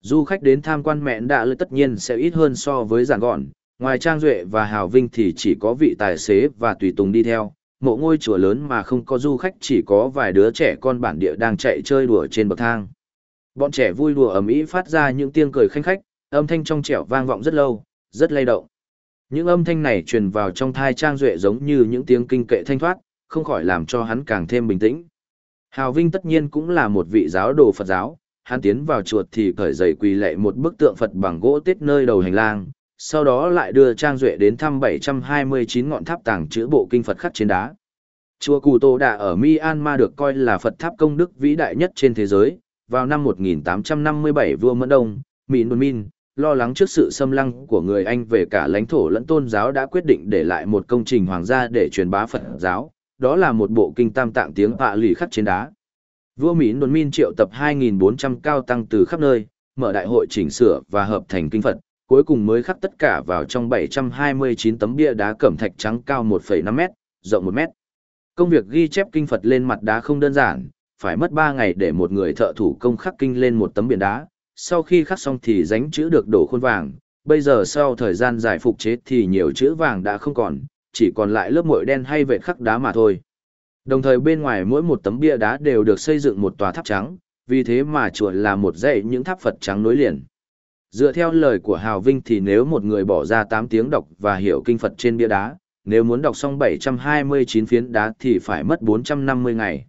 Du khách đến tham quan mẹn đã lợi tất nhiên sẽ ít hơn so với giản gọn, ngoài Trang Duệ và Hào Vinh thì chỉ có vị tài xế và tùy tùng đi theo, mộ ngôi chùa lớn mà không có du khách chỉ có vài đứa trẻ con bản địa đang chạy chơi đùa trên bậc thang. Bọn trẻ vui đùa ầm ĩ phát ra những tiếng cười khanh khách, âm thanh trong trẻo vang vọng rất lâu, rất lay động. Những âm thanh này truyền vào trong thai Trang Duệ giống như những tiếng kinh kệ thanh thoát, không khỏi làm cho hắn càng thêm bình tĩnh. Hào Vinh tất nhiên cũng là một vị giáo đồ Phật giáo, hắn tiến vào chuột thì cởi giày quỳ lệ một bức tượng Phật bằng gỗ tết nơi đầu hành lang, sau đó lại đưa Trang Duệ đến thăm 729 ngọn tháp tàng chữ bộ kinh Phật khắc trên đá. Chùa Cù Tô Đà ở Myanmar được coi là Phật tháp công đức vĩ đại nhất trên thế giới. Vào năm 1857 vua Mẫn Đông, Mịn Nôn Min, lo lắng trước sự xâm lăng của người Anh về cả lãnh thổ lẫn tôn giáo đã quyết định để lại một công trình hoàng gia để truyền bá Phật giáo. Đó là một bộ kinh tam tạng tiếng bạ lì khắc trên đá. Vua Mỹ Đồn Min triệu tập 2.400 cao tăng từ khắp nơi, mở đại hội chỉnh sửa và hợp thành kinh Phật, cuối cùng mới khắc tất cả vào trong 729 tấm bia đá cẩm thạch trắng cao 1,5m, rộng 1m. Công việc ghi chép kinh Phật lên mặt đá không đơn giản, phải mất 3 ngày để một người thợ thủ công khắc kinh lên một tấm biển đá, sau khi khắc xong thì dánh chữ được đổ khuôn vàng, bây giờ sau thời gian giải phục chế thì nhiều chữ vàng đã không còn, chỉ còn lại lớp mội đen hay vệt khắc đá mà thôi. Đồng thời bên ngoài mỗi một tấm bia đá đều được xây dựng một tòa tháp trắng, vì thế mà chùa là một dãy những tháp Phật trắng nối liền. Dựa theo lời của Hào Vinh thì nếu một người bỏ ra 8 tiếng đọc và hiểu kinh Phật trên bia đá, nếu muốn đọc xong 729 phiến đá thì phải mất 450 ngày.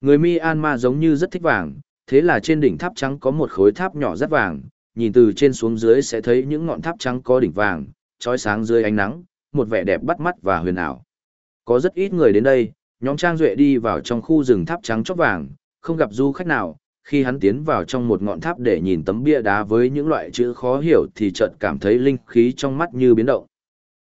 Người Myanmar giống như rất thích vàng, thế là trên đỉnh tháp trắng có một khối tháp nhỏ rất vàng, nhìn từ trên xuống dưới sẽ thấy những ngọn tháp trắng có đỉnh vàng, trói sáng dưới ánh nắng, một vẻ đẹp bắt mắt và huyền ảo. Có rất ít người đến đây, nhóm Trang Duệ đi vào trong khu rừng tháp trắng chóc vàng, không gặp du khách nào, khi hắn tiến vào trong một ngọn tháp để nhìn tấm bia đá với những loại chữ khó hiểu thì chợt cảm thấy linh khí trong mắt như biến động.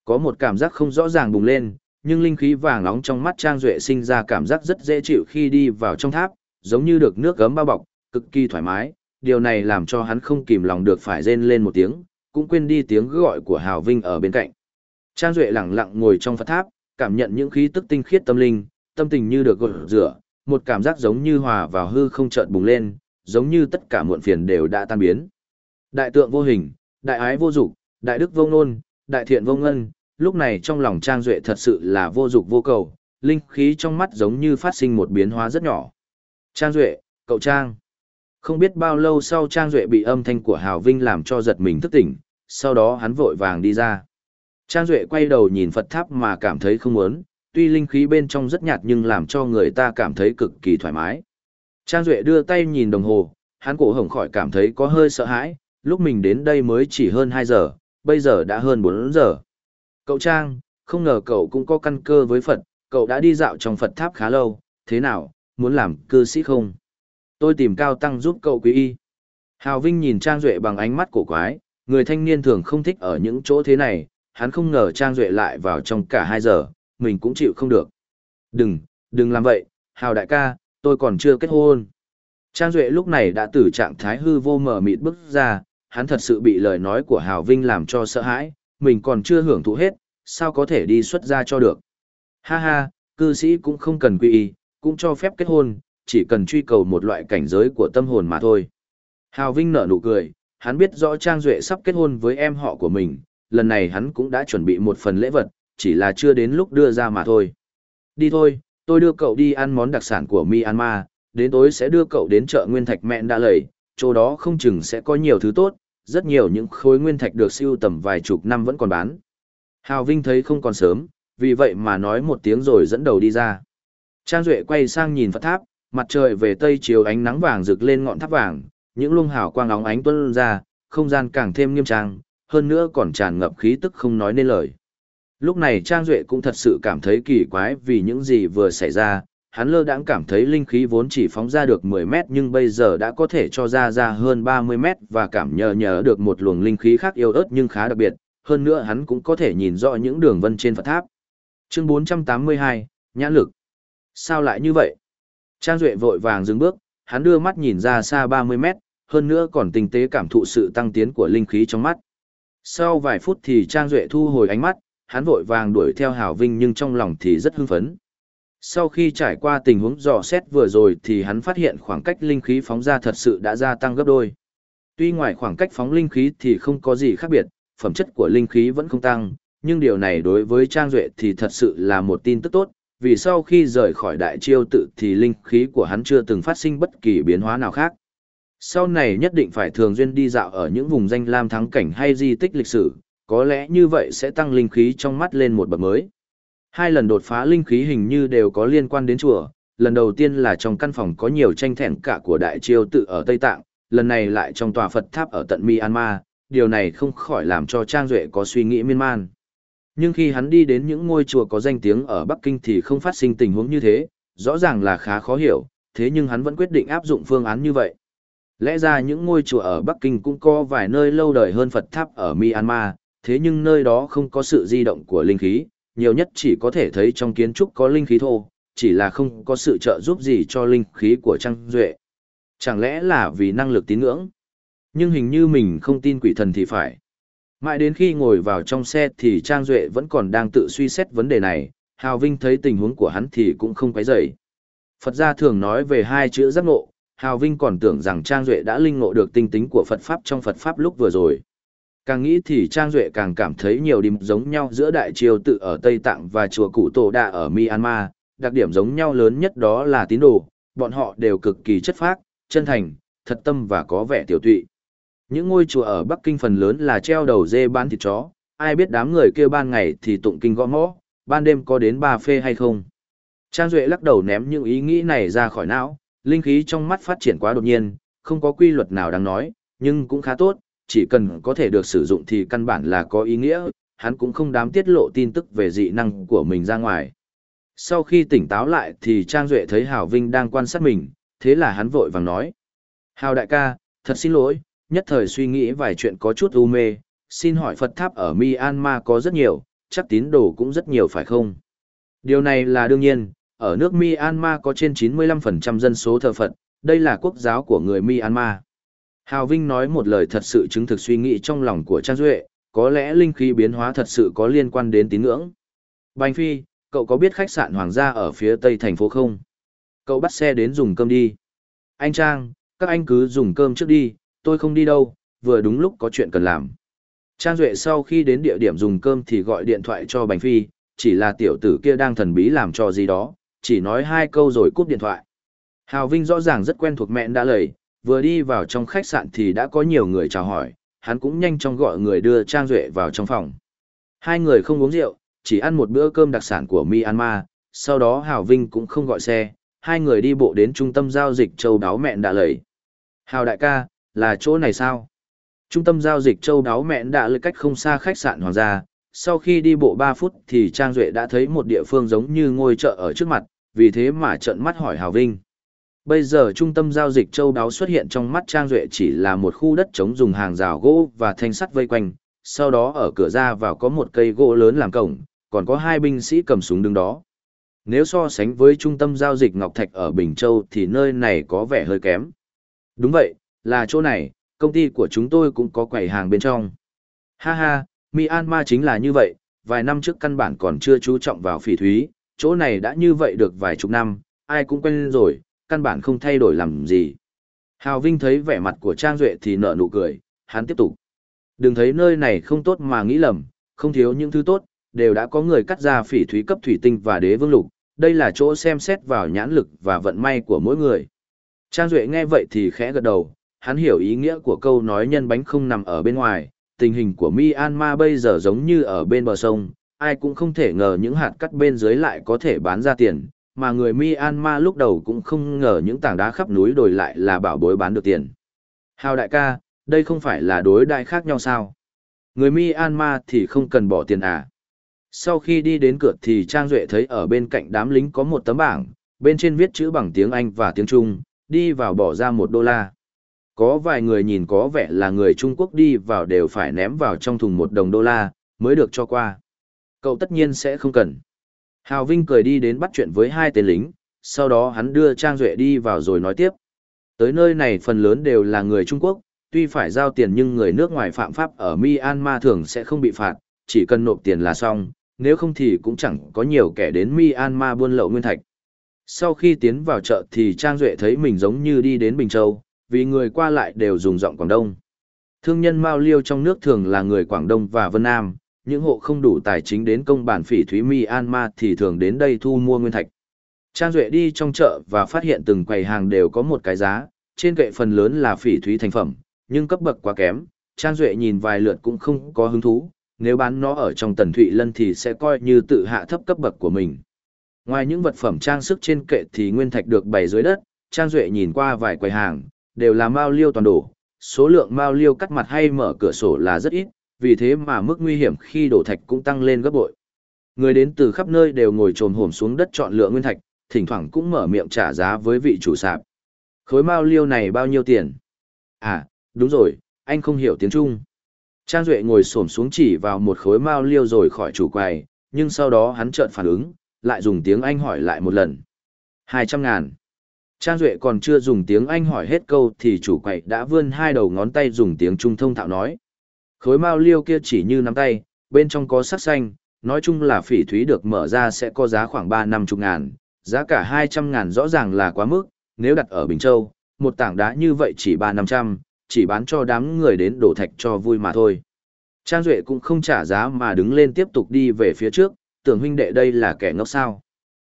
Có một cảm giác không rõ ràng bùng lên, nhưng linh khí vàng nóng trong mắt Trang Duệ sinh ra cảm giác rất dễ chịu khi đi vào trong tháp, giống như được nước gấm bao bọc, cực kỳ thoải mái. Điều này làm cho hắn không kìm lòng được phải rên lên một tiếng, cũng quên đi tiếng gọi của Hào Vinh ở bên cạnh. Trang Duệ lặng lặng ngồi trong Phật tháp, cảm nhận những khí tức tinh khiết tâm linh, tâm tình như được gột rửa, một cảm giác giống như hòa vào hư không chợt bùng lên, giống như tất cả muộn phiền đều đã tan biến. Đại tượng vô hình, đại ái vô dục, đại đức vô ngôn, đại thiện vô ngân, lúc này trong lòng Trang Duệ thật sự là vô dục vô cầu, linh khí trong mắt giống như phát sinh một biến hóa rất nhỏ. Trang Duệ, cậu Trang. Không biết bao lâu sau Trang Duệ bị âm thanh của Hào Vinh làm cho giật mình thức tỉnh, sau đó hắn vội vàng đi ra. Trang Duệ quay đầu nhìn Phật tháp mà cảm thấy không muốn, tuy linh khí bên trong rất nhạt nhưng làm cho người ta cảm thấy cực kỳ thoải mái. Trang Duệ đưa tay nhìn đồng hồ, hắn cổ hổng khỏi cảm thấy có hơi sợ hãi, lúc mình đến đây mới chỉ hơn 2 giờ, bây giờ đã hơn 4 giờ. Cậu Trang, không ngờ cậu cũng có căn cơ với Phật, cậu đã đi dạo trong Phật tháp khá lâu, thế nào, muốn làm cư sĩ không? Tôi tìm cao tăng giúp cậu quý y. Hào Vinh nhìn Trang Duệ bằng ánh mắt cổ quái, người thanh niên thường không thích ở những chỗ thế này, hắn không ngờ Trang Duệ lại vào trong cả 2 giờ, mình cũng chịu không được. Đừng, đừng làm vậy, Hào đại ca, tôi còn chưa kết hôn. Trang Duệ lúc này đã từ trạng thái hư vô mở mịt bước ra, hắn thật sự bị lời nói của Hào Vinh làm cho sợ hãi, mình còn chưa hưởng thụ hết, sao có thể đi xuất ra cho được. Ha ha, cư sĩ cũng không cần quy y, cũng cho phép kết hôn, chỉ cần truy cầu một loại cảnh giới của tâm hồn mà thôi. Hào Vinh nở nụ cười, hắn biết rõ Trang Duệ sắp kết hôn với em họ của mình, lần này hắn cũng đã chuẩn bị một phần lễ vật, chỉ là chưa đến lúc đưa ra mà thôi. Đi thôi, tôi đưa cậu đi ăn món đặc sản của Myanmar, đến tối sẽ đưa cậu đến chợ Nguyên Thạch Mẹn đã lầy, chỗ đó không chừng sẽ có nhiều thứ tốt, rất nhiều những khối nguyên thạch được siêu tầm vài chục năm vẫn còn bán. Hào Vinh thấy không còn sớm, vì vậy mà nói một tiếng rồi dẫn đầu đi ra. Trang Duệ quay sang nhìn Phật tháp, mặt trời về tây chiều ánh nắng vàng rực lên ngọn tháp vàng, những luồng hào quang óng ánh tuôn ra, không gian càng thêm nghiêm trang, hơn nữa còn tràn ngập khí tức không nói nên lời. Lúc này Trang Duệ cũng thật sự cảm thấy kỳ quái vì những gì vừa xảy ra, hắn lơ đãng cảm thấy linh khí vốn chỉ phóng ra được 10 mét nhưng bây giờ đã có thể cho ra ra hơn 30 mét và cảm nhờ nhờ được một luồng linh khí khác yêu ớt nhưng khá đặc biệt, hơn nữa hắn cũng có thể nhìn rõ những đường vân trên Phật tháp. Chương 482, Nhãn lực. Sao lại như vậy? Trang Duệ vội vàng dừng bước, hắn đưa mắt nhìn ra xa 30 mét, hơn nữa còn tinh tế cảm thụ sự tăng tiến của linh khí trong mắt. Sau vài phút thì Trang Duệ thu hồi ánh mắt, hắn vội vàng đuổi theo Hào Vinh nhưng trong lòng thì rất hưng phấn. Sau khi trải qua tình huống dò xét vừa rồi thì hắn phát hiện khoảng cách linh khí phóng ra thật sự đã gia tăng gấp đôi. Tuy ngoài khoảng cách phóng linh khí thì không có gì khác biệt, phẩm chất của linh khí vẫn không tăng, nhưng điều này đối với Trang Duệ thì thật sự là một tin tức tốt, vì sau khi rời khỏi đại chiêu tự thì linh khí của hắn chưa từng phát sinh bất kỳ biến hóa nào khác. Sau này nhất định phải thường duyên đi dạo ở những vùng danh lam thắng cảnh hay di tích lịch sử, có lẽ như vậy sẽ tăng linh khí trong mắt lên một bậc mới. Hai lần đột phá linh khí hình như đều có liên quan đến chùa, lần đầu tiên là trong căn phòng có nhiều tranh thẻn cả của đại triều tự ở Tây Tạng, lần này lại trong tòa Phật tháp ở tận Myanmar, điều này không khỏi làm cho Trang Duệ có suy nghĩ miên man. Nhưng khi hắn đi đến những ngôi chùa có danh tiếng ở Bắc Kinh thì không phát sinh tình huống như thế, rõ ràng là khá khó hiểu, thế nhưng hắn vẫn quyết định áp dụng phương án như vậy. Lẽ ra những ngôi chùa ở Bắc Kinh cũng có vài nơi lâu đời hơn Phật tháp ở Myanmar, thế nhưng nơi đó không có sự di động của linh khí, nhiều nhất chỉ có thể thấy trong kiến trúc có linh khí thô, chỉ là không có sự trợ giúp gì cho linh khí của Trang Duệ. Chẳng lẽ là vì năng lực tín ngưỡng? Nhưng hình như mình không tin quỷ thần thì phải. Mãi đến khi ngồi vào trong xe thì Trang Duệ vẫn còn đang tự suy xét vấn đề này, Hào Vinh thấy tình huống của hắn thì cũng không quấy rầy. Phật gia thường nói về hai chữ giác ngộ, Hào Vinh còn tưởng rằng Trang Duệ đã linh ngộ được tinh tính của Phật Pháp trong Phật Pháp lúc vừa rồi. Càng nghĩ thì Trang Duệ càng cảm thấy nhiều điểm giống nhau giữa Đại Triều tự ở Tây Tạng và chùa Cụ Tổ Đạ ở Myanmar, đặc điểm giống nhau lớn nhất đó là tín đồ, bọn họ đều cực kỳ chất phác, chân thành, thật tâm và có vẻ tiểu tụy. Những ngôi chùa ở Bắc Kinh phần lớn là treo đầu dê bán thịt chó, ai biết đám người kia ban ngày thì tụng kinh gõ mõ, ban đêm có đến ba phê hay không. Trang Duệ lắc đầu ném những ý nghĩ này ra khỏi não, linh khí trong mắt phát triển quá đột nhiên, không có quy luật nào đáng nói, nhưng cũng khá tốt, chỉ cần có thể được sử dụng thì căn bản là có ý nghĩa, hắn cũng không dám tiết lộ tin tức về dị năng của mình ra ngoài. Sau khi tỉnh táo lại thì Trang Duệ thấy Hào Vinh đang quan sát mình, thế là hắn vội vàng nói. Hào đại ca, thật xin lỗi, nhất thời suy nghĩ vài chuyện có chút u mê, xin hỏi Phật tháp ở Myanmar có rất nhiều, chắc tín đồ cũng rất nhiều phải không? Điều này là đương nhiên, ở nước Myanmar có trên 95% dân số thờ Phật, đây là quốc giáo của người Myanmar. Hào Vinh nói một lời thật sự chứng thực suy nghĩ trong lòng của Trang Duệ, có lẽ linh khí biến hóa thật sự có liên quan đến tín ngưỡng. Bành Phi, cậu có biết khách sạn Hoàng gia ở phía tây thành phố không? Cậu bắt xe đến dùng cơm đi. Anh Trang, các anh cứ dùng cơm trước đi, tôi không đi đâu, vừa đúng lúc có chuyện cần làm. Trang Duệ sau khi đến địa điểm dùng cơm thì gọi điện thoại cho Bành Phi, chỉ là tiểu tử kia đang thần bí làm cho gì đó, chỉ nói hai câu rồi cúp điện thoại. Hào Vinh rõ ràng rất quen thuộc mẹ đã lời, vừa đi vào trong khách sạn thì đã có nhiều người chào hỏi, hắn cũng nhanh chóng gọi người đưa Trang Duệ vào trong phòng. Hai người không uống rượu, chỉ ăn một bữa cơm đặc sản của Myanmar, sau đó Hào Vinh cũng không gọi xe, hai người đi bộ đến trung tâm giao dịch châu đáo mẹn đã lầy. Hào đại ca, là chỗ này sao? Trung tâm giao dịch châu đáo mẹn đã lấy cách không xa khách sạn hoàng gia, sau khi đi bộ 3 phút thì Trang Duệ đã thấy một địa phương giống như ngôi chợ ở trước mặt, vì thế mà trợn mắt hỏi Hào Vinh. Bây giờ trung tâm giao dịch châu đáo xuất hiện trong mắt Trang Duệ chỉ là một khu đất chống dùng hàng rào gỗ và thanh sắt vây quanh, sau đó ở cửa ra vào có một cây gỗ lớn làm cổng, còn có hai binh sĩ cầm súng đứng đó. Nếu so sánh với trung tâm giao dịch Ngọc Thạch ở Bình Châu thì nơi này có vẻ hơi kém. Đúng vậy, là chỗ này, công ty của chúng tôi cũng có quầy hàng bên trong. Ha ha, Myanmar chính là như vậy, vài năm trước căn bản còn chưa chú trọng vào phỉ thúy, chỗ này đã như vậy được vài chục năm, ai cũng quen rồi, căn bản không thay đổi làm gì. Hào Vinh thấy vẻ mặt của Trang Duệ thì nở nụ cười, hắn tiếp tục. Đừng thấy nơi này không tốt mà nghĩ lầm, không thiếu những thứ tốt, đều đã có người cắt ra phỉ thúy cấp thủy tinh và đế vương lục, đây là chỗ xem xét vào nhãn lực và vận may của mỗi người. Trang Duệ nghe vậy thì khẽ gật đầu, hắn hiểu ý nghĩa của câu nói nhân bánh không nằm ở bên ngoài, tình hình của Myanmar bây giờ giống như ở bên bờ sông, ai cũng không thể ngờ những hạt cắt bên dưới lại có thể bán ra tiền, mà người Myanmar lúc đầu cũng không ngờ những tảng đá khắp núi đồi lại là bảo bối bán được tiền. Hào đại ca, đây không phải là đối đại khác nhau sao? Người Myanmar thì không cần bỏ tiền à? Sau khi đi đến cửa thì Trang Duệ thấy ở bên cạnh đám lính có một tấm bảng, bên trên viết chữ bằng tiếng Anh và tiếng Trung, đi vào bỏ ra một đô la. Có vài người nhìn có vẻ là người Trung Quốc đi vào đều phải ném vào trong thùng một đồng đô la, mới được cho qua. Cậu tất nhiên sẽ không cần. Hào Vinh cười đi đến bắt chuyện với hai tên lính, sau đó hắn đưa Trang Duệ đi vào rồi nói tiếp. Tới nơi này phần lớn đều là người Trung Quốc, tuy phải giao tiền nhưng người nước ngoài phạm pháp ở Myanmar thường sẽ không bị phạt, chỉ cần nộp tiền là xong, nếu không thì cũng chẳng có nhiều kẻ đến Myanmar buôn lậu nguyên thạch. Sau khi tiến vào chợ thì Trang Duệ thấy mình giống như đi đến Bình Châu, vì người qua lại đều dùng giọng Quảng Đông. Thương nhân Mao Liêu trong nước thường là người Quảng Đông và Vân Nam, những hộ không đủ tài chính đến công bản phỉ thúy Myanmar thì thường đến đây thu mua nguyên thạch. Trang Duệ đi trong chợ và phát hiện từng quầy hàng đều có một cái giá, trên kệ phần lớn là phỉ thúy thành phẩm, nhưng cấp bậc quá kém, Trang Duệ nhìn vài lượt cũng không có hứng thú, nếu bán nó ở trong tần thụy lân thì sẽ coi như tự hạ thấp cấp bậc của mình. Ngoài những vật phẩm trang sức trên kệ thì nguyên thạch được bày dưới đất, Trang Duệ nhìn qua vài quầy hàng, đều là mao liêu toàn đồ, số lượng mao liêu cắt mặt hay mở cửa sổ là rất ít, vì thế mà mức nguy hiểm khi đổ thạch cũng tăng lên gấp bội. Người đến từ khắp nơi đều ngồi trồm hổm xuống đất chọn lựa nguyên thạch, thỉnh thoảng cũng mở miệng trả giá với vị chủ sạp. Khối mao liêu này bao nhiêu tiền? À, đúng rồi, anh không hiểu tiếng Trung. Trang Duệ ngồi xổm xuống chỉ vào một khối mao liêu rồi khỏi chủ quầy, nhưng sau đó hắn chợt phản ứng, lại dùng tiếng Anh hỏi lại một lần. 200 ngàn. Trang Duệ còn chưa dùng tiếng Anh hỏi hết câu thì chủ quầy đã vươn hai đầu ngón tay dùng tiếng Trung thông thạo nói. Khối mao liêu kia chỉ như nắm tay, bên trong có sắc xanh, nói chung là phỉ thúy được mở ra sẽ có giá khoảng 3 năm chục ngàn, giá cả 200 ngàn rõ ràng là quá mức, nếu đặt ở Bình Châu, một tảng đá như vậy chỉ 3 năm trăm, chỉ bán cho đám người đến đổ thạch cho vui mà thôi. Trang Duệ cũng không trả giá mà đứng lên tiếp tục đi về phía trước, tưởng huynh đệ đây là kẻ ngốc sao.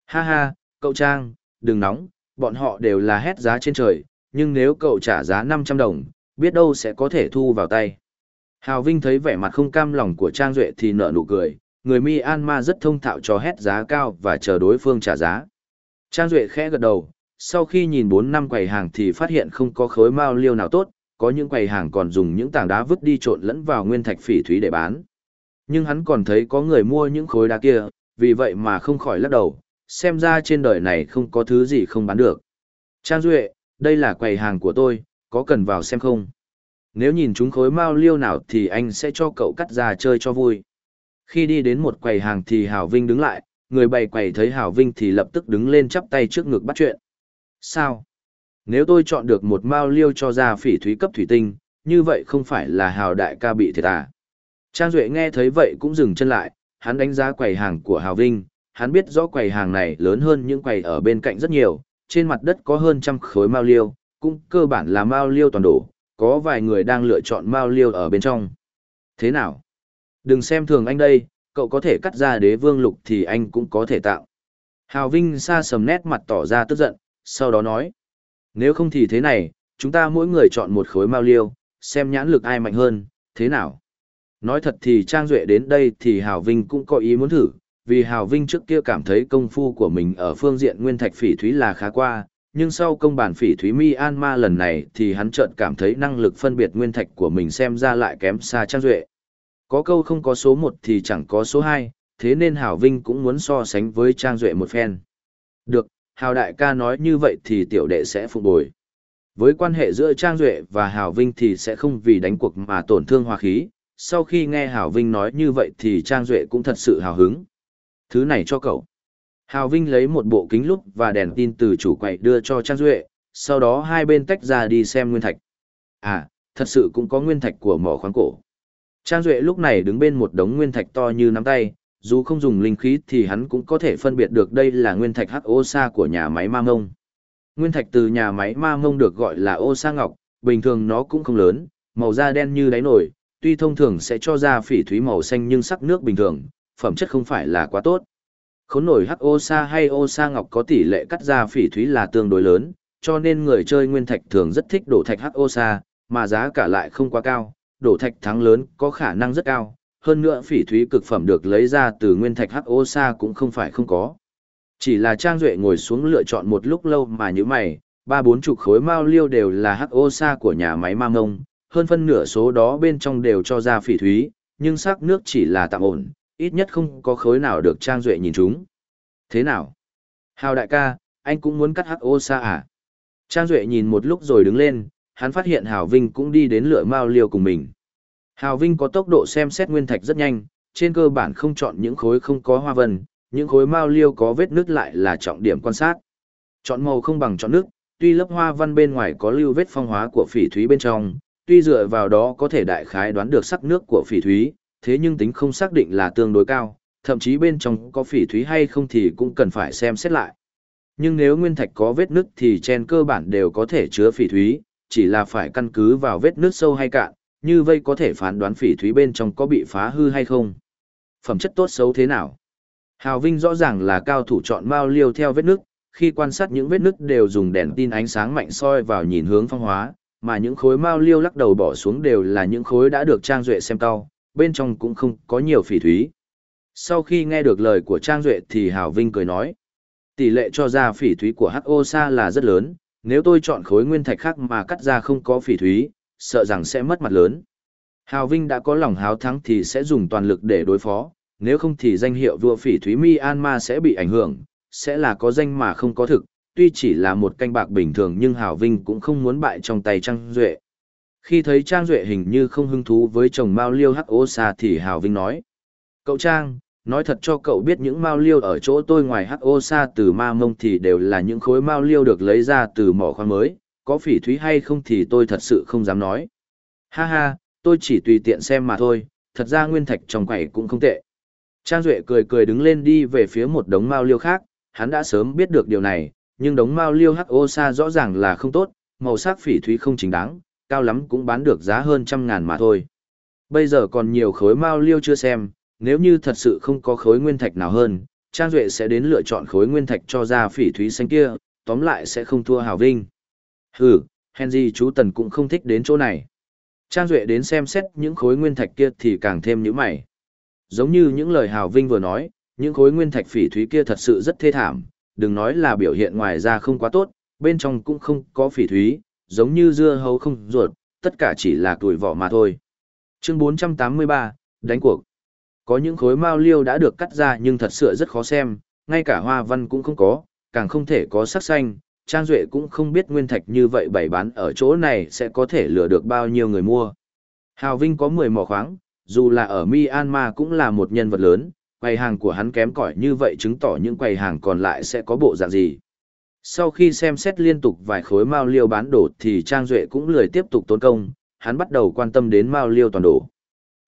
Ha ha, cậu Trang, đừng nóng, bọn họ đều là hét giá trên trời, nhưng nếu cậu trả giá 500 đồng, biết đâu sẽ có thể thu vào tay. Hào Vinh thấy vẻ mặt không cam lòng của Trang Duệ thì nở nụ cười, người Myanmar rất thông thạo cho hét giá cao và chờ đối phương trả giá. Trang Duệ khẽ gật đầu, sau khi nhìn 4 năm quầy hàng thì phát hiện không có khối mao liêu nào tốt, có những quầy hàng còn dùng những tảng đá vứt đi trộn lẫn vào nguyên thạch phỉ thúy để bán. Nhưng hắn còn thấy có người mua những khối đá kia, vì vậy mà không khỏi lắc đầu, xem ra trên đời này không có thứ gì không bán được. Trang Duệ, đây là quầy hàng của tôi, có cần vào xem không? Nếu nhìn chúng khối mao liêu nào thì anh sẽ cho cậu cắt ra chơi cho vui. Khi đi đến một quầy hàng thì Hảo Vinh đứng lại, người bày quầy thấy Hảo Vinh thì lập tức đứng lên chắp tay trước ngực bắt chuyện. Sao? Nếu tôi chọn được một mao liêu cho ra phỉ thúy cấp thủy tinh, như vậy không phải là Hào đại ca bị thiệt à? Trang Duệ nghe thấy vậy cũng dừng chân lại, hắn đánh giá quầy hàng của Hào Vinh, hắn biết rõ quầy hàng này lớn hơn những quầy ở bên cạnh rất nhiều, trên mặt đất có hơn trăm khối mao liêu, cũng cơ bản là mao liêu toàn đổ, có vài người đang lựa chọn mao liêu ở bên trong. Thế nào? Đừng xem thường anh đây, cậu có thể cắt ra đế vương lục thì anh cũng có thể tạo. Hào Vinh xa sầm nét mặt tỏ ra tức giận, sau đó nói. Nếu không thì thế này, chúng ta mỗi người chọn một khối mao liêu, xem nhãn lực ai mạnh hơn, thế nào? Nói thật thì Trang Duệ đến đây thì Hào Vinh cũng có ý muốn thử, vì Hào Vinh trước kia cảm thấy công phu của mình ở phương diện nguyên thạch phỉ thúy là khá qua, nhưng sau công bản phỉ thúy mi an ma lần này thì hắn chợt cảm thấy năng lực phân biệt nguyên thạch của mình xem ra lại kém xa Trang Duệ. Có câu không có số một thì chẳng có số hai thế nên Hào Vinh cũng muốn so sánh với Trang Duệ một phen. Được, Hào đại ca nói như vậy thì tiểu đệ sẽ phục bồi. Với quan hệ giữa Trang Duệ và Hào Vinh thì sẽ không vì đánh cuộc mà tổn thương hòa khí. Sau khi nghe Hào Vinh nói như vậy thì Trang Duệ cũng thật sự hào hứng. Thứ này cho cậu. Hào Vinh lấy một bộ kính lúp và đèn tin từ chủ quậy đưa cho Trang Duệ, sau đó hai bên tách ra đi xem nguyên thạch. À, thật sự cũng có nguyên thạch của mỏ khoáng cổ. Trang Duệ lúc này đứng bên một đống nguyên thạch to như nắm tay, dù không dùng linh khí thì hắn cũng có thể phân biệt được đây là nguyên thạch hắc ô sa của nhà máy ma mông. Nguyên thạch từ nhà máy ma mông được gọi là ô sa ngọc, bình thường nó cũng không lớn, màu da đen như đáy nổi, tuy thông thường sẽ cho ra phỉ thúy màu xanh nhưng sắc nước bình thường, phẩm chất không phải là quá tốt. Khốn nổi hắc ô sa hay ô sa ngọc có tỷ lệ cắt ra phỉ thúy là tương đối lớn, cho nên người chơi nguyên thạch thường rất thích đổ thạch hắc ô sa, mà giá cả lại không quá cao, đổ thạch thắng lớn có khả năng rất cao, hơn nữa phỉ thúy cực phẩm được lấy ra từ nguyên thạch hắc ô sa cũng không phải không có. Chỉ là Trang Duệ ngồi xuống lựa chọn một lúc lâu mà như mày, ba bốn chục khối mao liêu đều là hắc ô sa của nhà máy mang ngông, hơn phân nửa số đó bên trong đều cho ra phỉ thúy, nhưng sắc nước chỉ là tạm ổn, ít nhất không có khối nào được Trang Duệ nhìn chúng. Thế nào? Hào đại ca, anh cũng muốn cắt hắc ô xa à? Trang Duệ nhìn một lúc rồi đứng lên, hắn phát hiện Hào Vinh cũng đi đến lựa mao liêu cùng mình. Hào Vinh có tốc độ xem xét nguyên thạch rất nhanh, trên cơ bản không chọn những khối không có hoa vân, những khối mao liêu có vết nước lại là trọng điểm quan sát. Chọn màu không bằng chọn nước, tuy lớp hoa văn bên ngoài có lưu vết phong hóa của phỉ thúy bên trong, tuy dựa vào đó có thể đại khái đoán được sắc nước của phỉ thúy, thế nhưng tính không xác định là tương đối cao, thậm chí bên trong có phỉ thúy hay không thì cũng cần phải xem xét lại. Nhưng nếu nguyên thạch có vết nứt thì trên cơ bản đều có thể chứa phỉ thúy, chỉ là phải căn cứ vào vết nứt sâu hay cạn, như vậy có thể phán đoán phỉ thúy bên trong có bị phá hư hay không. Phẩm chất tốt xấu thế nào? Hào Vinh rõ ràng là cao thủ chọn mao liêu theo vết nứt, khi quan sát những vết nứt đều dùng đèn tin ánh sáng mạnh soi vào nhìn hướng phong hóa, mà những khối mao liêu lắc đầu bỏ xuống đều là những khối đã được Trang Duệ xem cao, bên trong cũng không có nhiều phỉ thúy. Sau khi nghe được lời của Trang Duệ thì Hào Vinh cười nói, tỷ lệ cho ra phỉ thúy của HO Sa là rất lớn, nếu tôi chọn khối nguyên thạch khác mà cắt ra không có phỉ thúy, sợ rằng sẽ mất mặt lớn. Hào Vinh đã có lòng háo thắng thì sẽ dùng toàn lực để đối phó, nếu không thì danh hiệu vua phỉ thúy Myanmar sẽ bị ảnh hưởng, sẽ là có danh mà không có thực, tuy chỉ là một canh bạc bình thường nhưng Hào Vinh cũng không muốn bại trong tay Trang Duệ. Khi thấy Trang Duệ hình như không hứng thú với chồng Mao Liêu Hắc Ô Sa thì Hào Vinh nói. Cậu Trang, nói thật cho cậu biết những Mao Liêu ở chỗ tôi ngoài Hắc Ô Sa từ Ma Mông thì đều là những khối Mao Liêu được lấy ra từ mỏ khoáng mới, có phỉ thúy hay không thì tôi thật sự không dám nói. Ha ha, tôi chỉ tùy tiện xem mà thôi, thật ra nguyên thạch trong quầy cũng không tệ. Trang Duệ cười cười đứng lên đi về phía một đống Mao Liêu khác, hắn đã sớm biết được điều này, nhưng đống Mao Liêu Hắc Ô Sa rõ ràng là không tốt, màu sắc phỉ thúy không chính đáng, cao lắm cũng bán được giá hơn trăm ngàn mà thôi. Bây giờ còn nhiều khối Mao Liêu chưa xem, nếu như thật sự không có khối nguyên thạch nào hơn, Trang Duệ sẽ đến lựa chọn khối nguyên thạch cho ra phỉ thúy xanh kia, tóm lại sẽ không thua Hào Vinh. Hừ, Henry chú Tần cũng không thích đến chỗ này. Trang Duệ đến xem xét những khối nguyên thạch kia thì càng thêm những mày. Giống như những lời Hào Vinh vừa nói, những khối nguyên thạch phỉ thúy kia thật sự rất thê thảm, đừng nói là biểu hiện ngoài ra không quá tốt, bên trong cũng không có phỉ thúy, giống như dưa hấu không ruột, tất cả chỉ là tuổi vỏ mà thôi. Chương 483, đánh cuộc. Có những khối mao liêu đã được cắt ra nhưng thật sự rất khó xem, ngay cả hoa văn cũng không có, càng không thể có sắc xanh, Trang Duệ cũng không biết nguyên thạch như vậy bày bán ở chỗ này sẽ có thể lừa được bao nhiêu người mua. Hào Vinh có 10 mỏ khoáng, dù là ở Myanmar cũng là một nhân vật lớn, quầy hàng của hắn kém cỏi như vậy chứng tỏ những quầy hàng còn lại sẽ có bộ dạng gì. Sau khi xem xét liên tục vài khối mao liêu bán đổ thì Trang Duệ cũng lười tiếp tục tốn công, hắn bắt đầu quan tâm đến mao liêu toàn đổ.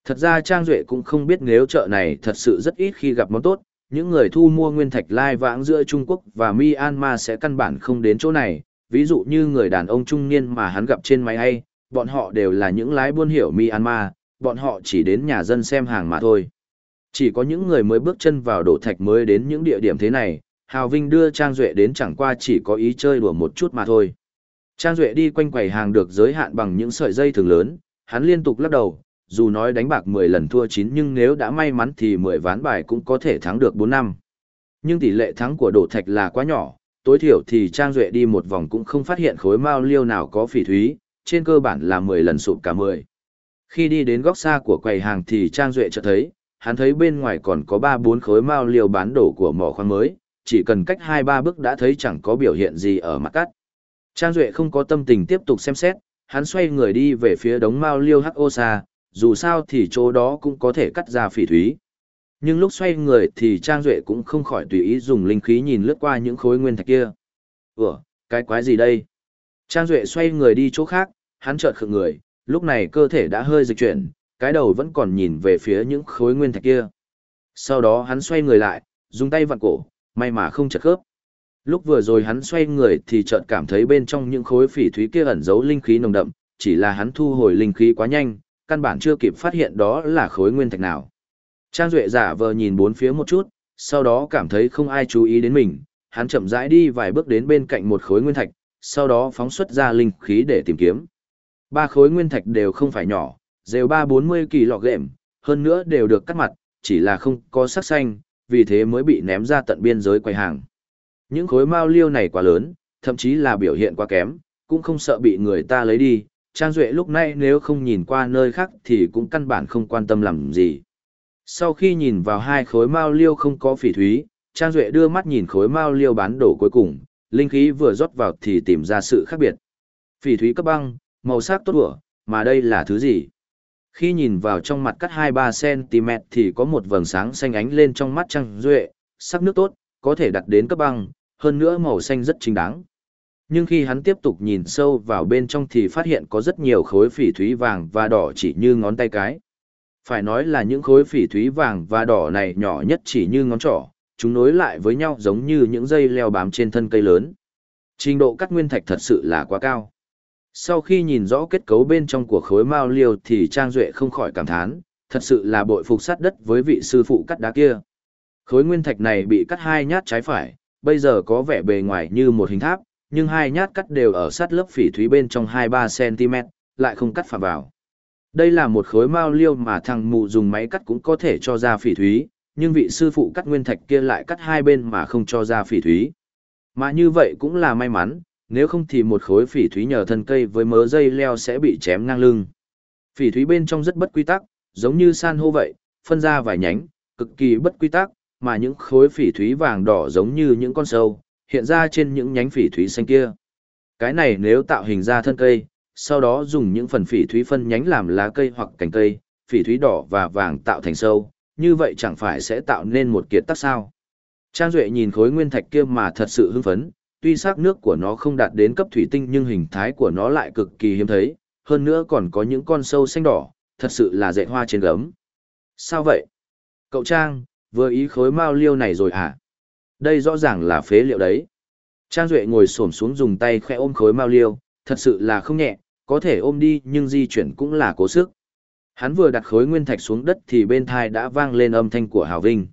Thật ra Trang Duệ cũng không biết nếu chợ này thật sự rất ít khi gặp món tốt, những người thu mua nguyên thạch lai vãng giữa Trung Quốc và Myanmar sẽ căn bản không đến chỗ này, ví dụ như người đàn ông trung niên mà hắn gặp trên máy hay, bọn họ đều là những lái buôn hiểu Myanmar, bọn họ chỉ đến nhà dân xem hàng mà thôi. Chỉ có những người mới bước chân vào đổ thạch mới đến những địa điểm thế này, Hào Vinh đưa Trang Duệ đến chẳng qua chỉ có ý chơi đùa một chút mà thôi. Trang Duệ đi quanh quầy hàng được giới hạn bằng những sợi dây thường lớn, hắn liên tục lắc đầu, dù nói đánh bạc 10 lần thua 9 nhưng nếu đã may mắn thì 10 ván bài cũng có thể thắng được 4 năm. Nhưng tỷ lệ thắng của đổ thạch là quá nhỏ, tối thiểu thì Trang Duệ đi một vòng cũng không phát hiện khối mao liêu nào có phỉ thúy, trên cơ bản là 10 lần sụp cả 10. Khi đi đến góc xa của quầy hàng thì Trang Duệ chợt thấy, hắn thấy bên ngoài còn có 3-4 khối mao liêu bán đổ của mỏ khoáng mới, chỉ cần cách 2-3 bước đã thấy chẳng có biểu hiện gì ở mặt cắt. Trang Duệ không có tâm tình tiếp tục xem xét, hắn xoay người đi về phía đống mao liêu hắc ô xa, dù sao thì chỗ đó cũng có thể cắt ra phỉ thúy. Nhưng lúc xoay người thì Trang Duệ cũng không khỏi tùy ý dùng linh khí nhìn lướt qua những khối nguyên thạch kia. Ủa, cái quái gì đây? Trang Duệ xoay người đi chỗ khác, hắn chợt khựng người, lúc này cơ thể đã hơi dịch chuyển, cái đầu vẫn còn nhìn về phía những khối nguyên thạch kia. Sau đó hắn xoay người lại, dùng tay vặn cổ, may mà không chật khớp. Lúc vừa rồi hắn xoay người thì chợt cảm thấy bên trong những khối phỉ thúy kia ẩn giấu linh khí nồng đậm, chỉ là hắn thu hồi linh khí quá nhanh, căn bản chưa kịp phát hiện đó là khối nguyên thạch nào. Trang Duệ giả vờ nhìn bốn phía một chút, sau đó cảm thấy không ai chú ý đến mình, hắn chậm rãi đi vài bước đến bên cạnh một khối nguyên thạch, sau đó phóng xuất ra linh khí để tìm kiếm. Ba khối nguyên thạch đều không phải nhỏ, đều ba bốn mươi kỳ lọ gệm, hơn nữa đều được cắt mặt, chỉ là không có sắc xanh, vì thế mới bị ném ra tận biên giới quầy hàng. Những khối mao liêu này quá lớn, thậm chí là biểu hiện quá kém, cũng không sợ bị người ta lấy đi. Trang Duệ lúc này nếu không nhìn qua nơi khác thì cũng căn bản không quan tâm làm gì. Sau khi nhìn vào hai khối mao liêu không có phỉ thúy, Trang Duệ đưa mắt nhìn khối mao liêu bán đổ cuối cùng, linh khí vừa rót vào thì tìm ra sự khác biệt. Phỉ thúy cấp băng, màu sắc tốt ủa, mà đây là thứ gì? Khi nhìn vào trong mặt cắt 2-3 cm thì có một vầng sáng xanh ánh lên trong mắt Trang Duệ, sắc nước tốt, có thể đặt đến cấp băng, hơn nữa màu xanh rất chính đáng. Nhưng khi hắn tiếp tục nhìn sâu vào bên trong thì phát hiện có rất nhiều khối phỉ thúy vàng và đỏ chỉ như ngón tay cái. Phải nói là những khối phỉ thúy vàng và đỏ này nhỏ nhất chỉ như ngón trỏ, chúng nối lại với nhau giống như những dây leo bám trên thân cây lớn. Trình độ cắt nguyên thạch thật sự là quá cao. Sau khi nhìn rõ kết cấu bên trong của khối mao liêu thì Trang Duệ không khỏi cảm thán, thật sự là bội phục sát đất với vị sư phụ cắt đá kia. Khối nguyên thạch này bị cắt hai nhát trái phải, bây giờ có vẻ bề ngoài như một hình tháp, nhưng hai nhát cắt đều ở sát lớp phỉ thúy bên trong 2-3 cm, lại không cắt phạm vào. Đây là một khối mao liêu mà thằng mù dùng máy cắt cũng có thể cho ra phỉ thúy, nhưng vị sư phụ cắt nguyên thạch kia lại cắt hai bên mà không cho ra phỉ thúy. Mà như vậy cũng là may mắn, nếu không thì một khối phỉ thúy nhờ thân cây với mớ dây leo sẽ bị chém ngang lưng. Phỉ thúy bên trong rất bất quy tắc, giống như san hô vậy, phân ra vài nhánh, cực kỳ bất quy tắc, mà những khối phỉ thúy vàng đỏ giống như những con sâu, hiện ra trên những nhánh phỉ thúy xanh kia. Cái này nếu tạo hình ra thân cây, sau đó dùng những phần phỉ thúy phân nhánh làm lá cây hoặc cành cây, phỉ thúy đỏ và vàng tạo thành sâu, như vậy chẳng phải sẽ tạo nên một kiệt tác sao. Trang Duệ nhìn khối nguyên thạch kia mà thật sự hưng phấn, tuy sắc nước của nó không đạt đến cấp thủy tinh nhưng hình thái của nó lại cực kỳ hiếm thấy, hơn nữa còn có những con sâu xanh đỏ, thật sự là dạy hoa trên gấm. Sao vậy? Cậu Trang, vừa ý khối mao liêu này rồi hả? Đây rõ ràng là phế liệu đấy. Trang Duệ ngồi xổm xuống dùng tay khẽ ôm khối mao liêu, thật sự là không nhẹ, có thể ôm đi nhưng di chuyển cũng là cố sức. Hắn vừa đặt khối nguyên thạch xuống đất thì bên thai đã vang lên âm thanh của Hào Vinh.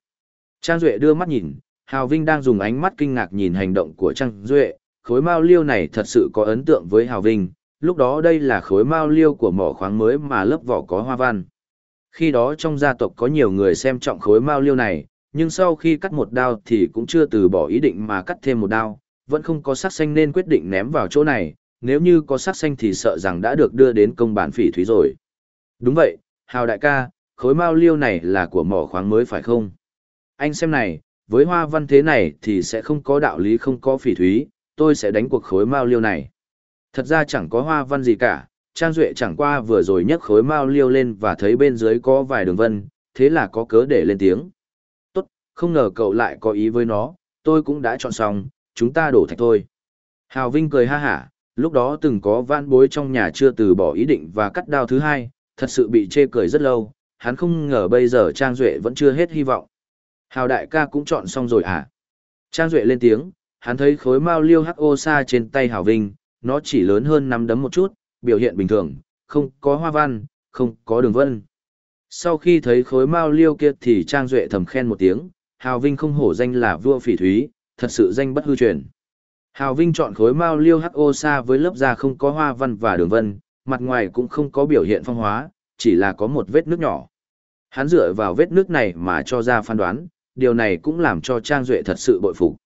Trang Duệ đưa mắt nhìn, Hào Vinh đang dùng ánh mắt kinh ngạc nhìn hành động của Trang Duệ, khối mao liêu này thật sự có ấn tượng với Hào Vinh, lúc đó đây là khối mao liêu của mỏ khoáng mới mà lớp vỏ có hoa văn. Khi đó trong gia tộc có nhiều người xem trọng khối mao liêu này, nhưng sau khi cắt một đao thì cũng chưa từ bỏ ý định mà cắt thêm một đao, vẫn không có sắc xanh nên quyết định ném vào chỗ này, nếu như có sắc xanh thì sợ rằng đã được đưa đến công bản phỉ thúy rồi. Đúng vậy, Hào đại ca, khối mao liêu này là của mỏ khoáng mới phải không? Anh xem này, với hoa văn thế này thì sẽ không có đạo lý không có phỉ thúy, tôi sẽ đánh cuộc khối mao liêu này. Thật ra chẳng có hoa văn gì cả, Trang Duệ chẳng qua vừa rồi nhấc khối mao liêu lên và thấy bên dưới có vài đường vân, thế là có cớ để lên tiếng. Tốt, không ngờ cậu lại có ý với nó, tôi cũng đã chọn xong, chúng ta đổ thạch thôi. Hào Vinh cười ha hả, lúc đó từng có van bối trong nhà chưa từ bỏ ý định và cắt đao thứ hai, thật sự bị chê cười rất lâu, hắn không ngờ bây giờ Trang Duệ vẫn chưa hết hy vọng. Hào đại ca cũng chọn xong rồi à? Trang Duệ lên tiếng, hắn thấy khối mao liêu hắc ô sa trên tay Hào Vinh, nó chỉ lớn hơn nắm đấm một chút, biểu hiện bình thường, không có hoa văn, không có đường vân. Sau khi thấy khối mao liêu kia thì Trang Duệ thầm khen một tiếng, Hào Vinh không hổ danh là vua phỉ thúy, thật sự danh bất hư truyền. Hào Vinh chọn khối mao liêu hắc ô sa với lớp da không có hoa văn và đường vân, mặt ngoài cũng không có biểu hiện phong hóa, chỉ là có một vết nước nhỏ. Hắn dựa vào vết nước này mà cho ra phán đoán, điều này cũng làm cho Trang Duệ thật sự bội phục.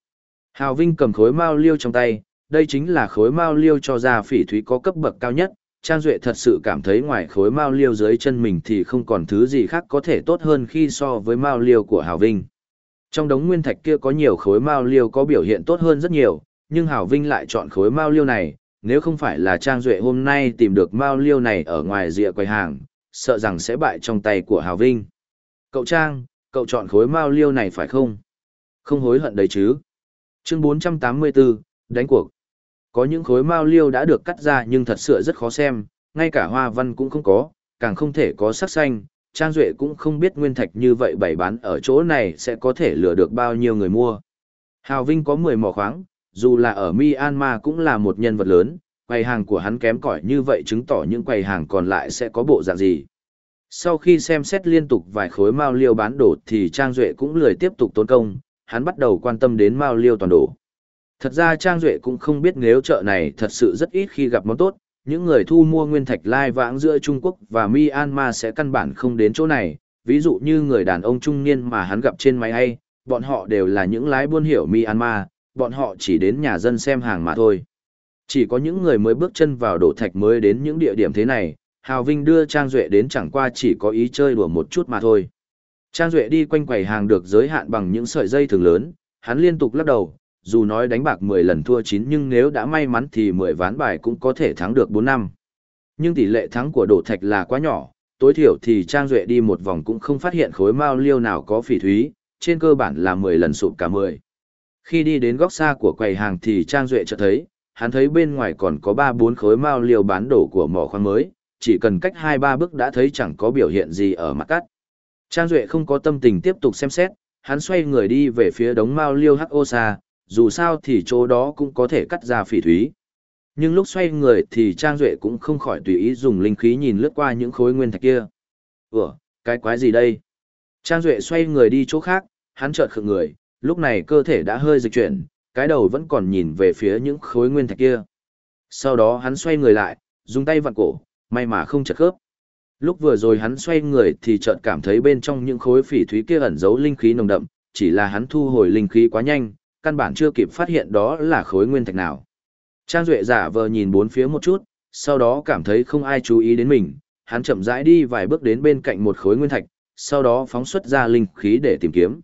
Hào Vinh cầm khối mao liêu trong tay, đây chính là khối mao liêu cho ra phỉ thúy có cấp bậc cao nhất. Trang Duệ thật sự cảm thấy ngoài khối mao liêu dưới chân mình thì không còn thứ gì khác có thể tốt hơn khi so với mao liêu của Hào Vinh. Trong đống nguyên thạch kia có nhiều khối mao liêu có biểu hiện tốt hơn rất nhiều, nhưng Hào Vinh lại chọn khối mao liêu này, nếu không phải là Trang Duệ hôm nay tìm được mao liêu này ở ngoài rìa quầy hàng, sợ rằng sẽ bại trong tay của Hào Vinh. Cậu Trang, cậu chọn khối mao liêu này phải không? Không hối hận đấy chứ? Chương 484, đánh cuộc. Có những khối mao liêu đã được cắt ra nhưng thật sự rất khó xem, ngay cả hoa văn cũng không có, càng không thể có sắc xanh. Trang Duệ cũng không biết nguyên thạch như vậy bày bán ở chỗ này sẽ có thể lừa được bao nhiêu người mua. Hào Vinh có 10 mỏ khoáng, dù là ở Myanmar cũng là một nhân vật lớn, quầy hàng của hắn kém cỏi như vậy chứng tỏ những quầy hàng còn lại sẽ có bộ dạng gì. Sau khi xem xét liên tục vài khối mao liêu bán đổ thì Trang Duệ cũng lười tiếp tục tốn công, hắn bắt đầu quan tâm đến mao liêu toàn đổ. Thật ra Trang Duệ cũng không biết nếu chợ này thật sự rất ít khi gặp món tốt, những người thu mua nguyên thạch lai vãng giữa Trung Quốc và Myanmar sẽ căn bản không đến chỗ này, ví dụ như người đàn ông trung niên mà hắn gặp trên máy hay, bọn họ đều là những lái buôn hiểu Myanmar, bọn họ chỉ đến nhà dân xem hàng mà thôi. Chỉ có những người mới bước chân vào đổ thạch mới đến những địa điểm thế này, Hào Vinh đưa Trang Duệ đến chẳng qua chỉ có ý chơi đùa một chút mà thôi. Trang Duệ đi quanh quầy hàng được giới hạn bằng những sợi dây thường lớn, hắn liên tục lắc đầu, dù nói đánh bạc 10 lần thua 9 nhưng nếu đã may mắn thì 10 ván bài cũng có thể thắng được 4 năm. Nhưng tỷ lệ thắng của đổ thạch là quá nhỏ, tối thiểu thì Trang Duệ đi một vòng cũng không phát hiện khối mao liêu nào có phỉ thúy, trên cơ bản là 10 lần sụp cả 10. Khi đi đến góc xa của quầy hàng thì Trang Duệ chợt thấy, hắn thấy bên ngoài còn có 3-4 khối mao liêu bán đổ của mỏ khoáng mới, chỉ cần cách 2-3 bước đã thấy chẳng có biểu hiện gì ở mặt cắt. Trang Duệ không có tâm tình tiếp tục xem xét, hắn xoay người đi về phía đống mao liêu hắc ô xa, dù sao thì chỗ đó cũng có thể cắt ra phỉ thúy. Nhưng lúc xoay người thì Trang Duệ cũng không khỏi tùy ý dùng linh khí nhìn lướt qua những khối nguyên thạch kia. Ủa, cái quái gì đây? Trang Duệ xoay người đi chỗ khác, hắn chợt khựng người, lúc này cơ thể đã hơi dịch chuyển, cái đầu vẫn còn nhìn về phía những khối nguyên thạch kia. Sau đó hắn xoay người lại, dùng tay vặn cổ, may mà không chật khớp. Lúc vừa rồi hắn xoay người thì chợt cảm thấy bên trong những khối phỉ thúy kia ẩn giấu linh khí nồng đậm, chỉ là hắn thu hồi linh khí quá nhanh, căn bản chưa kịp phát hiện đó là khối nguyên thạch nào. Trang Duệ giả vờ nhìn bốn phía một chút, sau đó cảm thấy không ai chú ý đến mình, hắn chậm rãi đi vài bước đến bên cạnh một khối nguyên thạch, sau đó phóng xuất ra linh khí để tìm kiếm.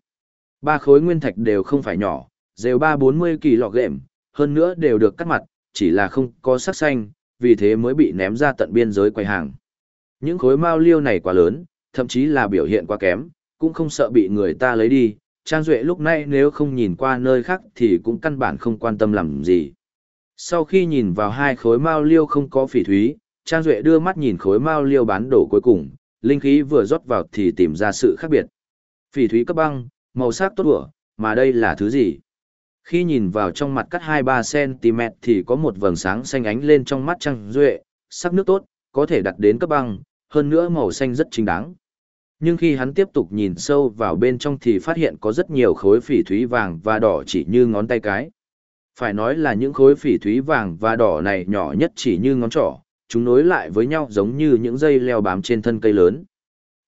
Ba khối nguyên thạch đều không phải nhỏ, đều ba bốn mươi kỳ lọ gệm, hơn nữa đều được cắt mặt, chỉ là không có sắc xanh, vì thế mới bị ném ra tận biên giới quay hàng. Những khối mao liêu này quá lớn, thậm chí là biểu hiện quá kém, cũng không sợ bị người ta lấy đi. Trang Duệ lúc này nếu không nhìn qua nơi khác thì cũng căn bản không quan tâm làm gì. Sau khi nhìn vào hai khối mao liêu không có phỉ thúy, Trang Duệ đưa mắt nhìn khối mao liêu bán đổ cuối cùng, linh khí vừa rót vào thì tìm ra sự khác biệt. Phỉ thúy cấp băng, màu sắc tốt ủa, mà đây là thứ gì? Khi nhìn vào trong mặt cắt 2-3cm thì có một vầng sáng xanh ánh lên trong mắt trăng Duệ, sắc nước tốt, có thể đặt đến cấp băng, hơn nữa màu xanh rất chính đáng. Nhưng khi hắn tiếp tục nhìn sâu vào bên trong thì phát hiện có rất nhiều khối phỉ thúy vàng và đỏ chỉ như ngón tay cái. Phải nói là những khối phỉ thúy vàng và đỏ này nhỏ nhất chỉ như ngón trỏ, chúng nối lại với nhau giống như những dây leo bám trên thân cây lớn.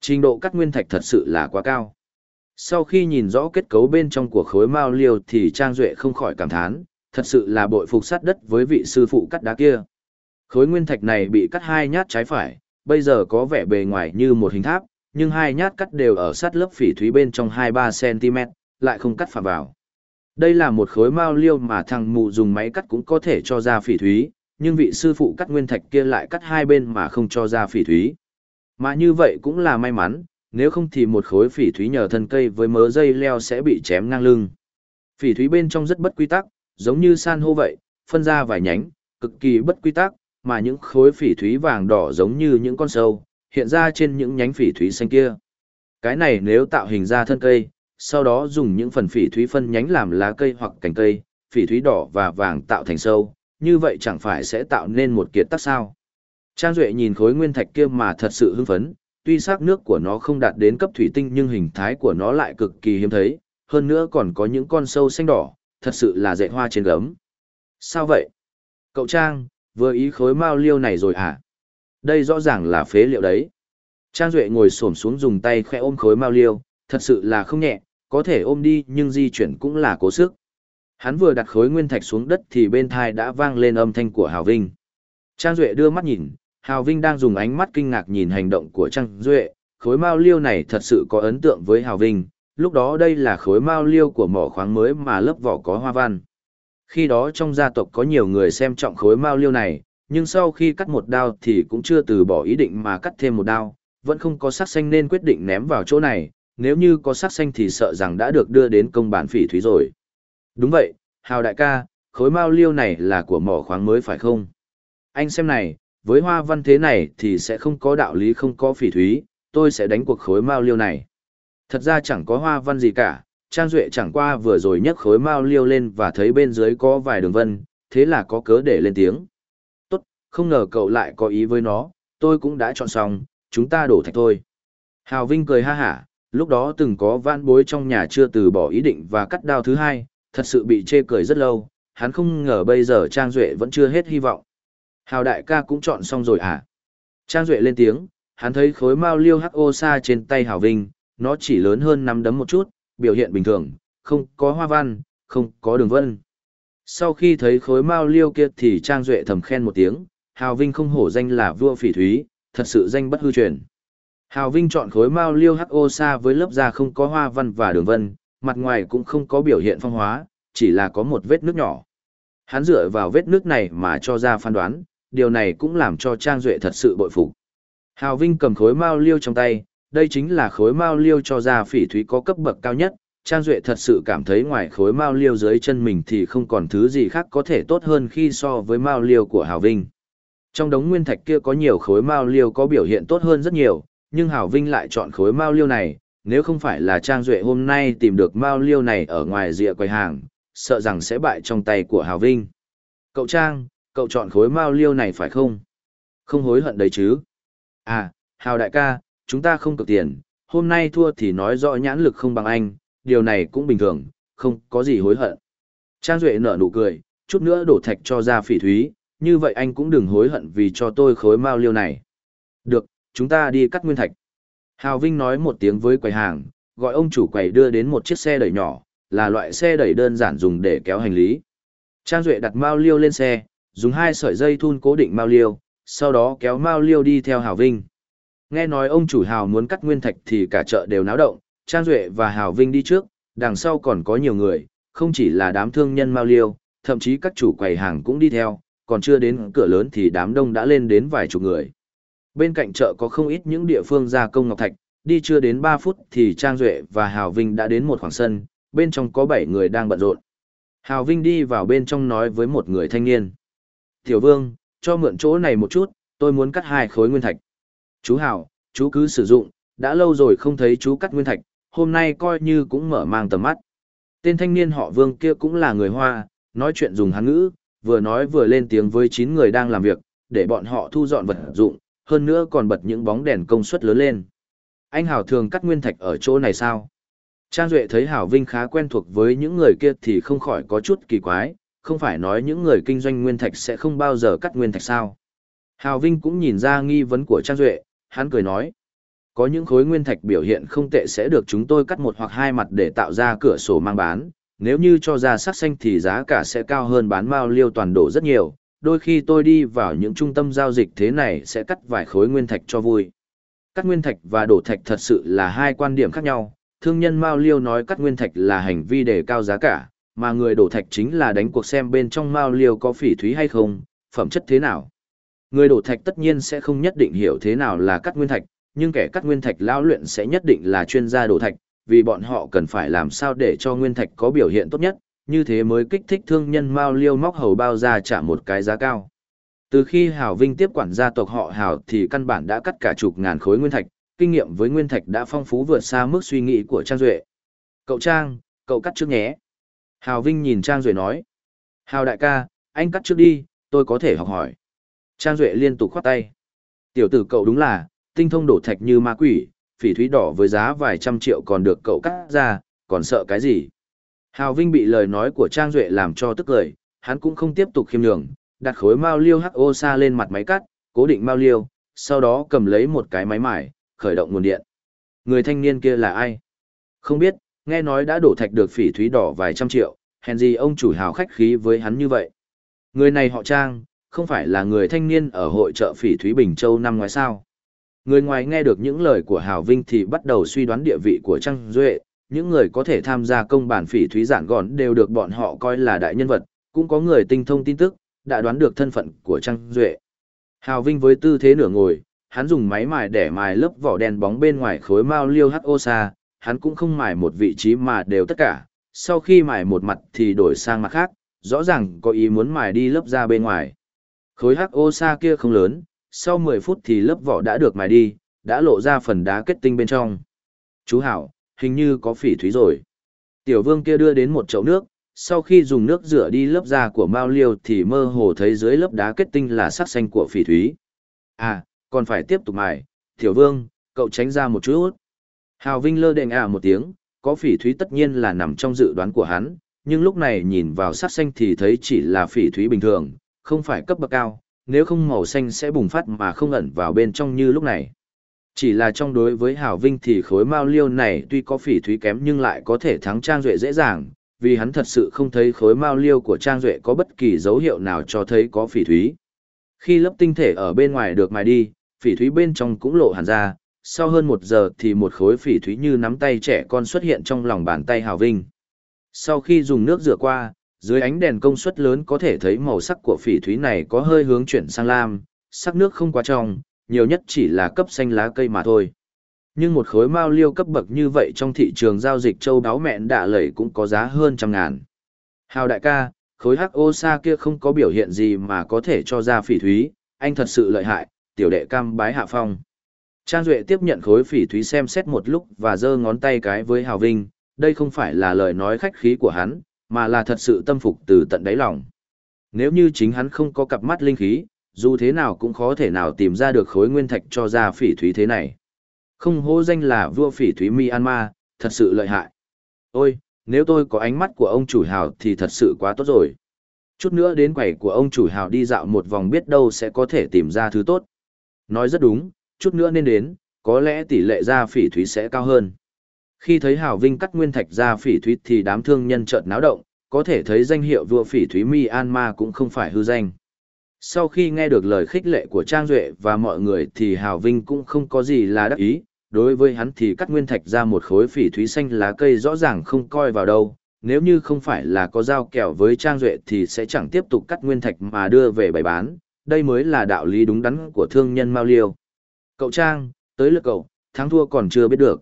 Trình độ cắt nguyên thạch thật sự là quá cao. Sau khi nhìn rõ kết cấu bên trong của khối mao liêu thì Trang Duệ không khỏi cảm thán, thật sự là bội phục sát đất với vị sư phụ cắt đá kia. Khối nguyên thạch này bị cắt hai nhát trái phải, bây giờ có vẻ bề ngoài như một hình tháp, nhưng hai nhát cắt đều ở sát lớp phỉ thúy bên trong 2-3cm, lại không cắt phạm vào. Đây là một khối mao liêu mà thằng mụ dùng máy cắt cũng có thể cho ra phỉ thúy, nhưng vị sư phụ cắt nguyên thạch kia lại cắt hai bên mà không cho ra phỉ thúy. Mà như vậy cũng là may mắn, nếu không thì một khối phỉ thúy nhờ thân cây với mớ dây leo sẽ bị chém ngang lưng. Phỉ thúy bên trong rất bất quy tắc, giống như san hô vậy, phân ra vài nhánh, cực kỳ bất quy tắc, mà những khối phỉ thúy vàng đỏ giống như những con sâu, hiện ra trên những nhánh phỉ thúy xanh kia. Cái này nếu tạo hình ra thân cây, sau đó dùng những phần phỉ thúy phân nhánh làm lá cây hoặc cành cây, phỉ thúy đỏ và vàng tạo thành sâu, như vậy chẳng phải sẽ tạo nên một kiệt tác sao. Trang Duệ nhìn khối nguyên thạch kia mà thật sự hưng phấn, tuy sắc nước của nó không đạt đến cấp thủy tinh nhưng hình thái của nó lại cực kỳ hiếm thấy, hơn nữa còn có những con sâu xanh đỏ, thật sự là dạy hoa trên gấm. Sao vậy? Cậu Trang, vừa ý khối mao liêu này rồi à? Đây rõ ràng là phế liệu đấy. Trang Duệ ngồi xổm xuống dùng tay khẽ ôm khối mao liêu, thật sự là không nhẹ, có thể ôm đi nhưng di chuyển cũng là cố sức. Hắn vừa đặt khối nguyên thạch xuống đất thì bên thai đã vang lên âm thanh của Hào Vinh. Trang Duệ đưa mắt nhìn, Hào Vinh đang dùng ánh mắt kinh ngạc nhìn hành động của Trang Duệ, khối mao liêu này thật sự có ấn tượng với Hào Vinh, lúc đó đây là khối mao liêu của mỏ khoáng mới mà lớp vỏ có hoa văn. Khi đó trong gia tộc có nhiều người xem trọng khối mao liêu này, nhưng sau khi cắt một đao thì cũng chưa từ bỏ ý định mà cắt thêm một đao, vẫn không có sắc xanh nên quyết định ném vào chỗ này, nếu như có sắc xanh thì sợ rằng đã được đưa đến công bản phỉ thúy rồi. Đúng vậy, Hào đại ca, khối mao liêu này là của mỏ khoáng mới phải không? Anh xem này, với hoa văn thế này thì sẽ không có đạo lý không có phỉ thúy, tôi sẽ đánh cuộc khối mao liêu này. Thật ra chẳng có hoa văn gì cả, Trang Duệ chẳng qua vừa rồi nhấc khối mao liêu lên và thấy bên dưới có vài đường vân, thế là có cớ để lên tiếng. Tốt, không ngờ cậu lại có ý với nó, tôi cũng đã chọn xong, chúng ta đổ thạch thôi. Hào Vinh cười ha hả, lúc đó từng có vãn bối trong nhà chưa từ bỏ ý định và cắt đao thứ hai, thật sự bị chê cười rất lâu, hắn không ngờ bây giờ Trang Duệ vẫn chưa hết hy vọng. Hào đại ca cũng chọn xong rồi à? Trang Duệ lên tiếng, hắn thấy khối mao liêu hắc ô sa trên tay Hào Vinh, nó chỉ lớn hơn nắm đấm một chút, biểu hiện bình thường, không có hoa văn, không có đường vân. Sau khi thấy khối mao liêu kia thì Trang Duệ thầm khen một tiếng, Hào Vinh không hổ danh là vua phỉ thúy, thật sự danh bất hư truyền. Hào Vinh chọn khối mao liêu hắc ô sa với lớp da không có hoa văn và đường vân, mặt ngoài cũng không có biểu hiện phong hóa, chỉ là có một vết nước nhỏ. Hắn dựa vào vết nước này mà cho ra phán đoán, điều này cũng làm cho Trang Duệ thật sự bội phục. Hào Vinh cầm khối mao liêu trong tay, đây chính là khối mao liêu cho ra phỉ thúy có cấp bậc cao nhất. Trang Duệ thật sự cảm thấy ngoài khối mao liêu dưới chân mình thì không còn thứ gì khác có thể tốt hơn khi so với mao liêu của Hào Vinh. Trong đống nguyên thạch kia có nhiều khối mao liêu có biểu hiện tốt hơn rất nhiều, nhưng Hào Vinh lại chọn khối mao liêu này, nếu không phải là Trang Duệ hôm nay tìm được mao liêu này ở ngoài rìa quầy hàng, sợ rằng sẽ bại trong tay của Hào Vinh. Cậu Trang, cậu chọn khối mao liêu này phải không? Không hối hận đấy chứ? À, Hào đại ca, chúng ta không cực tiền, hôm nay thua thì nói rõ nhãn lực không bằng anh, điều này cũng bình thường, không có gì hối hận. Trang Duệ nở nụ cười, chút nữa đổ thạch cho ra phỉ thúy, như vậy anh cũng đừng hối hận vì cho tôi khối mao liêu này. Được, chúng ta đi cắt nguyên thạch. Hào Vinh nói một tiếng với quầy hàng, gọi ông chủ quầy đưa đến một chiếc xe đẩy nhỏ, là loại xe đẩy đơn giản dùng để kéo hành lý. Trang Duệ đặt mao liêu lên xe, dùng hai sợi dây thun cố định mao liêu, sau đó kéo mao liêu đi theo Hào Vinh. Nghe nói ông chủ Hào muốn cắt nguyên thạch thì cả chợ đều náo động, Trang Duệ và Hào Vinh đi trước, đằng sau còn có nhiều người, không chỉ là đám thương nhân mao liêu, thậm chí các chủ quầy hàng cũng đi theo, còn chưa đến cửa lớn thì đám đông đã lên đến vài chục người. Bên cạnh chợ có không ít những địa phương gia công ngọc thạch, đi chưa đến 3 phút thì Trang Duệ và Hào Vinh đã đến một khoảng sân, bên trong có 7 người đang bận rộn. Hào Vinh đi vào bên trong nói với một người thanh niên. Tiểu Vương, cho mượn chỗ này một chút, tôi muốn cắt hai khối nguyên thạch. Chú Hảo, chú cứ sử dụng, đã lâu rồi không thấy chú cắt nguyên thạch, hôm nay coi như cũng mở mang tầm mắt. Tên thanh niên họ Vương kia cũng là người Hoa, nói chuyện dùng hán ngữ, vừa nói vừa lên tiếng với chín người đang làm việc, để bọn họ thu dọn vật dụng, hơn nữa còn bật những bóng đèn công suất lớn lên. Anh Hảo thường cắt nguyên thạch ở chỗ này sao? Trang Duệ thấy Hảo Vinh khá quen thuộc với những người kia thì không khỏi có chút kỳ quái, không phải nói những người kinh doanh nguyên thạch sẽ không bao giờ cắt nguyên thạch sao? Hào Vinh cũng nhìn ra nghi vấn của Trang Duệ, hắn cười nói. Có những khối nguyên thạch biểu hiện không tệ sẽ được chúng tôi cắt một hoặc hai mặt để tạo ra cửa sổ mang bán, nếu như cho ra sắc xanh thì giá cả sẽ cao hơn bán mao liêu toàn đổ rất nhiều, đôi khi tôi đi vào những trung tâm giao dịch thế này sẽ cắt vài khối nguyên thạch cho vui. Cắt nguyên thạch và đổ thạch thật sự là hai quan điểm khác nhau, thương nhân Mao Liêu nói cắt nguyên thạch là hành vi đề cao giá cả, mà người đổ thạch chính là đánh cuộc xem bên trong Mao Liêu có phỉ thúy hay không, phẩm chất thế nào. Người đổ thạch tất nhiên sẽ không nhất định hiểu thế nào là cắt nguyên thạch, nhưng kẻ cắt nguyên thạch lão luyện sẽ nhất định là chuyên gia đổ thạch, vì bọn họ cần phải làm sao để cho nguyên thạch có biểu hiện tốt nhất, như thế mới kích thích thương nhân Mao Liêu móc hầu bao ra trả một cái giá cao. Từ khi Hảo Vinh tiếp quản gia tộc họ Hảo thì căn bản đã cắt cả chục ngàn khối nguyên thạch, kinh nghiệm với nguyên thạch đã phong phú vượt xa mức suy nghĩ của Trang Duệ. Cậu Trang, cậu cắt trước nhé. Hào Vinh nhìn Trang Duệ nói. Hào đại ca, anh cắt trước đi, tôi có thể học hỏi. Trang Duệ liên tục khoát tay. Tiểu tử cậu đúng là, tinh thông đổ thạch như ma quỷ, phỉ thúy đỏ với giá vài trăm triệu còn được cậu cắt ra, còn sợ cái gì? Hào Vinh bị lời nói của Trang Duệ làm cho tức lời, hắn cũng không tiếp tục khiêm nhường, đặt khối mao liêu HO xa lên mặt máy cắt, cố định mao liêu, sau đó cầm lấy một cái máy mải, khởi động nguồn điện. Người thanh niên kia là ai? Không biết, nghe nói đã đổ thạch được phỉ thúy đỏ vài trăm triệu, hèn gì ông chủ hào khách khí với hắn như vậy. Người này họ Trang, không phải là người thanh niên ở hội trợ phỉ thúy Bình Châu năm ngoái sao. Người ngoài nghe được những lời của Hào Vinh thì bắt đầu suy đoán địa vị của Trang Duệ, những người có thể tham gia công bản phỉ thúy giản gọn đều được bọn họ coi là đại nhân vật, cũng có người tinh thông tin tức, đã đoán được thân phận của Trang Duệ. Hào Vinh với tư thế nửa ngồi, hắn dùng máy mài để mài lớp vỏ đen bóng bên ngoài khối mao liêu HO xa, hắn cũng không mài một vị trí mà đều tất cả, sau khi mài một mặt thì đổi sang mặt khác, rõ ràng có ý muốn mài đi lớp da bên ngoài. Khối HO xa kia không lớn, sau 10 phút thì lớp vỏ đã được mài đi, đã lộ ra phần đá kết tinh bên trong. Chú Hảo, hình như có phỉ thúy rồi. Tiểu vương kia đưa đến một chậu nước, sau khi dùng nước rửa đi lớp da của mao liêu thì mơ hồ thấy dưới lớp đá kết tinh là sắc xanh của phỉ thúy. À, còn phải tiếp tục mài, tiểu vương, cậu tránh ra một chút. Hào Vinh lơ đệnh à một tiếng, có phỉ thúy tất nhiên là nằm trong dự đoán của hắn, nhưng lúc này nhìn vào sắc xanh thì thấy chỉ là phỉ thúy bình thường, không phải cấp bậc cao, nếu không màu xanh sẽ bùng phát mà không ẩn vào bên trong như lúc này. Chỉ là trong đối với Hào Vinh thì khối mao liêu này tuy có phỉ thúy kém nhưng lại có thể thắng Trang Duệ dễ dàng, vì hắn thật sự không thấy khối mao liêu của Trang Duệ có bất kỳ dấu hiệu nào cho thấy có phỉ thúy. Khi lớp tinh thể ở bên ngoài được mài đi, phỉ thúy bên trong cũng lộ hẳn ra, sau hơn một giờ thì một khối phỉ thúy như nắm tay trẻ con xuất hiện trong lòng bàn tay Hào Vinh. Sau khi dùng nước rửa qua, dưới ánh đèn công suất lớn có thể thấy màu sắc của phỉ thúy này có hơi hướng chuyển sang lam, sắc nước không quá trong, nhiều nhất chỉ là cấp xanh lá cây mà thôi. Nhưng một khối mao liêu cấp bậc như vậy trong thị trường giao dịch châu đáo mẹn đạ lẩy cũng có giá hơn trăm ngàn. Hào đại ca, khối hắc ô sa kia không có biểu hiện gì mà có thể cho ra phỉ thúy, anh thật sự lợi hại, tiểu đệ cam bái hạ phong. Trang Duệ tiếp nhận khối phỉ thúy xem xét một lúc và giơ ngón tay cái với Hào Vinh, đây không phải là lời nói khách khí của hắn, mà là thật sự tâm phục từ tận đáy lòng. Nếu như chính hắn không có cặp mắt linh khí, dù thế nào cũng khó thể nào tìm ra được khối nguyên thạch cho ra phỉ thúy thế này. Không hô danh là vua phỉ thúy Myanmar, thật sự lợi hại. Ôi, nếu tôi có ánh mắt của ông chủ hào thì thật sự quá tốt rồi. Chút nữa đến quầy của ông chủ hào đi dạo một vòng biết đâu sẽ có thể tìm ra thứ tốt. Nói rất đúng, chút nữa nên đến, có lẽ tỷ lệ ra phỉ thúy sẽ cao hơn. Khi thấy Hào Vinh cắt nguyên thạch ra phỉ thúy thì đám thương nhân chợt náo động, có thể thấy danh hiệu vua phỉ thúy Myanmar cũng không phải hư danh. Sau khi nghe được lời khích lệ của Trang Duệ và mọi người thì Hào Vinh cũng không có gì là đắc ý, đối với hắn thì cắt nguyên thạch ra một khối phỉ thúy xanh lá cây rõ ràng không coi vào đâu, nếu như không phải là có giao kèo với Trang Duệ thì sẽ chẳng tiếp tục cắt nguyên thạch mà đưa về bày bán, đây mới là đạo lý đúng đắn của thương nhân Mao Liêu. Cậu Trang, tới lượt cậu, thắng thua còn chưa biết được.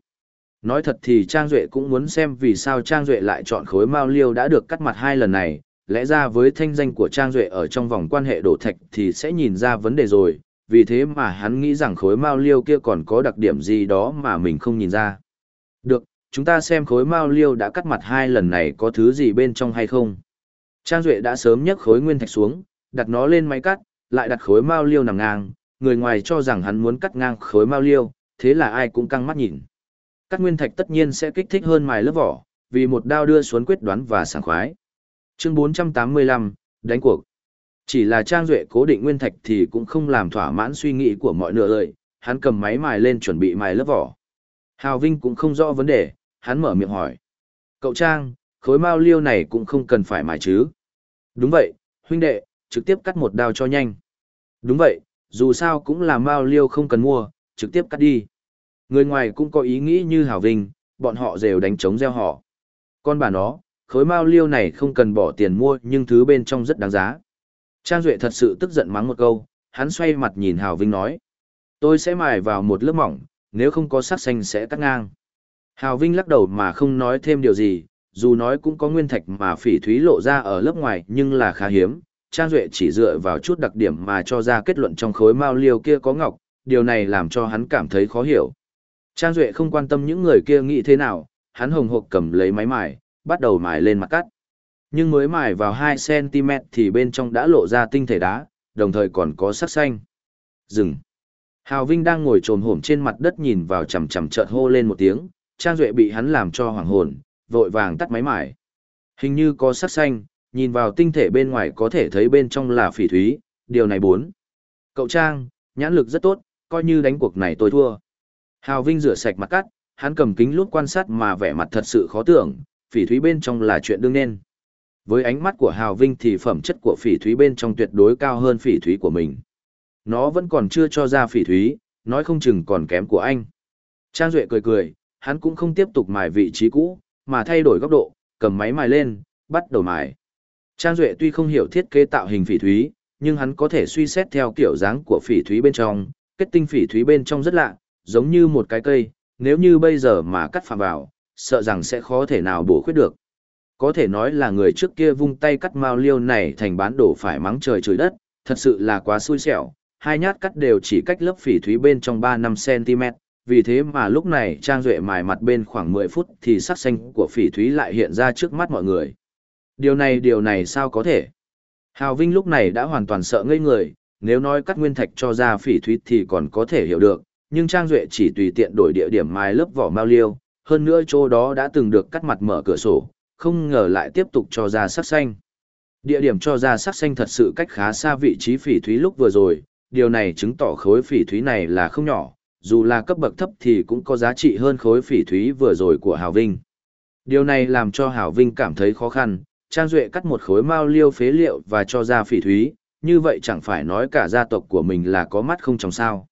Nói thật thì Trang Duệ cũng muốn xem vì sao Trang Duệ lại chọn khối Mao Liêu đã được cắt mặt hai lần này, lẽ ra với thanh danh của Trang Duệ ở trong vòng quan hệ đổ thạch thì sẽ nhìn ra vấn đề rồi, vì thế mà hắn nghĩ rằng khối Mao Liêu kia còn có đặc điểm gì đó mà mình không nhìn ra. Được, chúng ta xem khối Mao Liêu đã cắt mặt hai lần này có thứ gì bên trong hay không. Trang Duệ đã sớm nhấc khối nguyên thạch xuống, đặt nó lên máy cắt, lại đặt khối Mao Liêu nằm ngang, người ngoài cho rằng hắn muốn cắt ngang khối Mao Liêu, thế là ai cũng căng mắt nhìn. Cắt nguyên thạch tất nhiên sẽ kích thích hơn mài lớp vỏ, vì một đao đưa xuống quyết đoán và sảng khoái. Chương 485, đánh cuộc. Chỉ là Trang Duệ cố định nguyên thạch thì cũng không làm thỏa mãn suy nghĩ của mọi nửa lời, hắn cầm máy mài lên chuẩn bị mài lớp vỏ. Hào Vinh cũng không rõ vấn đề, hắn mở miệng hỏi. Cậu Trang, khối mao liêu này cũng không cần phải mài chứ. Đúng vậy, huynh đệ, trực tiếp cắt một đao cho nhanh. Đúng vậy, dù sao cũng là mao liêu không cần mua, trực tiếp cắt đi. Người ngoài cũng có ý nghĩ như Hảo Vinh, bọn họ đều đánh trống gieo họ. Con bà nó, khối mao liêu này không cần bỏ tiền mua nhưng thứ bên trong rất đáng giá. Trang Duệ thật sự tức giận mắng một câu, hắn xoay mặt nhìn Hào Vinh nói. Tôi sẽ mài vào một lớp mỏng, nếu không có sắc xanh sẽ cắt ngang. Hào Vinh lắc đầu mà không nói thêm điều gì, dù nói cũng có nguyên thạch mà phỉ thúy lộ ra ở lớp ngoài nhưng là khá hiếm. Trang Duệ chỉ dựa vào chút đặc điểm mà cho ra kết luận trong khối mao liêu kia có ngọc, điều này làm cho hắn cảm thấy khó hiểu. Trang Duệ không quan tâm những người kia nghĩ thế nào, hắn hồng hộc cầm lấy máy mài, bắt đầu mài lên mặt cắt. Nhưng mới mài vào 2cm thì bên trong đã lộ ra tinh thể đá, đồng thời còn có sắc xanh. Dừng. Hào Vinh đang ngồi trồm hổm trên mặt đất nhìn vào chầm chầm chợt hô lên một tiếng, Trang Duệ bị hắn làm cho hoảng hồn, vội vàng tắt máy mài. Hình như có sắc xanh, nhìn vào tinh thể bên ngoài có thể thấy bên trong là phỉ thúy, điều này bốn. Cậu Trang, nhãn lực rất tốt, coi như đánh cuộc này tôi thua. Hào Vinh rửa sạch mặt cắt, hắn cầm kính lút quan sát mà vẻ mặt thật sự khó tưởng, phỉ thúy bên trong là chuyện đương nên. Với ánh mắt của Hào Vinh thì phẩm chất của phỉ thúy bên trong tuyệt đối cao hơn phỉ thúy của mình. Nó vẫn còn chưa cho ra phỉ thúy, nói không chừng còn kém của anh. Trang Duệ cười cười, hắn cũng không tiếp tục mài vị trí cũ, mà thay đổi góc độ, cầm máy mài lên, bắt đầu mài. Trang Duệ tuy không hiểu thiết kế tạo hình phỉ thúy, nhưng hắn có thể suy xét theo kiểu dáng của phỉ thúy bên trong, kết tinh phỉ thúy bên trong rất lạ, giống như một cái cây, nếu như bây giờ mà cắt phạm vào, sợ rằng sẽ khó thể nào bổ khuyết được. Có thể nói là người trước kia vung tay cắt mao liêu này thành bán đổ phải mắng trời trời đất, thật sự là quá xui xẻo, hai nhát cắt đều chỉ cách lớp phỉ thúy bên trong 3-5cm, vì thế mà lúc này Trang Duệ mài mặt bên khoảng 10 phút thì sắc xanh của phỉ thúy lại hiện ra trước mắt mọi người. Điều này điều này sao có thể? Hào Vinh lúc này đã hoàn toàn sợ ngây người, nếu nói cắt nguyên thạch cho ra phỉ thúy thì còn có thể hiểu được, nhưng Trang Duệ chỉ tùy tiện đổi địa điểm mài lớp vỏ mao liêu, hơn nữa chỗ đó đã từng được cắt mặt mở cửa sổ, không ngờ lại tiếp tục cho ra sắc xanh. Địa điểm cho ra sắc xanh thật sự cách khá xa vị trí phỉ thúy lúc vừa rồi, điều này chứng tỏ khối phỉ thúy này là không nhỏ, dù là cấp bậc thấp thì cũng có giá trị hơn khối phỉ thúy vừa rồi của Hào Vinh. Điều này làm cho Hảo Vinh cảm thấy khó khăn, Trang Duệ cắt một khối mao liêu phế liệu và cho ra phỉ thúy, như vậy chẳng phải nói cả gia tộc của mình là có mắt không trong sao.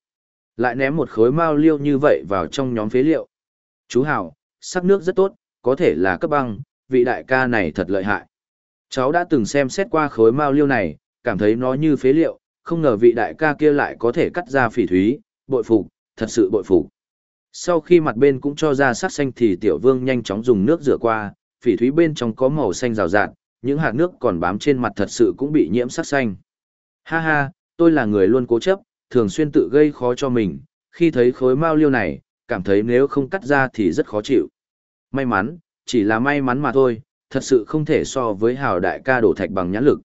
Lại ném một khối mao liêu như vậy vào trong nhóm phế liệu. Chú Hảo, sắc nước rất tốt, có thể là cấp băng, vị đại ca này thật lợi hại. Cháu đã từng xem xét qua khối mao liêu này, cảm thấy nó như phế liệu, không ngờ vị đại ca kia lại có thể cắt ra phỉ thúy, bội phục, thật sự bội phục. Sau khi mặt bên cũng cho ra sắc xanh thì tiểu vương nhanh chóng dùng nước rửa qua, phỉ thúy bên trong có màu xanh rào rạt, những hạt nước còn bám trên mặt thật sự cũng bị nhiễm sắc xanh. Ha ha, tôi là người luôn cố chấp, thường xuyên tự gây khó cho mình, khi thấy khối mao liêu này, cảm thấy nếu không cắt ra thì rất khó chịu. May mắn, chỉ là may mắn mà thôi, thật sự không thể so với hào đại ca đổ thạch bằng nhãn lực.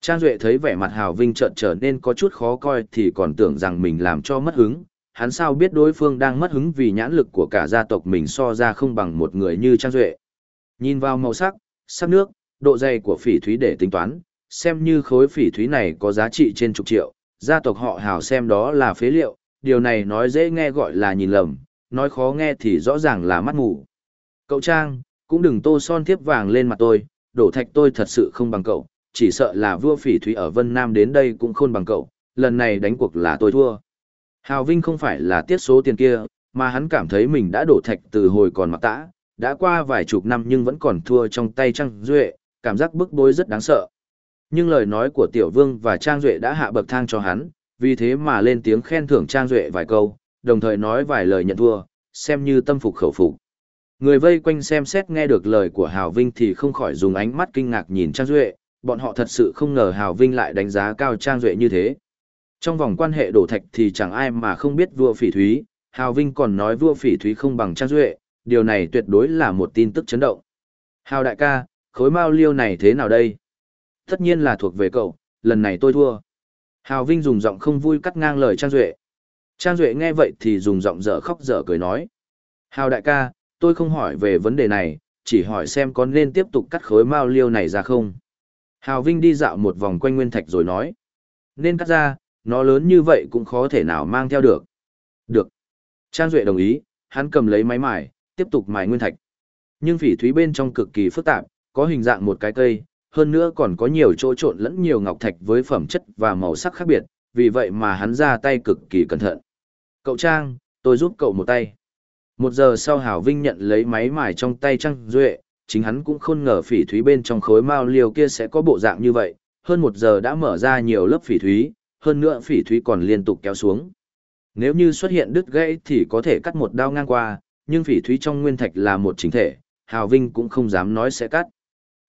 Trang Duệ thấy vẻ mặt Hào Vinh trợn trở nên có chút khó coi thì còn tưởng rằng mình làm cho mất hứng. Hắn sao biết đối phương đang mất hứng vì nhãn lực của cả gia tộc mình so ra không bằng một người như Trang Duệ. Nhìn vào màu sắc, sắc nước, độ dày của phỉ thúy để tính toán, xem như khối phỉ thúy này có giá trị trên chục triệu, gia tộc họ Hào xem đó là phế liệu, điều này nói dễ nghe gọi là nhìn lầm, nói khó nghe thì rõ ràng là mắt mù. Cậu Trang, cũng đừng tô son thiếp vàng lên mặt tôi, đổ thạch tôi thật sự không bằng cậu, chỉ sợ là vua phỉ thúy ở Vân Nam đến đây cũng khôn bằng cậu, lần này đánh cuộc là tôi thua. Hào Vinh không phải là tiết số tiền kia, mà hắn cảm thấy mình đã đổ thạch từ hồi còn mặc tã, đã qua vài chục năm nhưng vẫn còn thua trong tay Trang Duệ, cảm giác bức bối rất đáng sợ. Nhưng lời nói của Tiểu Vương và Trang Duệ đã hạ bậc thang cho hắn, vì thế mà lên tiếng khen thưởng Trang Duệ vài câu, đồng thời nói vài lời nhận thua, xem như tâm phục khẩu phục. Người vây quanh xem xét nghe được lời của Hào Vinh thì không khỏi dùng ánh mắt kinh ngạc nhìn Trang Duệ, bọn họ thật sự không ngờ Hào Vinh lại đánh giá cao Trang Duệ như thế. Trong vòng quan hệ đổ thạch thì chẳng ai mà không biết vua phỉ thúy, Hào Vinh còn nói vua phỉ thúy không bằng Trang Duệ, điều này tuyệt đối là một tin tức chấn động. Hào đại ca, khối mao liêu này thế nào đây? Tất nhiên là thuộc về cậu, lần này tôi thua. Hào Vinh dùng giọng không vui cắt ngang lời Trang Duệ. Trang Duệ nghe vậy thì dùng giọng dở khóc dở cười nói. Hào đại ca, tôi không hỏi về vấn đề này, chỉ hỏi xem có nên tiếp tục cắt khối mao liêu này ra không. Hào Vinh đi dạo một vòng quanh nguyên thạch rồi nói. Nên cắt ra, nó lớn như vậy cũng khó thể nào mang theo được. Được. Trang Duệ đồng ý, hắn cầm lấy máy mài, tiếp tục mài nguyên thạch. Nhưng phỉ thúy bên trong cực kỳ phức tạp, có hình dạng một cái cây, hơn nữa còn có nhiều chỗ trộn lẫn nhiều ngọc thạch với phẩm chất và màu sắc khác biệt, vì vậy mà hắn ra tay cực kỳ cẩn thận. Cậu Trang, tôi giúp cậu một tay. Một giờ sau Hảo Vinh nhận lấy máy mài trong tay Trang Duệ, chính hắn cũng không ngờ phỉ thúy bên trong khối mao liều kia sẽ có bộ dạng như vậy, hơn một giờ đã mở ra nhiều lớp phỉ thúy, hơn nữa phỉ thúy còn liên tục kéo xuống. Nếu như xuất hiện đứt gãy thì có thể cắt một đao ngang qua, nhưng phỉ thúy trong nguyên thạch là một chính thể, Hào Vinh cũng không dám nói sẽ cắt.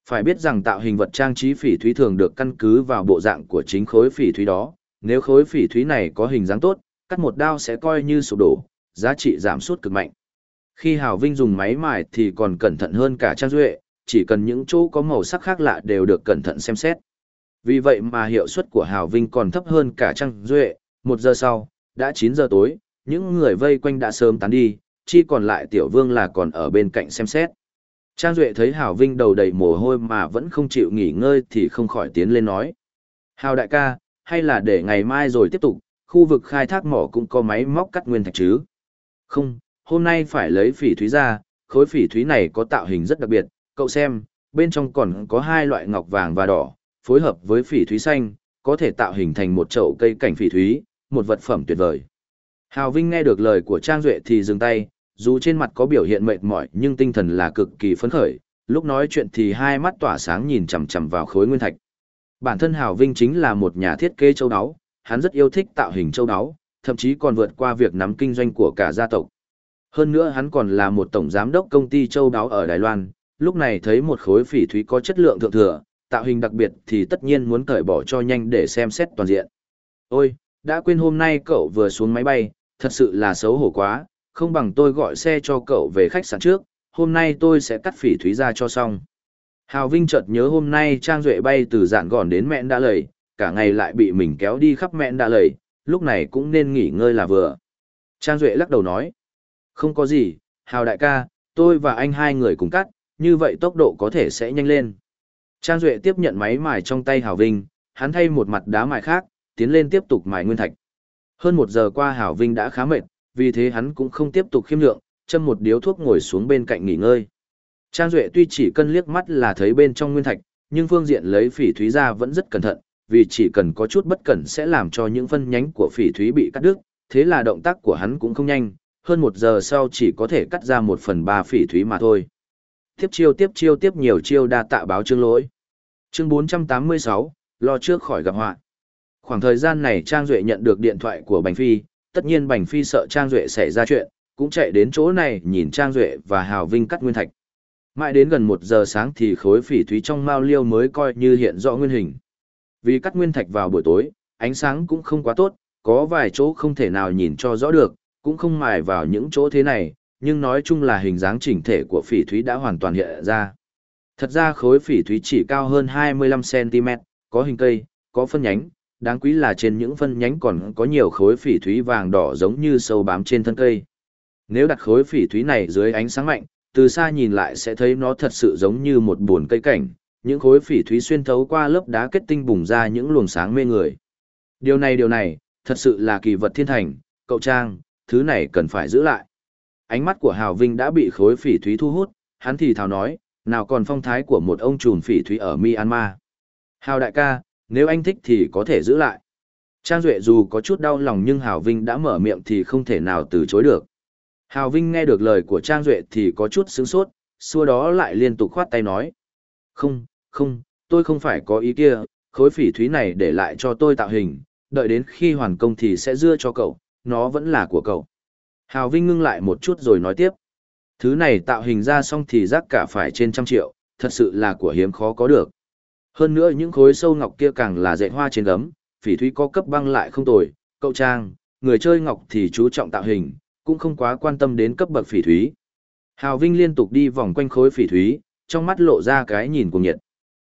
Phải biết rằng tạo hình vật trang trí phỉ thúy thường được căn cứ vào bộ dạng của chính khối phỉ thúy đó, nếu khối phỉ thúy này có hình dáng tốt, cắt một đao sẽ coi như sụp đổ, giá trị giảm sút cực mạnh. Khi Hào Vinh dùng máy mài thì còn cẩn thận hơn cả Trang Duệ, chỉ cần những chỗ có màu sắc khác lạ đều được cẩn thận xem xét. Vì vậy mà hiệu suất của Hào Vinh còn thấp hơn cả Trang Duệ, một giờ sau, đã 9 giờ tối, những người vây quanh đã sớm tán đi, chi còn lại Tiểu Vương là còn ở bên cạnh xem xét. Trang Duệ thấy Hào Vinh đầu đầy mồ hôi mà vẫn không chịu nghỉ ngơi thì không khỏi tiến lên nói. Hào đại ca, hay là để ngày mai rồi tiếp tục, khu vực khai thác mỏ cũng có máy móc cắt nguyên thạch chứ? Không, hôm nay phải lấy phỉ thúy ra, khối phỉ thúy này có tạo hình rất đặc biệt, cậu xem, bên trong còn có hai loại ngọc vàng và đỏ, phối hợp với phỉ thúy xanh, có thể tạo hình thành một chậu cây cảnh phỉ thúy, một vật phẩm tuyệt vời. Hào Vinh nghe được lời của Trang Duệ thì dừng tay, dù trên mặt có biểu hiện mệt mỏi nhưng tinh thần là cực kỳ phấn khởi, lúc nói chuyện thì hai mắt tỏa sáng nhìn chằm chằm vào khối nguyên thạch. Bản thân Hào Vinh chính là một nhà thiết kế châu đáo, hắn rất yêu thích tạo hình châu đáo, thậm chí còn vượt qua việc nắm kinh doanh của cả gia tộc. Hơn nữa hắn còn là một tổng giám đốc công ty châu đáo ở Đài Loan, lúc này thấy một khối phỉ thúy có chất lượng thượng thừa, tạo hình đặc biệt thì tất nhiên muốn cởi bỏ cho nhanh để xem xét toàn diện. Ôi, đã quên hôm nay cậu vừa xuống máy bay, thật sự là xấu hổ quá, không bằng tôi gọi xe cho cậu về khách sạn trước, hôm nay tôi sẽ cắt phỉ thúy ra cho xong. Hào Vinh chợt nhớ hôm nay Trang Duệ bay từ dạn gòn đến mẹn đã lầy, cả ngày lại bị mình kéo đi khắp mẹn đã lầy, lúc này cũng nên nghỉ ngơi là vừa. Trang Duệ lắc đầu nói, không có gì, Hào đại ca, tôi và anh hai người cùng cắt, như vậy tốc độ có thể sẽ nhanh lên. Trang Duệ tiếp nhận máy mài trong tay Hào Vinh, hắn thay một mặt đá mài khác, tiến lên tiếp tục mài nguyên thạch. Hơn một giờ qua Hào Vinh đã khá mệt, vì thế hắn cũng không tiếp tục khiêm lượng, châm một điếu thuốc ngồi xuống bên cạnh nghỉ ngơi. Trang Duệ tuy chỉ cân liếc mắt là thấy bên trong nguyên thạch, nhưng phương diện lấy phỉ thúy ra vẫn rất cẩn thận, vì chỉ cần có chút bất cẩn sẽ làm cho những phân nhánh của phỉ thúy bị cắt đứt, thế là động tác của hắn cũng không nhanh, hơn một giờ sau chỉ có thể cắt ra một phần ba phỉ thúy mà thôi. Tiếp chiêu tiếp chiêu tiếp nhiều chiêu đa tạ báo chương lỗi. Chương 486, lo trước khỏi gặp họa. Khoảng thời gian này Trang Duệ nhận được điện thoại của Bành Phi, tất nhiên Bành Phi sợ Trang Duệ xảy ra chuyện, cũng chạy đến chỗ này nhìn Trang Duệ và Hào Vinh cắt nguyên thạch. Mãi đến gần một giờ sáng thì khối phỉ thúy trong mao liêu mới coi như hiện rõ nguyên hình. Vì cắt nguyên thạch vào buổi tối, ánh sáng cũng không quá tốt, có vài chỗ không thể nào nhìn cho rõ được, cũng không mài vào những chỗ thế này, nhưng nói chung là hình dáng chỉnh thể của phỉ thúy đã hoàn toàn hiện ra. Thật ra khối phỉ thúy chỉ cao hơn 25cm, có hình cây, có phân nhánh, đáng quý là trên những phân nhánh còn có nhiều khối phỉ thúy vàng đỏ giống như sâu bám trên thân cây. Nếu đặt khối phỉ thúy này dưới ánh sáng mạnh, từ xa nhìn lại sẽ thấy nó thật sự giống như một buồn cây cảnh, những khối phỉ thúy xuyên thấu qua lớp đá kết tinh bùng ra những luồng sáng mê người. Điều này điều này, thật sự là kỳ vật thiên thành, cậu Trang, thứ này cần phải giữ lại. Ánh mắt của Hào Vinh đã bị khối phỉ thúy thu hút, hắn thì thào nói, nào còn phong thái của một ông trùm phỉ thúy ở Myanmar. Hào đại ca, nếu anh thích thì có thể giữ lại. Trang Duệ dù có chút đau lòng nhưng Hào Vinh đã mở miệng thì không thể nào từ chối được. Hào Vinh nghe được lời của Trang Duệ thì có chút sướng sốt, xua đó lại liên tục khoát tay nói. Không, không, tôi không phải có ý kia, khối phỉ thúy này để lại cho tôi tạo hình, đợi đến khi hoàn công thì sẽ dưa cho cậu, nó vẫn là của cậu. Hào Vinh ngưng lại một chút rồi nói tiếp. Thứ này tạo hình ra xong thì rác cả phải trên trăm triệu, thật sự là của hiếm khó có được. Hơn nữa những khối sâu ngọc kia càng là dạy hoa trên gấm, phỉ thúy có cấp băng lại không tồi, cậu trang, người chơi ngọc thì chú trọng tạo hình, cũng không quá quan tâm đến cấp bậc phỉ thúy. Hào Vinh liên tục đi vòng quanh khối phỉ thúy, trong mắt lộ ra cái nhìn cuồng nhiệt.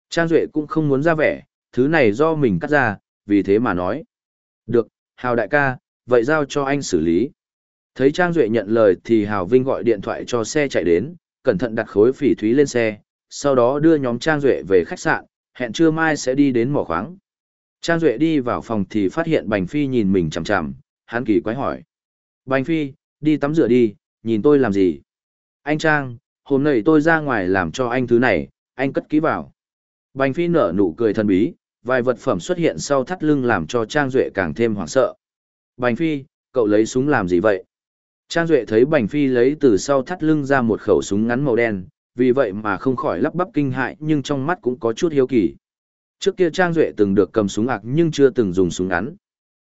Trang Duệ cũng không muốn ra vẻ, thứ này do mình cắt ra, vì thế mà nói. Được, Hào đại ca, vậy giao cho anh xử lý. Thấy Trang Duệ nhận lời thì Hào Vinh gọi điện thoại cho xe chạy đến, cẩn thận đặt khối phỉ thúy lên xe, sau đó đưa nhóm Trang Duệ về khách sạn, hẹn trưa mai sẽ đi đến mỏ khoáng. Trang Duệ đi vào phòng thì phát hiện Bành Phi nhìn mình chằm chằm, hắn kỳ quái hỏi. Bành Phi, đi tắm rửa đi, nhìn tôi làm gì? Anh Trang, hôm nay tôi ra ngoài làm cho anh thứ này, anh cất ký vào. Bành Phi nở nụ cười thần bí, vài vật phẩm xuất hiện sau thắt lưng làm cho Trang Duệ càng thêm hoảng sợ. Bành Phi, cậu lấy súng làm gì vậy? Trang Duệ thấy Bành Phi lấy từ sau thắt lưng ra một khẩu súng ngắn màu đen, vì vậy mà không khỏi lắp bắp kinh hại nhưng trong mắt cũng có chút hiếu kỳ. Trước kia Trang Duệ từng được cầm súng ạc nhưng chưa từng dùng súng ngắn.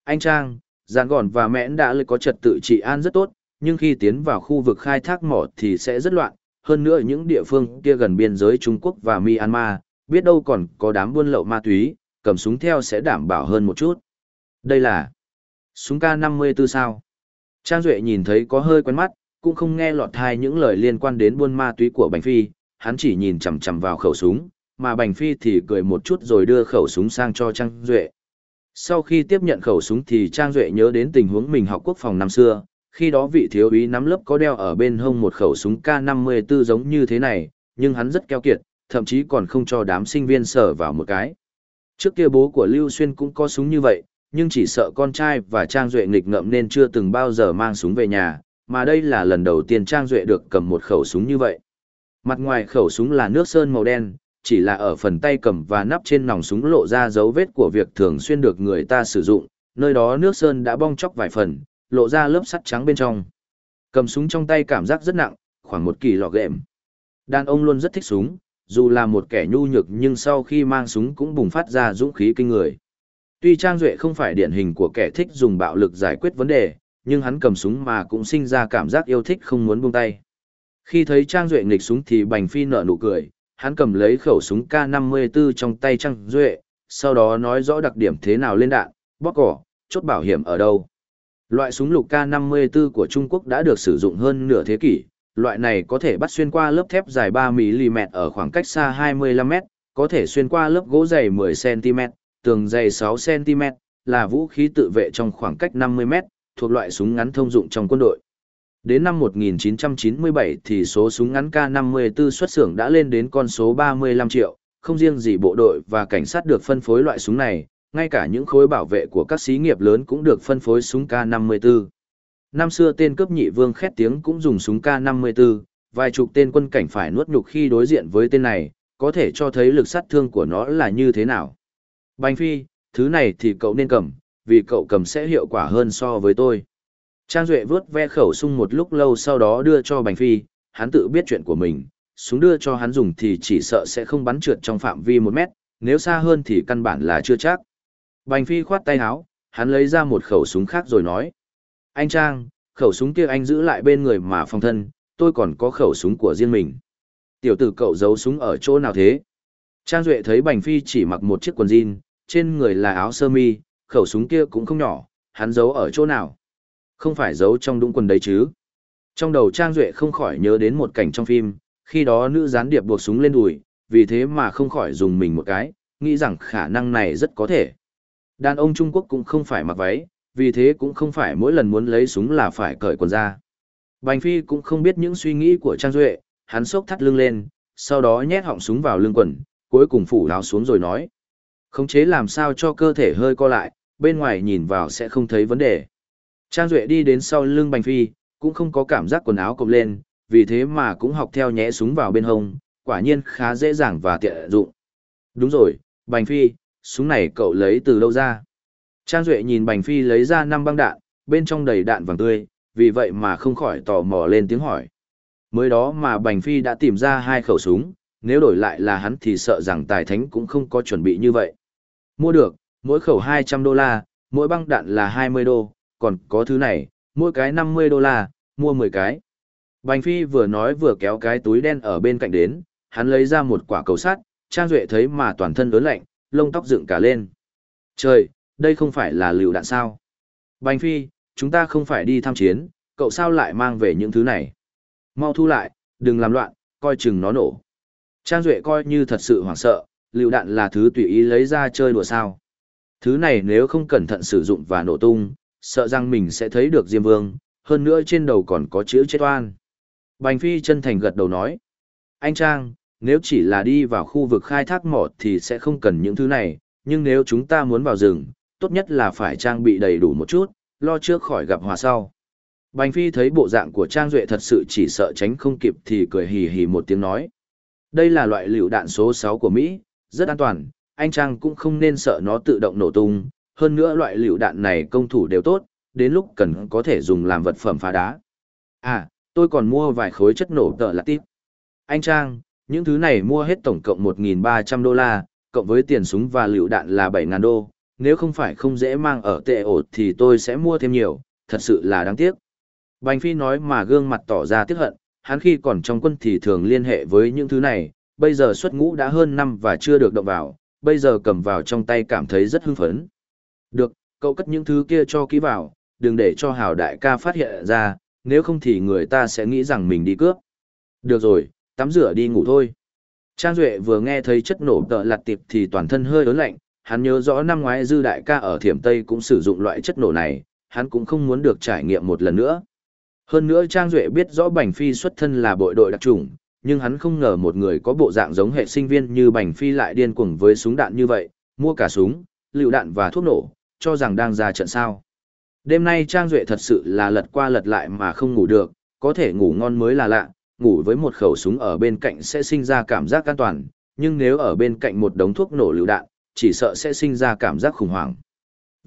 Anh Trang, giàn gòn và mẽn đã lấy có trật tự trị an rất tốt, nhưng khi tiến vào khu vực khai thác mỏ thì sẽ rất loạn. Hơn nữa những địa phương kia gần biên giới Trung Quốc và Myanmar, biết đâu còn có đám buôn lậu ma túy, cầm súng theo sẽ đảm bảo hơn một chút. Đây là súng K54 sao? Trang Duệ nhìn thấy có hơi quen mắt, cũng không nghe lọt thai những lời liên quan đến buôn ma túy của Bành Phi, hắn chỉ nhìn chằm chằm vào khẩu súng, mà Bành Phi thì cười một chút rồi đưa khẩu súng sang cho Trang Duệ. Sau khi tiếp nhận khẩu súng thì Trang Duệ nhớ đến tình huống mình học quốc phòng năm xưa, khi đó vị thiếu úy nắm lớp có đeo ở bên hông một khẩu súng K54 giống như thế này, nhưng hắn rất keo kiệt, thậm chí còn không cho đám sinh viên sở vào một cái. Trước kia bố của Lưu Xuyên cũng có súng như vậy, nhưng chỉ sợ con trai và Trang Duệ nghịch ngợm nên chưa từng bao giờ mang súng về nhà, mà đây là lần đầu tiên Trang Duệ được cầm một khẩu súng như vậy. Mặt ngoài khẩu súng là nước sơn màu đen, chỉ là ở phần tay cầm và nắp trên nòng súng lộ ra dấu vết của việc thường xuyên được người ta sử dụng, nơi đó nước sơn đã bong chóc vài phần, lộ ra lớp sắt trắng bên trong. Cầm súng trong tay cảm giác rất nặng, khoảng một kỳ lọ gệm. Đàn ông luôn rất thích súng, dù là một kẻ nhu nhược nhưng sau khi mang súng cũng bùng phát ra dũng khí kinh người. Tuy Trang Duệ không phải điển hình của kẻ thích dùng bạo lực giải quyết vấn đề, nhưng hắn cầm súng mà cũng sinh ra cảm giác yêu thích không muốn buông tay. Khi thấy Trang Duệ nghịch súng thì Bành Phi nở nụ cười, hắn cầm lấy khẩu súng K54 trong tay Trang Duệ, sau đó nói rõ đặc điểm thế nào lên đạn, bóc cỏ, chốt bảo hiểm ở đâu. Loại súng lục K54 của Trung Quốc đã được sử dụng hơn nửa thế kỷ, loại này có thể bắt xuyên qua lớp thép dài 3mm ở khoảng cách xa 25m, có thể xuyên qua lớp gỗ dày 10cm, tường dày 6cm, là vũ khí tự vệ trong khoảng cách 50m, thuộc loại súng ngắn thông dụng trong quân đội. Đến năm 1997 thì số súng ngắn K54 xuất xưởng đã lên đến con số 35 triệu, không riêng gì bộ đội và cảnh sát được phân phối loại súng này, ngay cả những khối bảo vệ của các xí nghiệp lớn cũng được phân phối súng K54. Năm xưa tên cướp nhị vương khét tiếng cũng dùng súng K54, vài chục tên quân cảnh phải nuốt nhục khi đối diện với tên này, có thể cho thấy lực sát thương của nó là như thế nào. Bành Phi, thứ này thì cậu nên cầm, vì cậu cầm sẽ hiệu quả hơn so với tôi. Trang Duệ vớt ve khẩu sung một lúc lâu sau đó đưa cho Bành Phi, hắn tự biết chuyện của mình, súng đưa cho hắn dùng thì chỉ sợ sẽ không bắn trượt trong phạm vi một mét, nếu xa hơn thì căn bản là chưa chắc. Bành Phi khoát tay áo, hắn lấy ra một khẩu súng khác rồi nói. Anh Trang, khẩu súng kia anh giữ lại bên người mà phòng thân, tôi còn có khẩu súng của riêng mình. Tiểu tử cậu giấu súng ở chỗ nào thế? Trang Duệ thấy Bành Phi chỉ mặc một chiếc quần jean, trên người là áo sơ mi, khẩu súng kia cũng không nhỏ, hắn giấu ở chỗ nào? Không phải giấu trong đũng quần đấy chứ? Trong đầu Trang Duệ không khỏi nhớ đến một cảnh trong phim, khi đó nữ gián điệp buộc súng lên đùi, vì thế mà không khỏi dùng mình một cái, nghĩ rằng khả năng này rất có thể. Đàn ông Trung Quốc cũng không phải mặc váy, vì thế cũng không phải mỗi lần muốn lấy súng là phải cởi quần ra. Bành Phi cũng không biết những suy nghĩ của Trang Duệ, hắn sốc thắt lưng lên, sau đó nhét họng súng vào lưng quần, cuối cùng phủ áo xuống rồi nói. Khống chế làm sao cho cơ thể hơi co lại, bên ngoài nhìn vào sẽ không thấy vấn đề. Trang Duệ đi đến sau lưng Bành Phi, cũng không có cảm giác quần áo cộm lên, vì thế mà cũng học theo nhẽ súng vào bên hông, quả nhiên khá dễ dàng và tiện dụng. Đúng rồi, Bành Phi, súng này cậu lấy từ đâu ra? Trang Duệ nhìn Bành Phi lấy ra năm băng đạn, bên trong đầy đạn vàng tươi, vì vậy mà không khỏi tò mò lên tiếng hỏi. Mới đó mà Bành Phi đã tìm ra hai khẩu súng, nếu đổi lại là hắn thì sợ rằng Tài Thánh cũng không có chuẩn bị như vậy. Mua được, mỗi khẩu 200 đô la, mỗi băng đạn là 20 đô, còn có thứ này, mỗi cái 50 đô la, mua 10 cái. Bành Phi vừa nói vừa kéo cái túi đen ở bên cạnh đến, hắn lấy ra một quả cầu sắt, Trang Duệ thấy mà toàn thân ớn lạnh, lông tóc dựng cả lên. Trời, đây không phải là liều đạn sao? Bành Phi, chúng ta không phải đi tham chiến, cậu sao lại mang về những thứ này? Mau thu lại, đừng làm loạn, coi chừng nó nổ. Trang Duệ coi như thật sự hoảng sợ, liều đạn là thứ tùy ý lấy ra chơi đùa sao. Thứ này nếu không cẩn thận sử dụng và nổ tung, sợ rằng mình sẽ thấy được Diêm Vương, hơn nữa trên đầu còn có chữ chết oan. Bành Phi chân thành gật đầu nói. Anh Trang, nếu chỉ là đi vào khu vực khai thác mỏ thì sẽ không cần những thứ này, nhưng nếu chúng ta muốn vào rừng, tốt nhất là phải trang bị đầy đủ một chút, lo trước khỏi gặp hòa sau. Bành Phi thấy bộ dạng của Trang Duệ thật sự chỉ sợ tránh không kịp thì cười hì hì một tiếng nói. Đây là loại lựu đạn số 6 của Mỹ, rất an toàn, anh Trang cũng không nên sợ nó tự động nổ tung, hơn nữa loại lựu đạn này công thủ đều tốt, đến lúc cần có thể dùng làm vật phẩm phá đá. À, tôi còn mua vài khối chất nổ tợ là tiếp. Anh Trang, những thứ này mua hết tổng cộng 1.300 đô la, cộng với tiền súng và lựu đạn là 7.000 đô, nếu không phải không dễ mang ở tệ ổ thì tôi sẽ mua thêm nhiều, thật sự là đáng tiếc. Bành Phi nói mà gương mặt tỏ ra tiếc hận, hắn khi còn trong quân thì thường liên hệ với những thứ này, bây giờ xuất ngũ đã hơn năm và chưa được động vào, bây giờ cầm vào trong tay cảm thấy rất hưng phấn. Được, cậu cất những thứ kia cho kỹ vào, đừng để cho hào đại ca phát hiện ra, nếu không thì người ta sẽ nghĩ rằng mình đi cướp. Được rồi, tắm rửa đi ngủ thôi. Trang Duệ vừa nghe thấy chất nổ tợ lặt tiệp thì toàn thân hơi ớn lạnh, hắn nhớ rõ năm ngoái dư đại ca ở thiểm Tây cũng sử dụng loại chất nổ này, hắn cũng không muốn được trải nghiệm một lần nữa. Hơn nữa Trang Duệ biết rõ Bành Phi xuất thân là bội đội đặc trùng, nhưng hắn không ngờ một người có bộ dạng giống hệ sinh viên như Bành Phi lại điên cuồng với súng đạn như vậy, mua cả súng, lựu đạn và thuốc nổ, cho rằng đang ra trận sao. Đêm nay Trang Duệ thật sự là lật qua lật lại mà không ngủ được, có thể ngủ ngon mới là lạ, ngủ với một khẩu súng ở bên cạnh sẽ sinh ra cảm giác an toàn, nhưng nếu ở bên cạnh một đống thuốc nổ lựu đạn, chỉ sợ sẽ sinh ra cảm giác khủng hoảng.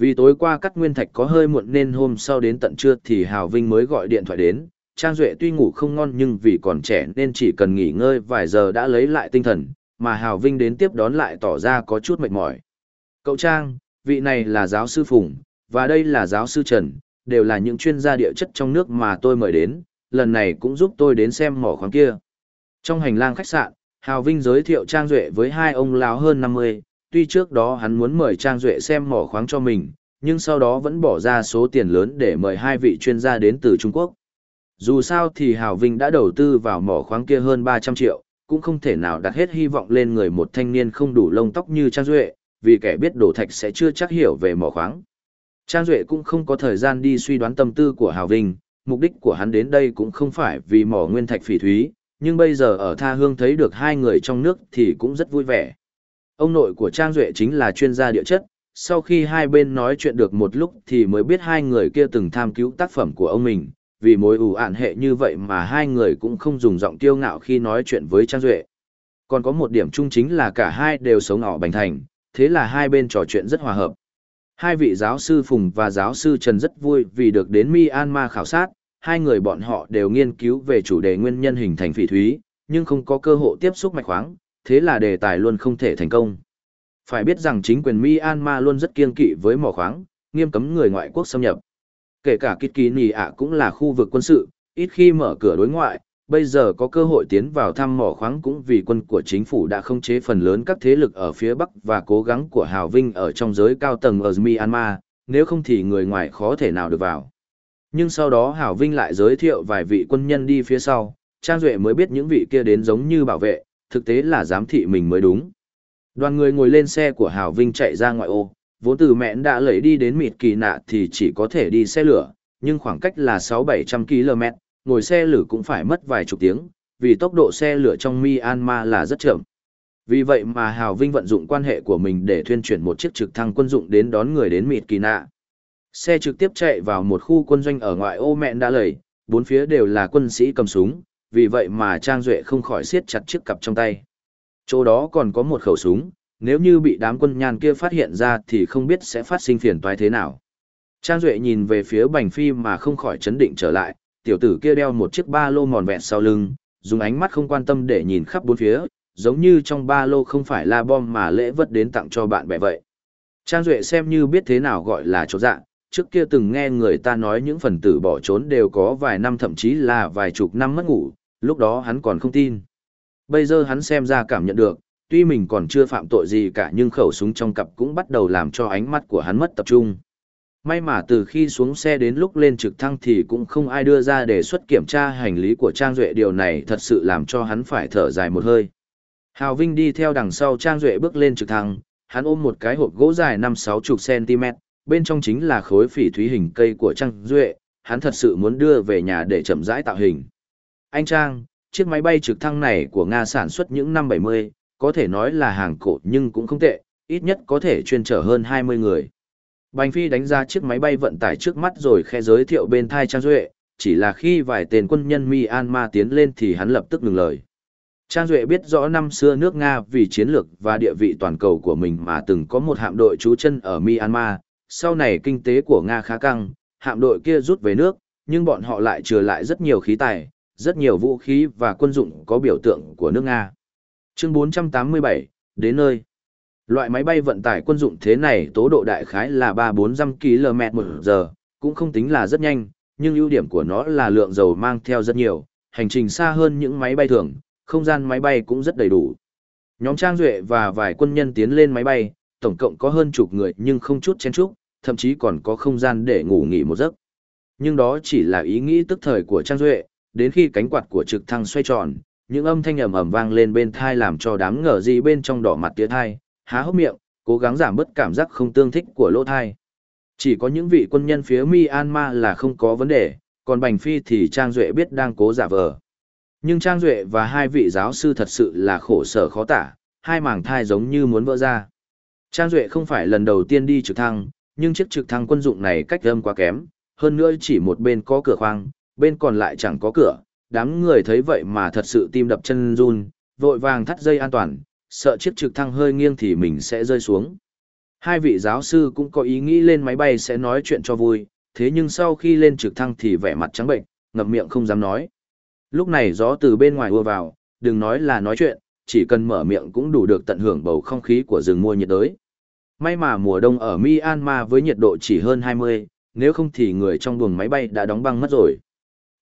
Vì tối qua cắt nguyên thạch có hơi muộn nên hôm sau đến tận trưa thì Hào Vinh mới gọi điện thoại đến, Trang Duệ tuy ngủ không ngon nhưng vì còn trẻ nên chỉ cần nghỉ ngơi vài giờ đã lấy lại tinh thần, mà Hào Vinh đến tiếp đón lại tỏ ra có chút mệt mỏi. Cậu Trang, vị này là giáo sư Phùng, và đây là giáo sư Trần, đều là những chuyên gia địa chất trong nước mà tôi mời đến, lần này cũng giúp tôi đến xem mỏ khoáng kia. Trong hành lang khách sạn, Hào Vinh giới thiệu Trang Duệ với hai ông lão hơn 50, tuy trước đó hắn muốn mời Trang Duệ xem mỏ khoáng cho mình, nhưng sau đó vẫn bỏ ra số tiền lớn để mời hai vị chuyên gia đến từ Trung Quốc. Dù sao thì Hào Vinh đã đầu tư vào mỏ khoáng kia hơn 300 triệu, cũng không thể nào đặt hết hy vọng lên người một thanh niên không đủ lông tóc như Trang Duệ, vì kẻ biết đổ thạch sẽ chưa chắc hiểu về mỏ khoáng. Trang Duệ cũng không có thời gian đi suy đoán tâm tư của Hào Vinh, mục đích của hắn đến đây cũng không phải vì mỏ nguyên thạch phỉ thúy, nhưng bây giờ ở Tha Hương thấy được hai người trong nước thì cũng rất vui vẻ. Ông nội của Trang Duệ chính là chuyên gia địa chất, sau khi hai bên nói chuyện được một lúc thì mới biết hai người kia từng tham cứu tác phẩm của ông mình, vì mối ủ ạn hệ như vậy mà hai người cũng không dùng giọng tiêu ngạo khi nói chuyện với Trang Duệ. Còn có một điểm chung chính là cả hai đều sống ở Bành Thành, thế là hai bên trò chuyện rất hòa hợp. Hai vị giáo sư Phùng và giáo sư Trần rất vui vì được đến Myanmar khảo sát, hai người bọn họ đều nghiên cứu về chủ đề nguyên nhân hình thành phỉ thúy, nhưng không có cơ hội tiếp xúc mạch khoáng, thế là đề tài luôn không thể thành công. Phải biết rằng chính quyền Myanmar luôn rất kiên kỵ với mỏ khoáng, nghiêm cấm người ngoại quốc xâm nhập. Kể cả Kít Kỳ Nì ạ cũng là khu vực quân sự, ít khi mở cửa đối ngoại, bây giờ có cơ hội tiến vào thăm mỏ khoáng cũng vì quân của chính phủ đã không chế phần lớn các thế lực ở phía Bắc và cố gắng của Hào Vinh ở trong giới cao tầng ở Myanmar, nếu không thì người ngoài khó thể nào được vào. Nhưng sau đó Hào Vinh lại giới thiệu vài vị quân nhân đi phía sau, Trang Duệ mới biết những vị kia đến giống như bảo vệ, thực tế là giám thị mình mới đúng. Đoàn người ngồi lên xe của Hào Vinh chạy ra ngoại ô, vốn từ mẹn đã lấy đi đến mịt kỳ nạ thì chỉ có thể đi xe lửa, nhưng khoảng cách là 6-700 km, ngồi xe lửa cũng phải mất vài chục tiếng, vì tốc độ xe lửa trong Myanmar là rất chậm. Vì vậy mà Hào Vinh vận dụng quan hệ của mình để thuyên chuyển một chiếc trực thăng quân dụng đến đón người đến mịt kỳ nạ. Xe trực tiếp chạy vào một khu quân doanh ở ngoại ô mẹn đã lầy, bốn phía đều là quân sĩ cầm súng, vì vậy mà Trang Duệ không khỏi siết chặt chiếc cặp trong tay. Chỗ đó còn có một khẩu súng, nếu như bị đám quân nhàn kia phát hiện ra thì không biết sẽ phát sinh phiền toái thế nào. Trang Duệ nhìn về phía bành phi mà không khỏi chấn định trở lại, tiểu tử kia đeo một chiếc ba lô mòn vẹn sau lưng, dùng ánh mắt không quan tâm để nhìn khắp bốn phía, giống như trong ba lô không phải là bom mà lễ vật đến tặng cho bạn bè vậy. Trang Duệ xem như biết thế nào gọi là chỗ dạng, trước kia từng nghe người ta nói những phần tử bỏ trốn đều có vài năm thậm chí là vài chục năm mất ngủ, lúc đó hắn còn không tin. Bây giờ hắn xem ra cảm nhận được, tuy mình còn chưa phạm tội gì cả nhưng khẩu súng trong cặp cũng bắt đầu làm cho ánh mắt của hắn mất tập trung. May mà từ khi xuống xe đến lúc lên trực thăng thì cũng không ai đưa ra đề xuất kiểm tra hành lý của Trang Duệ điều này thật sự làm cho hắn phải thở dài một hơi. Hào Vinh đi theo đằng sau Trang Duệ bước lên trực thăng, hắn ôm một cái hộp gỗ dài 5-60 cm, bên trong chính là khối phỉ thúy hình cây của Trang Duệ, hắn thật sự muốn đưa về nhà để chậm rãi tạo hình. Anh Trang, chiếc máy bay trực thăng này của Nga sản xuất những năm 70, có thể nói là hàng cổ nhưng cũng không tệ, ít nhất có thể chuyên chở hơn 20 người. Bành Phi đánh ra chiếc máy bay vận tải trước mắt rồi khe giới thiệu bên thai Trang Duệ, chỉ là khi vài tên quân nhân Myanmar tiến lên thì hắn lập tức ngừng lời. Trang Duệ biết rõ năm xưa nước Nga vì chiến lược và địa vị toàn cầu của mình mà từng có một hạm đội trú chân ở Myanmar, sau này kinh tế của Nga khá căng, hạm đội kia rút về nước, nhưng bọn họ lại trừ lại rất nhiều khí tài, rất nhiều vũ khí và quân dụng có biểu tượng của nước Nga. Chương 487, đến nơi. Loại máy bay vận tải quân dụng thế này tố độ đại khái là 3-400 km một giờ, cũng không tính là rất nhanh, nhưng ưu điểm của nó là lượng dầu mang theo rất nhiều, hành trình xa hơn những máy bay thường, không gian máy bay cũng rất đầy đủ. Nhóm Trang Duệ và vài quân nhân tiến lên máy bay, tổng cộng có hơn chục người nhưng không chút chen chúc, thậm chí còn có không gian để ngủ nghỉ một giấc. Nhưng đó chỉ là ý nghĩ tức thời của Trang Duệ, đến khi cánh quạt của trực thăng xoay tròn, những âm thanh ầm ầm vang lên bên thai làm cho đám ngờ gì bên trong đỏ mặt tía thai, há hốc miệng, cố gắng giảm bớt cảm giác không tương thích của lỗ thai. Chỉ có những vị quân nhân phía Myanmar là không có vấn đề, còn Bành Phi thì Trang Duệ biết đang cố giả vờ. Nhưng Trang Duệ và hai vị giáo sư thật sự là khổ sở khó tả, hai mảng thai giống như muốn vỡ ra. Trang Duệ không phải lần đầu tiên đi trực thăng, nhưng chiếc trực thăng quân dụng này cách âm quá kém, hơn nữa chỉ một bên có cửa khoang, bên còn lại chẳng có cửa. Đám người thấy vậy mà thật sự tim đập chân run, vội vàng thắt dây an toàn, sợ chiếc trực thăng hơi nghiêng thì mình sẽ rơi xuống. Hai vị giáo sư cũng có ý nghĩ lên máy bay sẽ nói chuyện cho vui, thế nhưng sau khi lên trực thăng thì vẻ mặt trắng bệnh, ngậm miệng không dám nói. Lúc này gió từ bên ngoài ùa vào, đừng nói là nói chuyện, chỉ cần mở miệng cũng đủ được tận hưởng bầu không khí của rừng mua nhiệt đới. May mà mùa đông ở Myanmar với nhiệt độ chỉ hơn 20, nếu không thì người trong buồng máy bay đã đóng băng mất rồi.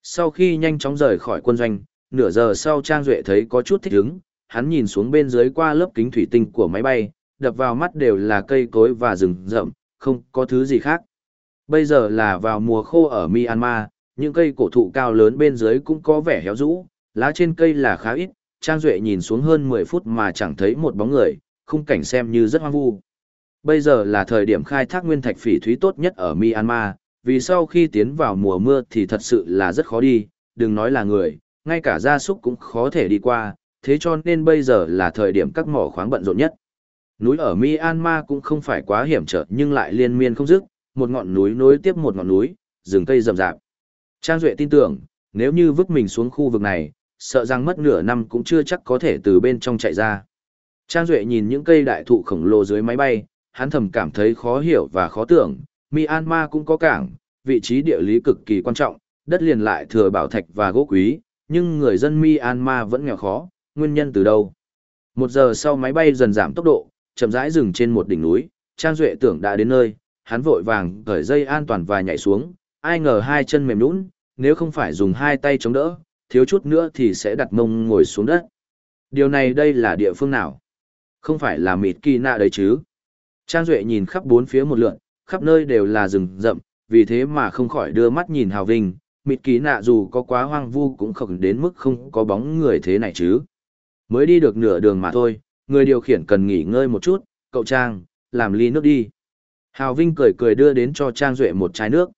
Sau khi nhanh chóng rời khỏi quân doanh, nửa giờ sau Trang Duệ thấy có chút thích hứng, hắn nhìn xuống bên dưới qua lớp kính thủy tinh của máy bay, đập vào mắt đều là cây cối và rừng rậm, không có thứ gì khác. Bây giờ là vào mùa khô ở Myanmar, những cây cổ thụ cao lớn bên dưới cũng có vẻ héo rũ, lá trên cây là khá ít, Trang Duệ nhìn xuống hơn 10 phút mà chẳng thấy một bóng người, khung cảnh xem như rất hoang vu. Bây giờ là thời điểm khai thác nguyên thạch phỉ thúy tốt nhất ở Myanmar, vì sau khi tiến vào mùa mưa thì thật sự là rất khó đi, đừng nói là người, ngay cả gia súc cũng khó thể đi qua, thế cho nên bây giờ là thời điểm các mỏ khoáng bận rộn nhất. Núi ở Myanmar cũng không phải quá hiểm trở nhưng lại liên miên không dứt, một ngọn núi nối tiếp một ngọn núi, rừng cây rậm rạp. Trang Duệ tin tưởng, nếu như vứt mình xuống khu vực này, sợ rằng mất nửa năm cũng chưa chắc có thể từ bên trong chạy ra. Trang Duệ nhìn những cây đại thụ khổng lồ dưới máy bay, hắn thầm cảm thấy khó hiểu và khó tưởng, Myanmar cũng có cảng, vị trí địa lý cực kỳ quan trọng, đất liền lại thừa bảo thạch và gỗ quý, nhưng người dân Myanmar vẫn nghèo khó, nguyên nhân từ đâu? Một giờ sau máy bay dần giảm tốc độ, chậm rãi dừng trên một đỉnh núi, Trang Duệ tưởng đã đến nơi, hắn vội vàng cởi dây an toàn và nhảy xuống, ai ngờ hai chân mềm nhũn, nếu không phải dùng hai tay chống đỡ, thiếu chút nữa thì sẽ đặt mông ngồi xuống đất. Điều này đây là địa phương nào? Không phải là mịt kỳ nạ đấy chứ? Trang Duệ nhìn khắp bốn phía một lượn, khắp nơi đều là rừng rậm, vì thế mà không khỏi đưa mắt nhìn Hào Vinh, mịt kỳ nạ dù có quá hoang vu cũng không đến mức không có bóng người thế này chứ. Mới đi được nửa đường mà thôi, người điều khiển cần nghỉ ngơi một chút, cậu Trang, làm ly nước đi. Hào Vinh cười cười đưa đến cho Trang Duệ một chai nước.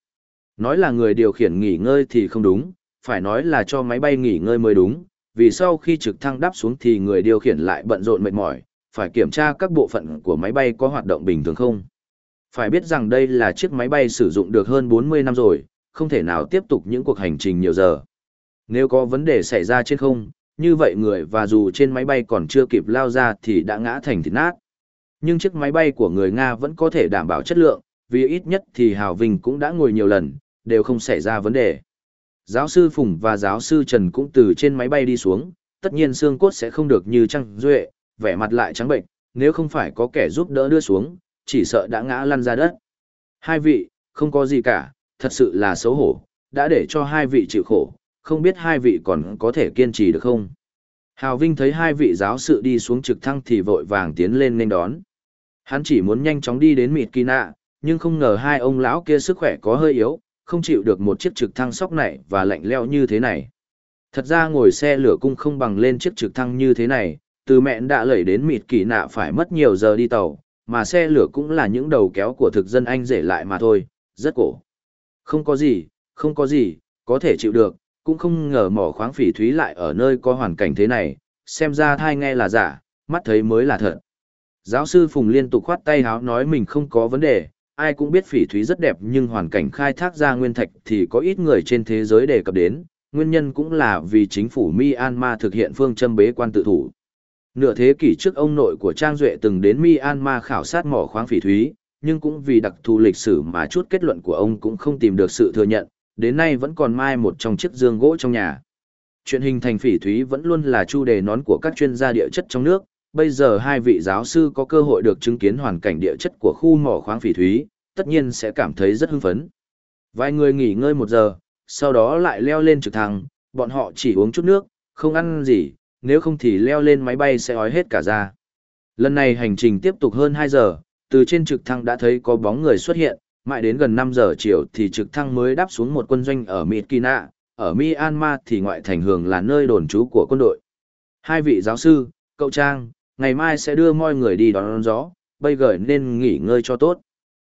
Nói là người điều khiển nghỉ ngơi thì không đúng, phải nói là cho máy bay nghỉ ngơi mới đúng, vì sau khi trực thăng đáp xuống thì người điều khiển lại bận rộn mệt mỏi, phải kiểm tra các bộ phận của máy bay có hoạt động bình thường không. Phải biết rằng đây là chiếc máy bay sử dụng được hơn 40 năm rồi, không thể nào tiếp tục những cuộc hành trình nhiều giờ. Nếu có vấn đề xảy ra trên không, như vậy người và dù trên máy bay còn chưa kịp lao ra thì đã ngã thành thịt nát. Nhưng chiếc máy bay của người Nga vẫn có thể đảm bảo chất lượng, vì ít nhất thì Hào Vinh cũng đã ngồi nhiều lần, đều không xảy ra vấn đề. Giáo sư Phùng và giáo sư Trần cũng từ trên máy bay đi xuống, tất nhiên xương cốt sẽ không được như Trăng Duệ, vẻ mặt lại trắng bệnh, nếu không phải có kẻ giúp đỡ đưa xuống, chỉ sợ đã ngã lăn ra đất. Hai vị, không có gì cả, thật sự là xấu hổ, đã để cho hai vị chịu khổ, không biết hai vị còn có thể kiên trì được không? Hào Vinh thấy hai vị giáo sự đi xuống trực thăng thì vội vàng tiến lên nên đón. Hắn chỉ muốn nhanh chóng đi đến mịt kỳ nạ, nhưng không ngờ hai ông lão kia sức khỏe có hơi yếu, không chịu được một chiếc trực thăng sóc này và lạnh leo như thế này. Thật ra ngồi xe lửa cung không bằng lên chiếc trực thăng như thế này, từ mẹn đã lẩy đến mịt kỳ nạ phải mất nhiều giờ đi tàu, mà xe lửa cũng là những đầu kéo của thực dân Anh rể lại mà thôi, rất cổ. Không có gì, không có gì, có thể chịu được, cũng không ngờ mỏ khoáng phỉ thúy lại ở nơi có hoàn cảnh thế này, xem ra thai nghe là giả, mắt thấy mới là thật. Giáo sư Phùng liên tục khoát tay háo nói mình không có vấn đề, ai cũng biết phỉ thúy rất đẹp nhưng hoàn cảnh khai thác ra nguyên thạch thì có ít người trên thế giới đề cập đến, nguyên nhân cũng là vì chính phủ Myanmar thực hiện phương châm bế quan tự thủ. Nửa thế kỷ trước ông nội của Trang Duệ từng đến Myanmar khảo sát mỏ khoáng phỉ thúy, nhưng cũng vì đặc thù lịch sử mà chút kết luận của ông cũng không tìm được sự thừa nhận, đến nay vẫn còn mai một trong chiếc dương gỗ trong nhà. Chuyện hình thành phỉ thúy vẫn luôn là chu đề nón của các chuyên gia địa chất trong nước, bây giờ hai vị giáo sư có cơ hội được chứng kiến hoàn cảnh địa chất của khu mỏ khoáng phỉ thúy, tất nhiên sẽ cảm thấy rất hưng phấn. Vài người nghỉ ngơi một giờ, sau đó lại leo lên trực thăng, bọn họ chỉ uống chút nước, không ăn gì, nếu không thì leo lên máy bay sẽ ói hết cả ra. Lần này hành trình tiếp tục hơn 2 giờ, từ trên trực thăng đã thấy có bóng người xuất hiện, mãi đến gần 5 giờ chiều thì trực thăng mới đáp xuống một quân doanh ở Myitkyina, ở Myanmar thì ngoại thành hưởng là nơi đồn trú của quân đội. Hai vị giáo sư, cậu Trang, ngày mai sẽ đưa mọi người đi đón, đón gió, bây giờ nên nghỉ ngơi cho tốt.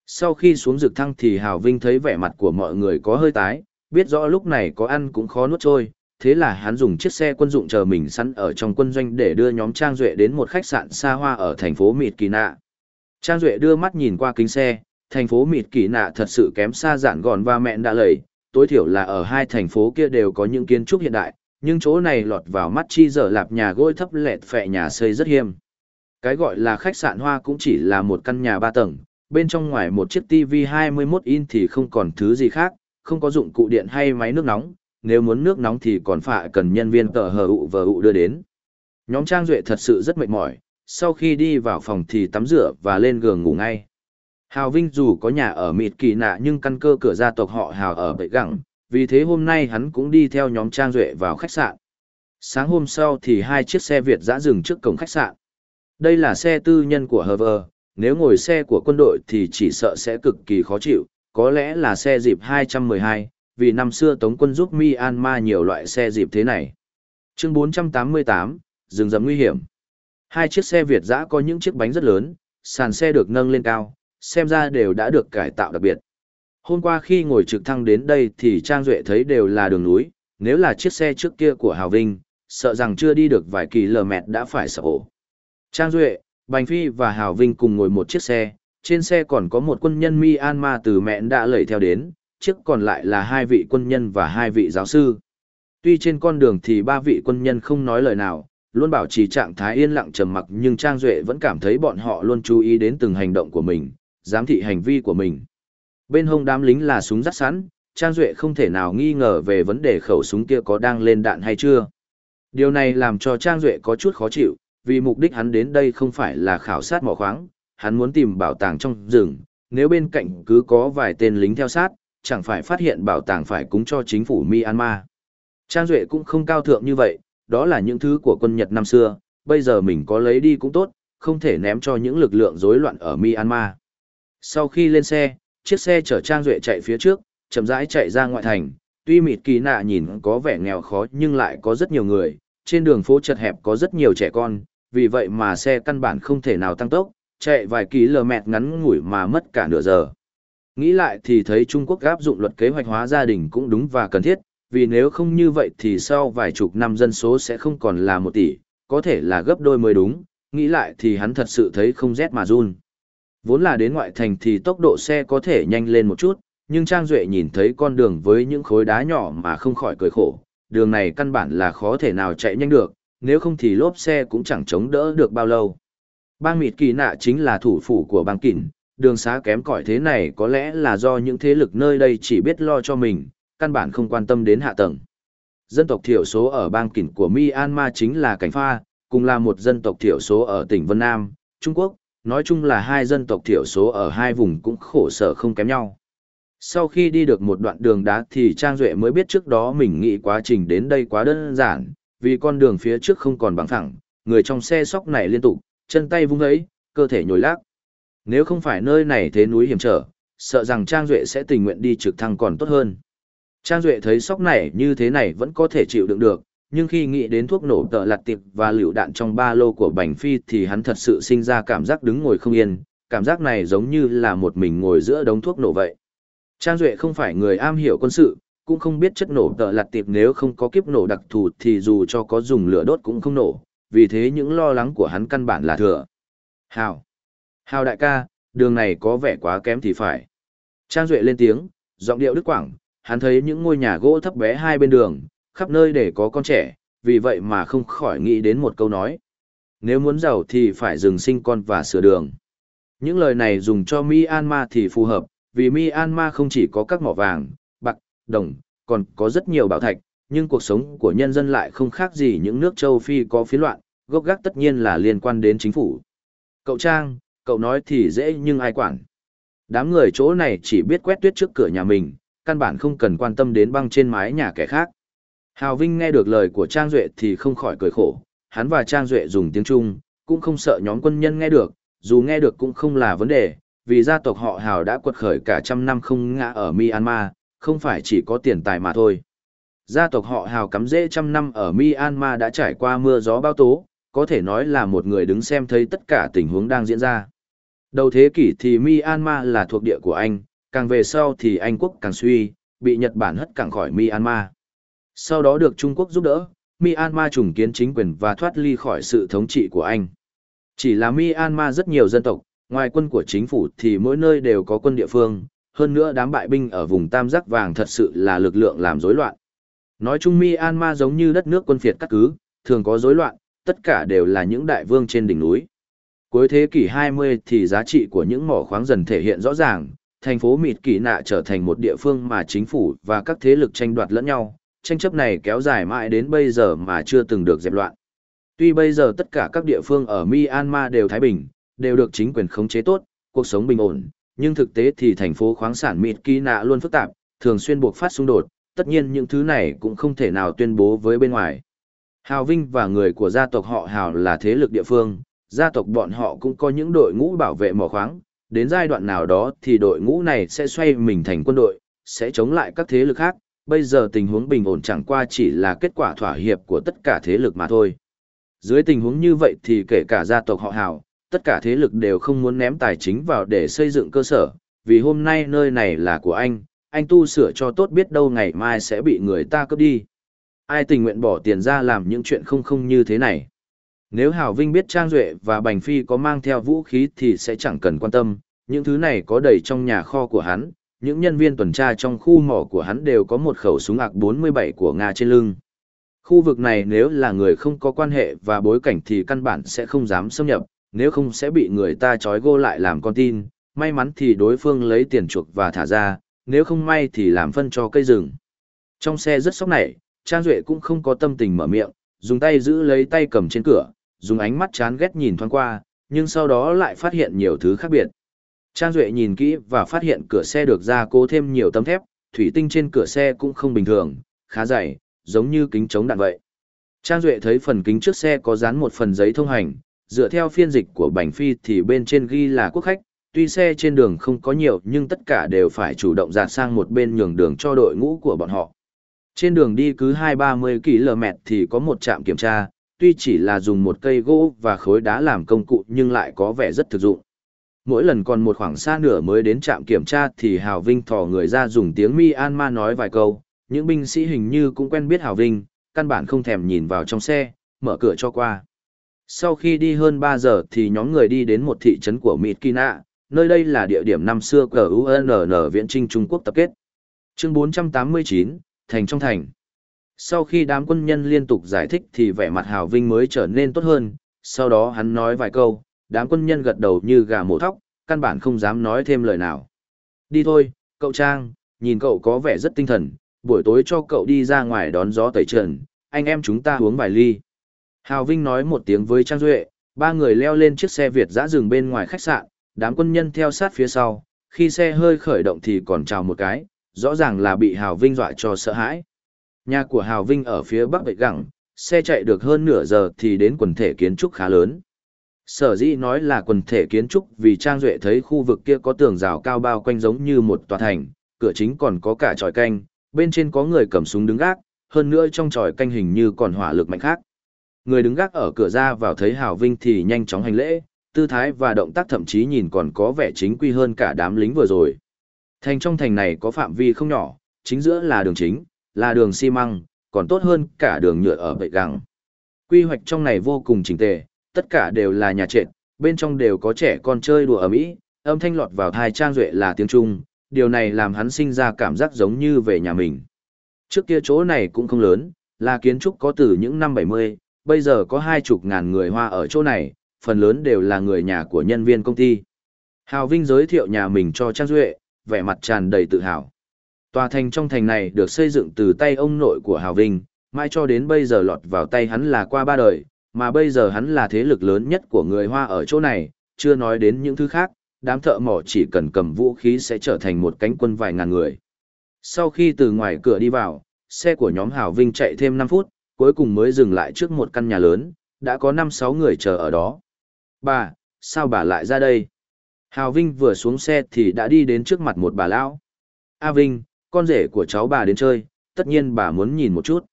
Sau khi xuống rực thăng thì Hào Vinh thấy vẻ mặt của mọi người có hơi tái, biết rõ lúc này có ăn cũng khó nuốt trôi, thế là hắn dùng chiếc xe quân dụng chờ mình sẵn ở trong quân doanh để đưa nhóm Trang Duệ đến một khách sạn xa hoa ở thành phố Mịt Kỳ Nạ. Trang Duệ đưa mắt nhìn qua kính xe, thành phố Mịt Kỳ Nạ thật sự kém xa giản gòn và mẹn đã lầy, tối thiểu là ở hai thành phố kia đều có những kiến trúc hiện đại, nhưng chỗ này lọt vào mắt chi dở lạp nhà gôi thấp lẹt phẹ nhà xây rất hiêm. Cái gọi là khách sạn hoa cũng chỉ là một căn nhà ba tầng, bên trong ngoài một chiếc TV 21 in thì không còn thứ gì khác, không có dụng cụ điện hay máy nước nóng, nếu muốn nước nóng thì còn phải cần nhân viên tờ hờ ụ vờ ụ đưa đến. Nhóm Trang Duệ thật sự rất mệt mỏi, sau khi đi vào phòng thì tắm rửa và lên giường ngủ ngay. Hào Vinh dù có nhà ở mịt kỳ nạ nhưng căn cơ cửa gia tộc họ Hào ở bệ gẳng, vì thế hôm nay hắn cũng đi theo nhóm Trang Duệ vào khách sạn. Sáng hôm sau thì hai chiếc xe Việt dã dừng trước cổng khách sạn. Đây là xe tư nhân của Hover, nếu ngồi xe của quân đội thì chỉ sợ sẽ cực kỳ khó chịu, có lẽ là xe dịp 212, vì năm xưa Tống quân giúp Myanmar nhiều loại xe dịp thế này. Chương 488, rừng rậm nguy hiểm. Hai chiếc xe Việt dã có những chiếc bánh rất lớn, sàn xe được nâng lên cao, xem ra đều đã được cải tạo đặc biệt. Hôm qua khi ngồi trực thăng đến đây thì Trang Duệ thấy đều là đường núi, nếu là chiếc xe trước kia của Hào Vinh, sợ rằng chưa đi được vài kỳ lờ mẹt đã phải sợ ổ. Trang Duệ, Bành Phi và Hào Vinh cùng ngồi một chiếc xe, trên xe còn có một quân nhân Myanmar từ mẹn đã lẩy theo đến, chiếc còn lại là hai vị quân nhân và hai vị giáo sư. Tuy trên con đường thì ba vị quân nhân không nói lời nào, luôn bảo trì trạng thái yên lặng trầm mặc nhưng Trang Duệ vẫn cảm thấy bọn họ luôn chú ý đến từng hành động của mình, giám thị hành vi của mình. Bên hông đám lính là súng rắt sẵn, Trang Duệ không thể nào nghi ngờ về vấn đề khẩu súng kia có đang lên đạn hay chưa. Điều này làm cho Trang Duệ có chút khó chịu, vì mục đích hắn đến đây không phải là khảo sát mỏ khoáng, hắn muốn tìm bảo tàng trong rừng, nếu bên cạnh cứ có vài tên lính theo sát, chẳng phải phát hiện bảo tàng phải cúng cho chính phủ Myanmar. Trang Duệ cũng không cao thượng như vậy, đó là những thứ của quân Nhật năm xưa, bây giờ mình có lấy đi cũng tốt, không thể ném cho những lực lượng rối loạn ở Myanmar. Sau khi lên xe, chiếc xe chở Trang Duệ chạy phía trước, chậm rãi chạy ra ngoại thành, tuy mịt kỳ nạ nhìn có vẻ nghèo khó nhưng lại có rất nhiều người, trên đường phố chật hẹp có rất nhiều trẻ con, vì vậy mà xe căn bản không thể nào tăng tốc, chạy vài km ngắn ngủi mà mất cả nửa giờ. Nghĩ lại thì thấy Trung Quốc áp dụng luật kế hoạch hóa gia đình cũng đúng và cần thiết, vì nếu không như vậy thì sau vài chục năm dân số sẽ không còn là một tỷ, có thể là gấp đôi mới đúng, nghĩ lại thì hắn thật sự thấy không rét mà run. Vốn là đến ngoại thành thì tốc độ xe có thể nhanh lên một chút, nhưng Trang Duệ nhìn thấy con đường với những khối đá nhỏ mà không khỏi cười khổ, đường này căn bản là khó thể nào chạy nhanh được, nếu không thì lốp xe cũng chẳng chống đỡ được bao lâu. Bang Mịt Kỳ Nạ chính là thủ phủ của bang Kỳn, đường xá kém cỏi thế này có lẽ là do những thế lực nơi đây chỉ biết lo cho mình, căn bản không quan tâm đến hạ tầng. Dân tộc thiểu số ở bang kỉnh của Myanmar chính là Cảnh Pha, cùng là một dân tộc thiểu số ở tỉnh Vân Nam, Trung Quốc, nói chung là hai dân tộc thiểu số ở hai vùng cũng khổ sở không kém nhau. Sau khi đi được một đoạn đường đá thì Trang Duệ mới biết trước đó mình nghĩ quá trình đến đây quá đơn giản, vì con đường phía trước không còn bằng phẳng, người trong xe sóc này liên tục, chân tay vung ấy, cơ thể nhồi lác. Nếu không phải nơi này thế núi hiểm trở, sợ rằng Trang Duệ sẽ tình nguyện đi trực thăng còn tốt hơn. Trang Duệ thấy sóc này như thế này vẫn có thể chịu đựng được, nhưng khi nghĩ đến thuốc nổ tợ lặt tiệp và lựu đạn trong ba lô của Bành Phi thì hắn thật sự sinh ra cảm giác đứng ngồi không yên, cảm giác này giống như là một mình ngồi giữa đống thuốc nổ vậy. Trang Duệ không phải người am hiểu quân sự, cũng không biết chất nổ tợ lặt tiệp nếu không có kiếp nổ đặc thù thì dù cho có dùng lửa đốt cũng không nổ, vì thế những lo lắng của hắn căn bản là thừa. Hào! Hào đại ca, đường này có vẻ quá kém thì phải. Trang Duệ lên tiếng, giọng điệu đức quảng, hắn thấy những ngôi nhà gỗ thấp bé hai bên đường, khắp nơi để có con trẻ, vì vậy mà không khỏi nghĩ đến một câu nói. Nếu muốn giàu thì phải dừng sinh con và sửa đường. Những lời này dùng cho Myanmar thì phù hợp, vì Myanmar không chỉ có các mỏ vàng, bạc, đồng, còn có rất nhiều bảo thạch, nhưng cuộc sống của nhân dân lại không khác gì những nước châu Phi có phiến loạn, gốc gác tất nhiên là liên quan đến chính phủ. Cậu Trang, cậu nói thì dễ nhưng ai quản. Đám người chỗ này chỉ biết quét tuyết trước cửa nhà mình, căn bản không cần quan tâm đến băng trên mái nhà kẻ khác. Hào Vinh nghe được lời của Trang Duệ thì không khỏi cười khổ, hắn và Trang Duệ dùng tiếng Trung, cũng không sợ nhóm quân nhân nghe được, dù nghe được cũng không là vấn đề, vì gia tộc họ Hào đã quật khởi cả trăm năm không ngã ở Myanmar, không phải chỉ có tiền tài mà thôi. Gia tộc họ Hào cắm rễ trăm năm ở Myanmar đã trải qua mưa gió bao tố, có thể nói là một người đứng xem thấy tất cả tình huống đang diễn ra. Đầu thế kỷ thì Myanmar là thuộc địa của Anh, càng về sau thì Anh quốc càng suy, bị Nhật Bản hất cẳng khỏi Myanmar. Sau đó được Trung Quốc giúp đỡ, Myanmar trùng kiến chính quyền và thoát ly khỏi sự thống trị của Anh. Chỉ là Myanmar rất nhiều dân tộc, ngoài quân của chính phủ thì mỗi nơi đều có quân địa phương, hơn nữa đám bại binh ở vùng Tam Giác Vàng thật sự là lực lượng làm rối loạn. Nói chung Myanmar giống như đất nước quân phiệt các cứ, thường có rối loạn, tất cả đều là những đại vương trên đỉnh núi. Cuối thế kỷ 20 thì giá trị của những mỏ khoáng dần thể hiện rõ ràng, thành phố Mịt Kỳ Nạ trở thành một địa phương mà chính phủ và các thế lực tranh đoạt lẫn nhau, tranh chấp này kéo dài mãi đến bây giờ mà chưa từng được dẹp loạn. Tuy bây giờ tất cả các địa phương ở Myanmar đều thái bình, đều được chính quyền khống chế tốt, cuộc sống bình ổn, nhưng thực tế thì thành phố khoáng sản Mịt Kỳ Nạ luôn phức tạp, thường xuyên buộc phát xung đột, tất nhiên những thứ này cũng không thể nào tuyên bố với bên ngoài. Hào Vinh và người của gia tộc họ Hào là thế lực địa phương, gia tộc bọn họ cũng có những đội ngũ bảo vệ mỏ khoáng, đến giai đoạn nào đó thì đội ngũ này sẽ xoay mình thành quân đội, sẽ chống lại các thế lực khác, bây giờ tình huống bình ổn chẳng qua chỉ là kết quả thỏa hiệp của tất cả thế lực mà thôi. Dưới tình huống như vậy thì kể cả gia tộc họ Hào, tất cả thế lực đều không muốn ném tài chính vào để xây dựng cơ sở, vì hôm nay nơi này là của anh, anh tu sửa cho tốt biết đâu ngày mai sẽ bị người ta cướp đi. Ai tình nguyện bỏ tiền ra làm những chuyện không không như thế này. Nếu Hảo Vinh biết Trang Duệ và Bành Phi có mang theo vũ khí thì sẽ chẳng cần quan tâm, những thứ này có đầy trong nhà kho của hắn, những nhân viên tuần tra trong khu mỏ của hắn đều có một khẩu súng ạc 47 của Nga trên lưng. Khu vực này nếu là người không có quan hệ và bối cảnh thì căn bản sẽ không dám xâm nhập, nếu không sẽ bị người ta trói gô lại làm con tin, may mắn thì đối phương lấy tiền chuộc và thả ra, nếu không may thì làm phân cho cây rừng. Trong xe rất sốc này, Trang Duệ cũng không có tâm tình mở miệng, dùng tay giữ lấy tay cầm trên cửa, dùng ánh mắt chán ghét nhìn thoáng qua, nhưng sau đó lại phát hiện nhiều thứ khác biệt. Trang Duệ nhìn kỹ và phát hiện cửa xe được gia cố thêm nhiều tấm thép, thủy tinh trên cửa xe cũng không bình thường, khá dày, giống như kính chống đạn vậy. Trang Duệ thấy phần kính trước xe có dán một phần giấy thông hành, dựa theo phiên dịch của Bành Phi thì bên trên ghi là quốc khách, tuy xe trên đường không có nhiều nhưng tất cả đều phải chủ động dạt sang một bên nhường đường cho đội ngũ của bọn họ. Trên đường đi cứ 2-30 km thì có một trạm kiểm tra, tuy chỉ là dùng một cây gỗ và khối đá làm công cụ nhưng lại có vẻ rất thực dụng. Mỗi lần còn một khoảng xa nửa mới đến trạm kiểm tra thì Hào Vinh thò người ra dùng tiếng Myanmar nói vài câu, những binh sĩ hình như cũng quen biết Hào Vinh, căn bản không thèm nhìn vào trong xe, mở cửa cho qua. Sau khi đi hơn 3 giờ thì nhóm người đi đến một thị trấn của Mịt Kina, nơi đây là địa điểm năm xưa của UNN Viễn Trinh Trung Quốc tập kết. Chương 489, Thành trong Thành. Sau khi đám quân nhân liên tục giải thích thì vẻ mặt Hào Vinh mới trở nên tốt hơn, sau đó hắn nói vài câu, đám quân nhân gật đầu như gà mổ thóc, căn bản không dám nói thêm lời nào. Đi thôi, cậu Trang, nhìn cậu có vẻ rất tinh thần, buổi tối cho cậu đi ra ngoài đón gió tẩy trần, anh em chúng ta uống vài ly. Hào Vinh nói một tiếng với Trang Duệ, ba người leo lên chiếc xe Việt dã rừng bên ngoài khách sạn, đám quân nhân theo sát phía sau, khi xe hơi khởi động thì còn chào một cái, rõ ràng là bị Hào Vinh dọa cho sợ hãi. Nhà của Hào Vinh ở phía bắc bệ gẳng, xe chạy được hơn nửa giờ thì đến quần thể kiến trúc khá lớn. Sở dĩ nói là quần thể kiến trúc vì Trang Duệ thấy khu vực kia có tường rào cao bao quanh giống như một tòa thành, cửa chính còn có cả tròi canh, bên trên có người cầm súng đứng gác, hơn nữa trong tròi canh hình như còn hỏa lực mạnh khác. Người đứng gác ở cửa ra vào thấy Hào Vinh thì nhanh chóng hành lễ, tư thái và động tác thậm chí nhìn còn có vẻ chính quy hơn cả đám lính vừa rồi. Thành trong thành này có phạm vi không nhỏ, chính giữa là đường chính, là đường xi măng, còn tốt hơn cả đường nhựa ở bệ găng. Quy hoạch trong này vô cùng chỉnh tề, tất cả đều là nhà trệt, bên trong đều có trẻ con chơi đùa ở Mỹ, âm thanh lọt vào thai trang duệ là tiếng Trung, điều này làm hắn sinh ra cảm giác giống như về nhà mình. Trước kia chỗ này cũng không lớn, là kiến trúc có từ những năm 70, bây giờ có hai chục ngàn người Hoa ở chỗ này, phần lớn đều là người nhà của nhân viên công ty. Hào Vinh giới thiệu nhà mình cho Trang Duệ, vẻ mặt tràn đầy tự hào. Tòa thành trong thành này được xây dựng từ tay ông nội của Hào Vinh, mãi cho đến bây giờ lọt vào tay hắn là qua ba đời, mà bây giờ hắn là thế lực lớn nhất của người Hoa ở chỗ này, chưa nói đến những thứ khác, đám thợ mỏ chỉ cần cầm vũ khí sẽ trở thành một cánh quân vài ngàn người. Sau khi từ ngoài cửa đi vào, xe của nhóm Hào Vinh chạy thêm 5 phút, cuối cùng mới dừng lại trước một căn nhà lớn, đã có 5-6 người chờ ở đó. Bà, sao bà lại ra đây? Hào Vinh vừa xuống xe thì đã đi đến trước mặt một bà lão. A Vinh, con rể của cháu bà đến chơi, tất nhiên bà muốn nhìn một chút.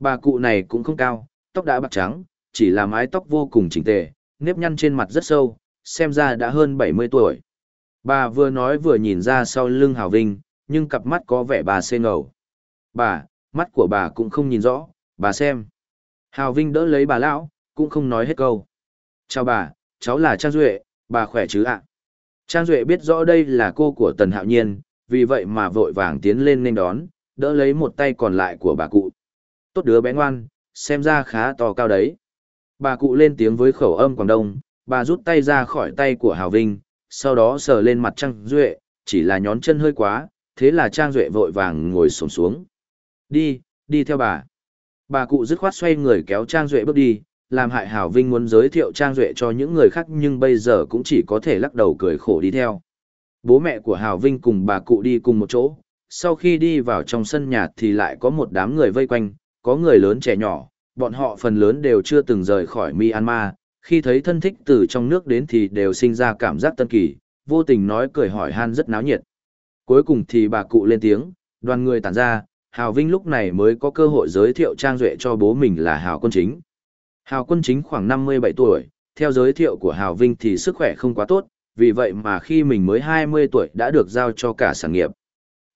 Bà cụ này cũng không cao, tóc đã bạc trắng, chỉ là mái tóc vô cùng chỉnh tề, nếp nhăn trên mặt rất sâu, xem ra đã hơn 70 tuổi. Bà vừa nói vừa nhìn ra sau lưng Hào Vinh, nhưng cặp mắt có vẻ bà xê ngầu. Bà, mắt của bà cũng không nhìn rõ, bà xem. Hào Vinh đỡ lấy bà lão, cũng không nói hết câu. Chào bà, cháu là Trang Duệ, bà khỏe chứ ạ? Trang Duệ biết rõ đây là cô của Tần Hạo Nhiên, vì vậy mà vội vàng tiến lên nên đón, đỡ lấy một tay còn lại của bà cụ. Tốt đứa bé ngoan, xem ra khá to cao đấy. Bà cụ lên tiếng với khẩu âm Quảng Đông, bà rút tay ra khỏi tay của Hào Vinh, sau đó sờ lên mặt Trang Duệ, chỉ là nhón chân hơi quá, thế là Trang Duệ vội vàng ngồi sổm xuống. Đi, đi theo bà. Bà cụ dứt khoát xoay người kéo Trang Duệ bước đi, làm hại Hào Vinh muốn giới thiệu Trang Duệ cho những người khác nhưng bây giờ cũng chỉ có thể lắc đầu cười khổ đi theo. Bố mẹ của Hào Vinh cùng bà cụ đi cùng một chỗ, sau khi đi vào trong sân nhà thì lại có một đám người vây quanh, có người lớn trẻ nhỏ, bọn họ phần lớn đều chưa từng rời khỏi Myanmar, khi thấy thân thích từ trong nước đến thì đều sinh ra cảm giác tân kỳ, vô tình nói cười hỏi han rất náo nhiệt. Cuối cùng thì bà cụ lên tiếng, đoàn người tản ra, Hào Vinh lúc này mới có cơ hội giới thiệu Trang Duệ cho bố mình là Hào Quân Chính. Hào Quân Chính khoảng 57 tuổi, theo giới thiệu của Hào Vinh thì sức khỏe không quá tốt, vì vậy mà khi mình mới 20 tuổi đã được giao cho cả sản nghiệp.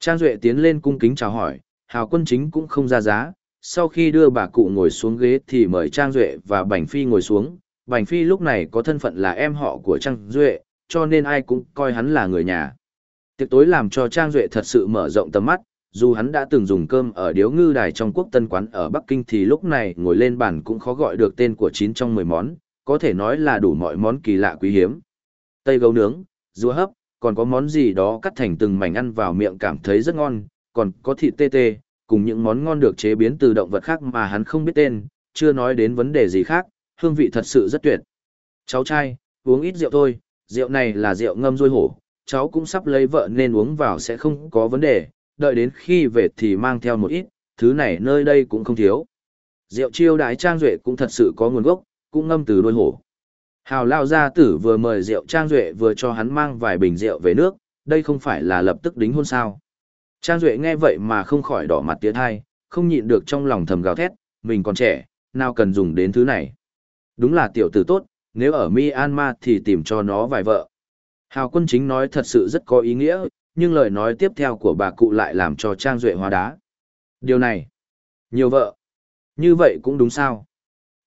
Trang Duệ tiến lên cung kính chào hỏi, Hào Quân Chính cũng không ra giá, sau khi đưa bà cụ ngồi xuống ghế thì mời Trang Duệ và Bành Phi ngồi xuống. Bành Phi lúc này có thân phận là em họ của Trang Duệ, cho nên ai cũng coi hắn là người nhà. Tiệc tối làm cho Trang Duệ thật sự mở rộng tầm mắt, dù hắn đã từng dùng cơm ở điếu ngư đài trong quốc tân quán ở Bắc Kinh thì lúc này ngồi lên bàn cũng khó gọi được tên của 9 trong 10 món, có thể nói là đủ mọi món kỳ lạ quý hiếm. Tây gấu nướng, rùa hấp, còn có món gì đó cắt thành từng mảnh ăn vào miệng cảm thấy rất ngon, còn có thịt tê tê, cùng những món ngon được chế biến từ động vật khác mà hắn không biết tên, chưa nói đến vấn đề gì khác, hương vị thật sự rất tuyệt. Cháu trai, uống ít rượu thôi, rượu này là rượu ngâm rôi hổ, cháu cũng sắp lấy vợ nên uống vào sẽ không có vấn đề, đợi đến khi về thì mang theo một ít, thứ này nơi đây cũng không thiếu. Rượu chiêu đái trang duệ cũng thật sự có nguồn gốc, cũng ngâm từ đôi hổ. Hào lao gia tử vừa mời rượu trang duệ vừa cho hắn mang vài bình rượu về nước, đây không phải là lập tức đính hôn sao. Trang duệ nghe vậy mà không khỏi đỏ mặt tiến thai, không nhịn được trong lòng thầm gào thét, mình còn trẻ, nào cần dùng đến thứ này. Đúng là tiểu tử tốt, nếu ở Myanmar thì tìm cho nó vài vợ. Hào quân chính nói thật sự rất có ý nghĩa, nhưng lời nói tiếp theo của bà cụ lại làm cho Trang Duệ hóa đá. Điều này, nhiều vợ, như vậy cũng đúng sao.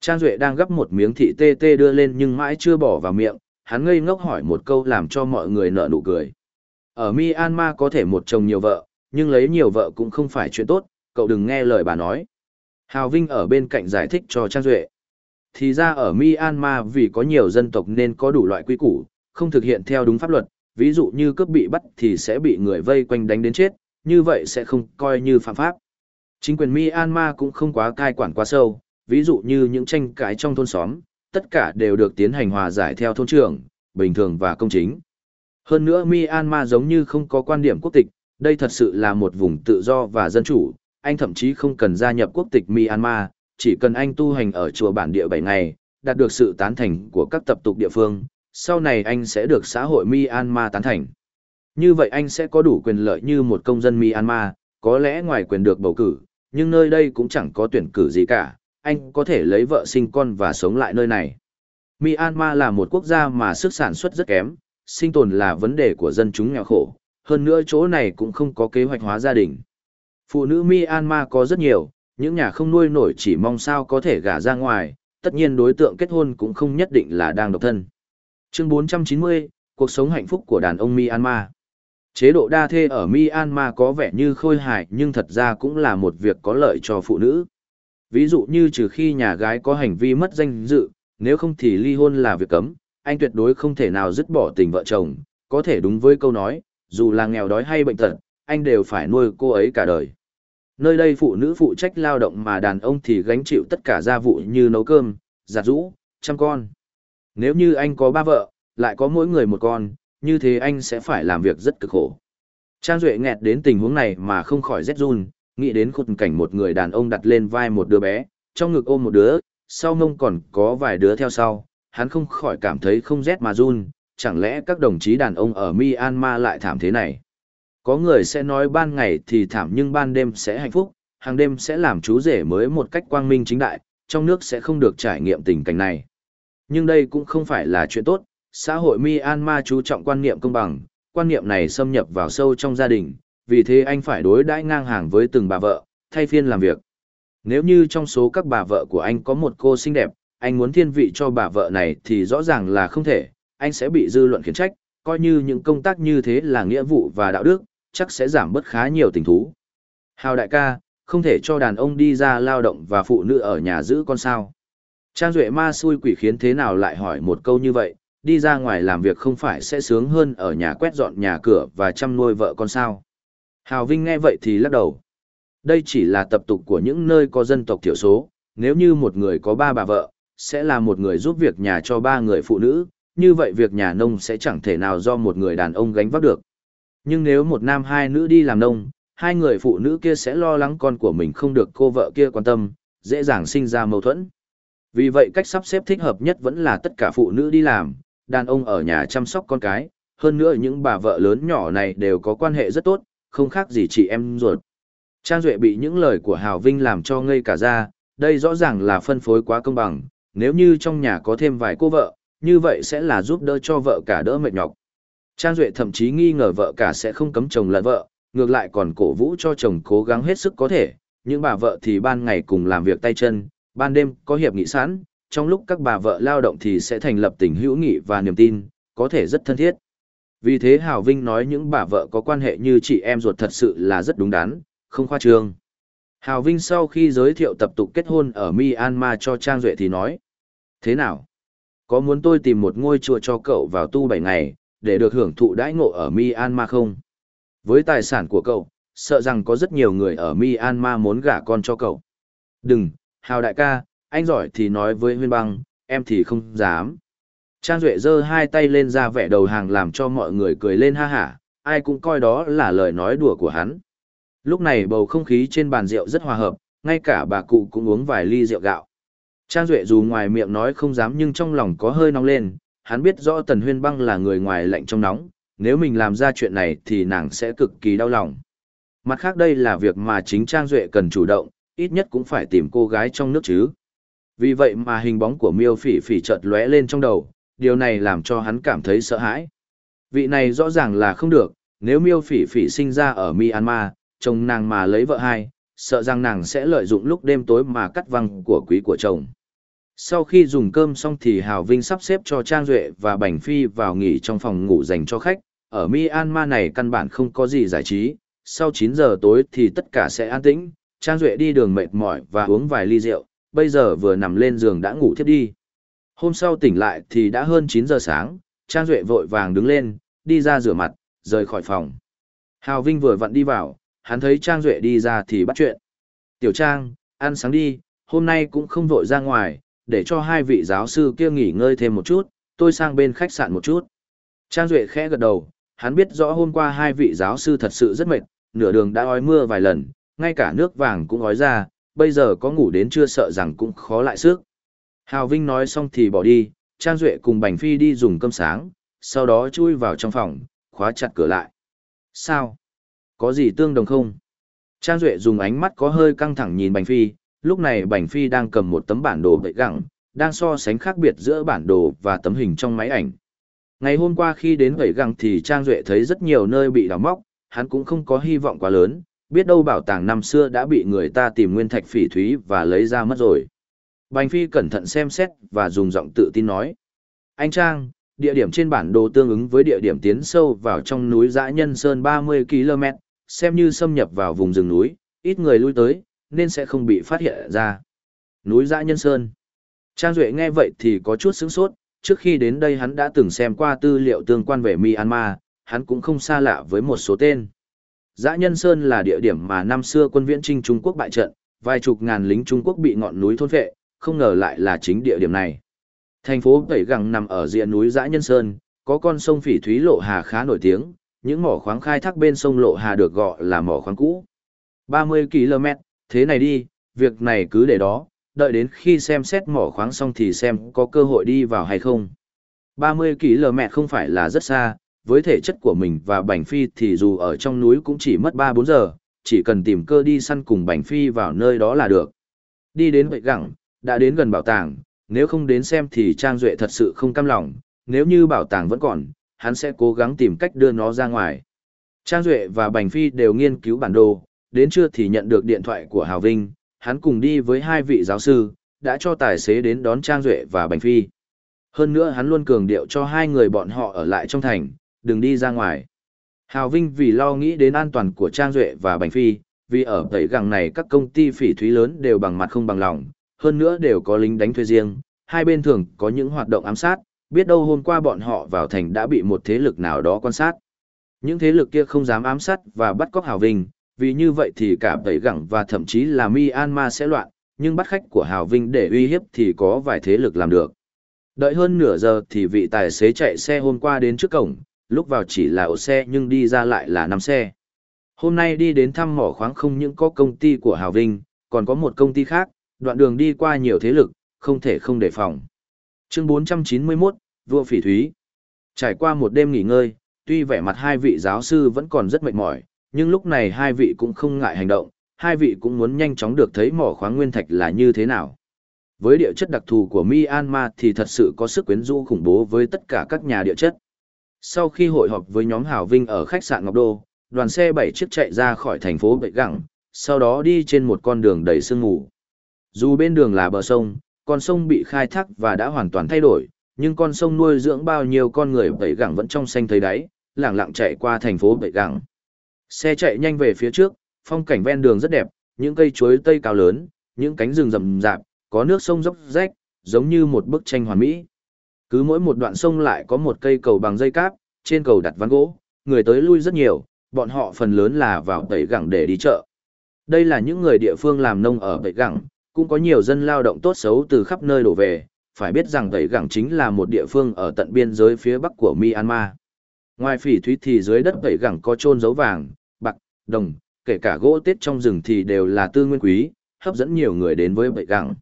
Trang Duệ đang gấp một miếng thị tê tê đưa lên nhưng mãi chưa bỏ vào miệng, hắn ngây ngốc hỏi một câu làm cho mọi người nở nụ cười. Ở Myanmar có thể một chồng nhiều vợ, nhưng lấy nhiều vợ cũng không phải chuyện tốt, cậu đừng nghe lời bà nói. Hào Vinh ở bên cạnh giải thích cho Trang Duệ. Thì ra ở Myanmar vì có nhiều dân tộc nên có đủ loại quy củ, không thực hiện theo đúng pháp luật, ví dụ như cướp bị bắt thì sẽ bị người vây quanh đánh đến chết, như vậy sẽ không coi như phạm pháp. Chính quyền Myanmar cũng không quá cai quản quá sâu, ví dụ như những tranh cãi trong thôn xóm, tất cả đều được tiến hành hòa giải theo thôn trưởng, bình thường và công chính. Hơn nữa Myanmar giống như không có quan điểm quốc tịch, đây thật sự là một vùng tự do và dân chủ, anh thậm chí không cần gia nhập quốc tịch Myanmar, chỉ cần anh tu hành ở chùa bản địa 7 ngày, đạt được sự tán thành của các tập tục địa phương, sau này anh sẽ được xã hội Myanmar tán thành. Như vậy anh sẽ có đủ quyền lợi như một công dân Myanmar, có lẽ ngoài quyền được bầu cử, nhưng nơi đây cũng chẳng có tuyển cử gì cả, anh có thể lấy vợ sinh con và sống lại nơi này. Myanmar là một quốc gia mà sức sản xuất rất kém, sinh tồn là vấn đề của dân chúng nghèo khổ, hơn nữa chỗ này cũng không có kế hoạch hóa gia đình. Phụ nữ Myanmar có rất nhiều, những nhà không nuôi nổi chỉ mong sao có thể gả ra ngoài, tất nhiên đối tượng kết hôn cũng không nhất định là đang độc thân. Chương 490, cuộc sống hạnh phúc của đàn ông Myanmar. Chế độ đa thê ở Myanmar có vẻ như khôi hài nhưng thật ra cũng là một việc có lợi cho phụ nữ. Ví dụ như trừ khi nhà gái có hành vi mất danh dự, nếu không thì ly hôn là việc cấm, anh tuyệt đối không thể nào dứt bỏ tình vợ chồng, có thể đúng với câu nói, dù là nghèo đói hay bệnh tật, anh đều phải nuôi cô ấy cả đời. Nơi đây phụ nữ phụ trách lao động mà đàn ông thì gánh chịu tất cả gia vụ như nấu cơm, giặt rũ, chăm con. Nếu như anh có ba vợ, lại có mỗi người một con, như thế anh sẽ phải làm việc rất cực khổ. Trang Duệ nghẹt đến tình huống này mà không khỏi rét run, nghĩ đến khung cảnh một người đàn ông đặt lên vai một đứa bé, trong ngực ôm một đứa, sau mông còn có vài đứa theo sau, hắn không khỏi cảm thấy không rét mà run, chẳng lẽ các đồng chí đàn ông ở Myanmar lại thảm thế này. Có người sẽ nói ban ngày thì thảm nhưng ban đêm sẽ hạnh phúc, hàng đêm sẽ làm chú rể mới một cách quang minh chính đại, trong nước sẽ không được trải nghiệm tình cảnh này. Nhưng đây cũng không phải là chuyện tốt, xã hội Myanmar chú trọng quan niệm công bằng, quan niệm này xâm nhập vào sâu trong gia đình, vì thế anh phải đối đãi ngang hàng với từng bà vợ, thay phiên làm việc. Nếu như trong số các bà vợ của anh có một cô xinh đẹp, anh muốn thiên vị cho bà vợ này thì rõ ràng là không thể, anh sẽ bị dư luận khiển trách, coi như những công tác như thế là nghĩa vụ và đạo đức, chắc sẽ giảm bớt khá nhiều tình thú. Hào đại ca, không thể cho đàn ông đi ra lao động và phụ nữ ở nhà giữ con sao. Trang Duệ ma xui quỷ khiến thế nào lại hỏi một câu như vậy, đi ra ngoài làm việc không phải sẽ sướng hơn ở nhà quét dọn nhà cửa và chăm nuôi vợ con sao. Hào Vinh nghe vậy thì lắc đầu. Đây chỉ là tập tục của những nơi có dân tộc thiểu số, nếu như một người có ba bà vợ, sẽ là một người giúp việc nhà cho ba người phụ nữ, như vậy việc nhà nông sẽ chẳng thể nào do một người đàn ông gánh vác được. Nhưng nếu một nam hai nữ đi làm nông, hai người phụ nữ kia sẽ lo lắng con của mình không được cô vợ kia quan tâm, dễ dàng sinh ra mâu thuẫn. Vì vậy cách sắp xếp thích hợp nhất vẫn là tất cả phụ nữ đi làm, đàn ông ở nhà chăm sóc con cái, hơn nữa những bà vợ lớn nhỏ này đều có quan hệ rất tốt, không khác gì chị em ruột. Trang Duệ bị những lời của Hào Vinh làm cho ngây cả ra, đây rõ ràng là phân phối quá công bằng, nếu như trong nhà có thêm vài cô vợ, như vậy sẽ là giúp đỡ cho vợ cả đỡ mệt nhọc. Trang Duệ thậm chí nghi ngờ vợ cả sẽ không cấm chồng lẫn vợ, ngược lại còn cổ vũ cho chồng cố gắng hết sức có thể, những bà vợ thì ban ngày cùng làm việc tay chân, ban đêm có hiệp nghị sẵn, trong lúc các bà vợ lao động thì sẽ thành lập tình hữu nghị và niềm tin, có thể rất thân thiết. Vì thế Hào Vinh nói những bà vợ có quan hệ như chị em ruột thật sự là rất đúng đắn, không khoa trương. Hào Vinh sau khi giới thiệu tập tục kết hôn ở Myanmar cho Trang Duệ thì nói. Thế nào? Có muốn tôi tìm một ngôi chùa cho cậu vào tu 7 ngày, để được hưởng thụ đãi ngộ ở Myanmar không? Với tài sản của cậu, sợ rằng có rất nhiều người ở Myanmar muốn gả con cho cậu. Đừng, Hào đại ca, anh giỏi thì nói với huyên băng, em thì không dám. Trang Duệ giơ hai tay lên ra vẻ đầu hàng làm cho mọi người cười lên ha hả, ai cũng coi đó là lời nói đùa của hắn. Lúc này bầu không khí trên bàn rượu rất hòa hợp, ngay cả bà cụ cũng uống vài ly rượu gạo. Trang Duệ dù ngoài miệng nói không dám nhưng trong lòng có hơi nóng lên, hắn biết rõ Tần Huyên Băng là người ngoài lạnh trong nóng, nếu mình làm ra chuyện này thì nàng sẽ cực kỳ đau lòng. Mặt khác đây là việc mà chính Trang Duệ cần chủ động, ít nhất cũng phải tìm cô gái trong nước chứ. Vì vậy mà hình bóng của miêu phỉ phỉ chợt lóe lên trong đầu, điều này làm cho hắn cảm thấy sợ hãi. Vị này rõ ràng là không được, nếu miêu phỉ phỉ sinh ra ở Myanmar, chồng nàng mà lấy vợ hai, sợ rằng nàng sẽ lợi dụng lúc đêm tối mà cắt văng của quý của chồng. Sau khi dùng cơm xong thì Hào Vinh sắp xếp cho Trang Duệ và Bành Phi vào nghỉ trong phòng ngủ dành cho khách. Ở Myanmar này căn bản không có gì giải trí, sau 9 giờ tối thì tất cả sẽ an tĩnh. Trang Duệ đi đường mệt mỏi và uống vài ly rượu, bây giờ vừa nằm lên giường đã ngủ thiếp đi. Hôm sau tỉnh lại thì đã hơn 9 giờ sáng, Trang Duệ vội vàng đứng lên, đi ra rửa mặt, rời khỏi phòng. Hào Vinh vừa vặn đi vào, hắn thấy Trang Duệ đi ra thì bắt chuyện. Tiểu Trang, ăn sáng đi, hôm nay cũng không vội ra ngoài, để cho hai vị giáo sư kia nghỉ ngơi thêm một chút, tôi sang bên khách sạn một chút. Trang Duệ khẽ gật đầu, hắn biết rõ hôm qua hai vị giáo sư thật sự rất mệt, nửa đường đã ói mưa vài lần, ngay cả nước vàng cũng ói ra, bây giờ có ngủ đến chưa sợ rằng cũng khó lại sức. Hào Vinh nói xong thì bỏ đi, Trang Duệ cùng Bành Phi đi dùng cơm sáng, sau đó chui vào trong phòng, khóa chặt cửa lại. Sao? Có gì tương đồng không? Trang Duệ dùng ánh mắt có hơi căng thẳng nhìn Bành Phi, lúc này Bành Phi đang cầm một tấm bản đồ bậy gặng, đang so sánh khác biệt giữa bản đồ và tấm hình trong máy ảnh. Ngày hôm qua khi đến bậy gặng thì Trang Duệ thấy rất nhiều nơi bị đào móc, hắn cũng không có hy vọng quá lớn, biết đâu bảo tàng năm xưa đã bị người ta tìm nguyên thạch phỉ thúy và lấy ra mất rồi. Bành Phi cẩn thận xem xét và dùng giọng tự tin nói. Anh Trang, địa điểm trên bản đồ tương ứng với địa điểm tiến sâu vào trong núi dã nhân sơn 30 km, xem như xâm nhập vào vùng rừng núi, ít người lui tới, nên sẽ không bị phát hiện ra. Núi dã nhân sơn. Trang Duệ nghe vậy thì có chút sướng sốt, trước khi đến đây hắn đã từng xem qua tư liệu tương quan về Myanmar, hắn cũng không xa lạ với một số tên. Dã Nhân Sơn là địa điểm mà năm xưa quân viễn trinh Trung Quốc bại trận, vài chục ngàn lính Trung Quốc bị ngọn núi thôn vệ, không ngờ lại là chính địa điểm này. Thành phố Tẩy Gẳng nằm ở diện núi Dã Nhân Sơn, có con sông Phỉ Thúy Lộ Hà khá nổi tiếng, những mỏ khoáng khai thác bên sông Lộ Hà được gọi là mỏ khoáng cũ. 30 km, thế này đi, việc này cứ để đó, đợi đến khi xem xét mỏ khoáng xong thì xem có cơ hội đi vào hay không. 30 km không phải là rất xa, với thể chất của mình và Bành Phi thì dù ở trong núi cũng chỉ mất 3-4 giờ, chỉ cần tìm cơ đi săn cùng Bành Phi vào nơi đó là được. Đi đến Bạch Gẳng, đã đến gần bảo tàng, nếu không đến xem thì Trang Duệ thật sự không cam lòng, nếu như bảo tàng vẫn còn, hắn sẽ cố gắng tìm cách đưa nó ra ngoài. Trang Duệ và Bành Phi đều nghiên cứu bản đồ, đến trưa thì nhận được điện thoại của Hào Vinh, hắn cùng đi với hai vị giáo sư, đã cho tài xế đến đón Trang Duệ và Bành Phi. Hơn nữa hắn luôn cường điệu cho hai người bọn họ ở lại trong thành, đừng đi ra ngoài. Hào Vinh vì lo nghĩ đến an toàn của Trang Duệ và Bành Phi, vì ở tẩy gẳng này các công ty phỉ thúy lớn đều bằng mặt không bằng lòng, hơn nữa đều có lính đánh thuê riêng, hai bên thường có những hoạt động ám sát, biết đâu hôm qua bọn họ vào thành đã bị một thế lực nào đó quan sát. Những thế lực kia không dám ám sát và bắt cóc Hào Vinh, vì như vậy thì cả tẩy gẳng và thậm chí là Myanmar sẽ loạn, nhưng bắt khách của Hào Vinh để uy hiếp thì có vài thế lực làm được. Đợi hơn nửa giờ thì vị tài xế chạy xe hôm qua đến trước cổng, lúc vào chỉ là ổ xe nhưng đi ra lại là năm xe. Hôm nay đi đến thăm mỏ khoáng không những có công ty của Hào Vinh, còn có một công ty khác, đoạn đường đi qua nhiều thế lực, không thể không đề phòng. Chương 491, Vua Phỉ Thúy Trải qua một đêm nghỉ ngơi, tuy vẻ mặt hai vị giáo sư vẫn còn rất mệt mỏi, nhưng lúc này hai vị cũng không ngại hành động, hai vị cũng muốn nhanh chóng được thấy mỏ khoáng nguyên thạch là như thế nào. Với địa chất đặc thù của Myanmar thì thật sự có sức quyến rũ khủng bố với tất cả các nhà địa chất. Sau khi hội họp với nhóm Hảo Vinh ở khách sạn Ngọc Đô, đoàn xe 7 chiếc chạy ra khỏi thành phố Bệ Gẳng, sau đó đi trên một con đường đầy sương mù. Dù bên đường là bờ sông, con sông bị khai thác và đã hoàn toàn thay đổi, nhưng con sông nuôi dưỡng bao nhiêu con người Bệ Gẳng vẫn trong xanh thấy đáy, lẳng lặng chạy qua thành phố Bệ Gẳng. Xe chạy nhanh về phía trước, phong cảnh ven đường rất đẹp, những cây chuối tây cao lớn, những cánh rừng rậm rạp, có nước sông dốc rách, giống như một bức tranh hoàn mỹ. Cứ mỗi một đoạn sông lại có một cây cầu bằng dây cáp, trên cầu đặt ván gỗ, người tới lui rất nhiều, bọn họ phần lớn là vào tẩy gẳng để đi chợ. Đây là những người địa phương làm nông ở tẩy gẳng, cũng có nhiều dân lao động tốt xấu từ khắp nơi đổ về, phải biết rằng tẩy gẳng chính là một địa phương ở tận biên giới phía bắc của Myanmar. Ngoài phỉ thúy thì dưới đất tẩy gẳng có trôn dấu vàng, bạc, đồng, kể cả gỗ tết trong rừng thì đều là tư nguyên quý, hấp dẫn nhiều người đến với tẩy gẳng.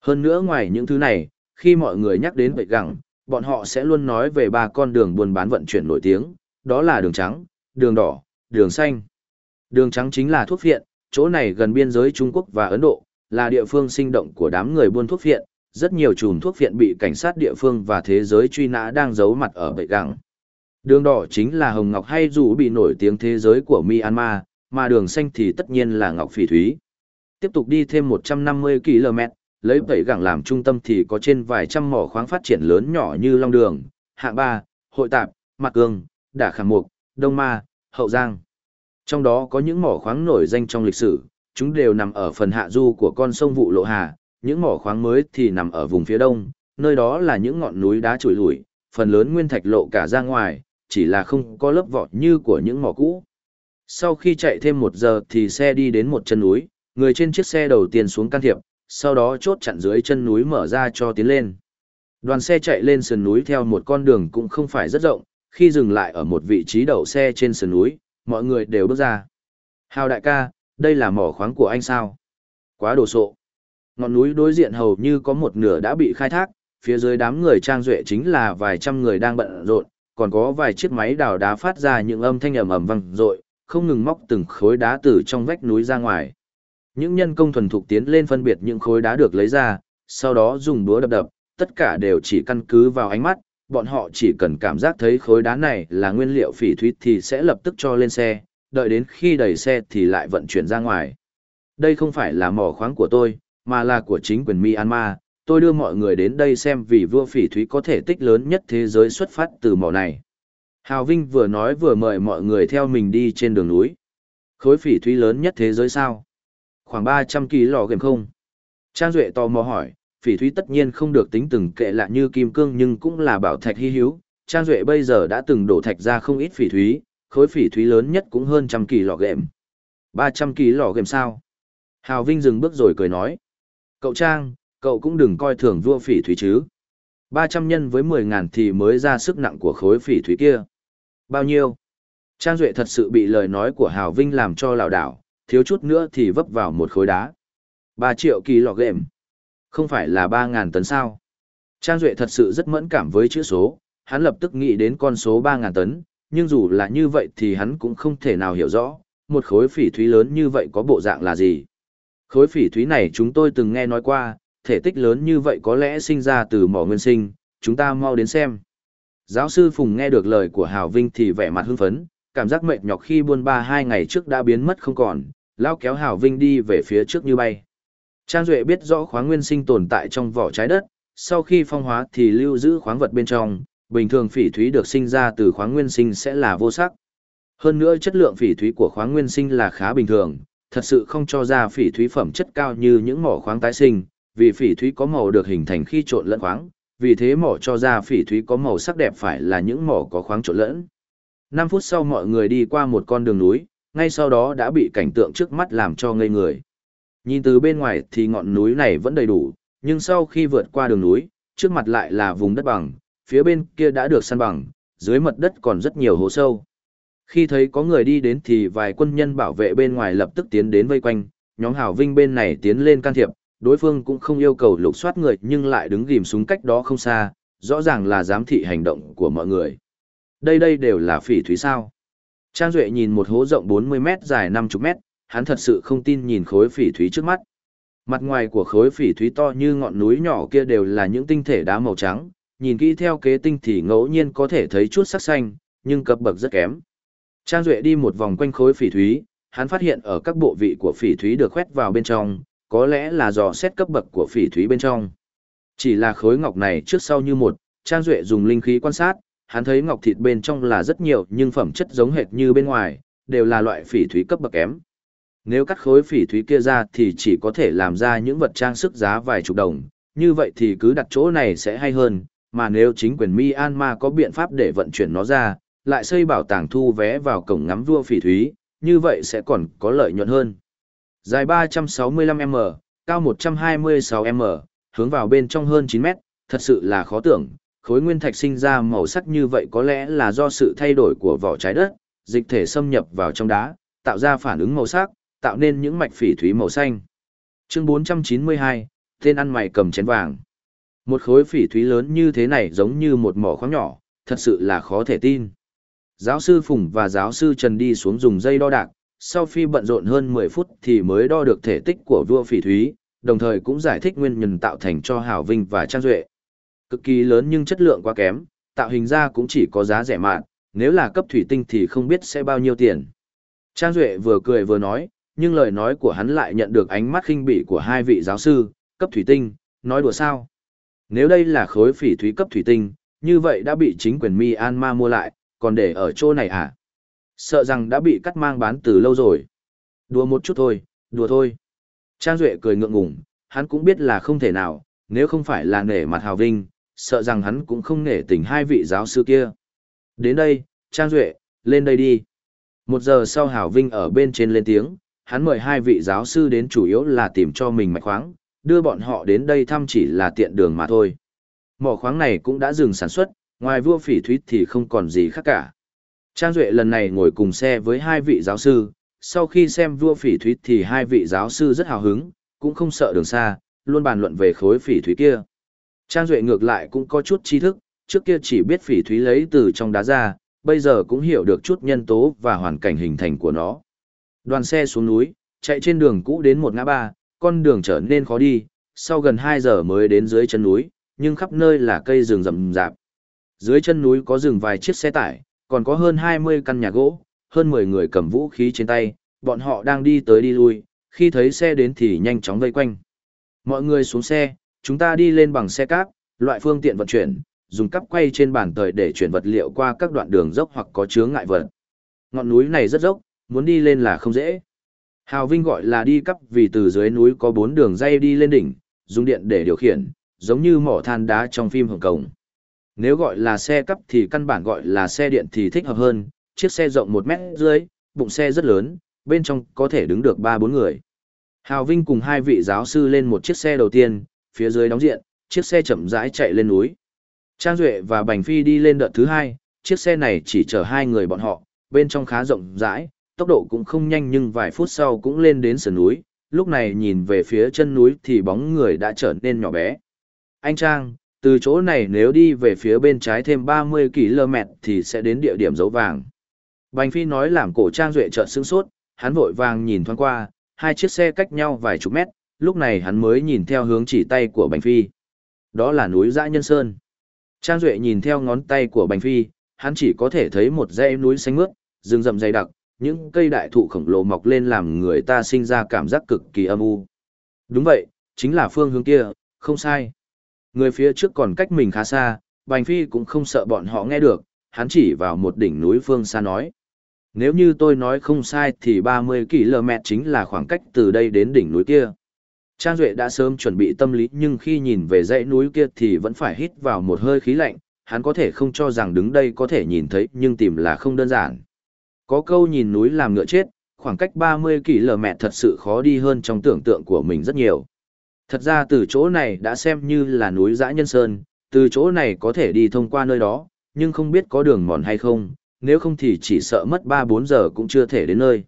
Hơn nữa ngoài những thứ này, khi mọi người nhắc đến vậy gẳng, bọn họ sẽ luôn nói về ba con đường buôn bán vận chuyển nổi tiếng, đó là đường trắng, đường đỏ, đường xanh. Đường trắng chính là thuốc viện, chỗ này gần biên giới Trung Quốc và Ấn Độ, là địa phương sinh động của đám người buôn thuốc phiện, rất nhiều chùm thuốc phiện bị cảnh sát địa phương và thế giới truy nã đang giấu mặt ở bệ gẳng. Đường đỏ chính là hồng ngọc hay dù bị nổi tiếng thế giới của Myanmar, mà đường xanh thì tất nhiên là ngọc phỉ thúy. Tiếp tục đi thêm 150 km, lấy bảy gẳng làm trung tâm thì có trên vài trăm mỏ khoáng phát triển lớn nhỏ như Long Đường, Hạng Ba, Hội Tạp, Mạc Cương, Đả Khả Mục, Đông Ma, Hậu Giang. Trong đó có những mỏ khoáng nổi danh trong lịch sử, chúng đều nằm ở phần hạ du của con sông Vụ Lộ Hà, những mỏ khoáng mới thì nằm ở vùng phía đông, nơi đó là những ngọn núi đá trùi lủi, phần lớn nguyên thạch lộ cả ra ngoài, chỉ là không có lớp vỏ như của những mỏ cũ. Sau khi chạy thêm một giờ thì xe đi đến một chân núi, người trên chiếc xe đầu tiên xuống can thiệp, sau đó chốt chặn dưới chân núi mở ra cho tiến lên. Đoàn xe chạy lên sườn núi theo một con đường cũng không phải rất rộng, khi dừng lại ở một vị trí đậu xe trên sườn núi, mọi người đều bước ra. Hào đại ca, đây là mỏ khoáng của anh sao? Quá đồ sộ. Ngọn núi đối diện hầu như có một nửa đã bị khai thác, phía dưới đám người trang duệ chính là vài trăm người đang bận rộn, còn có vài chiếc máy đào đá phát ra những âm thanh ầm ầm vang dội, không ngừng móc từng khối đá từ trong vách núi ra ngoài. Những nhân công thuần thục tiến lên phân biệt những khối đá được lấy ra, sau đó dùng đũa đập đập, tất cả đều chỉ căn cứ vào ánh mắt, bọn họ chỉ cần cảm giác thấy khối đá này là nguyên liệu phỉ thúy thì sẽ lập tức cho lên xe, đợi đến khi đầy xe thì lại vận chuyển ra ngoài. Đây không phải là mỏ khoáng của tôi, mà là của chính quyền Myanmar. Tôi đưa mọi người đến đây xem vì vua phỉ thúy có thể tích lớn nhất thế giới xuất phát từ mỏ này. Hào Vinh vừa nói vừa mời mọi người theo mình đi trên đường núi. Khối phỉ thúy lớn nhất thế giới sao? Khoảng 300 ký lò game không? Trang Duệ tò mò hỏi, phỉ thúy tất nhiên không được tính từng kệ lạ như kim cương nhưng cũng là bảo thạch hy hữu. Trang Duệ bây giờ đã từng đổ thạch ra không ít phỉ thúy, khối phỉ thúy lớn nhất cũng hơn trăm kỳ lò game. 300 kỳ lò game sao? Hào Vinh dừng bước rồi cười nói. Cậu Trang, cậu cũng đừng coi thường vua phỉ thúy chứ. 300 nhân với 10 ngàn thì mới ra sức nặng của khối phỉ thúy kia. Bao nhiêu? Trang Duệ thật sự bị lời nói của Hào Vinh làm cho lào đảo, thiếu chút nữa thì vấp vào một khối đá. ba triệu kỳ lọ game. Không phải là ba ngàn tấn sao? Trang Duệ thật sự rất mẫn cảm với chữ số, hắn lập tức nghĩ đến con số ba ngàn tấn, nhưng dù là như vậy thì hắn cũng không thể nào hiểu rõ, một khối phỉ thúy lớn như vậy có bộ dạng là gì. Khối phỉ thúy này chúng tôi từng nghe nói qua, thể tích lớn như vậy có lẽ sinh ra từ mỏ nguyên sinh, chúng ta mau đến xem. Giáo sư Phùng nghe được lời của Hào Vinh thì vẻ mặt hưng phấn, cảm giác mệt nhọc khi buôn ba hai ngày trước đã biến mất không còn, lao kéo Hào Vinh đi về phía trước như bay. Trang Duệ biết rõ khoáng nguyên sinh tồn tại trong vỏ trái đất, sau khi phong hóa thì lưu giữ khoáng vật bên trong, bình thường phỉ thúy được sinh ra từ khoáng nguyên sinh sẽ là vô sắc. Hơn nữa chất lượng phỉ thúy của khoáng nguyên sinh là khá bình thường, thật sự không cho ra phỉ thúy phẩm chất cao như những mỏ khoáng tái sinh, vì phỉ thúy có màu được hình thành khi trộn lẫn khoáng, vì thế mỏ cho ra phỉ thúy có màu sắc đẹp phải là những mỏ có khoáng trộn lẫn. 5 phút sau mọi người đi qua một con đường núi, ngay sau đó đã bị cảnh tượng trước mắt làm cho ngây người. Nhìn từ bên ngoài thì ngọn núi này vẫn đầy đủ, nhưng sau khi vượt qua đường núi, trước mặt lại là vùng đất bằng, phía bên kia đã được săn bằng, dưới mặt đất còn rất nhiều hố sâu. Khi thấy có người đi đến thì vài quân nhân bảo vệ bên ngoài lập tức tiến đến vây quanh, nhóm Hảo Vinh bên này tiến lên can thiệp, đối phương cũng không yêu cầu lục soát người nhưng lại đứng ghim súng cách đó không xa, rõ ràng là giám thị hành động của mọi người. Đây đây đều là phỉ thúy sao. Trang Duệ nhìn một hố rộng 40 mét dài 50 mét, hắn thật sự không tin nhìn khối phỉ thúy trước mắt. Mặt ngoài của khối phỉ thúy to như ngọn núi nhỏ kia đều là những tinh thể đá màu trắng, nhìn kỹ theo kế tinh thì ngẫu nhiên có thể thấy chút sắc xanh, nhưng cấp bậc rất kém. Trang Duệ đi một vòng quanh khối phỉ thúy, hắn phát hiện ở các bộ vị của phỉ thúy được khoét vào bên trong, có lẽ là dò xét cấp bậc của phỉ thúy bên trong. Chỉ là khối ngọc này trước sau như một, Trang Duệ dùng linh khí quan sát, hắn thấy ngọc thịt bên trong là rất nhiều nhưng phẩm chất giống hệt như bên ngoài, đều là loại phỉ thúy cấp bậc kém. Nếu cắt khối phỉ thúy kia ra thì chỉ có thể làm ra những vật trang sức giá vài chục đồng, như vậy thì cứ đặt chỗ này sẽ hay hơn, mà nếu chính quyền Myanmar có biện pháp để vận chuyển nó ra, lại xây bảo tàng thu vé vào cổng ngắm vua phỉ thúy, như vậy sẽ còn có lợi nhuận hơn. Dài 365m, cao 126m, hướng vào bên trong hơn 9m, thật sự là khó tưởng, khối nguyên thạch sinh ra màu sắc như vậy có lẽ là do sự thay đổi của vỏ trái đất, dịch thể xâm nhập vào trong đá, tạo ra phản ứng màu sắc, tạo nên những mạch phỉ thúy màu xanh. Chương 492, tên ăn mày cầm chén vàng. Một khối phỉ thúy lớn như thế này giống như một mỏ khoáng nhỏ, thật sự là khó thể tin. Giáo sư Phùng và giáo sư Trần đi xuống dùng dây đo đạc, sau khi bận rộn hơn 10 phút thì mới đo được thể tích của vua phỉ thúy, đồng thời cũng giải thích nguyên nhân tạo thành cho Hảo Vinh và Trang Duệ. Cực kỳ lớn nhưng chất lượng quá kém, tạo hình ra cũng chỉ có giá rẻ mạn, nếu là cấp thủy tinh thì không biết sẽ bao nhiêu tiền. Trang Duệ vừa cười vừa nói, nhưng lời nói của hắn lại nhận được ánh mắt khinh bỉ của hai vị giáo sư, cấp thủy tinh, nói đùa sao. Nếu đây là khối phỉ thúy cấp thủy tinh, như vậy đã bị chính quyền Myanmar mua lại, còn để ở chỗ này à? Sợ rằng đã bị cắt mang bán từ lâu rồi. Đùa một chút thôi, đùa thôi. Trang Duệ cười ngượng ngùng, hắn cũng biết là không thể nào, nếu không phải là nể mặt Hào Vinh, sợ rằng hắn cũng không nể tình hai vị giáo sư kia. Đến đây, Trang Duệ, lên đây đi. Một giờ sau Hảo Vinh ở bên trên lên tiếng, hắn mời hai vị giáo sư đến chủ yếu là tìm cho mình mạch khoáng, đưa bọn họ đến đây thăm chỉ là tiện đường mà thôi. Mỏ khoáng này cũng đã dừng sản xuất, ngoài vua phỉ thúy thì không còn gì khác cả. Trang Duệ lần này ngồi cùng xe với hai vị giáo sư, sau khi xem vua phỉ thúy thì hai vị giáo sư rất hào hứng, cũng không sợ đường xa, luôn bàn luận về khối phỉ thúy kia. Trang Duệ ngược lại cũng có chút tri thức, trước kia chỉ biết phỉ thúy lấy từ trong đá ra, bây giờ cũng hiểu được chút nhân tố và hoàn cảnh hình thành của nó. Đoàn xe xuống núi, chạy trên đường cũ đến một ngã ba, con đường trở nên khó đi, sau gần 2 giờ mới đến dưới chân núi, nhưng khắp nơi là cây rừng rậm rạp. Dưới chân núi có rừng vài chiếc xe tải, còn có hơn 20 căn nhà gỗ, hơn 10 người cầm vũ khí trên tay, bọn họ đang đi tới đi lui, khi thấy xe đến thì nhanh chóng vây quanh. Mọi người xuống xe, chúng ta đi lên bằng xe cáp, loại phương tiện vận chuyển, dùng cắp quay trên bàn tời để chuyển vật liệu qua các đoạn đường dốc hoặc có chướng ngại vật. Ngọn núi này rất dốc, muốn đi lên là không dễ. Hào Vinh gọi là đi cấp vì từ dưới núi có bốn đường dây đi lên đỉnh, dùng điện để điều khiển, giống như mỏ than đá trong phim Hồng Kông. Nếu gọi là xe cấp thì căn bản gọi là xe điện thì thích hợp hơn, chiếc xe rộng 1 mét dưới, bụng xe rất lớn, bên trong có thể đứng được 3-4 người. Hào Vinh cùng hai vị giáo sư lên một chiếc xe đầu tiên, phía dưới đóng diện, chiếc xe chậm rãi chạy lên núi. Trang Duệ và Bành Phi đi lên đợt thứ hai, chiếc xe này chỉ chở hai người bọn họ, bên trong khá rộng rãi, tốc độ cũng không nhanh nhưng vài phút sau cũng lên đến sườn núi, lúc này nhìn về phía chân núi thì bóng người đã trở nên nhỏ bé. Anh Trang, từ chỗ này nếu đi về phía bên trái thêm 30 km thì sẽ đến địa điểm dấu vàng. Bành Phi nói làm cổ Trang Duệ trợn sưng sốt, hắn vội vàng nhìn thoáng qua, hai chiếc xe cách nhau vài chục mét, lúc này hắn mới nhìn theo hướng chỉ tay của Bành Phi. Đó là núi Dã Nhân Sơn. Trang Duệ nhìn theo ngón tay của Bành Phi, hắn chỉ có thể thấy một dãy núi xanh mướt, rừng rậm dày đặc, những cây đại thụ khổng lồ mọc lên làm người ta sinh ra cảm giác cực kỳ âm u. Đúng vậy, chính là phương hướng kia, không sai. Người phía trước còn cách mình khá xa, Bành Phi cũng không sợ bọn họ nghe được, hắn chỉ vào một đỉnh núi phương xa nói. Nếu như tôi nói không sai thì 30 km chính là khoảng cách từ đây đến đỉnh núi kia. Trang Duệ đã sớm chuẩn bị tâm lý nhưng khi nhìn về dãy núi kia thì vẫn phải hít vào một hơi khí lạnh, hắn có thể không cho rằng đứng đây có thể nhìn thấy nhưng tìm là không đơn giản. Có câu nhìn núi làm ngựa chết, khoảng cách 30 km thật sự khó đi hơn trong tưởng tượng của mình rất nhiều. Thật ra từ chỗ này đã xem như là núi dã nhân sơn, từ chỗ này có thể đi thông qua nơi đó, nhưng không biết có đường mòn hay không, nếu không thì chỉ sợ mất 3-4 giờ cũng chưa thể đến nơi.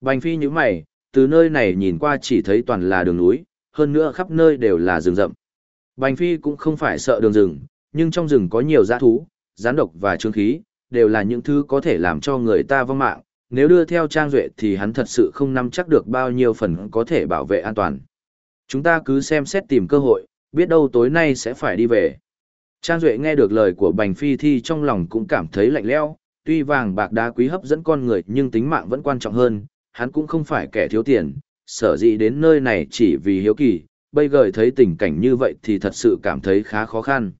Bành phi như mày, từ nơi này nhìn qua chỉ thấy toàn là đường núi, hơn nữa khắp nơi đều là rừng rậm. Bành phi cũng không phải sợ đường rừng, nhưng trong rừng có nhiều dã thú, gián độc và trương khí, đều là những thứ có thể làm cho người ta vong mạng. Nếu đưa theo Trang Duệ thì hắn thật sự không nắm chắc được bao nhiêu phần có thể bảo vệ an toàn. Chúng ta cứ xem xét tìm cơ hội, biết đâu tối nay sẽ phải đi về. Trang Duệ nghe được lời của Bành Phi Thi trong lòng cũng cảm thấy lạnh lẽo tuy vàng bạc đá quý hấp dẫn con người nhưng tính mạng vẫn quan trọng hơn, hắn cũng không phải kẻ thiếu tiền, sở dĩ đến nơi này chỉ vì hiếu kỳ, bây giờ thấy tình cảnh như vậy thì thật sự cảm thấy khá khó khăn.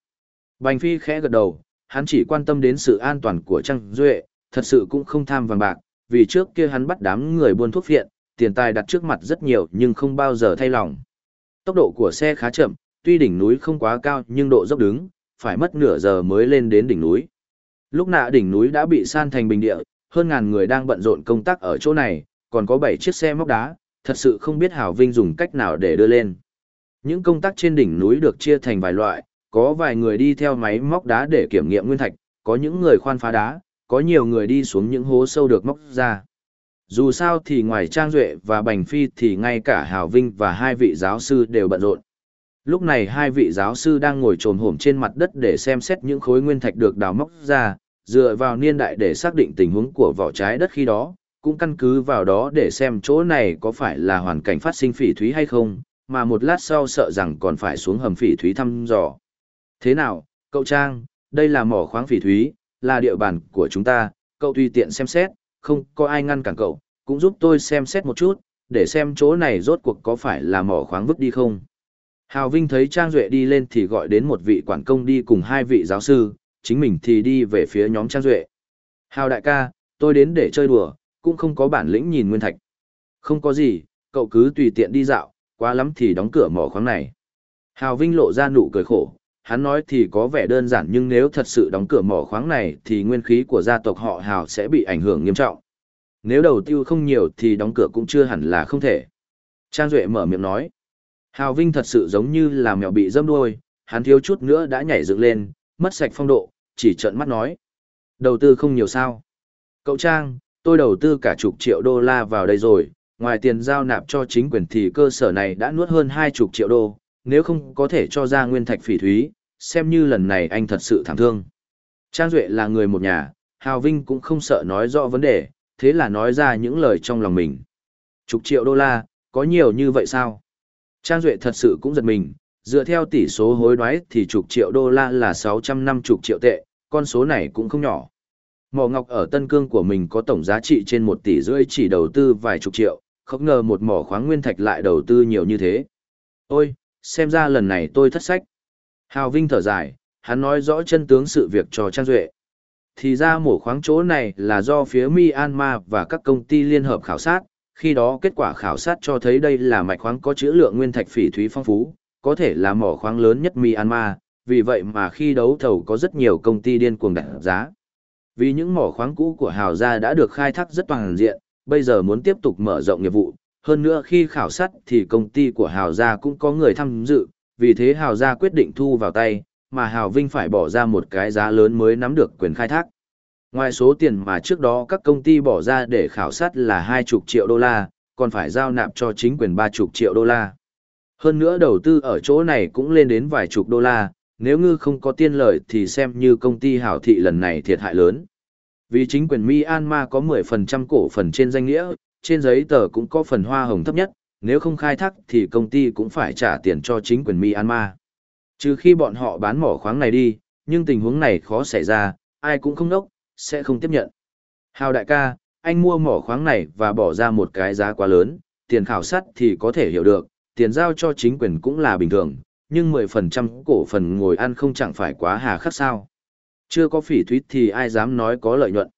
Bành Phi khẽ gật đầu, hắn chỉ quan tâm đến sự an toàn của Trang Duệ, thật sự cũng không tham vàng bạc, vì trước kia hắn bắt đám người buôn thuốc phiện, tiền tài đặt trước mặt rất nhiều nhưng không bao giờ thay lòng. Tốc độ của xe khá chậm, tuy đỉnh núi không quá cao nhưng độ dốc đứng, phải mất nửa giờ mới lên đến đỉnh núi. Lúc nạ đỉnh núi đã bị san thành bình địa, hơn ngàn người đang bận rộn công tác ở chỗ này, còn có 7 chiếc xe móc đá, thật sự không biết Hảo Vinh dùng cách nào để đưa lên. Những công tác trên đỉnh núi được chia thành vài loại, có vài người đi theo máy móc đá để kiểm nghiệm nguyên thạch, có những người khoan phá đá, có nhiều người đi xuống những hố sâu được móc ra. Dù sao thì ngoài Trang Duệ và Bành Phi thì ngay cả Hảo Vinh và hai vị giáo sư đều bận rộn. Lúc này hai vị giáo sư đang ngồi trồm hổm trên mặt đất để xem xét những khối nguyên thạch được đào móc ra, dựa vào niên đại để xác định tình huống của vỏ trái đất khi đó, cũng căn cứ vào đó để xem chỗ này có phải là hoàn cảnh phát sinh phỉ thúy hay không, mà một lát sau sợ rằng còn phải xuống hầm phỉ thúy thăm dò. Thế nào, cậu Trang, đây là mỏ khoáng phỉ thúy, là địa bàn của chúng ta, cậu tùy tiện xem xét, không có ai ngăn cản cậu, cũng giúp tôi xem xét một chút, để xem chỗ này rốt cuộc có phải là mỏ khoáng vứt đi không. Hào Vinh thấy Trang Duệ đi lên thì gọi đến một vị quản công đi cùng hai vị giáo sư, chính mình thì đi về phía nhóm Trang Duệ. Hào đại ca, tôi đến để chơi đùa, cũng không có bản lĩnh nhìn nguyên thạch. Không có gì, cậu cứ tùy tiện đi dạo, quá lắm thì đóng cửa mỏ khoáng này. Hào Vinh lộ ra nụ cười khổ, hắn nói thì có vẻ đơn giản nhưng nếu thật sự đóng cửa mỏ khoáng này thì nguyên khí của gia tộc họ Hào sẽ bị ảnh hưởng nghiêm trọng. Nếu đầu tiêu không nhiều thì đóng cửa cũng chưa hẳn là không thể. Trang Duệ mở miệng nói. Hào Vinh thật sự giống như là mèo bị dâm đuôi, hắn thiếu chút nữa đã nhảy dựng lên, mất sạch phong độ, chỉ trợn mắt nói. Đầu tư không nhiều sao. Cậu Trang, tôi đầu tư cả chục triệu đô la vào đây rồi, ngoài tiền giao nạp cho chính quyền thì cơ sở này đã nuốt hơn hai chục triệu đô, nếu không có thể cho ra nguyên thạch phỉ thúy, xem như lần này anh thật sự thảm thương. Trang Duệ là người một nhà, Hào Vinh cũng không sợ nói rõ vấn đề, thế là nói ra những lời trong lòng mình. Chục triệu đô la, có nhiều như vậy sao? Trang Duệ thật sự cũng giật mình, dựa theo tỷ số hối đoái thì chục triệu đô la là 650 triệu tệ, con số này cũng không nhỏ. Mỏ ngọc ở Tân Cương của mình có tổng giá trị trên 1 tỷ rưỡi chỉ đầu tư vài chục triệu, không ngờ một mỏ khoáng nguyên thạch lại đầu tư nhiều như thế. Ôi, xem ra lần này tôi thất sách. Hào Vinh thở dài, hắn nói rõ chân tướng sự việc cho Trang Duệ. Thì ra mổ khoáng chỗ này là do phía Myanmar và các công ty liên hợp khảo sát, khi đó kết quả khảo sát cho thấy đây là mạch khoáng có chữ lượng nguyên thạch phỉ thúy phong phú, có thể là mỏ khoáng lớn nhất Myanmar, vì vậy mà khi đấu thầu có rất nhiều công ty điên cuồng đặt giá. Vì những mỏ khoáng cũ của Hào Gia đã được khai thác rất toàn diện, bây giờ muốn tiếp tục mở rộng nghiệp vụ, hơn nữa khi khảo sát thì công ty của Hào Gia cũng có người tham dự, vì thế Hào Gia quyết định thu vào tay, mà Hào Vinh phải bỏ ra một cái giá lớn mới nắm được quyền khai thác. Ngoài số tiền mà trước đó các công ty bỏ ra để khảo sát là 20 triệu đô la, còn phải giao nạp cho chính quyền 30 triệu đô la. Hơn nữa đầu tư ở chỗ này cũng lên đến vài chục đô la, nếu ngư không có tiên lợi thì xem như công ty hảo thị lần này thiệt hại lớn. Vì chính quyền Myanmar có 10% cổ phần trên danh nghĩa, trên giấy tờ cũng có phần hoa hồng thấp nhất, nếu không khai thác thì công ty cũng phải trả tiền cho chính quyền Myanmar. Trừ khi bọn họ bán mỏ khoáng này đi, nhưng tình huống này khó xảy ra, ai cũng không đốc, sẽ không tiếp nhận. Hào đại ca, anh mua mỏ khoáng này và bỏ ra một cái giá quá lớn, tiền khảo sát thì có thể hiểu được, tiền giao cho chính quyền cũng là bình thường, nhưng 10% cổ phần ngồi ăn không chẳng phải quá hà khắc sao. Chưa có phỉ thúy thì ai dám nói có lợi nhuận.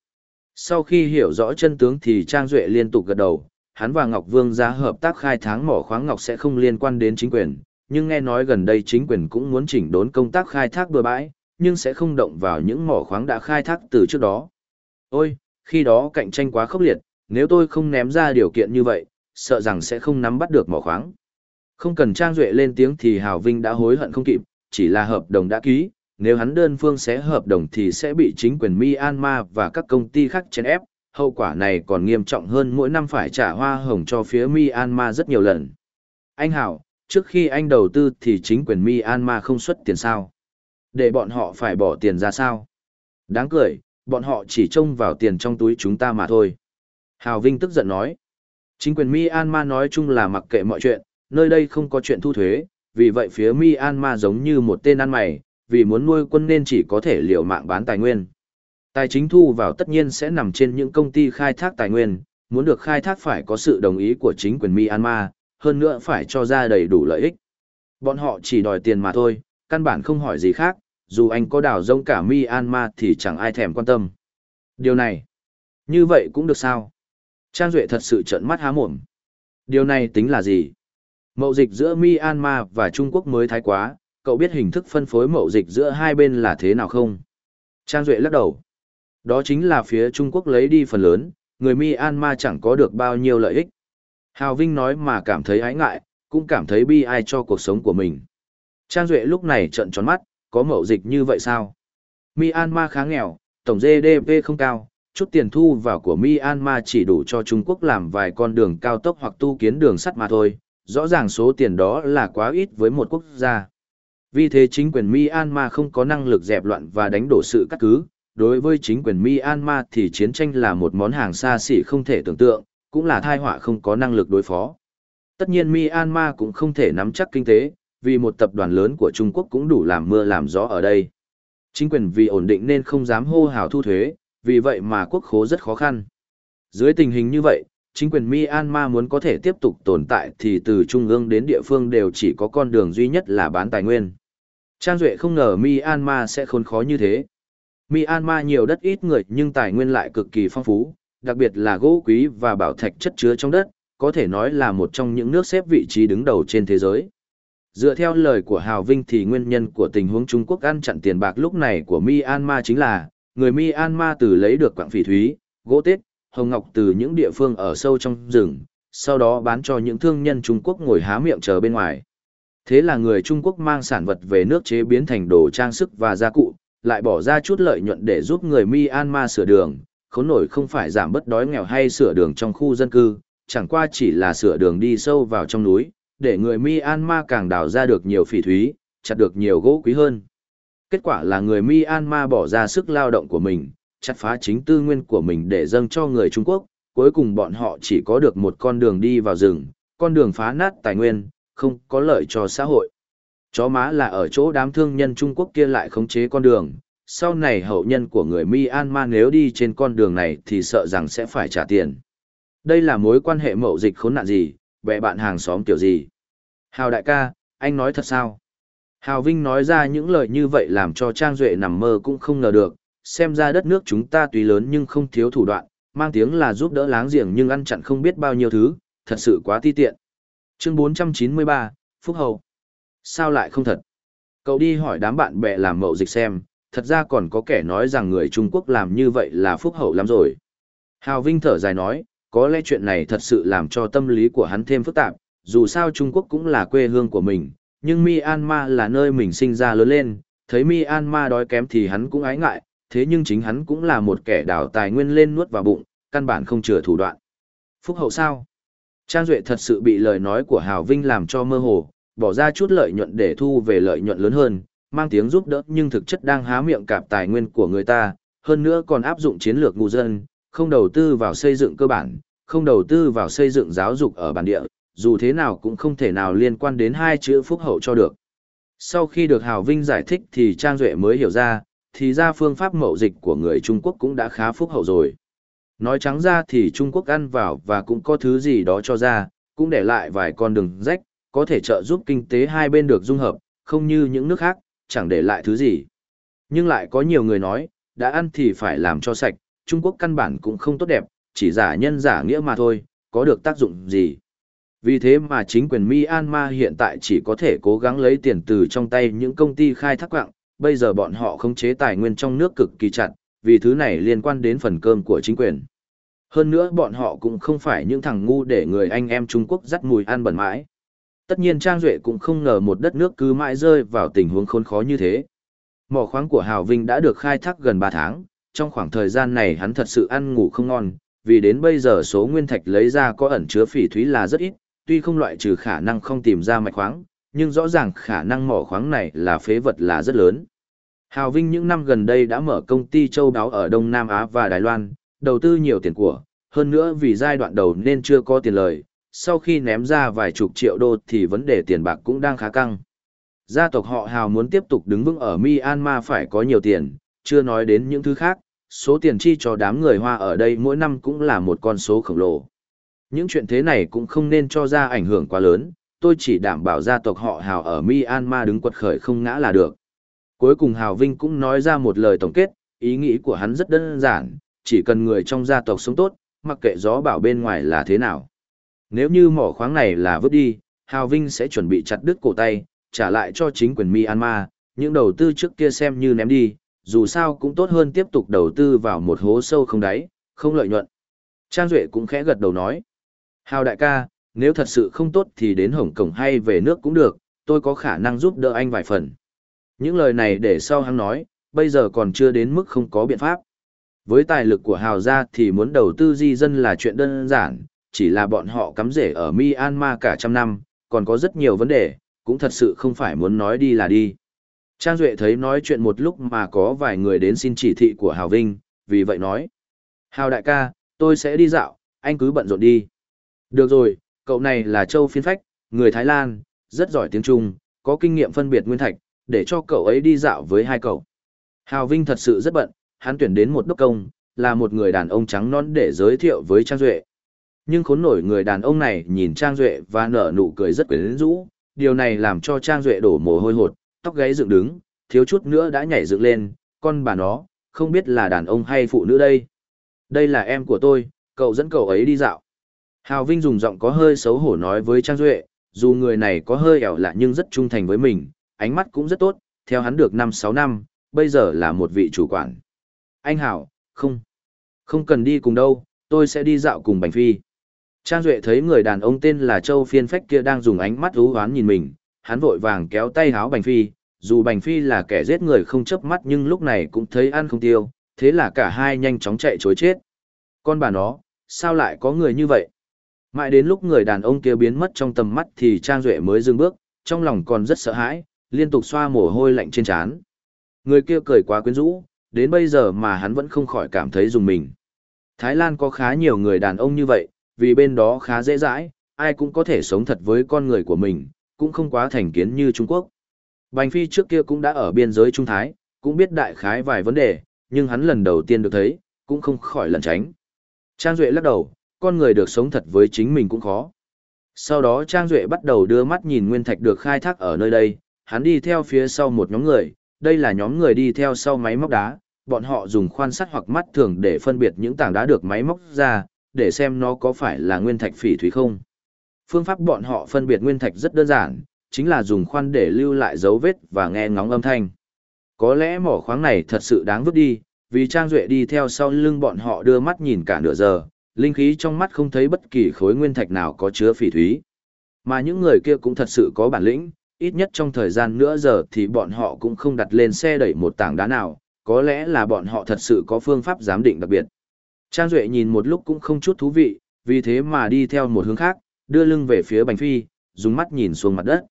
Sau khi hiểu rõ chân tướng thì Trang Duệ liên tục gật đầu, hắn và Ngọc Vương ra hợp tác khai tháng mỏ khoáng ngọc sẽ không liên quan đến chính quyền, nhưng nghe nói gần đây chính quyền cũng muốn chỉnh đốn công tác khai thác bừa bãi, nhưng sẽ không động vào những mỏ khoáng đã khai thác từ trước đó. Ôi, khi đó cạnh tranh quá khốc liệt, nếu tôi không ném ra điều kiện như vậy, sợ rằng sẽ không nắm bắt được mỏ khoáng. Không cần Trang Duệ lên tiếng thì Hào Vinh đã hối hận không kịp, chỉ là hợp đồng đã ký, nếu hắn đơn phương sẽ hợp đồng thì sẽ bị chính quyền Myanmar và các công ty khác chèn ép, hậu quả này còn nghiêm trọng hơn mỗi năm phải trả hoa hồng cho phía Myanmar rất nhiều lần. Anh Hảo, trước khi anh đầu tư thì chính quyền Myanmar không xuất tiền sao? Để bọn họ phải bỏ tiền ra sao? Đáng cười, bọn họ chỉ trông vào tiền trong túi chúng ta mà thôi. Hào Vinh tức giận nói. Chính quyền Myanmar nói chung là mặc kệ mọi chuyện, nơi đây không có chuyện thu thuế, vì vậy phía Myanmar giống như một tên ăn mày, vì muốn nuôi quân nên chỉ có thể liều mạng bán tài nguyên. Tài chính thu vào tất nhiên sẽ nằm trên những công ty khai thác tài nguyên, muốn được khai thác phải có sự đồng ý của chính quyền Myanmar, hơn nữa phải cho ra đầy đủ lợi ích. Bọn họ chỉ đòi tiền mà thôi, căn bản không hỏi gì khác, dù anh có đào rông cả Myanmar thì chẳng ai thèm quan tâm. Điều này, như vậy cũng được sao? Trang Duệ thật sự trợn mắt há mồm. Điều này tính là gì? Mậu dịch giữa Myanmar và Trung Quốc mới thái quá, cậu biết hình thức phân phối mậu dịch giữa hai bên là thế nào không? Trang Duệ lắc đầu. Đó chính là phía Trung Quốc lấy đi phần lớn, người Myanmar chẳng có được bao nhiêu lợi ích. Hào Vinh nói mà cảm thấy ái ngại, cũng cảm thấy bi ai cho cuộc sống của mình. Trang Duệ lúc này trận tròn mắt, có mậu dịch như vậy sao? Myanmar khá nghèo, tổng GDP không cao, chút tiền thu vào của Myanmar chỉ đủ cho Trung Quốc làm vài con đường cao tốc hoặc tu kiến đường sắt mà thôi, rõ ràng số tiền đó là quá ít với một quốc gia. Vì thế chính quyền Myanmar không có năng lực dẹp loạn và đánh đổ sự cắt cứ, đối với chính quyền Myanmar thì chiến tranh là một món hàng xa xỉ không thể tưởng tượng, cũng là thai họa không có năng lực đối phó. Tất nhiên Myanmar cũng không thể nắm chắc kinh tế, vì một tập đoàn lớn của Trung Quốc cũng đủ làm mưa làm gió ở đây. Chính quyền vì ổn định nên không dám hô hào thu thuế, vì vậy mà quốc khố rất khó khăn. Dưới tình hình như vậy, chính quyền Myanmar muốn có thể tiếp tục tồn tại thì từ trung ương đến địa phương đều chỉ có con đường duy nhất là bán tài nguyên. Trang Duệ không ngờ Myanmar sẽ khốn khó như thế. Myanmar nhiều đất ít người nhưng tài nguyên lại cực kỳ phong phú, đặc biệt là gỗ quý và bảo thạch chất chứa trong đất, có thể nói là một trong những nước xếp vị trí đứng đầu trên thế giới. Dựa theo lời của Hào Vinh thì nguyên nhân của tình huống Trung Quốc ăn chặn tiền bạc lúc này của Myanmar chính là, người Myanmar từ lấy được quạng phỉ thúy, gỗ tết, hồng ngọc từ những địa phương ở sâu trong rừng, sau đó bán cho những thương nhân Trung Quốc ngồi há miệng chờ bên ngoài. Thế là người Trung Quốc mang sản vật về nước chế biến thành đồ trang sức và gia cụ, lại bỏ ra chút lợi nhuận để giúp người Myanmar sửa đường, khốn nổi không phải giảm bớt đói nghèo hay sửa đường trong khu dân cư, chẳng qua chỉ là sửa đường đi sâu vào trong núi, để người Myanmar càng đào ra được nhiều phỉ thúy, chặt được nhiều gỗ quý hơn. Kết quả là người Myanmar bỏ ra sức lao động của mình, chặt phá chính tư nguyên của mình để dâng cho người Trung Quốc, cuối cùng bọn họ chỉ có được một con đường đi vào rừng, con đường phá nát tài nguyên, không có lợi cho xã hội. Chó má là ở chỗ đám thương nhân Trung Quốc kia lại khống chế con đường, sau này hậu nhân của người Myanmar nếu đi trên con đường này thì sợ rằng sẽ phải trả tiền. Đây là mối quan hệ mậu dịch khốn nạn gì, bè bạn hàng xóm kiểu gì. Hào đại ca, anh nói thật sao? Hào Vinh nói ra những lời như vậy làm cho Trang Duệ nằm mơ cũng không ngờ được, xem ra đất nước chúng ta tuy lớn nhưng không thiếu thủ đoạn, mang tiếng là giúp đỡ láng giềng nhưng ăn chặn không biết bao nhiêu thứ, thật sự quá ti tiện. Chương 493, Phúc Hậu. Sao lại không thật? Cậu đi hỏi đám bạn bè làm mậu dịch xem, thật ra còn có kẻ nói rằng người Trung Quốc làm như vậy là phúc hậu lắm rồi. Hào Vinh thở dài nói, có lẽ chuyện này thật sự làm cho tâm lý của hắn thêm phức tạp, dù sao Trung Quốc cũng là quê hương của mình, nhưng Myanmar là nơi mình sinh ra lớn lên, thấy Myanmar đói kém thì hắn cũng ái ngại, thế nhưng chính hắn cũng là một kẻ đào tài nguyên lên nuốt vào bụng, căn bản không chừa thủ đoạn. Phúc hậu sao? Trang Duệ thật sự bị lời nói của Hào Vinh làm cho mơ hồ, bỏ ra chút lợi nhuận để thu về lợi nhuận lớn hơn, mang tiếng giúp đỡ nhưng thực chất đang há miệng cạp tài nguyên của người ta, hơn nữa còn áp dụng chiến lược ngu dân, không đầu tư vào xây dựng cơ bản, không đầu tư vào xây dựng giáo dục ở bản địa, dù thế nào cũng không thể nào liên quan đến hai chữ phúc hậu cho được. Sau khi được Hào Vinh giải thích thì Trang Duệ mới hiểu ra, thì ra phương pháp mậu dịch của người Trung Quốc cũng đã khá phúc hậu rồi. Nói trắng ra thì Trung Quốc ăn vào và cũng có thứ gì đó cho ra, cũng để lại vài con đường rách, có thể trợ giúp kinh tế hai bên được dung hợp, không như những nước khác, chẳng để lại thứ gì. Nhưng lại có nhiều người nói, đã ăn thì phải làm cho sạch, Trung Quốc căn bản cũng không tốt đẹp, chỉ giả nhân giả nghĩa mà thôi, có được tác dụng gì. Vì thế mà chính quyền Myanmar hiện tại chỉ có thể cố gắng lấy tiền từ trong tay những công ty khai thác quạng, bây giờ bọn họ khống chế tài nguyên trong nước cực kỳ chặt, vì thứ này liên quan đến phần cơm của chính quyền. Hơn nữa bọn họ cũng không phải những thằng ngu để người anh em Trung Quốc dắt mùi ăn bẩn mãi. Tất nhiên Trang Duệ cũng không ngờ một đất nước cứ mãi rơi vào tình huống khốn khó như thế. Mỏ khoáng của Hào Vinh đã được khai thác gần 3 tháng, trong khoảng thời gian này hắn thật sự ăn ngủ không ngon, vì đến bây giờ số nguyên thạch lấy ra có ẩn chứa phỉ thúy là rất ít, tuy không loại trừ khả năng không tìm ra mạch khoáng, nhưng rõ ràng khả năng mỏ khoáng này là phế vật là rất lớn. Hào Vinh những năm gần đây đã mở công ty châu đáo ở Đông Nam Á và Đài Loan, đầu tư nhiều tiền của, hơn nữa vì giai đoạn đầu nên chưa có tiền lời, sau khi ném ra vài chục triệu đô thì vấn đề tiền bạc cũng đang khá căng. Gia tộc họ Hào muốn tiếp tục đứng vững ở Myanmar phải có nhiều tiền, chưa nói đến những thứ khác, số tiền chi cho đám người Hoa ở đây mỗi năm cũng là một con số khổng lồ. Những chuyện thế này cũng không nên cho ra ảnh hưởng quá lớn, tôi chỉ đảm bảo gia tộc họ Hào ở Myanmar đứng quật khởi không ngã là được. Cuối cùng Hào Vinh cũng nói ra một lời tổng kết, ý nghĩ của hắn rất đơn giản, chỉ cần người trong gia tộc sống tốt, mặc kệ gió bảo bên ngoài là thế nào. Nếu như mỏ khoáng này là vứt đi, Hào Vinh sẽ chuẩn bị chặt đứt cổ tay, trả lại cho chính quyền Myanmar, những đầu tư trước kia xem như ném đi, dù sao cũng tốt hơn tiếp tục đầu tư vào một hố sâu không đáy, không lợi nhuận. Trang Duệ cũng khẽ gật đầu nói. Hào đại ca, nếu thật sự không tốt thì đến Hồng Kông hay về nước cũng được, tôi có khả năng giúp đỡ anh vài phần. Những lời này để sau hắn nói, bây giờ còn chưa đến mức không có biện pháp. Với tài lực của Hào gia thì muốn đầu tư di dân là chuyện đơn giản, chỉ là bọn họ cắm rễ ở Myanmar cả trăm năm, còn có rất nhiều vấn đề, cũng thật sự không phải muốn nói đi là đi. Trang Duệ thấy nói chuyện một lúc mà có vài người đến xin chỉ thị của Hào Vinh, vì vậy nói. Hào đại ca, tôi sẽ đi dạo, anh cứ bận rộn đi. Được rồi, cậu này là Châu Phiên Phách, người Thái Lan, rất giỏi tiếng Trung, có kinh nghiệm phân biệt nguyên thạch, để cho cậu ấy đi dạo với hai cậu. Hào Vinh thật sự rất bận, hắn tuyển đến một đốc công, là một người đàn ông trắng non để giới thiệu với Trang Duệ. Nhưng khốn nổi người đàn ông này nhìn Trang Duệ và nở nụ cười rất quyến rũ, điều này làm cho Trang Duệ đổ mồ hôi hột, tóc gáy dựng đứng, thiếu chút nữa đã nhảy dựng lên, con bà nó, không biết là đàn ông hay phụ nữ đây. Đây là em của tôi, cậu dẫn cậu ấy đi dạo. Hào Vinh dùng giọng có hơi xấu hổ nói với Trang Duệ, dù người này có hơi ẻo lạ nhưng rất trung thành với mình, ánh mắt cũng rất tốt, theo hắn được 5-6 năm, bây giờ là một vị chủ quản. Anh Hảo, không, không cần đi cùng đâu, tôi sẽ đi dạo cùng Bành Phi. Trang Duệ thấy người đàn ông tên là Châu Phiên Phách kia đang dùng ánh mắt hú hoán nhìn mình, hắn vội vàng kéo tay háo Bành Phi, dù Bành Phi là kẻ giết người không chớp mắt nhưng lúc này cũng thấy ăn không tiêu, thế là cả hai nhanh chóng chạy chối chết. Con bà nó, sao lại có người như vậy? Mãi đến lúc người đàn ông kia biến mất trong tầm mắt thì Trang Duệ mới dừng bước, trong lòng còn rất sợ hãi, liên tục xoa mồ hôi lạnh trên trán. Người kia cười quá quyến rũ, đến bây giờ mà hắn vẫn không khỏi cảm thấy dùng mình. Thái Lan có khá nhiều người đàn ông như vậy, vì bên đó khá dễ dãi, ai cũng có thể sống thật với con người của mình, cũng không quá thành kiến như Trung Quốc. Bành Phi trước kia cũng đã ở biên giới Trung Thái, cũng biết đại khái vài vấn đề, nhưng hắn lần đầu tiên được thấy, cũng không khỏi lẩn tránh. Trang Duệ lắc đầu, con người được sống thật với chính mình cũng khó. Sau đó Trang Duệ bắt đầu đưa mắt nhìn nguyên thạch được khai thác ở nơi đây, hắn đi theo phía sau một nhóm người, đây là nhóm người đi theo sau máy móc đá, bọn họ dùng khoan sắt hoặc mắt thường để phân biệt những tảng đá được máy móc ra, để xem nó có phải là nguyên thạch phỉ thúy không. Phương pháp bọn họ phân biệt nguyên thạch rất đơn giản, chính là dùng khoan để lưu lại dấu vết và nghe ngóng âm thanh. Có lẽ mỏ khoáng này thật sự đáng vứt đi, vì Trang Duệ đi theo sau lưng bọn họ đưa mắt nhìn cả nửa giờ, linh khí trong mắt không thấy bất kỳ khối nguyên thạch nào có chứa phỉ thúy. Mà những người kia cũng thật sự có bản lĩnh, ít nhất trong thời gian nửa giờ thì bọn họ cũng không đặt lên xe đẩy một tảng đá nào, có lẽ là bọn họ thật sự có phương pháp giám định đặc biệt. Trang Duệ nhìn một lúc cũng không chút thú vị, vì thế mà đi theo một hướng khác, đưa lưng về phía Bành Phi, dùng mắt nhìn xuống mặt đất.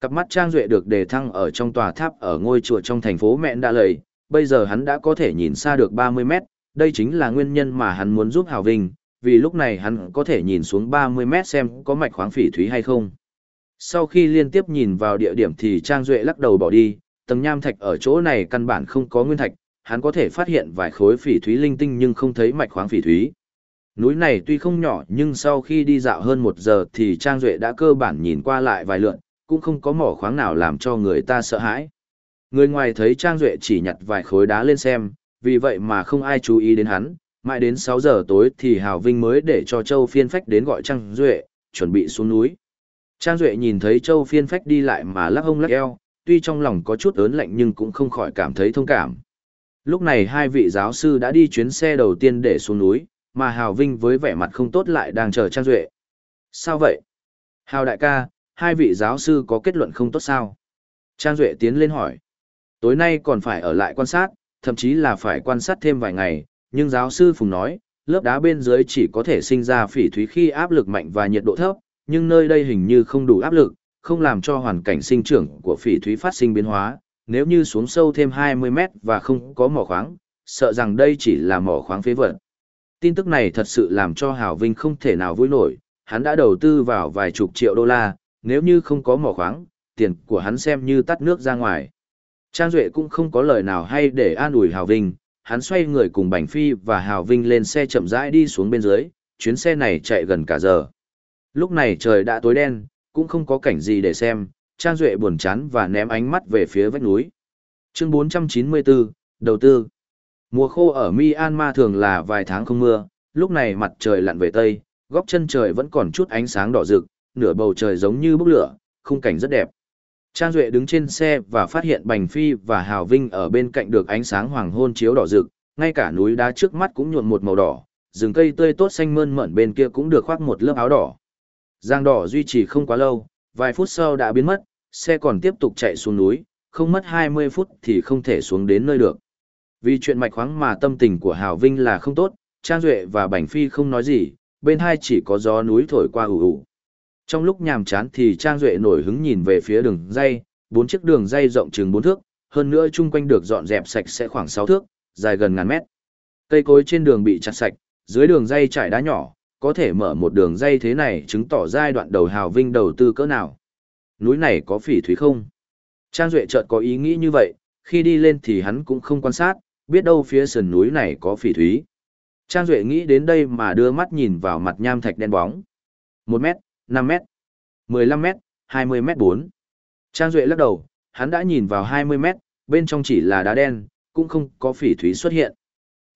Cặp mắt Trang Duệ được đề thăng ở trong tòa tháp ở ngôi chùa trong thành phố Mẹn Đa Lầy, bây giờ hắn đã có thể nhìn xa được 30 mét, đây chính là nguyên nhân mà hắn muốn giúp Hào Vinh, vì lúc này hắn có thể nhìn xuống 30 mét xem có mạch khoáng phỉ thúy hay không. Sau khi liên tiếp nhìn vào địa điểm thì Trang Duệ lắc đầu bỏ đi, tầng nham thạch ở chỗ này căn bản không có nguyên thạch, hắn có thể phát hiện vài khối phỉ thúy linh tinh nhưng không thấy mạch khoáng phỉ thúy. Núi này tuy không nhỏ nhưng sau khi đi dạo hơn một giờ thì Trang Duệ đã cơ bản nhìn qua lại vài lượn, cũng không có mỏ khoáng nào làm cho người ta sợ hãi. Người ngoài thấy Trang Duệ chỉ nhặt vài khối đá lên xem, vì vậy mà không ai chú ý đến hắn, mãi đến 6 giờ tối thì Hào Vinh mới để cho Châu Phiên Phách đến gọi Trang Duệ, chuẩn bị xuống núi. Trang Duệ nhìn thấy Châu Phiên Phách đi lại mà lắc hông lắc eo, tuy trong lòng có chút ớn lạnh nhưng cũng không khỏi cảm thấy thông cảm. Lúc này hai vị giáo sư đã đi chuyến xe đầu tiên để xuống núi, mà Hào Vinh với vẻ mặt không tốt lại đang chờ Trang Duệ. Sao vậy? Hào đại ca, hai vị giáo sư có kết luận không tốt sao? Trang Duệ tiến lên hỏi. Tối nay còn phải ở lại quan sát, thậm chí là phải quan sát thêm vài ngày, nhưng giáo sư Phùng nói, lớp đá bên dưới chỉ có thể sinh ra phỉ thúy khi áp lực mạnh và nhiệt độ thấp, nhưng nơi đây hình như không đủ áp lực, không làm cho hoàn cảnh sinh trưởng của phỉ thúy phát sinh biến hóa, nếu như xuống sâu thêm 20 mét và không có mỏ khoáng, sợ rằng đây chỉ là mỏ khoáng phế vật. Tin tức này thật sự làm cho Hảo Vinh không thể nào vui nổi, hắn đã đầu tư vào vài chục triệu đô la, nếu như không có mỏ khoáng, tiền của hắn xem như tắt nước ra ngoài. Trang Duệ cũng không có lời nào hay để an ủi Hào Vinh, hắn xoay người cùng Bành Phi và Hào Vinh lên xe chậm rãi đi xuống bên dưới, chuyến xe này chạy gần cả giờ. Lúc này trời đã tối đen, cũng không có cảnh gì để xem, Trang Duệ buồn chán và ném ánh mắt về phía vách núi. Chương 494, Đầu tư Mùa khô ở Myanmar thường là vài tháng không mưa, lúc này mặt trời lặn về Tây, góc chân trời vẫn còn chút ánh sáng đỏ rực, nửa bầu trời giống như bốc lửa, khung cảnh rất đẹp. Trang Duệ đứng trên xe và phát hiện Bành Phi và Hào Vinh ở bên cạnh được ánh sáng hoàng hôn chiếu đỏ rực, ngay cả núi đá trước mắt cũng nhuộm một màu đỏ, rừng cây tươi tốt xanh mơn mởn bên kia cũng được khoác một lớp áo đỏ. Giang đỏ duy trì không quá lâu, vài phút sau đã biến mất, xe còn tiếp tục chạy xuống núi, không mất 20 phút thì không thể xuống đến nơi được. Vì chuyện mạch khoáng mà tâm tình của Hào Vinh là không tốt, Trang Duệ và Bảnh Phi không nói gì, bên hai chỉ có gió núi thổi qua ủ ủ. Trong lúc nhàm chán thì Trang Duệ nổi hứng nhìn về phía đường dây, bốn chiếc đường dây rộng chừng 4 thước, hơn nữa chung quanh được dọn dẹp sạch sẽ khoảng 6 thước, dài gần ngàn mét. Cây cối trên đường bị chặt sạch, dưới đường dây trải đá nhỏ, có thể mở một đường dây thế này chứng tỏ giai đoạn đầu Hào Vinh đầu tư cỡ nào. Núi này có phỉ thúy không? Trang Duệ chợt có ý nghĩ như vậy, khi đi lên thì hắn cũng không quan sát, biết đâu phía sườn núi này có phỉ thúy. Trang Duệ nghĩ đến đây mà đưa mắt nhìn vào mặt nham thạch đen bóng. 1 mét, 5 mét, 15 mét, 20 mét 4. Trang Duệ lắc đầu, hắn đã nhìn vào 20 mét, bên trong chỉ là đá đen, cũng không có phỉ thúy xuất hiện.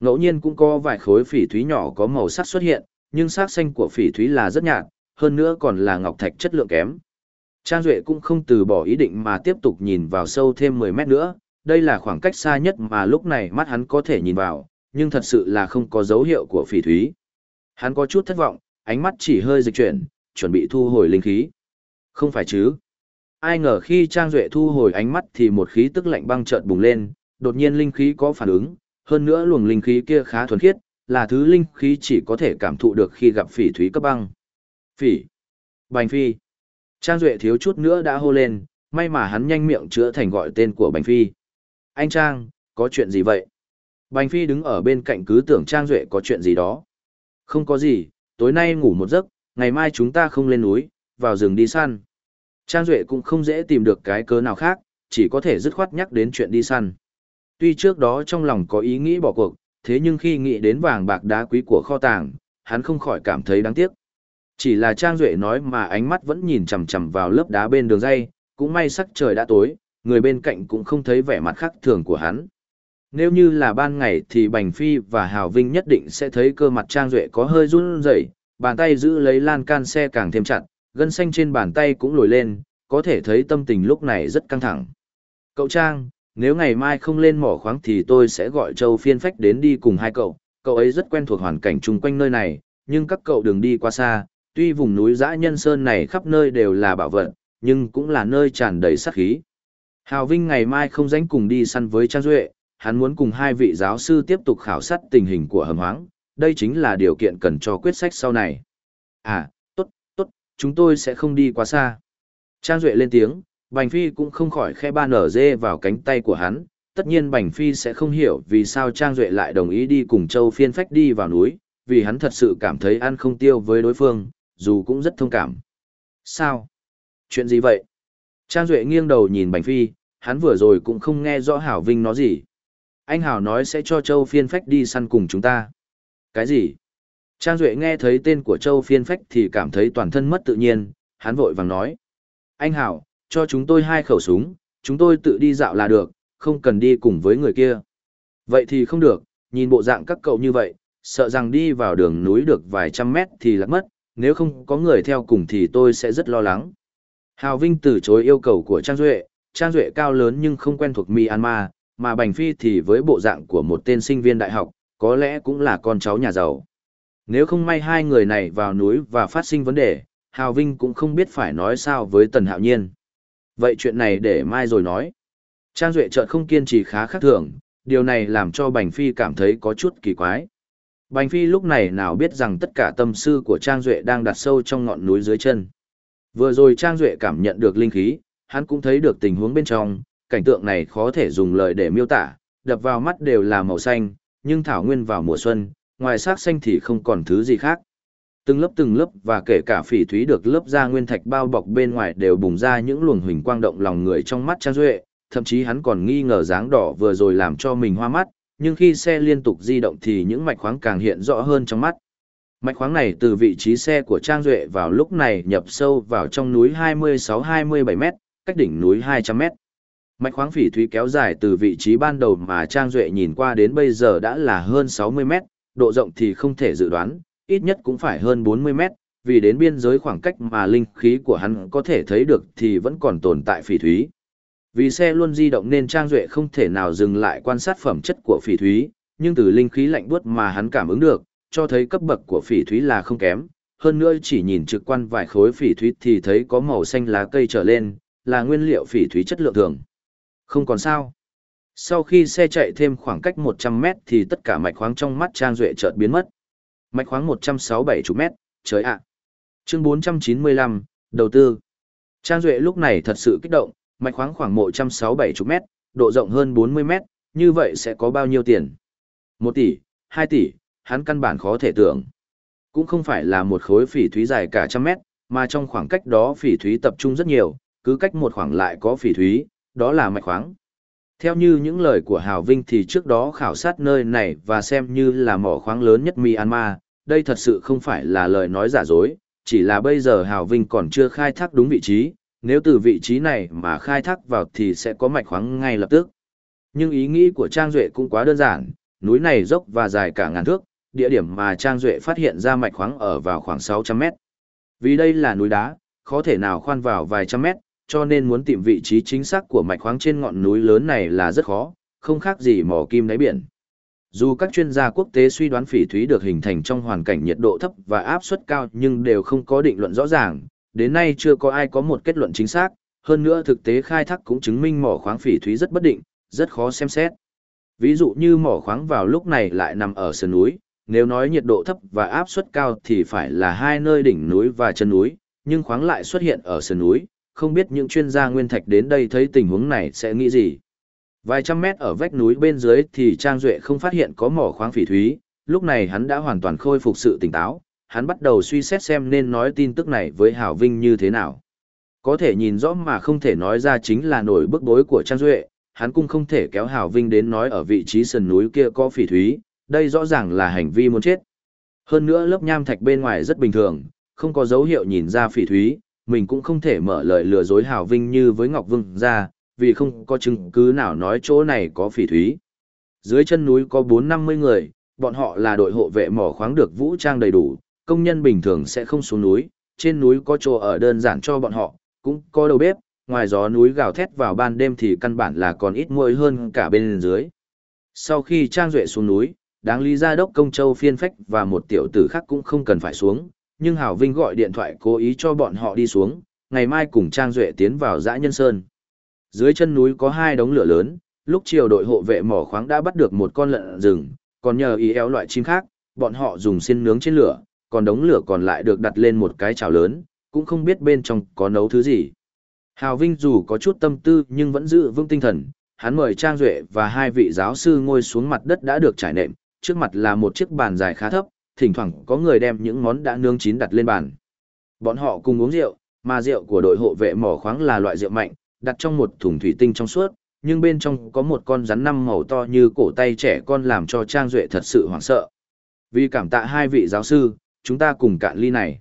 Ngẫu nhiên cũng có vài khối phỉ thúy nhỏ có màu sắc xuất hiện, nhưng sắc xanh của phỉ thúy là rất nhạt, hơn nữa còn là ngọc thạch chất lượng kém. Trang Duệ cũng không từ bỏ ý định mà tiếp tục nhìn vào sâu thêm 10 mét nữa, đây là khoảng cách xa nhất mà lúc này mắt hắn có thể nhìn vào, nhưng thật sự là không có dấu hiệu của phỉ thúy. Hắn có chút thất vọng, ánh mắt chỉ hơi dịch chuyển, chuẩn bị thu hồi linh khí. Không phải chứ? Ai ngờ khi Trang Duệ thu hồi ánh mắt thì một khí tức lạnh băng chợt bùng lên, đột nhiên linh khí có phản ứng, hơn nữa luồng linh khí kia khá thuần khiết, là thứ linh khí chỉ có thể cảm thụ được khi gặp phỉ thúy cấp băng. Phỉ. Bành Phi. Trang Duệ thiếu chút nữa đã hô lên, may mà hắn nhanh miệng chữa thành gọi tên của Bành Phi. Anh Trang, có chuyện gì vậy? Bành Phi đứng ở bên cạnh cứ tưởng Trang Duệ có chuyện gì đó. Không có gì, tối nay ngủ một giấc, ngày mai chúng ta không lên núi, vào rừng đi săn. Trang Duệ cũng không dễ tìm được cái cớ nào khác, chỉ có thể dứt khoát nhắc đến chuyện đi săn. Tuy trước đó trong lòng có ý nghĩ bỏ cuộc, thế nhưng khi nghĩ đến vàng bạc đá quý của kho tàng, hắn không khỏi cảm thấy đáng tiếc. Chỉ là Trang Duệ nói mà ánh mắt vẫn nhìn chằm chằm vào lớp đá bên đường dây, cũng may sắc trời đã tối, người bên cạnh cũng không thấy vẻ mặt khác thường của hắn. Nếu như là ban ngày thì Bành Phi và Hào Vinh nhất định sẽ thấy cơ mặt Trang Duệ có hơi run rẩy, bàn tay giữ lấy lan can xe càng thêm chặt, gân xanh trên bàn tay cũng lồi lên, có thể thấy tâm tình lúc này rất căng thẳng. Cậu Trang, nếu ngày mai không lên mỏ khoáng thì tôi sẽ gọi Châu Phiên Phách đến đi cùng hai cậu, cậu ấy rất quen thuộc hoàn cảnh chung quanh nơi này, nhưng các cậu đừng đi quá xa, tuy vùng núi dã nhân sơn này khắp nơi đều là bảo vật, nhưng cũng là nơi tràn đầy sát khí. Hào Vinh ngày mai không dánh cùng đi săn với Trang Duệ, hắn muốn cùng hai vị giáo sư tiếp tục khảo sát tình hình của hầm hoáng, đây chính là điều kiện cần cho quyết sách sau này. À, tốt, tốt, chúng tôi sẽ không đi quá xa. Trang Duệ lên tiếng, Bành Phi cũng không khỏi khe ba nở dê vào cánh tay của hắn, tất nhiên Bành Phi sẽ không hiểu vì sao Trang Duệ lại đồng ý đi cùng Châu Phiên Phách đi vào núi, vì hắn thật sự cảm thấy ăn không tiêu với đối phương, dù cũng rất thông cảm. Sao? Chuyện gì vậy? Trang Duệ nghiêng đầu nhìn Bành Phi, hắn vừa rồi cũng không nghe rõ Hảo Vinh nói gì. Anh Hảo nói sẽ cho Châu Phiên Phách đi săn cùng chúng ta. Cái gì? Trang Duệ nghe thấy tên của Châu Phiên Phách thì cảm thấy toàn thân mất tự nhiên, hắn vội vàng nói. Anh Hảo, cho chúng tôi hai khẩu súng, chúng tôi tự đi dạo là được, không cần đi cùng với người kia. Vậy thì không được, nhìn bộ dạng các cậu như vậy, sợ rằng đi vào đường núi được vài trăm mét thì lạc mất, nếu không có người theo cùng thì tôi sẽ rất lo lắng. Hào Vinh từ chối yêu cầu của Trang Duệ, Trang Duệ cao lớn nhưng không quen thuộc Myanmar, mà Bành Phi thì với bộ dạng của một tên sinh viên đại học, có lẽ cũng là con cháu nhà giàu. Nếu không may hai người này vào núi và phát sinh vấn đề, Hào Vinh cũng không biết phải nói sao với Tần Hạo Nhiên. Vậy chuyện này để mai rồi nói. Trang Duệ chợt không kiên trì khá khác thường, điều này làm cho Bành Phi cảm thấy có chút kỳ quái. Bành Phi lúc này nào biết rằng tất cả tâm sư của Trang Duệ đang đặt sâu trong ngọn núi dưới chân. Vừa rồi Trang Duệ cảm nhận được linh khí, hắn cũng thấy được tình huống bên trong, cảnh tượng này khó thể dùng lời để miêu tả, đập vào mắt đều là màu xanh, nhưng thảo nguyên vào mùa xuân, ngoài sắc xanh thì không còn thứ gì khác. Từng lớp từng lớp và kể cả phỉ thúy được lớp da nguyên thạch bao bọc bên ngoài đều bùng ra những luồng huỳnh quang động lòng người trong mắt Trang Duệ, thậm chí hắn còn nghi ngờ dáng đỏ vừa rồi làm cho mình hoa mắt, nhưng khi xe liên tục di động thì những mạch khoáng càng hiện rõ hơn trong mắt. Mạch khoáng này từ vị trí xe của Trang Duệ vào lúc này nhập sâu vào trong núi 26-27 m cách đỉnh núi 200 m Mạch khoáng phỉ thúy kéo dài từ vị trí ban đầu mà Trang Duệ nhìn qua đến bây giờ đã là hơn 60 m độ rộng thì không thể dự đoán, ít nhất cũng phải hơn 40 mét, vì đến biên giới khoảng cách mà linh khí của hắn có thể thấy được thì vẫn còn tồn tại phỉ thúy. Vì xe luôn di động nên Trang Duệ không thể nào dừng lại quan sát phẩm chất của phỉ thúy, nhưng từ linh khí lạnh buốt mà hắn cảm ứng được, cho thấy cấp bậc của phỉ thúy là không kém. Hơn nữa chỉ nhìn trực quan vài khối phỉ thúy thì thấy có màu xanh lá cây trở lên, là nguyên liệu phỉ thúy chất lượng thường. Không còn sao. Sau khi xe chạy thêm khoảng cách 100 mét thì tất cả mạch khoáng trong mắt Trang Duệ chợt biến mất. Mạch khoáng 167 chục mét, trời ạ. Chương 495, đầu tư. Trang Duệ lúc này thật sự kích động, mạch khoáng khoảng 167 chục mét, độ rộng hơn 40 mét, như vậy sẽ có bao nhiêu tiền? 1 tỷ, 2 tỷ, hắn căn bản khó thể tưởng. cũng không phải là một khối phỉ thúy dài cả trăm mét, mà trong khoảng cách đó phỉ thúy tập trung rất nhiều, cứ cách một khoảng lại có phỉ thúy, đó là mạch khoáng. Theo như những lời của Hào Vinh thì trước đó khảo sát nơi này và xem như là mỏ khoáng lớn nhất Myanmar, đây thật sự không phải là lời nói giả dối, chỉ là bây giờ Hào Vinh còn chưa khai thác đúng vị trí, nếu từ vị trí này mà khai thác vào thì sẽ có mạch khoáng ngay lập tức. Nhưng ý nghĩ của Trang Duệ cũng quá đơn giản, núi này dốc và dài cả ngàn thước, địa điểm mà Trang Duệ phát hiện ra mạch khoáng ở vào khoảng 600 mét. Vì đây là núi đá, khó thể nào khoan vào vài trăm mét, cho nên muốn tìm vị trí chính xác của mạch khoáng trên ngọn núi lớn này là rất khó, không khác gì mỏ kim đáy biển. Dù các chuyên gia quốc tế suy đoán phỉ thúy được hình thành trong hoàn cảnh nhiệt độ thấp và áp suất cao nhưng đều không có định luận rõ ràng, đến nay chưa có ai có một kết luận chính xác, hơn nữa thực tế khai thác cũng chứng minh mỏ khoáng phỉ thúy rất bất định, rất khó xem xét. Ví dụ như mỏ khoáng vào lúc này lại nằm ở sườn núi, nếu nói nhiệt độ thấp và áp suất cao thì phải là hai nơi đỉnh núi và chân núi, nhưng khoáng lại xuất hiện ở sườn núi, không biết những chuyên gia nguyên thạch đến đây thấy tình huống này sẽ nghĩ gì. Vài trăm mét ở vách núi bên dưới thì Trang Duệ không phát hiện có mỏ khoáng phỉ thúy, lúc này hắn đã hoàn toàn khôi phục sự tỉnh táo, hắn bắt đầu suy xét xem nên nói tin tức này với Hảo Vinh như thế nào. Có thể nhìn rõ mà không thể nói ra chính là nổi bức bối của Trang Duệ, hắn cũng không thể kéo Hảo Vinh đến nói ở vị trí sườn núi kia có phỉ thúy, đây rõ ràng là hành vi muốn chết. Hơn nữa lớp nham thạch bên ngoài rất bình thường, không có dấu hiệu nhìn ra phỉ thúy, mình cũng không thể mở lời lừa dối Hảo Vinh như với Ngọc Vương ra, vì không có chứng cứ nào nói chỗ này có phỉ thúy. Dưới chân núi có 4-50 người, bọn họ là đội hộ vệ mỏ khoáng được vũ trang đầy đủ, công nhân bình thường sẽ không xuống núi, trên núi có chỗ ở đơn giản cho bọn họ, cũng có đầu bếp, ngoài gió núi gào thét vào ban đêm thì căn bản là còn ít muỗi hơn cả bên dưới. Sau khi Trang Duệ xuống núi, đáng lý ra đốc công châu phiên phách và một tiểu tử khác cũng không cần phải xuống, nhưng Hảo Vinh gọi điện thoại cố ý cho bọn họ đi xuống, ngày mai cùng Trang Duệ tiến vào dã nhân sơn. Dưới chân núi có hai đống lửa lớn, lúc chiều đội hộ vệ mỏ khoáng đã bắt được một con lợn rừng, còn nhờ ý éo loại chim khác, bọn họ dùng xiên nướng trên lửa, còn đống lửa còn lại được đặt lên một cái chảo lớn, cũng không biết bên trong có nấu thứ gì. Hào Vinh dù có chút tâm tư nhưng vẫn giữ vững tinh thần, hắn mời Trang Duệ và hai vị giáo sư ngồi xuống mặt đất đã được trải nệm, trước mặt là một chiếc bàn dài khá thấp, thỉnh thoảng có người đem những món đã nướng chín đặt lên bàn. Bọn họ cùng uống rượu, mà rượu của đội hộ vệ mỏ khoáng là loại rượu mạnh, đặt trong một thùng thủy tinh trong suốt, nhưng bên trong có một con rắn năm màu to như cổ tay trẻ con làm cho Trang Duệ thật sự hoảng sợ. Vì cảm tạ hai vị giáo sư, chúng ta cùng cạn ly này.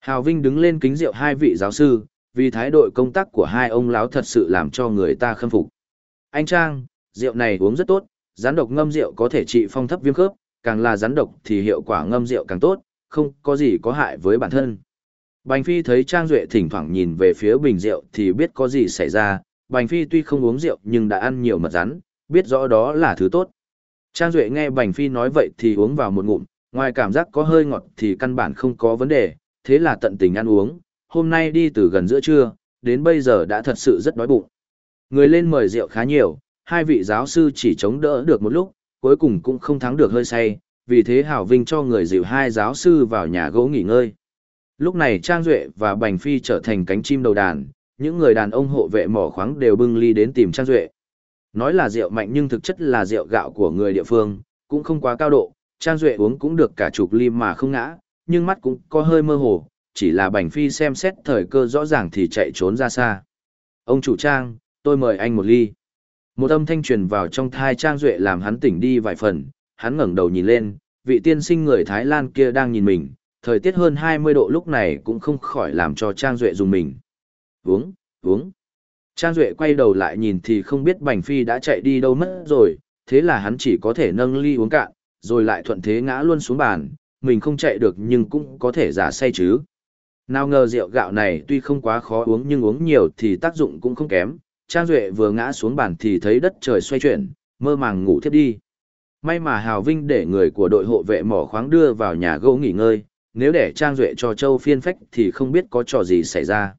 Hào Vinh đứng lên kính rượu hai vị giáo sư, vì thái độ công tác của hai ông lão thật sự làm cho người ta khâm phục. Anh Trang, rượu này uống rất tốt, rắn độc ngâm rượu có thể trị phong thấp viêm khớp, càng là rắn độc thì hiệu quả ngâm rượu càng tốt, không có gì có hại với bản thân. Bành Phi thấy Trang Duệ thỉnh thoảng nhìn về phía bình rượu thì biết có gì xảy ra, Bành Phi tuy không uống rượu nhưng đã ăn nhiều mật rắn, biết rõ đó là thứ tốt. Trang Duệ nghe Bành Phi nói vậy thì uống vào một ngụm, ngoài cảm giác có hơi ngọt thì căn bản không có vấn đề, thế là tận tình ăn uống, hôm nay đi từ gần giữa trưa, đến bây giờ đã thật sự rất đói bụng. Người lên mời rượu khá nhiều, hai vị giáo sư chỉ chống đỡ được một lúc, cuối cùng cũng không thắng được hơi say, vì thế Hảo Vinh cho người dịu hai giáo sư vào nhà gỗ nghỉ ngơi. Lúc này Trang Duệ và Bành Phi trở thành cánh chim đầu đàn, những người đàn ông hộ vệ mỏ khoáng đều bưng ly đến tìm Trang Duệ. Nói là rượu mạnh nhưng thực chất là rượu gạo của người địa phương, cũng không quá cao độ, Trang Duệ uống cũng được cả chục ly mà không ngã, nhưng mắt cũng có hơi mơ hồ, chỉ là Bành Phi xem xét thời cơ rõ ràng thì chạy trốn ra xa. Ông chủ Trang, tôi mời anh một ly. Một âm thanh truyền vào trong thai Trang Duệ làm hắn tỉnh đi vài phần, hắn ngẩng đầu nhìn lên, vị tiên sinh người Thái Lan kia đang nhìn mình, thời tiết hơn 20 độ lúc này cũng không khỏi làm cho Trang Duệ dùng mình. Uống, uống. Trang Duệ quay đầu lại nhìn thì không biết Bành Phi đã chạy đi đâu mất rồi, thế là hắn chỉ có thể nâng ly uống cạn, rồi lại thuận thế ngã luôn xuống bàn, mình không chạy được nhưng cũng có thể giả say chứ. Nào ngờ rượu gạo này tuy không quá khó uống nhưng uống nhiều thì tác dụng cũng không kém, Trang Duệ vừa ngã xuống bàn thì thấy đất trời xoay chuyển, mơ màng ngủ thiếp đi. May mà Hào Vinh để người của đội hộ vệ mỏ khoáng đưa vào nhà gỗ nghỉ ngơi, nếu để Trang Duệ cho Châu phiên phách thì không biết có trò gì xảy ra.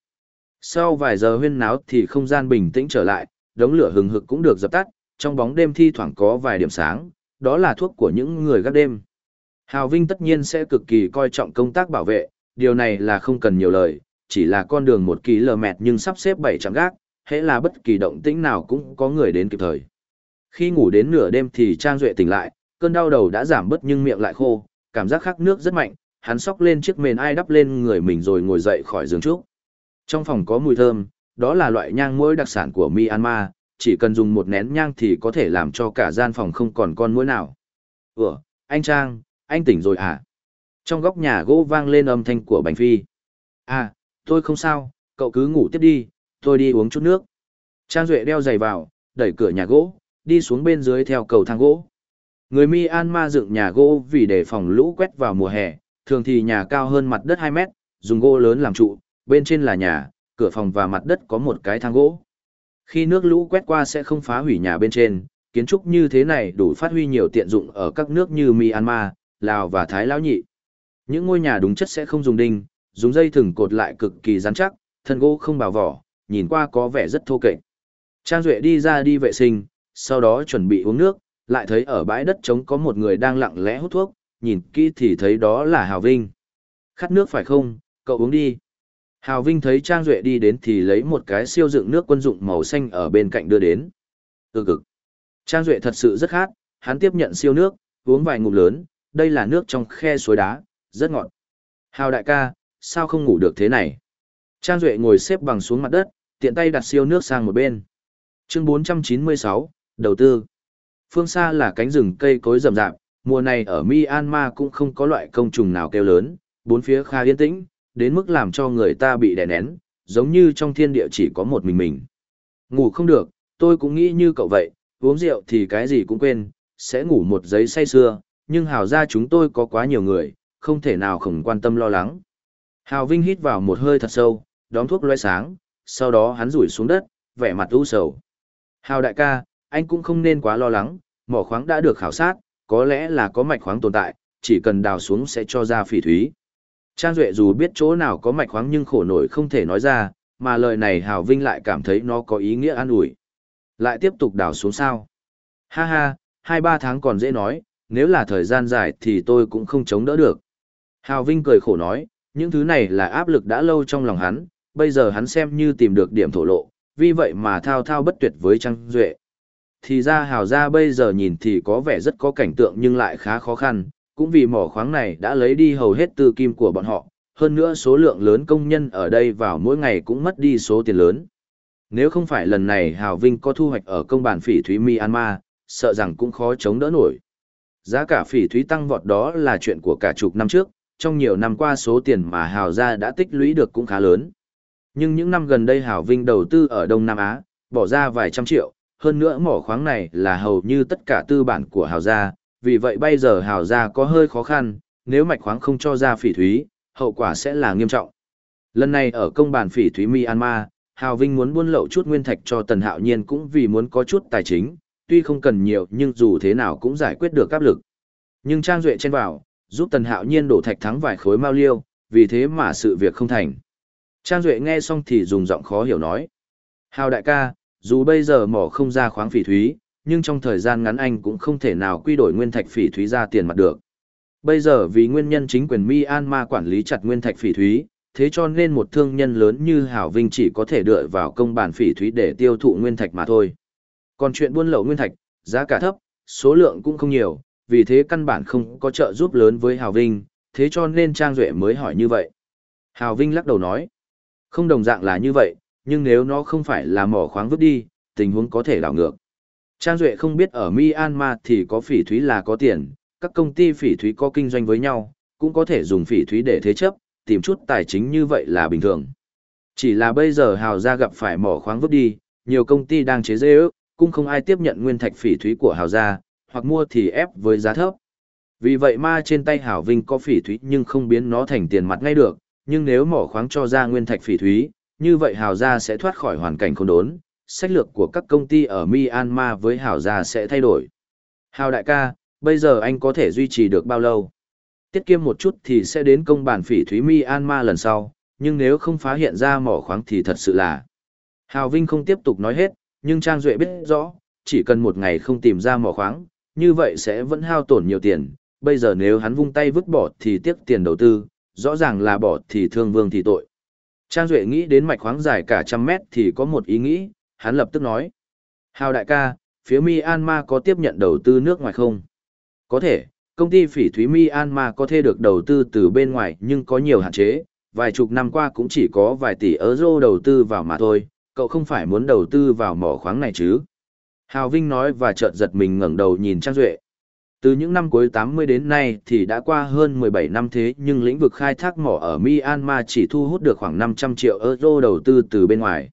Sau vài giờ huyên náo thì không gian bình tĩnh trở lại, đống lửa hừng hực cũng được dập tắt, trong bóng đêm thi thoảng có vài điểm sáng, đó là thuốc của những người gác đêm. Hào Vinh tất nhiên sẽ cực kỳ coi trọng công tác bảo vệ, điều này là không cần nhiều lời, chỉ là con đường một ký lờ mẹt nhưng sắp xếp bảy trạm gác, hễ là bất kỳ động tĩnh nào cũng có người đến kịp thời. Khi ngủ đến nửa đêm thì Trang Duệ tỉnh lại, cơn đau đầu đã giảm bớt nhưng miệng lại khô, cảm giác khắc nước rất mạnh, hắn sóc lên chiếc mền ai đắp lên người mình rồi ngồi dậy khỏi giường trước. Trong phòng có mùi thơm, đó là loại nhang mũi đặc sản của Myanmar, chỉ cần dùng một nén nhang thì có thể làm cho cả gian phòng không còn con mũi nào. Ủa, anh Trang, anh tỉnh rồi à? Trong góc nhà gỗ vang lên âm thanh của Bành Phi. À, tôi không sao, cậu cứ ngủ tiếp đi, tôi đi uống chút nước. Trang Duệ đeo giày vào, đẩy cửa nhà gỗ, đi xuống bên dưới theo cầu thang gỗ. Người Myanmar dựng nhà gỗ vì để phòng lũ quét vào mùa hè, thường thì nhà cao hơn mặt đất 2 mét, dùng gỗ lớn làm trụ, bên trên là nhà, cửa phòng và mặt đất có một cái thang gỗ. Khi nước lũ quét qua sẽ không phá hủy nhà bên trên, kiến trúc như thế này đủ phát huy nhiều tiện dụng ở các nước như Myanmar, Lào và Thái Lão Nhị. Những ngôi nhà đúng chất sẽ không dùng đinh, dùng dây thừng cột lại cực kỳ rắn chắc, thân gỗ không bào vỏ, nhìn qua có vẻ rất thô kệch. Trang Duệ đi ra đi vệ sinh, sau đó chuẩn bị uống nước, lại thấy ở bãi đất trống có một người đang lặng lẽ hút thuốc, nhìn kỹ thì thấy đó là Hào Vinh. Khát nước phải không, cậu uống đi. Hào Vinh thấy Trang Duệ đi đến thì lấy một cái siêu dựng nước quân dụng màu xanh ở bên cạnh đưa đến. Ừ cực. Trang Duệ thật sự rất khát, hắn tiếp nhận siêu nước, uống vài ngụm lớn, đây là nước trong khe suối đá, rất ngọt. Hào đại ca, sao không ngủ được thế này? Trang Duệ ngồi xếp bằng xuống mặt đất, tiện tay đặt siêu nước sang một bên. Chương 496, đầu tư. Phương xa là cánh rừng cây cối rậm rạp, mùa này ở Myanmar cũng không có loại công trùng nào kêu lớn, bốn phía khá yên tĩnh, đến mức làm cho người ta bị đè nén, giống như trong thiên địa chỉ có một mình mình. Ngủ không được, tôi cũng nghĩ như cậu vậy, uống rượu thì cái gì cũng quên, sẽ ngủ một giấy say sưa, nhưng hào ra chúng tôi có quá nhiều người, không thể nào không quan tâm lo lắng. Hào Vinh hít vào một hơi thật sâu, đóng thuốc loe sáng, sau đó hắn rủi xuống đất, vẻ mặt u sầu. Hào đại ca, anh cũng không nên quá lo lắng, mỏ khoáng đã được khảo sát, có lẽ là có mạch khoáng tồn tại, chỉ cần đào xuống sẽ cho ra phỉ thúy. Trang Duệ dù biết chỗ nào có mạch khoáng nhưng khổ nổi không thể nói ra, mà lời này Hào Vinh lại cảm thấy nó có ý nghĩa an ủi. Lại tiếp tục đào xuống sao? Ha ha, hai ba tháng còn dễ nói, nếu là thời gian dài thì tôi cũng không chống đỡ được. Hào Vinh cười khổ nói, những thứ này là áp lực đã lâu trong lòng hắn, bây giờ hắn xem như tìm được điểm thổ lộ, vì vậy mà thao thao bất tuyệt với Trang Duệ. Thì ra hào ra bây giờ nhìn thì có vẻ rất có cảnh tượng nhưng lại khá khó khăn, cũng vì mỏ khoáng này đã lấy đi hầu hết tư kim của bọn họ, hơn nữa số lượng lớn công nhân ở đây vào mỗi ngày cũng mất đi số tiền lớn. Nếu không phải lần này Hào Vinh có thu hoạch ở công bản phỉ thúy Myanmar, sợ rằng cũng khó chống đỡ nổi. Giá cả phỉ thúy tăng vọt đó là chuyện của cả chục năm trước, trong nhiều năm qua số tiền mà Hào gia đã tích lũy được cũng khá lớn. Nhưng những năm gần đây Hảo Vinh đầu tư ở Đông Nam Á, bỏ ra vài trăm triệu, hơn nữa mỏ khoáng này là hầu như tất cả tư bản của Hảo gia, vì vậy bây giờ Hảo gia có hơi khó khăn, nếu mạch khoáng không cho ra phỉ thúy, hậu quả sẽ là nghiêm trọng. Lần này ở công bản phỉ thúy Myanmar, Hào Vinh muốn buôn lậu chút nguyên thạch cho Tần Hạo Nhiên cũng vì muốn có chút tài chính, tuy không cần nhiều nhưng dù thế nào cũng giải quyết được áp lực. Nhưng Trang Duệ chen vào, giúp Tần Hạo Nhiên đổ thạch thắng vài khối mao liêu, vì thế mà sự việc không thành. Trang Duệ nghe xong thì dùng giọng khó hiểu nói. Hào đại ca, dù bây giờ mỏ không ra khoáng phỉ thúy, nhưng trong thời gian ngắn anh cũng không thể nào quy đổi nguyên thạch phỉ thúy ra tiền mặt được. Bây giờ vì nguyên nhân chính quyền Myanmar quản lý chặt nguyên thạch phỉ thúy, thế cho nên một thương nhân lớn như Hảo Vinh chỉ có thể dựa vào công bản phỉ thúy để tiêu thụ nguyên thạch mà thôi. Còn chuyện buôn lậu nguyên thạch, giá cả thấp, số lượng cũng không nhiều, vì thế căn bản không có trợ giúp lớn với Hào Vinh, thế cho nên Trang Duệ mới hỏi như vậy. Hào Vinh lắc đầu nói, không đồng dạng là như vậy, nhưng nếu nó không phải là mỏ khoáng vứt đi, tình huống có thể đảo ngược. Trang Duệ không biết ở Myanmar thì có phỉ thúy là có tiền, các công ty phỉ thúy có kinh doanh với nhau, cũng có thể dùng phỉ thúy để thế chấp, tìm chút tài chính như vậy là bình thường. Chỉ là bây giờ Hào gia gặp phải mỏ khoáng vứt đi, nhiều công ty đang chế dê ước, cũng không ai tiếp nhận nguyên thạch phỉ thúy của Hào gia, hoặc mua thì ép với giá thấp. Vì vậy ma trên tay Hảo Vinh có phỉ thúy nhưng không biến nó thành tiền mặt ngay được, nhưng nếu mỏ khoáng cho ra nguyên thạch phỉ thúy, như vậy Hào gia sẽ thoát khỏi hoàn cảnh khốn đốn, sách lược của các công ty ở Myanmar với Hào gia sẽ thay đổi. Hào đại ca, bây giờ anh có thể duy trì được bao lâu? Tiết kiệm một chút thì sẽ đến công bản phỉ thúy Myanmar lần sau, nhưng nếu không phá hiện ra mỏ khoáng thì thật sự là... Hào Vinh không tiếp tục nói hết, nhưng Trang Duệ biết rõ, chỉ cần một ngày không tìm ra mỏ khoáng, như vậy sẽ vẫn hao tổn nhiều tiền. Bây giờ nếu hắn vung tay vứt bỏ thì tiếc tiền đầu tư, rõ ràng là bỏ thì thương vương thì tội. Trang Duệ nghĩ đến mạch khoáng dài cả trăm mét thì có một ý nghĩ, hắn lập tức nói. Hào đại ca, phía Myanmar có tiếp nhận đầu tư nước ngoài không? Có thể, Công ty phỉ thúy Myanmar có thể được đầu tư từ bên ngoài nhưng có nhiều hạn chế, vài chục năm qua cũng chỉ có vài tỷ euro đầu tư vào mà thôi, cậu không phải muốn đầu tư vào mỏ khoáng này chứ. Hào Vinh nói và chợt giật mình ngẩng đầu nhìn Trang Duệ. Từ những năm cuối 80 đến nay thì đã qua hơn 17 năm thế nhưng lĩnh vực khai thác mỏ ở Myanmar chỉ thu hút được khoảng 500 triệu euro đầu tư từ bên ngoài.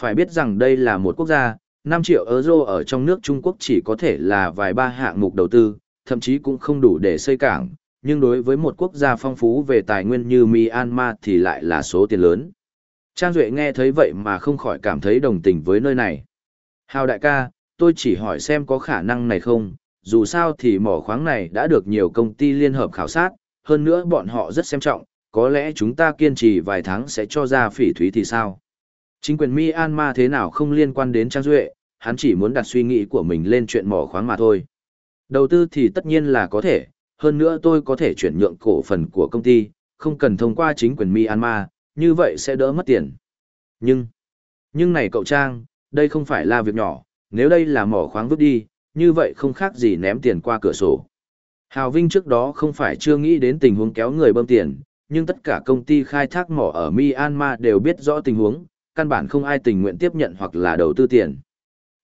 Phải biết rằng đây là một quốc gia, 5 triệu euro ở trong nước Trung Quốc chỉ có thể là vài ba hạng mục đầu tư, thậm chí cũng không đủ để xây cảng, nhưng đối với một quốc gia phong phú về tài nguyên như Myanmar thì lại là số tiền lớn. Trang Duệ nghe thấy vậy mà không khỏi cảm thấy đồng tình với nơi này. Hào đại ca, tôi chỉ hỏi xem có khả năng này không, dù sao thì mỏ khoáng này đã được nhiều công ty liên hợp khảo sát, hơn nữa bọn họ rất xem trọng, có lẽ chúng ta kiên trì vài tháng sẽ cho ra phỉ thúy thì sao. Chính quyền Myanmar thế nào không liên quan đến Trang Duệ, hắn chỉ muốn đặt suy nghĩ của mình lên chuyện mỏ khoáng mà thôi. Đầu tư thì tất nhiên là có thể, hơn nữa tôi có thể chuyển nhượng cổ phần của công ty, không cần thông qua chính quyền Myanmar, như vậy sẽ đỡ mất tiền. Nhưng, nhưng này cậu Trang, đây không phải là việc nhỏ, nếu đây là mỏ khoáng vứt đi, như vậy không khác gì ném tiền qua cửa sổ. Hào Vinh trước đó không phải chưa nghĩ đến tình huống kéo người bơm tiền, nhưng tất cả công ty khai thác mỏ ở Myanmar đều biết rõ tình huống, căn bản không ai tình nguyện tiếp nhận hoặc là đầu tư tiền.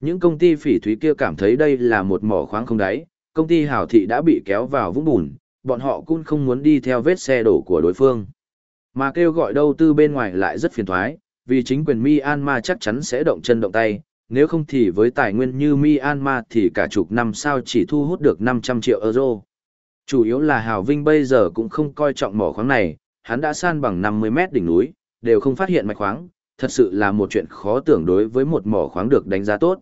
Những công ty phỉ thúy kia cảm thấy đây là một mỏ khoáng không đáy, công ty hào thị đã bị kéo vào vũng bùn, bọn họ cũng không muốn đi theo vết xe đổ của đối phương. Mà kêu gọi đầu tư bên ngoài lại rất phiền thoái, vì chính quyền Myanmar chắc chắn sẽ động chân động tay, nếu không thì với tài nguyên như Myanmar thì cả chục năm sau chỉ thu hút được 500 triệu euro. Chủ yếu là Hào Vinh bây giờ cũng không coi trọng mỏ khoáng này, hắn đã san bằng 50 mét đỉnh núi, đều không phát hiện mạch khoáng, thật sự là một chuyện khó tưởng đối với một mỏ khoáng được đánh giá tốt.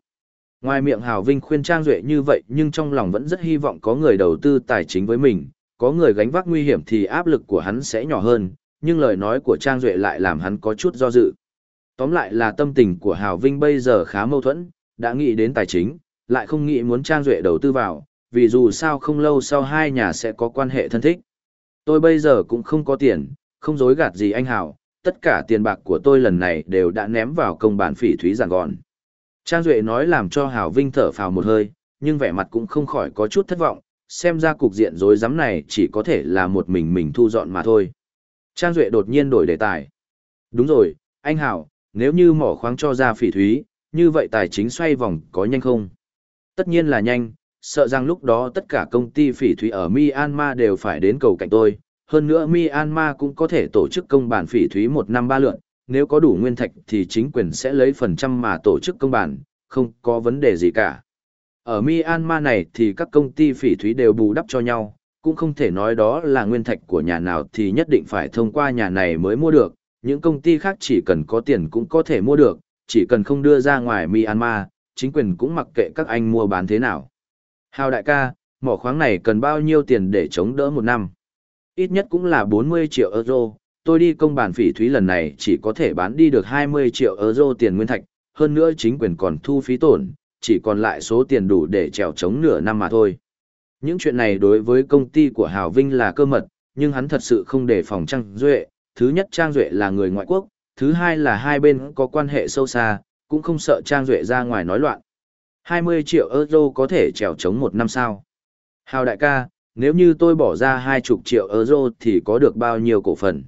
Ngoài miệng Hào Vinh khuyên Trang Duệ như vậy nhưng trong lòng vẫn rất hy vọng có người đầu tư tài chính với mình, có người gánh vác nguy hiểm thì áp lực của hắn sẽ nhỏ hơn, nhưng lời nói của Trang Duệ lại làm hắn có chút do dự. Tóm lại là tâm tình của Hào Vinh bây giờ khá mâu thuẫn, đã nghĩ đến tài chính, lại không nghĩ muốn Trang Duệ đầu tư vào, vì dù sao không lâu sau hai nhà sẽ có quan hệ thân thích. Tôi bây giờ cũng không có tiền, không dối gạt gì anh Hào, tất cả tiền bạc của tôi lần này đều đã ném vào công bản phỉ thúy giản gọn. Trang Duệ nói làm cho Hào Vinh thở phào một hơi, nhưng vẻ mặt cũng không khỏi có chút thất vọng, xem ra cục diện rối rắm này chỉ có thể là một mình mình thu dọn mà thôi. Trang Duệ đột nhiên đổi đề tài. Đúng rồi, anh Hảo, nếu như mỏ khoáng cho ra phỉ thúy, như vậy tài chính xoay vòng có nhanh không? Tất nhiên là nhanh, sợ rằng lúc đó tất cả công ty phỉ thúy ở Myanmar đều phải đến cầu cạnh tôi. Hơn nữa Myanmar cũng có thể tổ chức công bản phỉ thúy một năm ba lượn, nếu có đủ nguyên thạch thì chính quyền sẽ lấy phần trăm mà tổ chức công bản, không có vấn đề gì cả. Ở Myanmar này thì các công ty phỉ thúy đều bù đắp cho nhau, cũng không thể nói đó là nguyên thạch của nhà nào thì nhất định phải thông qua nhà này mới mua được, những công ty khác chỉ cần có tiền cũng có thể mua được, chỉ cần không đưa ra ngoài Myanmar, chính quyền cũng mặc kệ các anh mua bán thế nào. Hào đại ca, mỏ khoáng này cần bao nhiêu tiền để chống đỡ một năm? Ít nhất cũng là 40 triệu euro, tôi đi công bản phỉ thúy lần này chỉ có thể bán đi được 20 triệu euro tiền nguyên thạch, hơn nữa chính quyền còn thu phí tổn, chỉ còn lại số tiền đủ để trèo chống nửa năm mà thôi. Những chuyện này đối với công ty của Hào Vinh là cơ mật, nhưng hắn thật sự không để phòng trăng Duệ. Thứ nhất Trang Duệ là người ngoại quốc, thứ hai là hai bên có quan hệ sâu xa, cũng không sợ Trang Duệ ra ngoài nói loạn. 20 triệu euro có thể trèo chống một năm sao. Hào đại ca, nếu như tôi bỏ ra 20 triệu euro thì có được bao nhiêu cổ phần?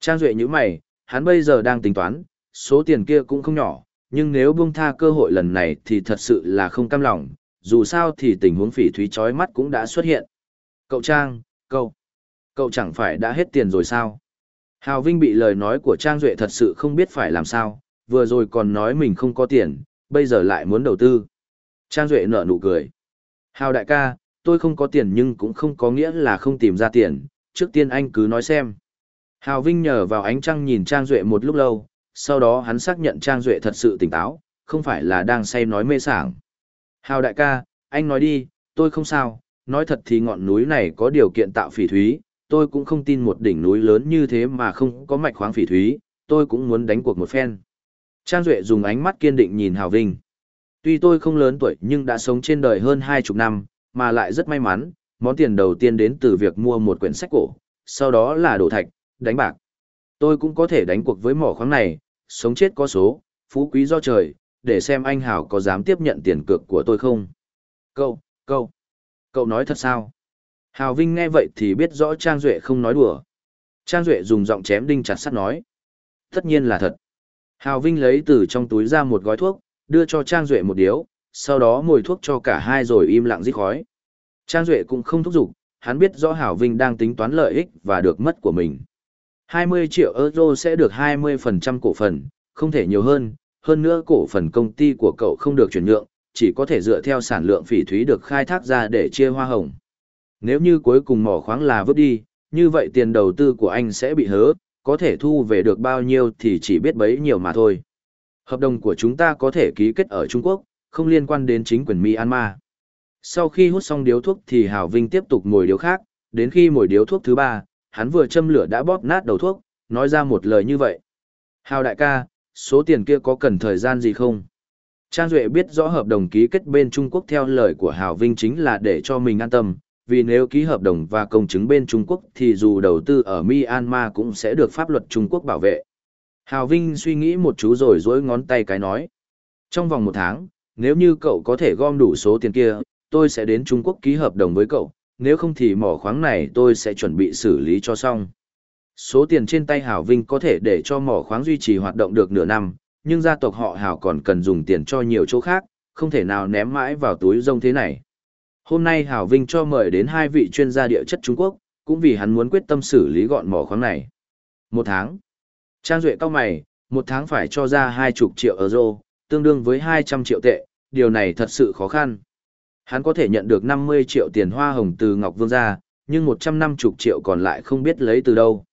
Trang Duệ như mày, hắn bây giờ đang tính toán, số tiền kia cũng không nhỏ, nhưng nếu buông tha cơ hội lần này thì thật sự là không cam lòng, dù sao thì tình huống phỉ thúy chói mắt cũng đã xuất hiện. Cậu Trang, cậu, cậu chẳng phải đã hết tiền rồi sao? Hào Vinh bị lời nói của Trang Duệ thật sự không biết phải làm sao, vừa rồi còn nói mình không có tiền, bây giờ lại muốn đầu tư. Trang Duệ nở nụ cười. Hào đại ca, tôi không có tiền nhưng cũng không có nghĩa là không tìm ra tiền, trước tiên anh cứ nói xem. Hào Vinh nhờ vào ánh trăng nhìn Trang Duệ một lúc lâu, sau đó hắn xác nhận Trang Duệ thật sự tỉnh táo, không phải là đang say nói mê sảng. Hào đại ca, anh nói đi, tôi không sao, nói thật thì ngọn núi này có điều kiện tạo phỉ thúy, tôi cũng không tin một đỉnh núi lớn như thế mà không có mạch khoáng phỉ thúy, tôi cũng muốn đánh cuộc một phen. Trang Duệ dùng ánh mắt kiên định nhìn Hào Vinh. Tuy tôi không lớn tuổi nhưng đã sống trên đời hơn hai chục năm, mà lại rất may mắn, món tiền đầu tiên đến từ việc mua một quyển sách cổ, sau đó là đổ thạch, đánh bạc. Tôi cũng có thể đánh cuộc với mỏ khoáng này, sống chết có số, phú quý do trời, để xem anh Hảo có dám tiếp nhận tiền cược của tôi không. Cậu, cậu, cậu nói thật sao? Hào Vinh nghe vậy thì biết rõ Trang Duệ không nói đùa. Trang Duệ dùng giọng chém đinh chặt sắt nói. Tất nhiên là thật. Hào Vinh lấy từ trong túi ra một gói thuốc, đưa cho Trang Duệ một điếu, sau đó mồi thuốc cho cả hai rồi im lặng rít khói. Trang Duệ cũng không thúc giục, hắn biết rõ Hảo Vinh đang tính toán lợi ích và được mất của mình. 20 triệu euro sẽ được 20% cổ phần, không thể nhiều hơn, hơn nữa cổ phần công ty của cậu không được chuyển nhượng, chỉ có thể dựa theo sản lượng phỉ thúy được khai thác ra để chia hoa hồng. Nếu như cuối cùng mỏ khoáng là vứt đi, như vậy tiền đầu tư của anh sẽ bị hớ, có thể thu về được bao nhiêu thì chỉ biết bấy nhiêu mà thôi. Hợp đồng của chúng ta có thể ký kết ở Trung Quốc, không liên quan đến chính quyền Myanmar. Sau khi hút xong điếu thuốc thì Hào Vinh tiếp tục ngồi điếu khác, đến khi mồi điếu thuốc thứ ba, hắn vừa châm lửa đã bóp nát đầu thuốc, nói ra một lời như vậy. Hào đại ca, số tiền kia có cần thời gian gì không? Trang Duệ biết rõ hợp đồng ký kết bên Trung Quốc theo lời của Hào Vinh chính là để cho mình an tâm, vì nếu ký hợp đồng và công chứng bên Trung Quốc thì dù đầu tư ở Myanmar cũng sẽ được pháp luật Trung Quốc bảo vệ. Hào Vinh suy nghĩ một chú rồi dối ngón tay cái nói. Trong vòng một tháng, nếu như cậu có thể gom đủ số tiền kia, tôi sẽ đến Trung Quốc ký hợp đồng với cậu, nếu không thì mỏ khoáng này tôi sẽ chuẩn bị xử lý cho xong. Số tiền trên tay Hảo Vinh có thể để cho mỏ khoáng duy trì hoạt động được nửa năm, nhưng gia tộc họ Hảo còn cần dùng tiền cho nhiều chỗ khác, không thể nào ném mãi vào túi rông thế này. Hôm nay Hảo Vinh cho mời đến hai vị chuyên gia địa chất Trung Quốc, cũng vì hắn muốn quyết tâm xử lý gọn mỏ khoáng này. Một tháng. Trang Duệ cao mày, một tháng phải cho ra hai chục triệu euro, tương đương với 200 triệu tệ, điều này thật sự khó khăn. Hắn có thể nhận được 50 triệu tiền hoa hồng từ Ngọc Vương gia, nhưng 150 triệu còn lại không biết lấy từ đâu.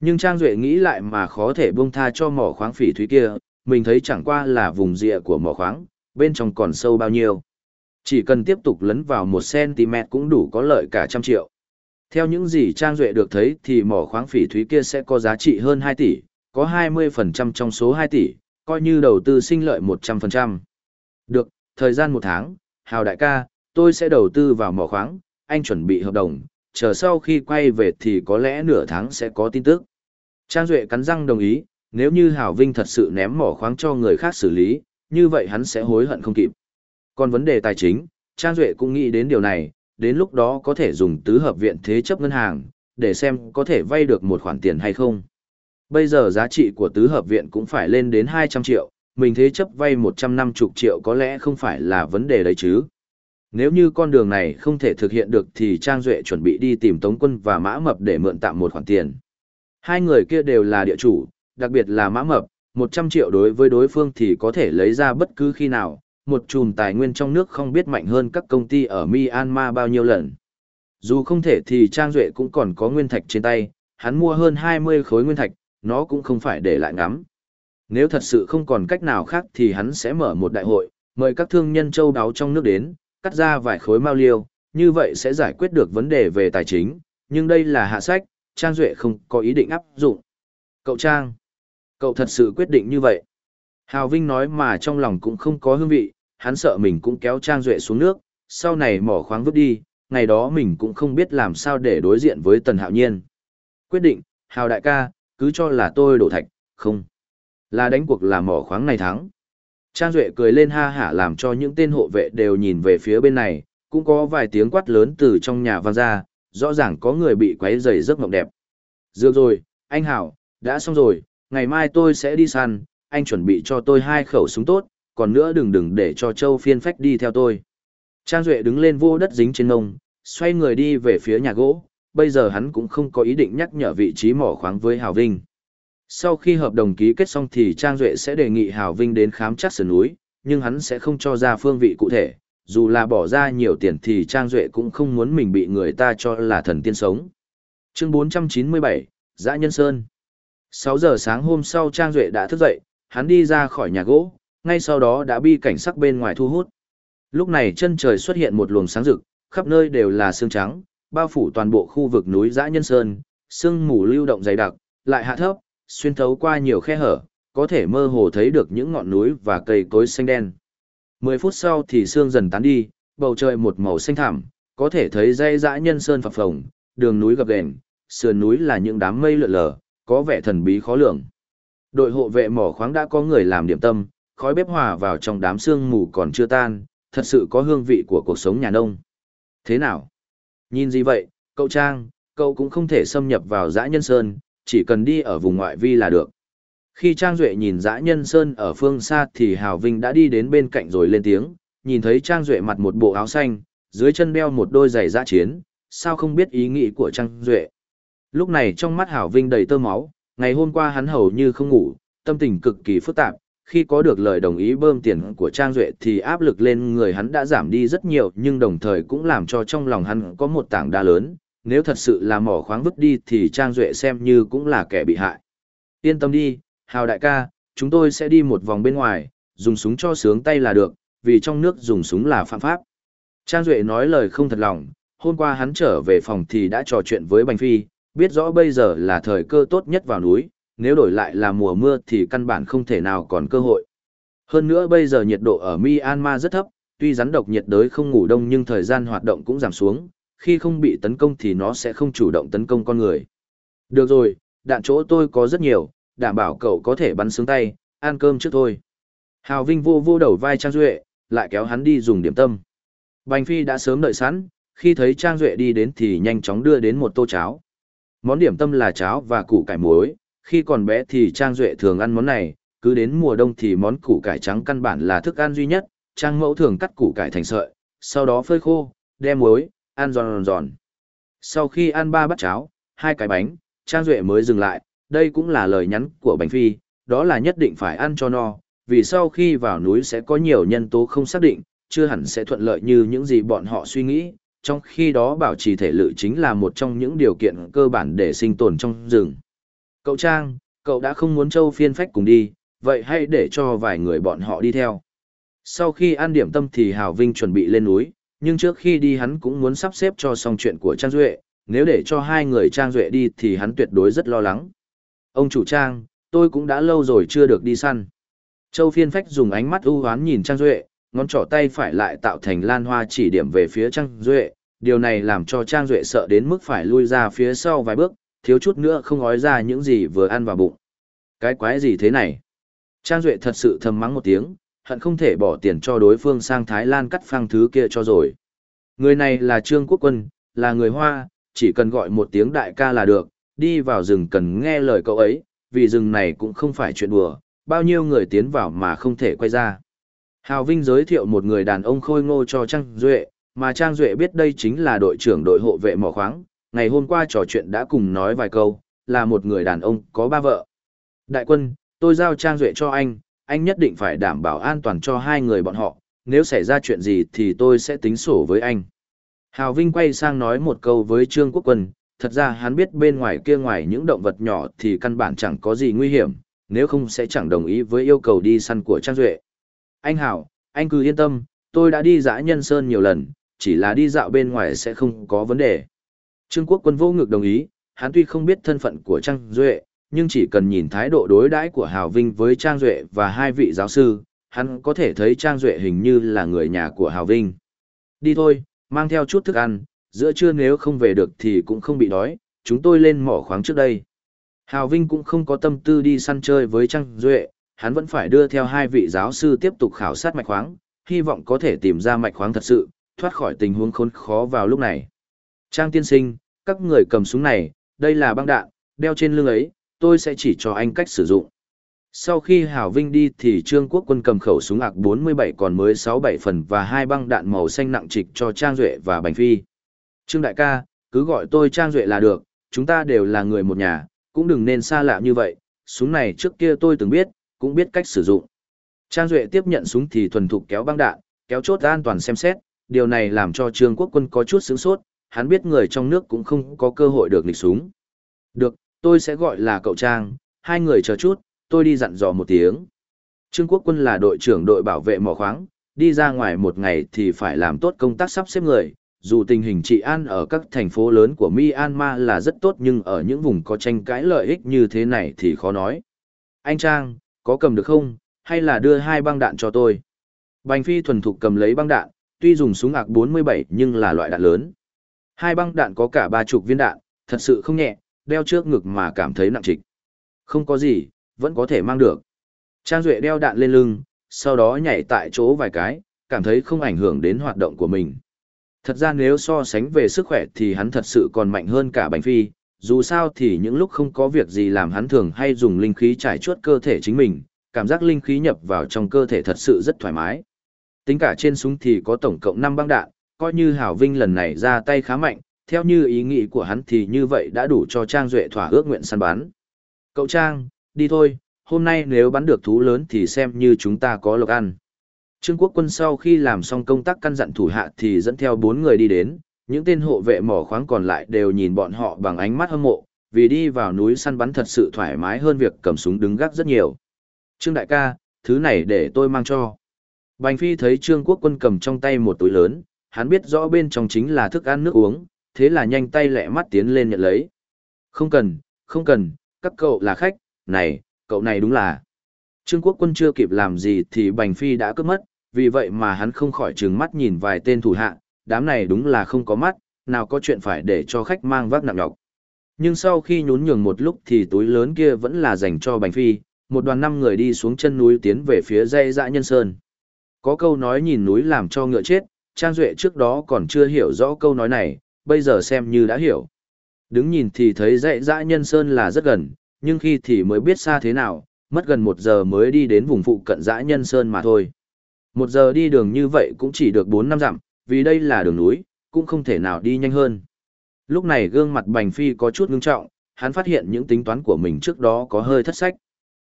Nhưng Trang Duệ nghĩ lại mà khó thể buông tha cho mỏ khoáng phỉ thúy kia, mình thấy chẳng qua là vùng rìa của mỏ khoáng, bên trong còn sâu bao nhiêu. Chỉ cần tiếp tục lấn vào 1cm cũng đủ có lợi cả trăm triệu. Theo những gì Trang Duệ được thấy thì mỏ khoáng phỉ thúy kia sẽ có giá trị hơn 2 tỷ, có 20% trong số 2 tỷ, coi như đầu tư sinh lợi 100%. Được, thời gian một tháng, Hào đại ca, tôi sẽ đầu tư vào mỏ khoáng, anh chuẩn bị hợp đồng, chờ sau khi quay về thì có lẽ nửa tháng sẽ có tin tức. Trang Duệ cắn răng đồng ý, nếu như Hảo Vinh thật sự ném mỏ khoáng cho người khác xử lý, như vậy hắn sẽ hối hận không kịp. Còn vấn đề tài chính, Trang Duệ cũng nghĩ đến điều này, đến lúc đó có thể dùng tứ hợp viện thế chấp ngân hàng, để xem có thể vay được một khoản tiền hay không. Bây giờ giá trị của tứ hợp viện cũng phải lên đến 200 triệu, mình thế chấp vay 150 triệu có lẽ không phải là vấn đề đấy chứ. Nếu như con đường này không thể thực hiện được thì Trang Duệ chuẩn bị đi tìm Tống Quân và Mã Mập để mượn tạm một khoản tiền. Hai người kia đều là địa chủ, đặc biệt là Mã Mập, 100 triệu đối với đối phương thì có thể lấy ra bất cứ khi nào, một chùm tài nguyên trong nước không biết mạnh hơn các công ty ở Myanmar bao nhiêu lần. Dù không thể thì Trang Duệ cũng còn có nguyên thạch trên tay, hắn mua hơn 20 khối nguyên thạch, nó cũng không phải để lại ngắm. Nếu thật sự không còn cách nào khác thì hắn sẽ mở một đại hội, mời các thương nhân châu đáo trong nước đến, cắt ra vài khối mao liêu, như vậy sẽ giải quyết được vấn đề về tài chính, nhưng đây là hạ sách, Trang Duệ không có ý định áp dụng. Cậu Trang, cậu thật sự quyết định như vậy. Hào Vinh nói mà trong lòng cũng không có hương vị, hắn sợ mình cũng kéo Trang Duệ xuống nước, sau này mỏ khoáng vứt đi, ngày đó mình cũng không biết làm sao để đối diện với Tần Hạo Nhiên. Quyết định, Hào đại ca, cứ cho là tôi đổ thạch, không. Là đánh cuộc là mỏ khoáng này thắng. Trang Duệ cười lên ha hả làm cho những tên hộ vệ đều nhìn về phía bên này, cũng có vài tiếng quát lớn từ trong nhà vang ra, rõ ràng có người bị quấy rầy giấc mộng đẹp. Dược rồi, anh Hảo, đã xong rồi, ngày mai tôi sẽ đi săn, anh chuẩn bị cho tôi hai khẩu súng tốt, còn nữa đừng đừng để cho Châu phiên phách đi theo tôi. Trang Duệ đứng lên vô đất dính trên ngông, xoay người đi về phía nhà gỗ, bây giờ hắn cũng không có ý định nhắc nhở vị trí mỏ khoáng với Hào Vinh. Sau khi hợp đồng ký kết xong thì Trang Duệ sẽ đề nghị Hào Vinh đến khám chắc sườn núi, nhưng hắn sẽ không cho ra phương vị cụ thể, dù là bỏ ra nhiều tiền thì Trang Duệ cũng không muốn mình bị người ta cho là thần tiên sống. Chương 497, Dã Nhân Sơn 6 giờ sáng hôm sau Trang Duệ đã thức dậy, hắn đi ra khỏi nhà gỗ, ngay sau đó đã bi cảnh sắc bên ngoài thu hút. Lúc này chân trời xuất hiện một luồng sáng rực, khắp nơi đều là sương trắng, bao phủ toàn bộ khu vực núi Dã Nhân Sơn, sương mù lưu động dày đặc, lại hạ thấp, xuyên thấu qua nhiều khe hở, có thể mơ hồ thấy được những ngọn núi và cây cối xanh đen. Mười phút sau thì sương dần tán đi, bầu trời một màu xanh thẳm, có thể thấy dây dã nhân sơn phập phồng, đường núi gập ghềnh, sườn núi là những đám mây lượn lờ, có vẻ thần bí khó lường. Đội hộ vệ mỏ khoáng đã có người làm điểm tâm, khói bếp hòa vào trong đám sương mù còn chưa tan, thật sự có hương vị của cuộc sống nhà nông. Thế nào? Nhìn gì vậy? Cậu Trang, cậu cũng không thể xâm nhập vào dã nhân sơn, chỉ cần đi ở vùng ngoại vi là được. Khi Trang Duệ nhìn dã nhân sơn ở phương xa thì Hào Vinh đã đi đến bên cạnh rồi lên tiếng, nhìn thấy Trang Duệ mặc một bộ áo xanh, dưới chân đeo một đôi giày dã chiến, sao không biết ý nghĩ của Trang Duệ. Lúc này trong mắt Hảo Vinh đầy tơ máu, ngày hôm qua hắn hầu như không ngủ, tâm tình cực kỳ phức tạp, khi có được lời đồng ý bơm tiền của Trang Duệ thì áp lực lên người hắn đã giảm đi rất nhiều nhưng đồng thời cũng làm cho trong lòng hắn có một tảng đa lớn, nếu thật sự là mỏ khoáng vứt đi thì Trang Duệ xem như cũng là kẻ bị hại. Yên tâm đi, Hào đại ca, chúng tôi sẽ đi một vòng bên ngoài, dùng súng cho sướng tay là được, vì trong nước dùng súng là phạm pháp. Trang Duệ nói lời không thật lòng, hôm qua hắn trở về phòng thì đã trò chuyện với Bành Phi, biết rõ bây giờ là thời cơ tốt nhất vào núi, nếu đổi lại là mùa mưa thì căn bản không thể nào còn cơ hội. Hơn nữa bây giờ nhiệt độ ở Myanmar rất thấp, tuy rắn độc nhiệt đới không ngủ đông nhưng thời gian hoạt động cũng giảm xuống, khi không bị tấn công thì nó sẽ không chủ động tấn công con người. Được rồi, đạn chỗ tôi có rất nhiều, đảm bảo cậu có thể bắn sướng tay, ăn cơm trước thôi. Hào Vinh vô vô đầu vai Trang Duệ, lại kéo hắn đi dùng điểm tâm. Bành Phi đã sớm đợi sẵn, khi thấy Trang Duệ đi đến thì nhanh chóng đưa đến một tô cháo. Món điểm tâm là cháo và củ cải muối, khi còn bé thì Trang Duệ thường ăn món này, cứ đến mùa đông thì món củ cải trắng căn bản là thức ăn duy nhất, Trang mẫu thường cắt củ cải thành sợi, sau đó phơi khô, đem muối, ăn giòn giòn. Sau khi ăn ba bát cháo, hai cái bánh, Trang Duệ mới dừng lại, đây cũng là lời nhắn của Bánh Phi, đó là nhất định phải ăn cho no, vì sau khi vào núi sẽ có nhiều nhân tố không xác định, chưa hẳn sẽ thuận lợi như những gì bọn họ suy nghĩ, trong khi đó bảo trì thể lực chính là một trong những điều kiện cơ bản để sinh tồn trong rừng. Cậu Trang, cậu đã không muốn châu phiên phách cùng đi, vậy hãy để cho vài người bọn họ đi theo. Sau khi ăn điểm tâm thì Hào Vinh chuẩn bị lên núi, nhưng trước khi đi hắn cũng muốn sắp xếp cho xong chuyện của Trang Duệ, nếu để cho hai người Trang Duệ đi thì hắn tuyệt đối rất lo lắng. Ông chủ Trang, tôi cũng đã lâu rồi chưa được đi săn. Châu phiên phách dùng ánh mắt ưu hoán nhìn Trang Duệ, ngón trỏ tay phải lại tạo thành lan hoa chỉ điểm về phía Trang Duệ, điều này làm cho Trang Duệ sợ đến mức phải lui ra phía sau vài bước, thiếu chút nữa không nói ra những gì vừa ăn vào bụng. Cái quái gì thế này? Trang Duệ thật sự thầm mắng một tiếng, hận không thể bỏ tiền cho đối phương sang Thái Lan cắt phăng thứ kia cho rồi. Người này là Trương Quốc Quân, là người Hoa, chỉ cần gọi một tiếng đại ca là được, đi vào rừng cần nghe lời cậu ấy, vì rừng này cũng không phải chuyện đùa, bao nhiêu người tiến vào mà không thể quay ra. Hào Vinh giới thiệu một người đàn ông khôi ngô cho Trang Duệ, mà Trang Duệ biết đây chính là đội trưởng đội hộ vệ mỏ khoáng, ngày hôm qua trò chuyện đã cùng nói vài câu, là một người đàn ông có ba vợ. Đại quân, tôi giao Trang Duệ cho anh, anh nhất định phải đảm bảo an toàn cho hai người bọn họ, nếu xảy ra chuyện gì thì tôi sẽ tính sổ với anh. Hào Vinh quay sang nói một câu với Trương Quốc Quân, thật ra hắn biết bên ngoài kia ngoài những động vật nhỏ thì căn bản chẳng có gì nguy hiểm, nếu không sẽ chẳng đồng ý với yêu cầu đi săn của Trang Duệ. Anh Hảo, anh cứ yên tâm, tôi đã đi dã nhân sơn nhiều lần, chỉ là đi dạo bên ngoài sẽ không có vấn đề. Trương Quốc Quân vô ngực đồng ý, hắn tuy không biết thân phận của Trang Duệ, nhưng chỉ cần nhìn thái độ đối đãi của Hào Vinh với Trang Duệ và hai vị giáo sư, hắn có thể thấy Trang Duệ hình như là người nhà của Hào Vinh. Đi thôi, mang theo chút thức ăn, giữa trưa nếu không về được thì cũng không bị đói, chúng tôi lên mỏ khoáng trước đây. Hào Vinh cũng không có tâm tư đi săn chơi với Trang Duệ, hắn vẫn phải đưa theo hai vị giáo sư tiếp tục khảo sát mạch khoáng, hy vọng có thể tìm ra mạch khoáng thật sự, thoát khỏi tình huống khốn khó vào lúc này. Trang tiên sinh, các người cầm súng này, đây là băng đạn, đeo trên lưng ấy, tôi sẽ chỉ cho anh cách sử dụng. Sau khi Hảo Vinh đi thì Trương Quốc quân cầm khẩu súng ạc 47 còn mới 67 phần và hai băng đạn màu xanh nặng trịch cho Trang Duệ và Bành Phi. Trương Đại ca, cứ gọi tôi Trang Duệ là được, chúng ta đều là người một nhà, cũng đừng nên xa lạ như vậy, súng này trước kia tôi từng biết, cũng biết cách sử dụng. Trang Duệ tiếp nhận súng thì thuần thục kéo băng đạn, kéo chốt an toàn xem xét, điều này làm cho Trương Quốc quân có chút sướng sốt, hắn biết người trong nước cũng không có cơ hội được nghịch súng. Được, tôi sẽ gọi là cậu Trang, hai người chờ chút, tôi đi dặn dò một tiếng. Trương Quốc quân là đội trưởng đội bảo vệ mỏ khoáng, đi ra ngoài một ngày thì phải làm tốt công tác sắp xếp người, dù tình hình trị an ở các thành phố lớn của Myanmar là rất tốt nhưng ở những vùng có tranh cãi lợi ích như thế này thì khó nói. Anh Trang, có cầm được không, hay là đưa hai băng đạn cho tôi? Bành Phi thuần thục cầm lấy băng đạn, tuy dùng súng ạc 47 nhưng là loại đạn lớn. Hai băng đạn có cả ba chục viên đạn, thật sự không nhẹ, đeo trước ngực mà cảm thấy nặng trịch. Không có gì, vẫn có thể mang được. Trang Duệ đeo đạn lên lưng, sau đó nhảy tại chỗ vài cái, cảm thấy không ảnh hưởng đến hoạt động của mình. Thật ra nếu so sánh về sức khỏe thì hắn thật sự còn mạnh hơn cả Bành Phi, dù sao thì những lúc không có việc gì làm hắn thường hay dùng linh khí trải chuốt cơ thể chính mình, cảm giác linh khí nhập vào trong cơ thể thật sự rất thoải mái. Tính cả trên súng thì có tổng cộng 5 băng đạn, coi như Hảo Vinh lần này ra tay khá mạnh, theo như ý nghĩ của hắn thì như vậy đã đủ cho Trang Duệ thỏa ước nguyện săn bắn. Cậu Trang, đi thôi, hôm nay nếu bắn được thú lớn thì xem như chúng ta có lộc ăn. Trương Quốc Quân sau khi làm xong công tác căn dặn thủ hạ thì dẫn theo bốn người đi đến, những tên hộ vệ mỏ khoáng còn lại đều nhìn bọn họ bằng ánh mắt hâm mộ, vì đi vào núi săn bắn thật sự thoải mái hơn việc cầm súng đứng gác rất nhiều. Trương đại ca, thứ này để tôi mang cho. Bành Phi thấy Trương Quốc Quân cầm trong tay một túi lớn, hắn biết rõ bên trong chính là thức ăn nước uống, thế là nhanh tay lẹ mắt tiến lên nhận lấy. Không cần, không cần, các cậu là khách, này, cậu này đúng là. Trương Quốc Quân chưa kịp làm gì thì Bành Phi đã cướp mất, vì vậy mà hắn không khỏi trừng mắt nhìn vài tên thủ hạ, đám này đúng là không có mắt, nào có chuyện phải để cho khách mang vác nặng nhọc. Nhưng sau khi nhún nhường một lúc thì túi lớn kia vẫn là dành cho Bành Phi, một đoàn năm người đi xuống chân núi tiến về phía dãy dã nhân sơn. Có câu nói nhìn núi làm cho ngựa chết, Trang Duệ trước đó còn chưa hiểu rõ câu nói này, bây giờ xem như đã hiểu. Đứng nhìn thì thấy dãy dã nhân sơn là rất gần, nhưng khi thì mới biết xa thế nào, mất gần một giờ mới đi đến vùng phụ cận dã nhân sơn mà thôi. Một giờ đi đường như vậy cũng chỉ được 4 năm dặm, vì đây là đường núi, cũng không thể nào đi nhanh hơn. Lúc này gương mặt Bành Phi có chút ngưng trọng, hắn phát hiện những tính toán của mình trước đó có hơi thất sách.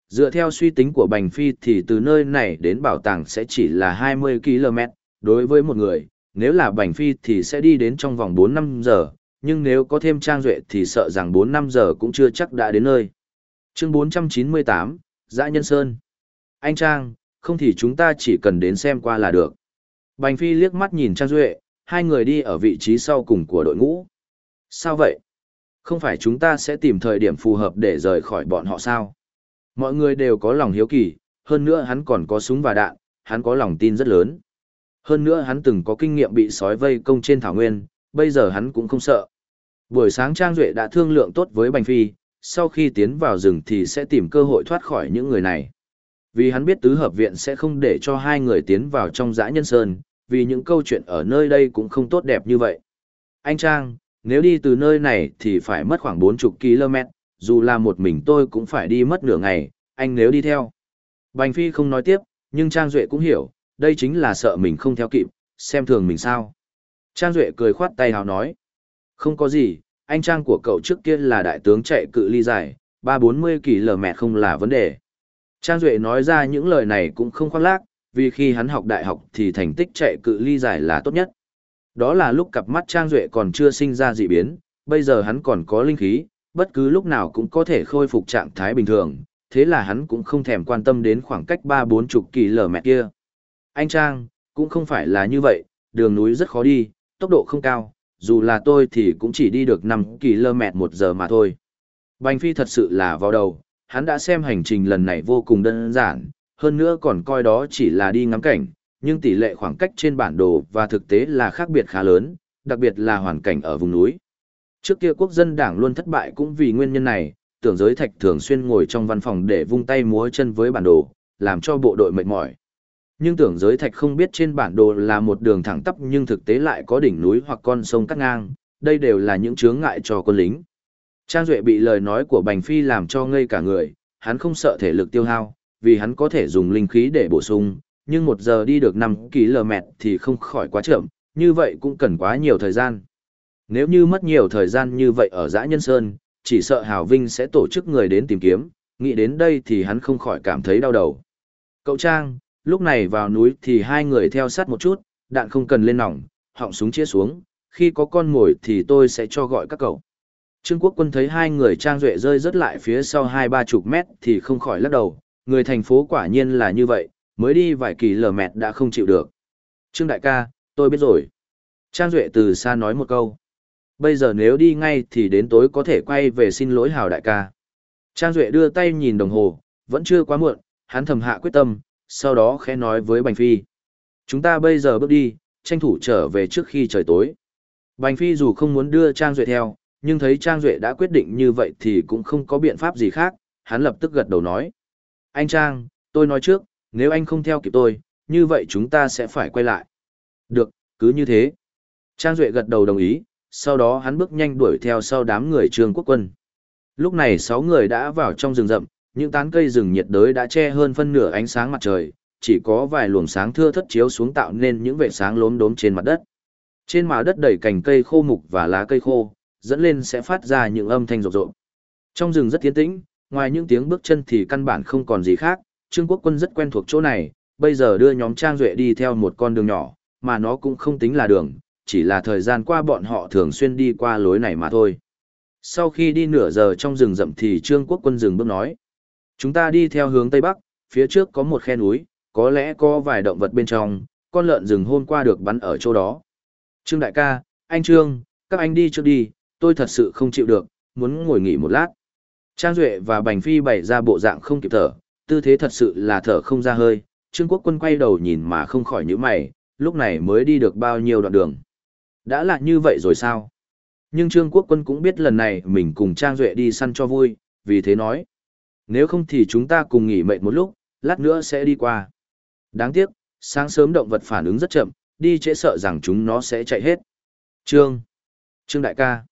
Dựa theo suy tính của Bành Phi thì từ nơi này đến bảo tàng sẽ chỉ là 20 km, đối với một người, nếu là Bành Phi thì sẽ đi đến trong vòng 4 năm giờ, nhưng nếu có thêm Trang Duệ thì sợ rằng 4 năm giờ cũng chưa chắc đã đến nơi. Chương 498, Dã Nhân Sơn. Anh Trang, không thì chúng ta chỉ cần đến xem qua là được. Bành Phi liếc mắt nhìn Trang Duệ, hai người đi ở vị trí sau cùng của đội ngũ. Sao vậy? Không phải chúng ta sẽ tìm thời điểm phù hợp để rời khỏi bọn họ sao? Mọi người đều có lòng hiếu kỳ, hơn nữa hắn còn có súng và đạn, hắn có lòng tin rất lớn. Hơn nữa hắn từng có kinh nghiệm bị sói vây công trên thảo nguyên, bây giờ hắn cũng không sợ. Buổi sáng Trang Duệ đã thương lượng tốt với Bành Phi, sau khi tiến vào rừng thì sẽ tìm cơ hội thoát khỏi những người này. Vì hắn biết tứ hợp viện sẽ không để cho hai người tiến vào trong dã nhân sơn, vì những câu chuyện ở nơi đây cũng không tốt đẹp như vậy. Anh Trang, nếu đi từ nơi này thì phải mất khoảng 40 km, dù là một mình tôi cũng phải đi mất nửa ngày, anh nếu đi theo. Bành Phi không nói tiếp, nhưng Trang Duệ cũng hiểu, đây chính là sợ mình không theo kịp, xem thường mình sao. Trang Duệ cười khoát tay hào nói. Không có gì, anh Trang của cậu trước kia là đại tướng chạy cự ly dài, 3-40 km không là vấn đề. Trang Duệ nói ra những lời này cũng không khoác lác, vì khi hắn học đại học thì thành tích chạy cự ly dài là tốt nhất. Đó là lúc cặp mắt Trang Duệ còn chưa sinh ra dị biến, bây giờ hắn còn có linh khí, bất cứ lúc nào cũng có thể khôi phục trạng thái bình thường, thế là hắn cũng không thèm quan tâm đến khoảng cách 3-40 km kia. Anh Trang, cũng không phải là như vậy, đường núi rất khó đi, tốc độ không cao, dù là tôi thì cũng chỉ đi được 5 km một giờ mà thôi. Bành Phi thật sự là vào đầu, hắn đã xem hành trình lần này vô cùng đơn giản, hơn nữa còn coi đó chỉ là đi ngắm cảnh, nhưng tỷ lệ khoảng cách trên bản đồ và thực tế là khác biệt khá lớn, đặc biệt là hoàn cảnh ở vùng núi. Trước kia quốc dân đảng luôn thất bại cũng vì nguyên nhân này, tưởng giới thạch thường xuyên ngồi trong văn phòng để vung tay múa chân với bản đồ, làm cho bộ đội mệt mỏi. Nhưng tưởng giới thạch không biết trên bản đồ là một đường thẳng tắp nhưng thực tế lại có đỉnh núi hoặc con sông cắt ngang, đây đều là những chướng ngại cho quân lính. Trang Duệ bị lời nói của Bành Phi làm cho ngây cả người, hắn không sợ thể lực tiêu hao, vì hắn có thể dùng linh khí để bổ sung, nhưng một giờ đi được 5 km thì không khỏi quá chậm, như vậy cũng cần quá nhiều thời gian. Nếu như mất nhiều thời gian như vậy ở dã nhân sơn, chỉ sợ Hào Vinh sẽ tổ chức người đến tìm kiếm, nghĩ đến đây thì hắn không khỏi cảm thấy đau đầu. Cậu Trang, lúc này vào núi thì hai người theo sát một chút, đạn không cần lên nòng, họng súng chia xuống, khi có con mồi thì tôi sẽ cho gọi các cậu. Trương Quốc Quân thấy hai người trang duệ rơi rất lại phía sau hai ba chục mét thì không khỏi lắc đầu, người thành phố quả nhiên là như vậy, mới đi vài kỳ lờ mẹt đã không chịu được. Trương đại ca, tôi biết rồi. Trang duệ từ xa nói một câu. Bây giờ nếu đi ngay thì đến tối có thể quay về xin lỗi hào đại ca. Trang duệ đưa tay nhìn đồng hồ, vẫn chưa quá muộn, hắn thầm hạ quyết tâm, sau đó khẽ nói với Bành Phi. Chúng ta bây giờ bước đi, tranh thủ trở về trước khi trời tối. Bành Phi dù không muốn đưa Trang Duệ theo, nhưng thấy Trang Duệ đã quyết định như vậy thì cũng không có biện pháp gì khác, hắn lập tức gật đầu nói. Anh Trang, tôi nói trước, nếu anh không theo kịp tôi, như vậy chúng ta sẽ phải quay lại. Được, cứ như thế. Trang Duệ gật đầu đồng ý, sau đó hắn bước nhanh đuổi theo sau đám người Trương Quốc Quân. Lúc này sáu người đã vào trong rừng rậm, những tán cây rừng nhiệt đới đã che hơn phân nửa ánh sáng mặt trời, chỉ có vài luồng sáng thưa thất chiếu xuống tạo nên những vệt sáng lốm đốm trên mặt đất. Trên mặt đất đầy cành cây khô mục và lá cây khô, dẫn lên sẽ phát ra những âm thanh rộp rộp. Trong rừng rất tiến tĩnh, ngoài những tiếng bước chân thì căn bản không còn gì khác, Trương Quốc Quân rất quen thuộc chỗ này, bây giờ đưa nhóm Trang Duệ đi theo một con đường nhỏ, mà nó cũng không tính là đường, chỉ là thời gian qua bọn họ thường xuyên đi qua lối này mà thôi. Sau khi đi nửa giờ trong rừng rậm thì Trương Quốc Quân dừng bước nói. Chúng ta đi theo hướng Tây Bắc, phía trước có một khe núi, có lẽ có vài động vật bên trong, con lợn rừng hôm qua được bắn ở chỗ đó. Trương đại ca, anh Trương, các anh đi trước đi, tôi thật sự không chịu được, muốn ngồi nghỉ một lát. Trang Duệ và Bành Phi bày ra bộ dạng không kịp thở, tư thế thật sự là thở không ra hơi. Trương Quốc Quân quay đầu nhìn mà không khỏi nhíu mày, lúc này mới đi được bao nhiêu đoạn đường. Đã là như vậy rồi sao? Nhưng Trương Quốc Quân cũng biết lần này mình cùng Trang Duệ đi săn cho vui, vì thế nói. Nếu không thì chúng ta cùng nghỉ mệt một lúc, lát nữa sẽ đi qua. Đáng tiếc, sáng sớm động vật phản ứng rất chậm, đi trễ sợ rằng chúng nó sẽ chạy hết. Trương! Trương đại ca!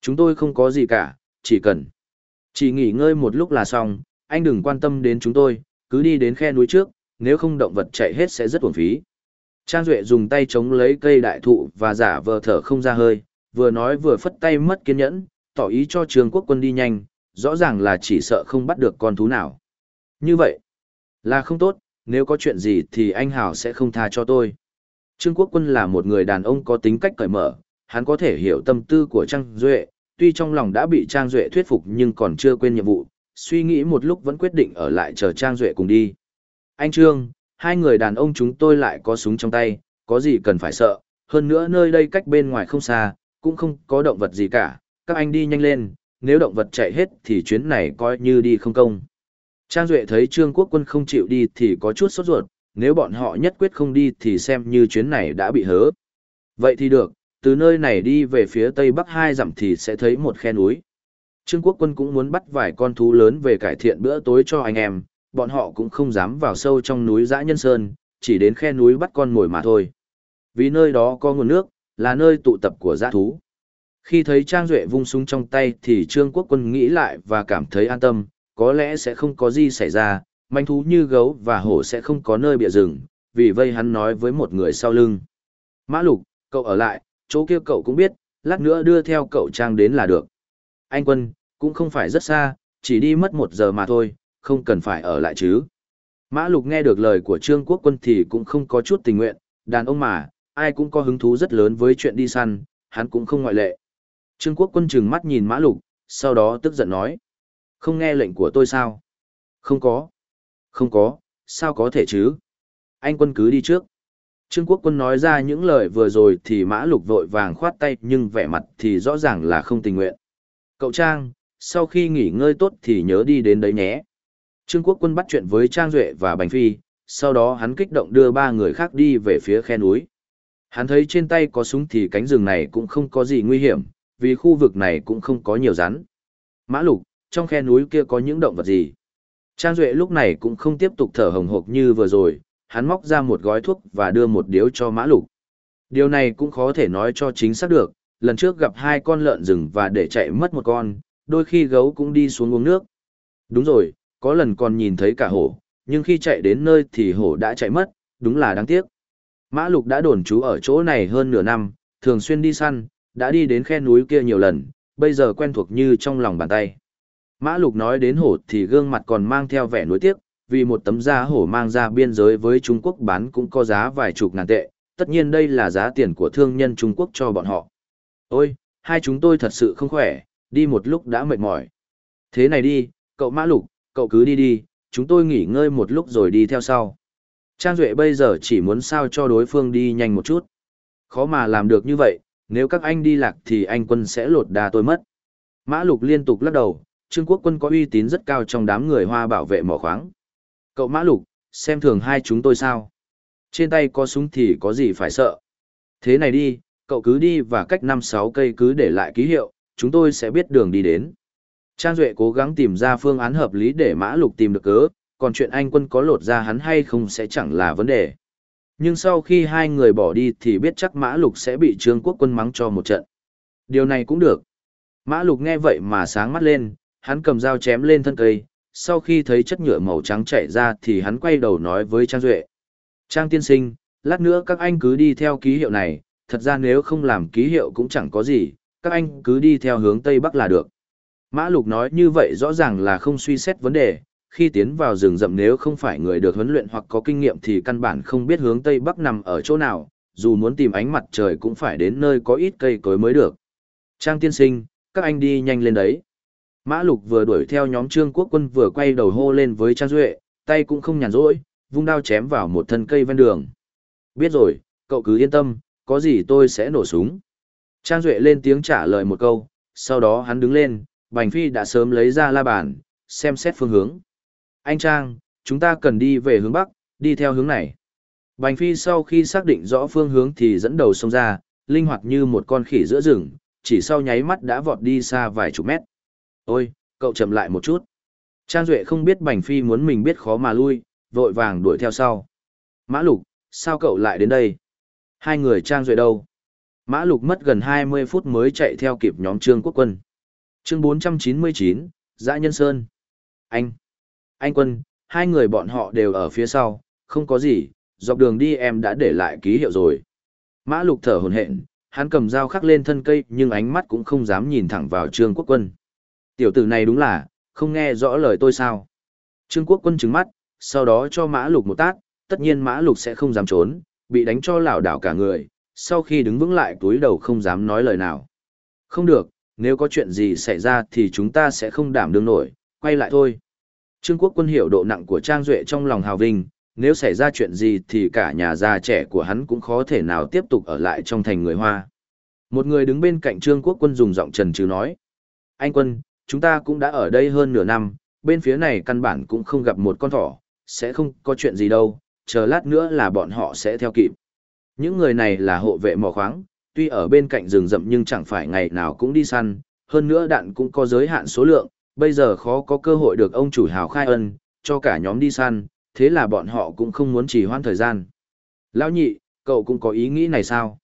Chúng tôi không có gì cả, chỉ cần. Chỉ nghỉ ngơi một lúc là xong, anh đừng quan tâm đến chúng tôi, cứ đi đến khe núi trước, nếu không động vật chạy hết sẽ rất uổng phí. Trang Duệ dùng tay chống lấy cây đại thụ và giả vờ thở không ra hơi, vừa nói vừa phất tay mất kiên nhẫn, tỏ ý cho trường quốc quân đi nhanh, rõ ràng là chỉ sợ không bắt được con thú nào. Như vậy, là không tốt, nếu có chuyện gì thì anh Hào sẽ không tha cho tôi. Trương Quốc Quân là một người đàn ông có tính cách cởi mở, hắn có thể hiểu tâm tư của Trang Duệ, tuy trong lòng đã bị Trang Duệ thuyết phục nhưng còn chưa quên nhiệm vụ, suy nghĩ một lúc vẫn quyết định ở lại chờ Trang Duệ cùng đi. Anh Trương, hai người đàn ông chúng tôi lại có súng trong tay, có gì cần phải sợ, hơn nữa nơi đây cách bên ngoài không xa, cũng không có động vật gì cả, các anh đi nhanh lên, nếu động vật chạy hết thì chuyến này coi như đi không công. Trang Duệ thấy Trương Quốc Quân không chịu đi thì có chút sốt ruột, nếu bọn họ nhất quyết không đi thì xem như chuyến này đã bị hớ. Vậy thì được, từ nơi này đi về phía tây bắc hai dặm thì sẽ thấy một khe núi. Trương Quốc Quân cũng muốn bắt vài con thú lớn về cải thiện bữa tối cho anh em, bọn họ cũng không dám vào sâu trong núi dã nhân sơn, chỉ đến khe núi bắt con mồi mà thôi. Vì nơi đó có nguồn nước, là nơi tụ tập của dã thú. Khi thấy Trang Duệ vung súng trong tay thì Trương Quốc Quân nghĩ lại và cảm thấy an tâm, có lẽ sẽ không có gì xảy ra, manh thú như gấu và hổ sẽ không có nơi bịa rừng, vì vây hắn nói với một người sau lưng. Mã Lục, cậu ở lại, chỗ kia cậu cũng biết, lát nữa đưa theo cậu Trang đến là được. Anh Quân, cũng không phải rất xa, chỉ đi mất một giờ mà thôi, không cần phải ở lại chứ. Mã Lục nghe được lời của Trương Quốc Quân thì cũng không có chút tình nguyện, đàn ông mà, ai cũng có hứng thú rất lớn với chuyện đi săn, hắn cũng không ngoại lệ. Trương Quốc Quân trừng mắt nhìn Mã Lục, sau đó tức giận nói. Không nghe lệnh của tôi sao? Không có. Không có, sao có thể chứ? Anh quân cứ đi trước. Trương Quốc Quân nói ra những lời vừa rồi thì Mã Lục vội vàng khoát tay nhưng vẻ mặt thì rõ ràng là không tình nguyện. Cậu Trang, sau khi nghỉ ngơi tốt thì nhớ đi đến đấy nhé. Trương Quốc Quân bắt chuyện với Trang Duệ và Bành Phi, sau đó hắn kích động đưa ba người khác đi về phía khe núi. Hắn thấy trên tay có súng thì cánh rừng này cũng không có gì nguy hiểm, vì khu vực này cũng không có nhiều rắn. Mã Lục, trong khe núi kia có những động vật gì? Trang Duệ lúc này cũng không tiếp tục thở hồng hộc như vừa rồi, hắn móc ra một gói thuốc và đưa một điếu cho Mã Lục. Điều này cũng khó thể nói cho chính xác được, lần trước gặp hai con lợn rừng và để chạy mất một con, đôi khi gấu cũng đi xuống uống nước. Đúng rồi, có lần còn nhìn thấy cả hổ, nhưng khi chạy đến nơi thì hổ đã chạy mất, đúng là đáng tiếc. Mã Lục đã đồn trú ở chỗ này hơn nửa năm, thường xuyên đi săn, đã đi đến khe núi kia nhiều lần, bây giờ quen thuộc như trong lòng bàn tay. Mã Lục nói đến hổ thì gương mặt còn mang theo vẻ nuối tiếc, vì một tấm da hổ mang ra biên giới với Trung Quốc bán cũng có giá vài chục ngàn tệ, tất nhiên đây là giá tiền của thương nhân Trung Quốc cho bọn họ. Ôi, hai chúng tôi thật sự không khỏe, đi một lúc đã mệt mỏi. Thế này đi, cậu Mã Lục, cậu cứ đi đi, chúng tôi nghỉ ngơi một lúc rồi đi theo sau. Trang Duệ bây giờ chỉ muốn sao cho đối phương đi nhanh một chút. Khó mà làm được như vậy, nếu các anh đi lạc thì anh quân sẽ lột đà tôi mất. Mã Lục liên tục lắc đầu, Trương Quốc quân có uy tín rất cao trong đám người hoa bảo vệ mỏ khoáng. Cậu Mã Lục, xem thường hai chúng tôi sao? Trên tay có súng thì có gì phải sợ? Thế này đi, cậu cứ đi và cách 5-6 cây cứ để lại ký hiệu, chúng tôi sẽ biết đường đi đến. Trang Duệ cố gắng tìm ra phương án hợp lý để Mã Lục tìm được cớ, còn chuyện anh quân có lột ra hắn hay không sẽ chẳng là vấn đề. Nhưng sau khi hai người bỏ đi thì biết chắc Mã Lục sẽ bị Trương Quốc quân mắng cho một trận. Điều này cũng được. Mã Lục nghe vậy mà sáng mắt lên, hắn cầm dao chém lên thân cây, sau khi thấy chất nhựa màu trắng chảy ra thì hắn quay đầu nói với Trang Duệ. Trang tiên sinh, lát nữa các anh cứ đi theo ký hiệu này, thật ra nếu không làm ký hiệu cũng chẳng có gì, các anh cứ đi theo hướng Tây Bắc là được. Mã Lục nói như vậy rõ ràng là không suy xét vấn đề, khi tiến vào rừng rậm nếu không phải người được huấn luyện hoặc có kinh nghiệm thì căn bản không biết hướng Tây Bắc nằm ở chỗ nào, dù muốn tìm ánh mặt trời cũng phải đến nơi có ít cây cối mới được. Trang tiên sinh, các anh đi nhanh lên đấy. Mã Lục vừa đuổi theo nhóm Trương Quốc Quân vừa quay đầu hô lên với Trang Duệ, tay cũng không nhàn rỗi, vung đao chém vào một thân cây ven đường. Biết rồi, cậu cứ yên tâm, có gì tôi sẽ nổ súng. Trang Duệ lên tiếng trả lời một câu, sau đó hắn đứng lên, Bành Phi đã sớm lấy ra la bàn, xem xét phương hướng. Anh Trang, chúng ta cần đi về hướng Bắc, đi theo hướng này. Bành Phi sau khi xác định rõ phương hướng thì dẫn đầu xông ra, linh hoạt như một con khỉ giữa rừng, chỉ sau nháy mắt đã vọt đi xa vài chục mét. Ôi, cậu chậm lại một chút. Trang Duệ không biết Bành Phi muốn mình biết khó mà lui, vội vàng đuổi theo sau. Mã Lục, sao cậu lại đến đây? Hai người Trang Duệ đâu? Mã Lục mất gần 20 phút mới chạy theo kịp nhóm Trương Quốc Quân. Chương 499, Dã Nhân Sơn. Anh! Anh Quân, hai người bọn họ đều ở phía sau, không có gì, dọc đường đi em đã để lại ký hiệu rồi. Mã Lục thở hồn hện, hắn cầm dao khắc lên thân cây nhưng ánh mắt cũng không dám nhìn thẳng vào Trương Quốc Quân. Tiểu tử này đúng là, không nghe rõ lời tôi sao. Trương Quốc Quân trừng mắt, sau đó cho Mã Lục một tát, tất nhiên Mã Lục sẽ không dám trốn, bị đánh cho lảo đảo cả người, sau khi đứng vững lại túi đầu không dám nói lời nào. Không được, nếu có chuyện gì xảy ra thì chúng ta sẽ không đảm đương nổi, quay lại thôi. Trương Quốc Quân hiểu độ nặng của Trang Duệ trong lòng hào vinh, nếu xảy ra chuyện gì thì cả nhà già trẻ của hắn cũng khó thể nào tiếp tục ở lại trong thành người Hoa. Một người đứng bên cạnh Trương Quốc Quân dùng giọng trần trừ nói. Anh Quân, chúng ta cũng đã ở đây hơn nửa năm, bên phía này căn bản cũng không gặp một con thỏ, sẽ không có chuyện gì đâu, chờ lát nữa là bọn họ sẽ theo kịp. Những người này là hộ vệ mỏ khoáng, tuy ở bên cạnh rừng rậm nhưng chẳng phải ngày nào cũng đi săn, hơn nữa đạn cũng có giới hạn số lượng, bây giờ khó có cơ hội được ông chủ hào khai ân, cho cả nhóm đi săn, thế là bọn họ cũng không muốn trì hoãn thời gian. Lão nhị, cậu cũng có ý nghĩ này sao?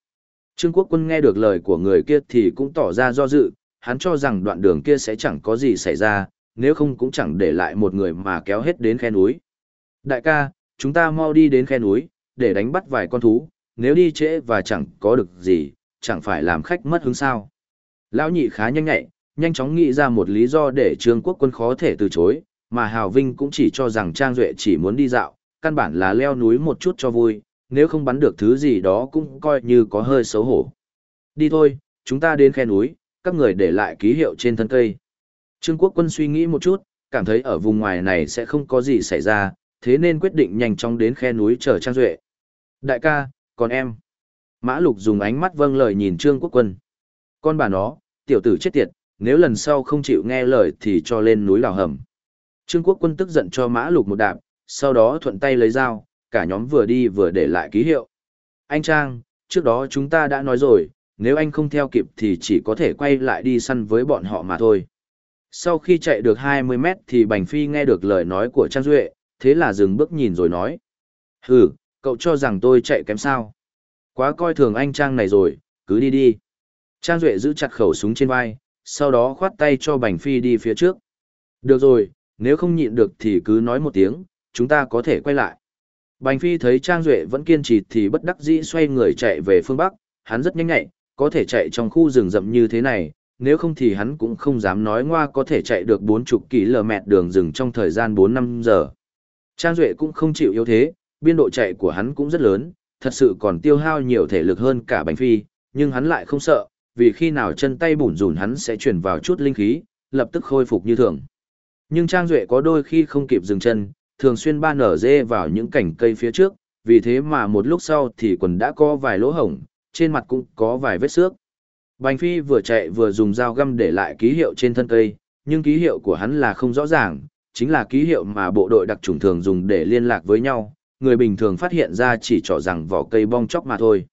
Trương Quốc Quân nghe được lời của người kia thì cũng tỏ ra do dự, hắn cho rằng đoạn đường kia sẽ chẳng có gì xảy ra, nếu không cũng chẳng để lại một người mà kéo hết đến khe núi. Đại ca, chúng ta mau đi đến khe núi, để đánh bắt vài con thú, nếu đi trễ và chẳng có được gì, chẳng phải làm khách mất hứng sao. Lão nhị khá nhanh nhạy, nhanh chóng nghĩ ra một lý do để Trương Quốc Quân khó thể từ chối, mà Hào Vinh cũng chỉ cho rằng Trang Duệ chỉ muốn đi dạo, căn bản là leo núi một chút cho vui, nếu không bắn được thứ gì đó cũng coi như có hơi xấu hổ. Đi thôi, chúng ta đến khe núi, các người để lại ký hiệu trên thân cây. Trương Quốc Quân suy nghĩ một chút, cảm thấy ở vùng ngoài này sẽ không có gì xảy ra, thế nên quyết định nhanh chóng đến khe núi chờ Trang Duệ. Đại ca, còn em. Mã Lục dùng ánh mắt vâng lời nhìn Trương Quốc Quân. Con bà nó, tiểu tử chết tiệt, nếu lần sau không chịu nghe lời thì cho lên núi lào hầm. Trương Quốc Quân tức giận cho Mã Lục một đạp, sau đó thuận tay lấy dao, cả nhóm vừa đi vừa để lại ký hiệu. Anh Trang, trước đó chúng ta đã nói rồi, nếu anh không theo kịp thì chỉ có thể quay lại đi săn với bọn họ mà thôi. Sau khi chạy được 20 mét thì Bành Phi nghe được lời nói của Trang Duệ, thế là dừng bước nhìn rồi nói. Hừ, cậu cho rằng tôi chạy kém sao? Quá coi thường anh Trang này rồi, cứ đi đi. Trang Duệ giữ chặt khẩu súng trên vai, sau đó khoát tay cho Bành Phi đi phía trước. Được rồi, nếu không nhịn được thì cứ nói một tiếng, chúng ta có thể quay lại. Bành Phi thấy Trang Duệ vẫn kiên trì thì bất đắc dĩ xoay người chạy về phương Bắc, hắn rất nhanh nhạy, có thể chạy trong khu rừng rậm như thế này, nếu không thì hắn cũng không dám nói ngoa có thể chạy được 40 km đường rừng trong thời gian 4 năm giờ. Trang Duệ cũng không chịu yếu thế, biên độ chạy của hắn cũng rất lớn, thật sự còn tiêu hao nhiều thể lực hơn cả Bành Phi, nhưng hắn lại không sợ, vì khi nào chân tay bủn rủn hắn sẽ chuyển vào chút linh khí, lập tức khôi phục như thường. Nhưng Trang Duệ có đôi khi không kịp dừng chân, thường xuyên ba nở dê vào những cành cây phía trước, vì thế mà một lúc sau thì quần đã có vài lỗ hổng, trên mặt cũng có vài vết xước. Bành Phi vừa chạy vừa dùng dao găm để lại ký hiệu trên thân cây, nhưng ký hiệu của hắn là không rõ ràng, chính là ký hiệu mà bộ đội đặc chủng thường dùng để liên lạc với nhau, người bình thường phát hiện ra chỉ cho rằng vỏ cây bong chóc mà thôi.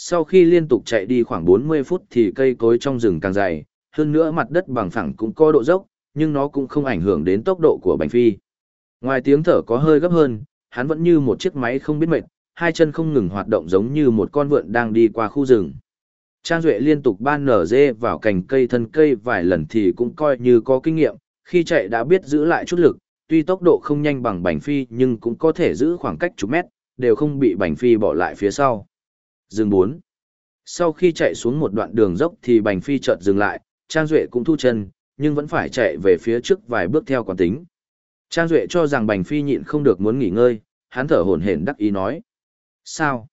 Sau khi liên tục chạy đi khoảng 40 phút thì cây cối trong rừng càng dày, hơn nữa mặt đất bằng phẳng cũng có độ dốc, nhưng nó cũng không ảnh hưởng đến tốc độ của Bành Phi. Ngoài tiếng thở có hơi gấp hơn, hắn vẫn như một chiếc máy không biết mệt, hai chân không ngừng hoạt động giống như một con vượn đang đi qua khu rừng. Trang Duệ liên tục ban nở dê vào cành cây thân cây vài lần thì cũng coi như có kinh nghiệm, khi chạy đã biết giữ lại chút lực, tuy tốc độ không nhanh bằng bành phi nhưng cũng có thể giữ khoảng cách chục mét, đều không bị bành phi bỏ lại phía sau. Dừng 4. Sau khi chạy xuống một đoạn đường dốc thì bành phi chợt dừng lại, Trang Duệ cũng thu chân, nhưng vẫn phải chạy về phía trước vài bước theo quán tính. Trang Duệ cho rằng bành phi nhịn không được muốn nghỉ ngơi, hắn thở hổn hển đắc ý nói. Sao?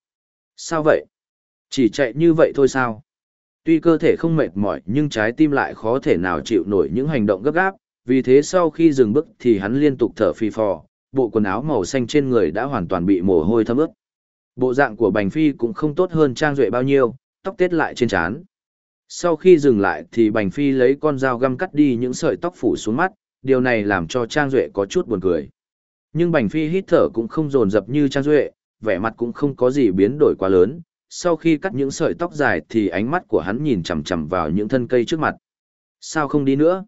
Sao vậy? Chỉ chạy như vậy thôi sao? Tuy cơ thể không mệt mỏi nhưng trái tim lại khó thể nào chịu nổi những hành động gấp gáp, vì thế sau khi dừng bước thì hắn liên tục thở phì phò, bộ quần áo màu xanh trên người đã hoàn toàn bị mồ hôi thấm ướt. Bộ dạng của Bành Phi cũng không tốt hơn Trang Duệ bao nhiêu, tóc tết lại trên trán. Sau khi dừng lại thì Bành Phi lấy con dao găm cắt đi những sợi tóc phủ xuống mắt, điều này làm cho Trang Duệ có chút buồn cười. Nhưng Bành Phi hít thở cũng không dồn dập như Trang Duệ, vẻ mặt cũng không có gì biến đổi quá lớn. Sau khi cắt những sợi tóc dài thì ánh mắt của hắn nhìn chằm chằm vào những thân cây trước mặt. Sao không đi nữa?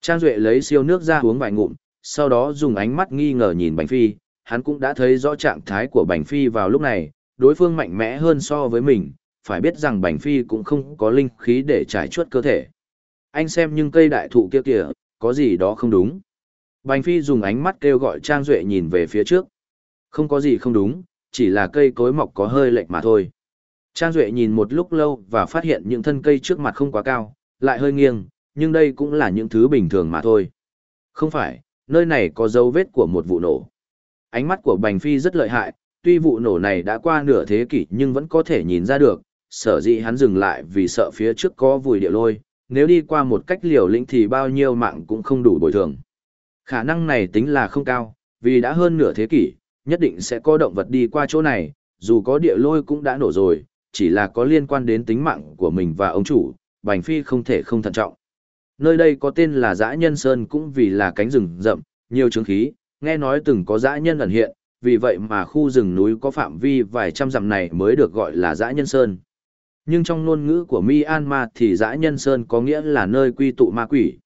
Trang Duệ lấy siêu nước ra uống vài ngụm, sau đó dùng ánh mắt nghi ngờ nhìn Bành Phi, hắn cũng đã thấy rõ trạng thái của Bành Phi vào lúc này, đối phương mạnh mẽ hơn so với mình, phải biết rằng Bành Phi cũng không có linh khí để trải chuốt cơ thể. Anh xem nhưng cây đại thụ kia kìa, có gì đó không đúng. Bành Phi dùng ánh mắt kêu gọi Trang Duệ nhìn về phía trước. Không có gì không đúng, chỉ là cây cối mọc có hơi lệch mà thôi. Trang Duệ nhìn một lúc lâu và phát hiện những thân cây trước mặt không quá cao, lại hơi nghiêng, nhưng đây cũng là những thứ bình thường mà thôi. Không phải, nơi này có dấu vết của một vụ nổ. Ánh mắt của Bành Phi rất lợi hại, tuy vụ nổ này đã qua nửa thế kỷ nhưng vẫn có thể nhìn ra được, sở dĩ hắn dừng lại vì sợ phía trước có vùi địa lôi, nếu đi qua một cách liều lĩnh thì bao nhiêu mạng cũng không đủ bồi thường. Khả năng này tính là không cao, vì đã hơn nửa thế kỷ, nhất định sẽ có động vật đi qua chỗ này, dù có địa lôi cũng đã nổ rồi, chỉ là có liên quan đến tính mạng của mình và ông chủ, Bành Phi không thể không thận trọng. Nơi đây có tên là Dã Nhân Sơn cũng vì là cánh rừng rậm, nhiều chứng khí, nghe nói từng có dã nhân ẩn hiện, vì vậy mà khu rừng núi có phạm vi vài trăm dặm này mới được gọi là Dã Nhân Sơn. Nhưng trong ngôn ngữ của Myanmar thì Dã Nhân Sơn có nghĩa là nơi quy tụ ma quỷ.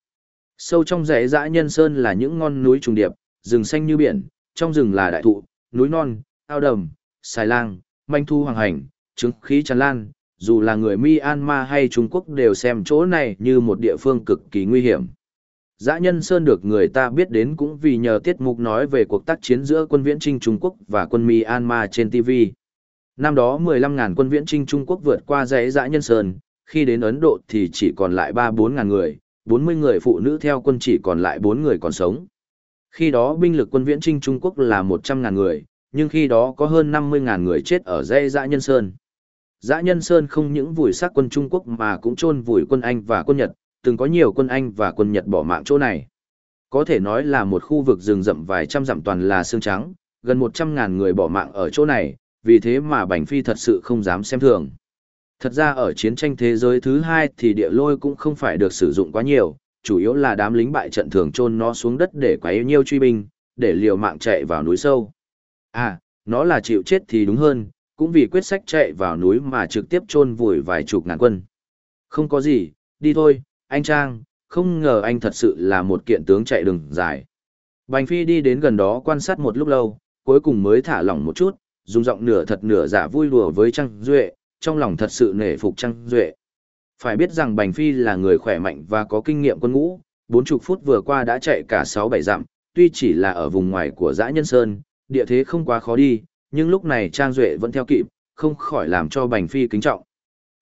Sâu trong rẽ Dã Nhân Sơn là những ngọn núi trùng điệp, rừng xanh như biển, trong rừng là đại thụ, núi non, ao đầm, xài lang, manh thu hoàng hành, trứng khí tràn lan, dù là người Myanmar hay Trung Quốc đều xem chỗ này như một địa phương cực kỳ nguy hiểm. Dã Nhân Sơn được người ta biết đến cũng vì nhờ tiết mục nói về cuộc tác chiến giữa quân viễn trinh Trung Quốc và quân Myanmar trên TV. Năm đó 15.000 quân viễn trinh Trung Quốc vượt qua dãy Dã Nhân Sơn, khi đến Ấn Độ thì chỉ còn lại 3-4.000 người, 40 người phụ nữ theo quân chỉ còn lại 4 người còn sống. Khi đó binh lực quân viễn trinh Trung Quốc là 100.000 người, nhưng khi đó có hơn 50.000 người chết ở dãy Dã Nhân Sơn. Dã Nhân Sơn không những vùi xác quân Trung Quốc mà cũng chôn vùi quân Anh và quân Nhật, từng có nhiều quân Anh và quân Nhật bỏ mạng chỗ này. Có thể nói là một khu vực rừng rậm vài trăm dặm toàn là xương trắng, gần 100.000 người bỏ mạng ở chỗ này, vì thế mà Bành Phi thật sự không dám xem thường. Thật ra ở chiến tranh thế giới thứ hai thì địa lôi cũng không phải được sử dụng quá nhiều, chủ yếu là đám lính bại trận thường chôn nó xuống đất để quấy nhiêu truy binh, để liều mạng chạy vào núi sâu. À, nó là chịu chết thì đúng hơn, cũng vì quyết sách chạy vào núi mà trực tiếp chôn vùi vài chục ngàn quân. Không có gì, đi thôi, anh Trang, không ngờ anh thật sự là một kiện tướng chạy đường dài. Bành Phi đi đến gần đó quan sát một lúc lâu, cuối cùng mới thả lỏng một chút, dùng giọng nửa thật nửa giả vui đùa với Trang Duệ, trong lòng thật sự nể phục Trang Duệ. Phải biết rằng Bành Phi là người khỏe mạnh và có kinh nghiệm quân ngũ, 40 phút vừa qua đã chạy cả 6-7 dặm, tuy chỉ là ở vùng ngoài của dã nhân sơn, địa thế không quá khó đi, nhưng lúc này Trang Duệ vẫn theo kịp, không khỏi làm cho Bành Phi kính trọng.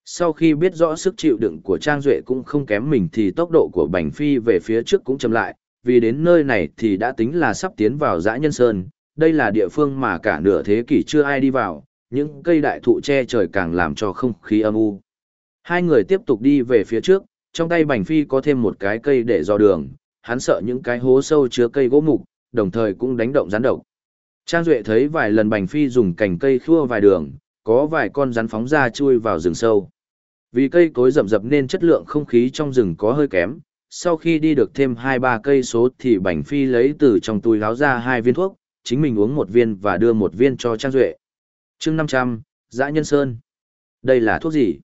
Sau khi biết rõ sức chịu đựng của Trang Duệ cũng không kém mình thì tốc độ của Bành Phi về phía trước cũng chậm lại, vì đến nơi này thì đã tính là sắp tiến vào dã nhân sơn, đây là địa phương mà cả nửa thế kỷ chưa ai đi vào, những cây đại thụ che trời càng làm cho không khí âm u. Hai người tiếp tục đi về phía trước, trong tay Bành Phi có thêm một cái cây để dò đường, hắn sợ những cái hố sâu chứa cây gỗ mục, đồng thời cũng đánh động rắn độc. Trang Duệ thấy vài lần Bành Phi dùng cành cây khua vài đường, có vài con rắn phóng ra chui vào rừng sâu. Vì cây cối rậm rập nên chất lượng không khí trong rừng có hơi kém, sau khi đi được thêm 2-3 cây số thì Bành Phi lấy từ trong túi láo ra hai viên thuốc, chính mình uống một viên và đưa một viên cho Trang Duệ. chương 500, Dã Nhân Sơn. Đây là thuốc gì?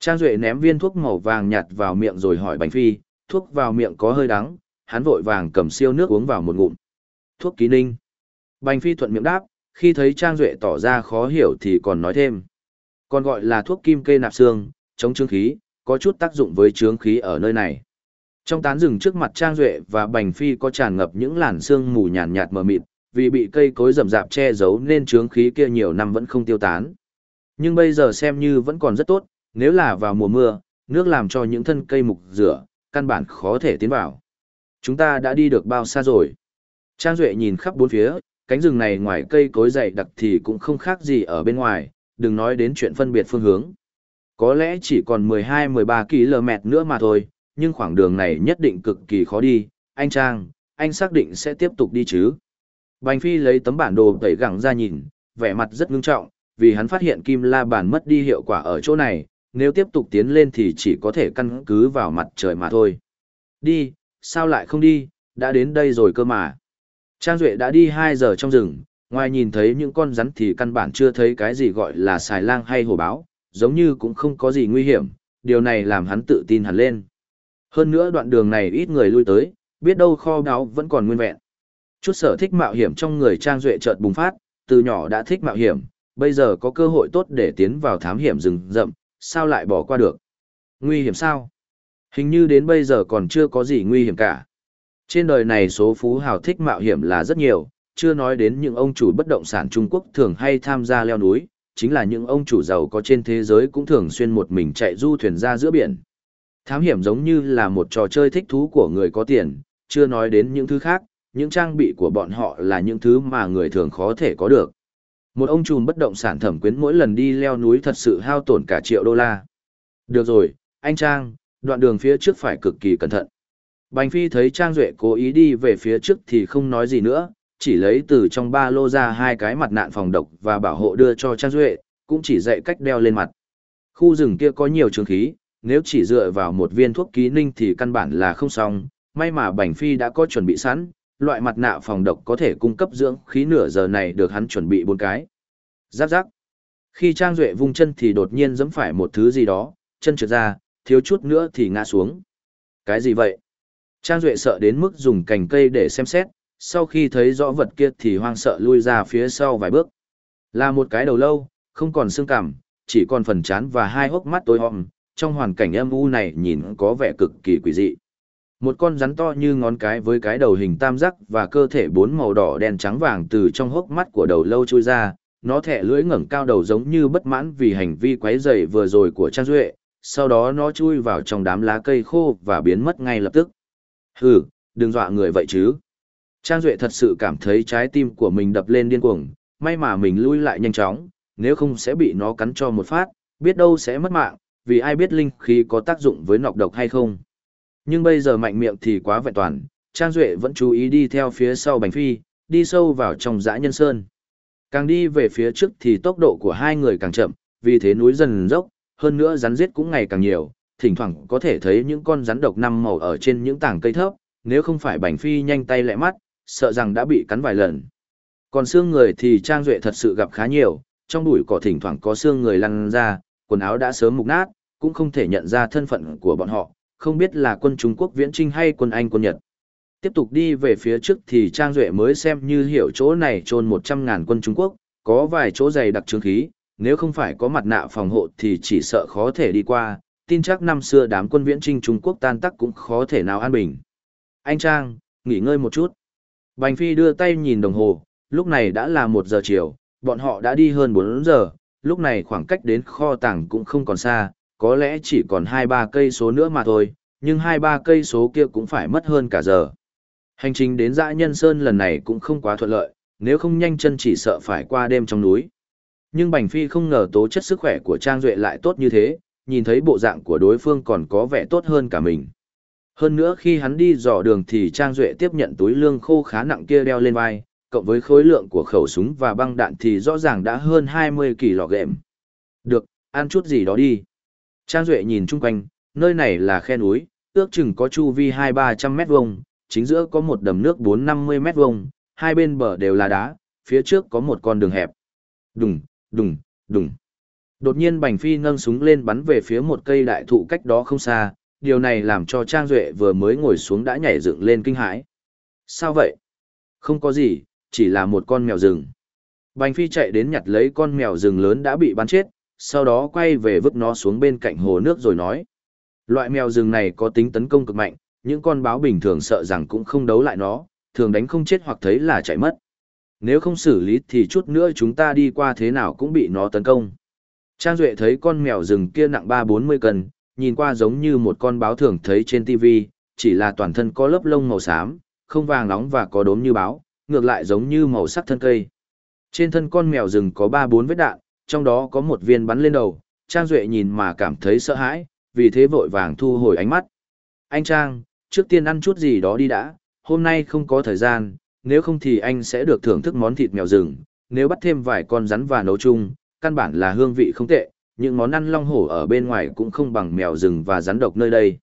Trang Duệ ném viên thuốc màu vàng nhạt vào miệng rồi hỏi Bành Phi, thuốc vào miệng có hơi đắng, hắn vội vàng cầm siêu nước uống vào một ngụm. Thuốc ký ninh. Bành Phi thuận miệng đáp, khi thấy Trang Duệ tỏ ra khó hiểu thì còn nói thêm. Còn gọi là thuốc kim kê nạp xương, chống trướng khí, có chút tác dụng với trướng khí ở nơi này. Trong tán rừng trước mặt Trang Duệ và Bành Phi có tràn ngập những làn sương mù nhàn nhạt mờ mịt, vì bị cây cối rậm rạp che giấu nên trướng khí kia nhiều năm vẫn không tiêu tán. Nhưng bây giờ xem như vẫn còn rất tốt, nếu là vào mùa mưa, nước làm cho những thân cây mục rửa, căn bản khó thể tiến vào. Chúng ta đã đi được bao xa rồi? Trang Duệ nhìn khắp bốn phía, cánh rừng này ngoài cây cối dày đặc thì cũng không khác gì ở bên ngoài, đừng nói đến chuyện phân biệt phương hướng. Có lẽ chỉ còn 12-13 km nữa mà thôi, nhưng khoảng đường này nhất định cực kỳ khó đi. Anh Trang, anh xác định sẽ tiếp tục đi chứ? Bành Phi lấy tấm bản đồ tẩy gẳng ra nhìn, vẻ mặt rất ngưng trọng, vì hắn phát hiện kim la bản mất đi hiệu quả ở chỗ này, nếu tiếp tục tiến lên thì chỉ có thể căn cứ vào mặt trời mà thôi. Đi, sao lại không đi, đã đến đây rồi cơ mà. Trang Duệ đã đi 2 giờ trong rừng, ngoài nhìn thấy những con rắn thì căn bản chưa thấy cái gì gọi là xài lang hay hổ báo, giống như cũng không có gì nguy hiểm, điều này làm hắn tự tin hẳn lên. Hơn nữa đoạn đường này ít người lui tới, biết đâu kho đáo vẫn còn nguyên vẹn. Chút sở thích mạo hiểm trong người Trang Duệ chợt bùng phát, từ nhỏ đã thích mạo hiểm, bây giờ có cơ hội tốt để tiến vào thám hiểm rừng rậm, sao lại bỏ qua được? Nguy hiểm sao? Hình như đến bây giờ còn chưa có gì nguy hiểm cả. Trên đời này số phú hào thích mạo hiểm là rất nhiều, chưa nói đến những ông chủ bất động sản Trung Quốc thường hay tham gia leo núi, chính là những ông chủ giàu có trên thế giới cũng thường xuyên một mình chạy du thuyền ra giữa biển. Thám hiểm giống như là một trò chơi thích thú của người có tiền, chưa nói đến những thứ khác, những trang bị của bọn họ là những thứ mà người thường khó thể có được. Một ông trùm bất động sản thẩm quyến mỗi lần đi leo núi thật sự hao tổn cả triệu đô la. Được rồi, anh Trang, đoạn đường phía trước phải cực kỳ cẩn thận. Bành Phi thấy Trang Duệ cố ý đi về phía trước thì không nói gì nữa, chỉ lấy từ trong ba lô ra hai cái mặt nạ phòng độc và bảo hộ đưa cho Trang Duệ, cũng chỉ dạy cách đeo lên mặt. Khu rừng kia có nhiều trường khí, nếu chỉ dựa vào một viên thuốc ký ninh thì căn bản là không xong, may mà Bành Phi đã có chuẩn bị sẵn, loại mặt nạ phòng độc có thể cung cấp dưỡng khí nửa giờ này được hắn chuẩn bị bốn cái. Giáp giáp. Khi Trang Duệ vung chân thì đột nhiên giẫm phải một thứ gì đó, chân trượt ra, thiếu chút nữa thì ngã xuống. Cái gì vậy? Trang Duệ sợ đến mức dùng cành cây để xem xét, sau khi thấy rõ vật kia thì hoang sợ lui ra phía sau vài bước. Là một cái đầu lâu, không còn xương cằm, chỉ còn phần chán và hai hốc mắt tối hòm, trong hoàn cảnh âm u này nhìn có vẻ cực kỳ quỷ dị. Một con rắn to như ngón cái với cái đầu hình tam giác và cơ thể bốn màu đỏ đen trắng vàng từ trong hốc mắt của đầu lâu chui ra, nó thẻ lưỡi ngẩng cao đầu giống như bất mãn vì hành vi quấy rầy vừa rồi của Trang Duệ, sau đó nó chui vào trong đám lá cây khô và biến mất ngay lập tức. Hừ, đừng dọa người vậy chứ. Trang Duệ thật sự cảm thấy trái tim của mình đập lên điên cuồng, may mà mình lui lại nhanh chóng, nếu không sẽ bị nó cắn cho một phát, biết đâu sẽ mất mạng, vì ai biết linh khí có tác dụng với nọc độc hay không. Nhưng bây giờ mạnh miệng thì quá vẹn toàn, Trang Duệ vẫn chú ý đi theo phía sau Bành Phi, đi sâu vào trong dã nhân sơn. Càng đi về phía trước thì tốc độ của hai người càng chậm, vì thế núi dần dốc, hơn nữa rắn giết cũng ngày càng nhiều, thỉnh thoảng có thể thấy những con rắn độc năm màu ở trên những tảng cây thấp, nếu không phải Bành Phi nhanh tay lẹ mắt, sợ rằng đã bị cắn vài lần. Còn xương người thì Trang Duệ thật sự gặp khá nhiều, trong bụi cỏ thỉnh thoảng có xương người lăn ra, quần áo đã sớm mục nát, cũng không thể nhận ra thân phận của bọn họ, không biết là quân Trung Quốc viễn trinh hay quân Anh quân Nhật. Tiếp tục đi về phía trước thì Trang Duệ mới xem như hiểu chỗ này trôn 100.000 quân Trung Quốc, có vài chỗ dày đặc trướng khí, nếu không phải có mặt nạ phòng hộ thì chỉ sợ khó thể đi qua, tin chắc năm xưa đám quân viễn trinh Trung Quốc tan tắc cũng khó thể nào an bình. Anh Trang, nghỉ ngơi một chút. Bành Phi đưa tay nhìn đồng hồ, lúc này đã là 1 giờ chiều, bọn họ đã đi hơn 4 giờ, lúc này khoảng cách đến kho tàng cũng không còn xa, có lẽ chỉ còn 2-3 cây số nữa mà thôi, nhưng 2-3 cây số kia cũng phải mất hơn cả giờ. Hành trình đến dã nhân sơn lần này cũng không quá thuận lợi, nếu không nhanh chân chỉ sợ phải qua đêm trong núi. Nhưng Bành Phi không ngờ tố chất sức khỏe của Trang Duệ lại tốt như thế, nhìn thấy bộ dạng của đối phương còn có vẻ tốt hơn cả mình. Hơn nữa khi hắn đi dò đường thì Trang Duệ tiếp nhận túi lương khô khá nặng kia đeo lên vai, cộng với khối lượng của khẩu súng và băng đạn thì rõ ràng đã hơn 20 kỳ lọ gệm. Được, ăn chút gì đó đi. Trang Duệ nhìn chung quanh, nơi này là khe núi, ước chừng có chu vi 2-300 mét vuông, chính giữa có một đầm nước 4-50 mét vuông, hai bên bờ đều là đá, phía trước có một con đường hẹp. Đùng, đùng, đùng. Đột nhiên Bành Phi nâng súng lên bắn về phía một cây đại thụ cách đó không xa, điều này làm cho Trang Duệ vừa mới ngồi xuống đã nhảy dựng lên kinh hãi. Sao vậy? Không có gì, chỉ là một con mèo rừng. Bành Phi chạy đến nhặt lấy con mèo rừng lớn đã bị bắn chết, sau đó quay về vứt nó xuống bên cạnh hồ nước rồi nói. Loại mèo rừng này có tính tấn công cực mạnh, những con báo bình thường sợ rằng cũng không đấu lại nó, thường đánh không chết hoặc thấy là chạy mất. Nếu không xử lý thì chút nữa chúng ta đi qua thế nào cũng bị nó tấn công. Trang Duệ thấy con mèo rừng kia nặng 3-40 cân, nhìn qua giống như một con báo thường thấy trên TV, chỉ là toàn thân có lớp lông màu xám, không vàng nóng và có đốm như báo, ngược lại giống như màu sắc thân cây. Trên thân con mèo rừng có 3-4 vết đạn, trong đó có một viên bắn lên đầu, Trang Duệ nhìn mà cảm thấy sợ hãi, vì thế vội vàng thu hồi ánh mắt. Anh Trang, trước tiên ăn chút gì đó đi đã, hôm nay không có thời gian, nếu không thì anh sẽ được thưởng thức món thịt mèo rừng, nếu bắt thêm vài con rắn và nấu chung, căn bản là hương vị không tệ, những món ăn long hổ ở bên ngoài cũng không bằng mèo rừng và rắn độc nơi đây.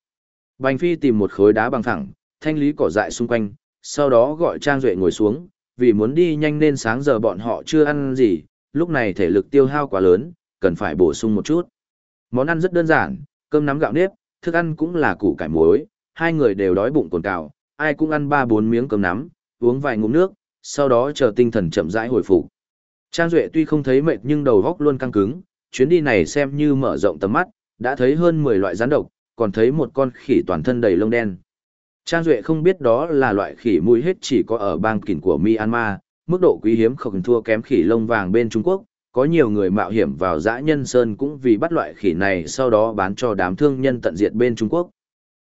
Bành Phi tìm một khối đá bằng thẳng, thanh lý cỏ dại xung quanh, sau đó gọi Trang Duệ ngồi xuống, vì muốn đi nhanh nên sáng giờ bọn họ chưa ăn gì, lúc này thể lực tiêu hao quá lớn, cần phải bổ sung một chút. Món ăn rất đơn giản, cơm nắm gạo nếp, thức ăn cũng là củ cải muối, hai người đều đói bụng cồn cào, ai cũng ăn ba bốn miếng cơm nắm, uống vài ngụm nước, sau đó chờ tinh thần chậm rãi hồi phục. Trang Duệ tuy không thấy mệt nhưng đầu góc luôn căng cứng, chuyến đi này xem như mở rộng tầm mắt, đã thấy hơn 10 loại rắn độc, còn thấy một con khỉ toàn thân đầy lông đen. Trang Duệ không biết đó là loại khỉ mùi hết chỉ có ở bang kỉnh của Myanmar, mức độ quý hiếm không thua kém khỉ lông vàng bên Trung Quốc. Có nhiều người mạo hiểm vào dã nhân sơn cũng vì bắt loại khỉ này sau đó bán cho đám thương nhân tận diệt bên Trung Quốc.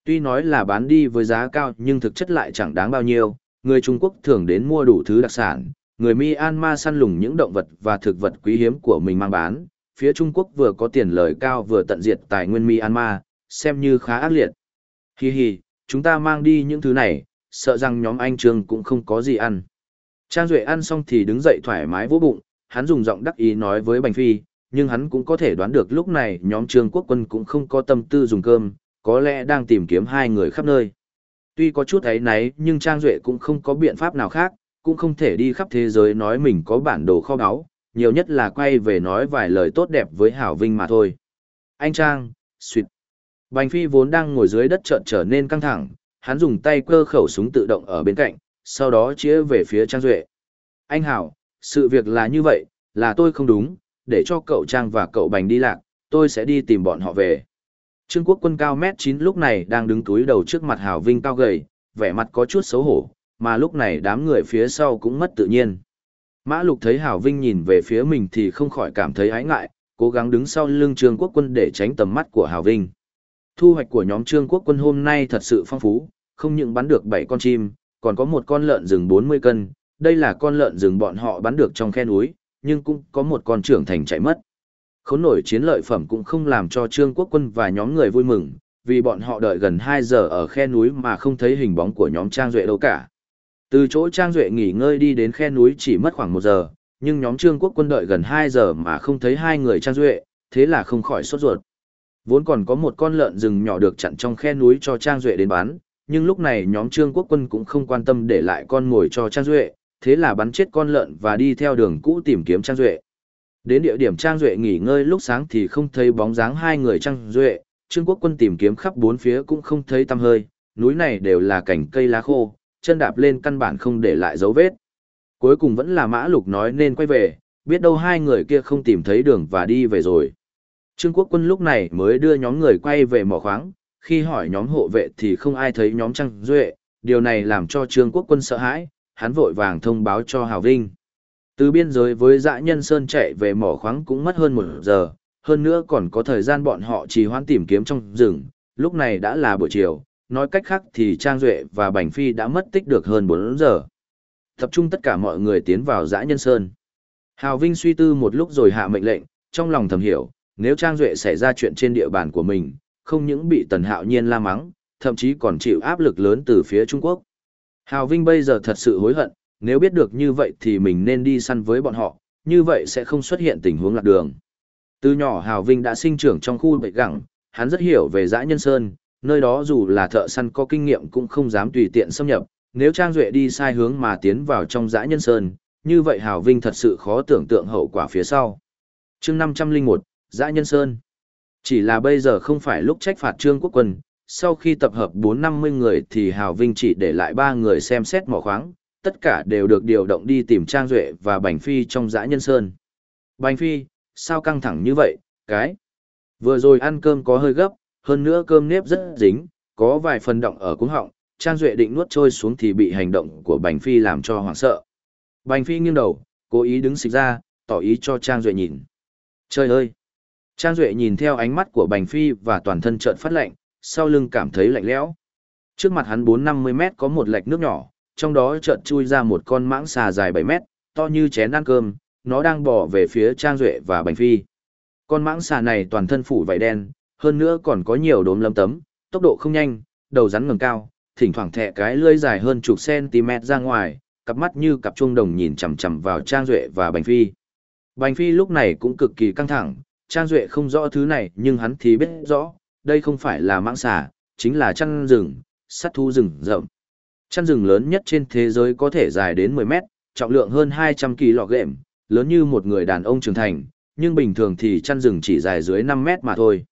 Tuy nói là bán đi với giá cao nhưng thực chất lại chẳng đáng bao nhiêu, người Trung Quốc thường đến mua đủ thứ đặc sản, người Myanmar săn lùng những động vật và thực vật quý hiếm của mình mang bán, phía Trung Quốc vừa có tiền lời cao vừa tận diệt tài nguyên Myanmar, xem như khá ác liệt. Hi hi, chúng ta mang đi những thứ này, sợ rằng nhóm anh Trương cũng không có gì ăn. Trang Duệ ăn xong thì đứng dậy thoải mái vỗ bụng, hắn dùng giọng đắc ý nói với Bành Phi, nhưng hắn cũng có thể đoán được lúc này nhóm Trương Quốc quân cũng không có tâm tư dùng cơm, có lẽ đang tìm kiếm hai người khắp nơi. Tuy có chút ấy náy nhưng Trang Duệ cũng không có biện pháp nào khác, cũng không thể đi khắp thế giới nói mình có bản đồ kho báu, nhiều nhất là quay về nói vài lời tốt đẹp với Hảo Vinh mà thôi. Anh Trang, suyệt. Bành Phi vốn đang ngồi dưới đất chợt trở nên căng thẳng, hắn dùng tay cơ khẩu súng tự động ở bên cạnh, sau đó chĩa về phía Trang Duệ. Anh Hảo, sự việc là như vậy, là tôi không đúng, để cho cậu Trang và cậu Bành đi lạc, tôi sẽ đi tìm bọn họ về. Trương quốc quân cao mét 9 lúc này đang đứng túi đầu trước mặt Hảo Vinh cao gầy, vẻ mặt có chút xấu hổ, mà lúc này đám người phía sau cũng mất tự nhiên. Mã Lục thấy Hảo Vinh nhìn về phía mình thì không khỏi cảm thấy ái ngại, cố gắng đứng sau lưng Trương Quốc Quân để tránh tầm mắt của Hảo Vinh. Thu hoạch của nhóm Trương Quốc Quân hôm nay thật sự phong phú, không những bắn được 7 con chim, còn có một con lợn rừng 40 cân, đây là con lợn rừng bọn họ bắn được trong khe núi, nhưng cũng có một con trưởng thành chạy mất. Khốn nổi chiến lợi phẩm cũng không làm cho Trương Quốc Quân và nhóm người vui mừng, vì bọn họ đợi gần 2 giờ ở khe núi mà không thấy hình bóng của nhóm Trang Duệ đâu cả. Từ chỗ Trang Duệ nghỉ ngơi đi đến khe núi chỉ mất khoảng 1 giờ, nhưng nhóm Trương Quốc Quân đợi gần 2 giờ mà không thấy hai người Trang Duệ, thế là không khỏi sốt ruột. Vốn còn có một con lợn rừng nhỏ được chặn trong khe núi cho Trang Duệ đến bán, nhưng lúc này nhóm Trương Quốc Quân cũng không quan tâm để lại con ngồi cho Trang Duệ, thế là bắn chết con lợn và đi theo đường cũ tìm kiếm Trang Duệ. Đến địa điểm Trang Duệ nghỉ ngơi lúc sáng thì không thấy bóng dáng hai người Trang Duệ, Trương Quốc Quân tìm kiếm khắp bốn phía cũng không thấy tăm hơi, núi này đều là cảnh cây lá khô, chân đạp lên căn bản không để lại dấu vết. Cuối cùng vẫn là Mã Lục nói nên quay về, biết đâu hai người kia không tìm thấy đường và đi về rồi. Trương Quốc Quân lúc này mới đưa nhóm người quay về mỏ khoáng, khi hỏi nhóm hộ vệ thì không ai thấy nhóm trăng Duệ, điều này làm cho Trương Quốc Quân sợ hãi, hắn vội vàng thông báo cho Hào Vinh. Từ biên giới với dã nhân Sơn chạy về mỏ khoáng cũng mất hơn một giờ, hơn nữa còn có thời gian bọn họ trì hoãn tìm kiếm trong rừng, lúc này đã là buổi chiều, nói cách khác thì Trang Duệ và Bành Phi đã mất tích được hơn 4 giờ. Tập trung tất cả mọi người tiến vào dã nhân Sơn. Hào Vinh suy tư một lúc rồi hạ mệnh lệnh, trong lòng thầm hiểu, nếu Trang Duệ xảy ra chuyện trên địa bàn của mình, không những bị Tần Hạo Nhiên la mắng, thậm chí còn chịu áp lực lớn từ phía Trung Quốc. Hào Vinh bây giờ thật sự hối hận, nếu biết được như vậy thì mình nên đi săn với bọn họ, như vậy sẽ không xuất hiện tình huống lạc đường. Từ nhỏ Hào Vinh đã sinh trưởng trong khu bệnh gẳng, hắn rất hiểu về dã nhân sơn, nơi đó dù là thợ săn có kinh nghiệm cũng không dám tùy tiện xâm nhập, nếu Trang Duệ đi sai hướng mà tiến vào trong dã nhân sơn, như vậy Hào Vinh thật sự khó tưởng tượng hậu quả phía sau. chương 501, Dã Nhân Sơn. Chỉ là bây giờ không phải lúc trách phạt Trương Quốc Quân, sau khi tập hợp 4-50 người thì Hào Vinh chỉ để lại 3 người xem xét mỏ khoáng, tất cả đều được điều động đi tìm Trang Duệ và Bành Phi trong dã nhân sơn. Bành Phi, sao căng thẳng như vậy, cái? Vừa rồi ăn cơm có hơi gấp, hơn nữa cơm nếp rất dính, có vài phần động ở cuống họng, Trang Duệ định nuốt trôi xuống thì bị hành động của Bành Phi làm cho hoảng sợ. Bành Phi nghiêng đầu, cố ý đứng xịch ra, tỏ ý cho Trang Duệ nhìn. Trời ơi! Trang Duệ nhìn theo ánh mắt của Bành Phi và toàn thân trợn phát lạnh, sau lưng cảm thấy lạnh lẽo. Trước mặt hắn 4-50 mét có một lạch nước nhỏ, trong đó chợt chui ra một con mãng xà dài 7 mét, to như chén ăn cơm, nó đang bỏ về phía Trang Duệ và Bành Phi. Con mãng xà này toàn thân phủ vảy đen, hơn nữa còn có nhiều đốm lấm tấm, tốc độ không nhanh, đầu rắn ngẩng cao, thỉnh thoảng thẻ cái lưỡi dài hơn chục cm ra ngoài, cặp mắt như cặp chuông đồng nhìn chằm chằm vào Trang Duệ và Bành Phi. Bành Phi lúc này cũng cực kỳ căng thẳng, Trang Duệ không rõ thứ này nhưng hắn thì biết rõ, đây không phải là mạng xà, chính là chăn rừng, sắt thu rừng rậm. Chăn rừng lớn nhất trên thế giới có thể dài đến 10 mét, trọng lượng hơn 200 kg, lớn như một người đàn ông trưởng thành, nhưng bình thường thì chăn rừng chỉ dài dưới 5 mét mà thôi.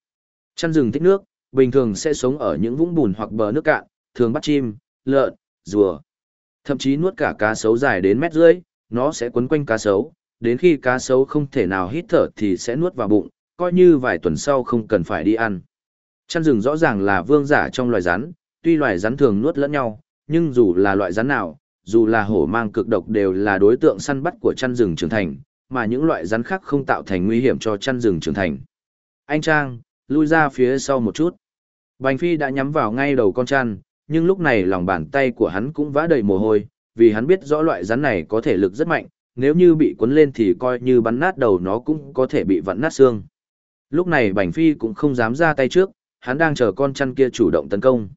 Chăn rừng thích nước, bình thường sẽ sống ở những vũng bùn hoặc bờ nước cạn, thường bắt chim, lợn, rùa. Thậm chí nuốt cả cá sấu dài đến mét rưỡi, nó sẽ quấn quanh cá sấu, đến khi cá sấu không thể nào hít thở thì sẽ nuốt vào bụng, coi như vài tuần sau không cần phải đi ăn. Chăn rừng rõ ràng là vương giả trong loài rắn, tuy loài rắn thường nuốt lẫn nhau, nhưng dù là loại rắn nào, dù là hổ mang cực độc đều là đối tượng săn bắt của chăn rừng trưởng thành, mà những loại rắn khác không tạo thành nguy hiểm cho chăn rừng trưởng thành. Anh Trang, lui ra phía sau một chút. Bành Phi đã nhắm vào ngay đầu con chăn, nhưng lúc này lòng bàn tay của hắn cũng vã đầy mồ hôi, vì hắn biết rõ loại rắn này có thể lực rất mạnh, nếu như bị cuốn lên thì coi như bắn nát đầu nó cũng có thể bị vặn nát xương. Lúc này Bành Phi cũng không dám ra tay trước, hắn đang chờ con chăn kia chủ động tấn công.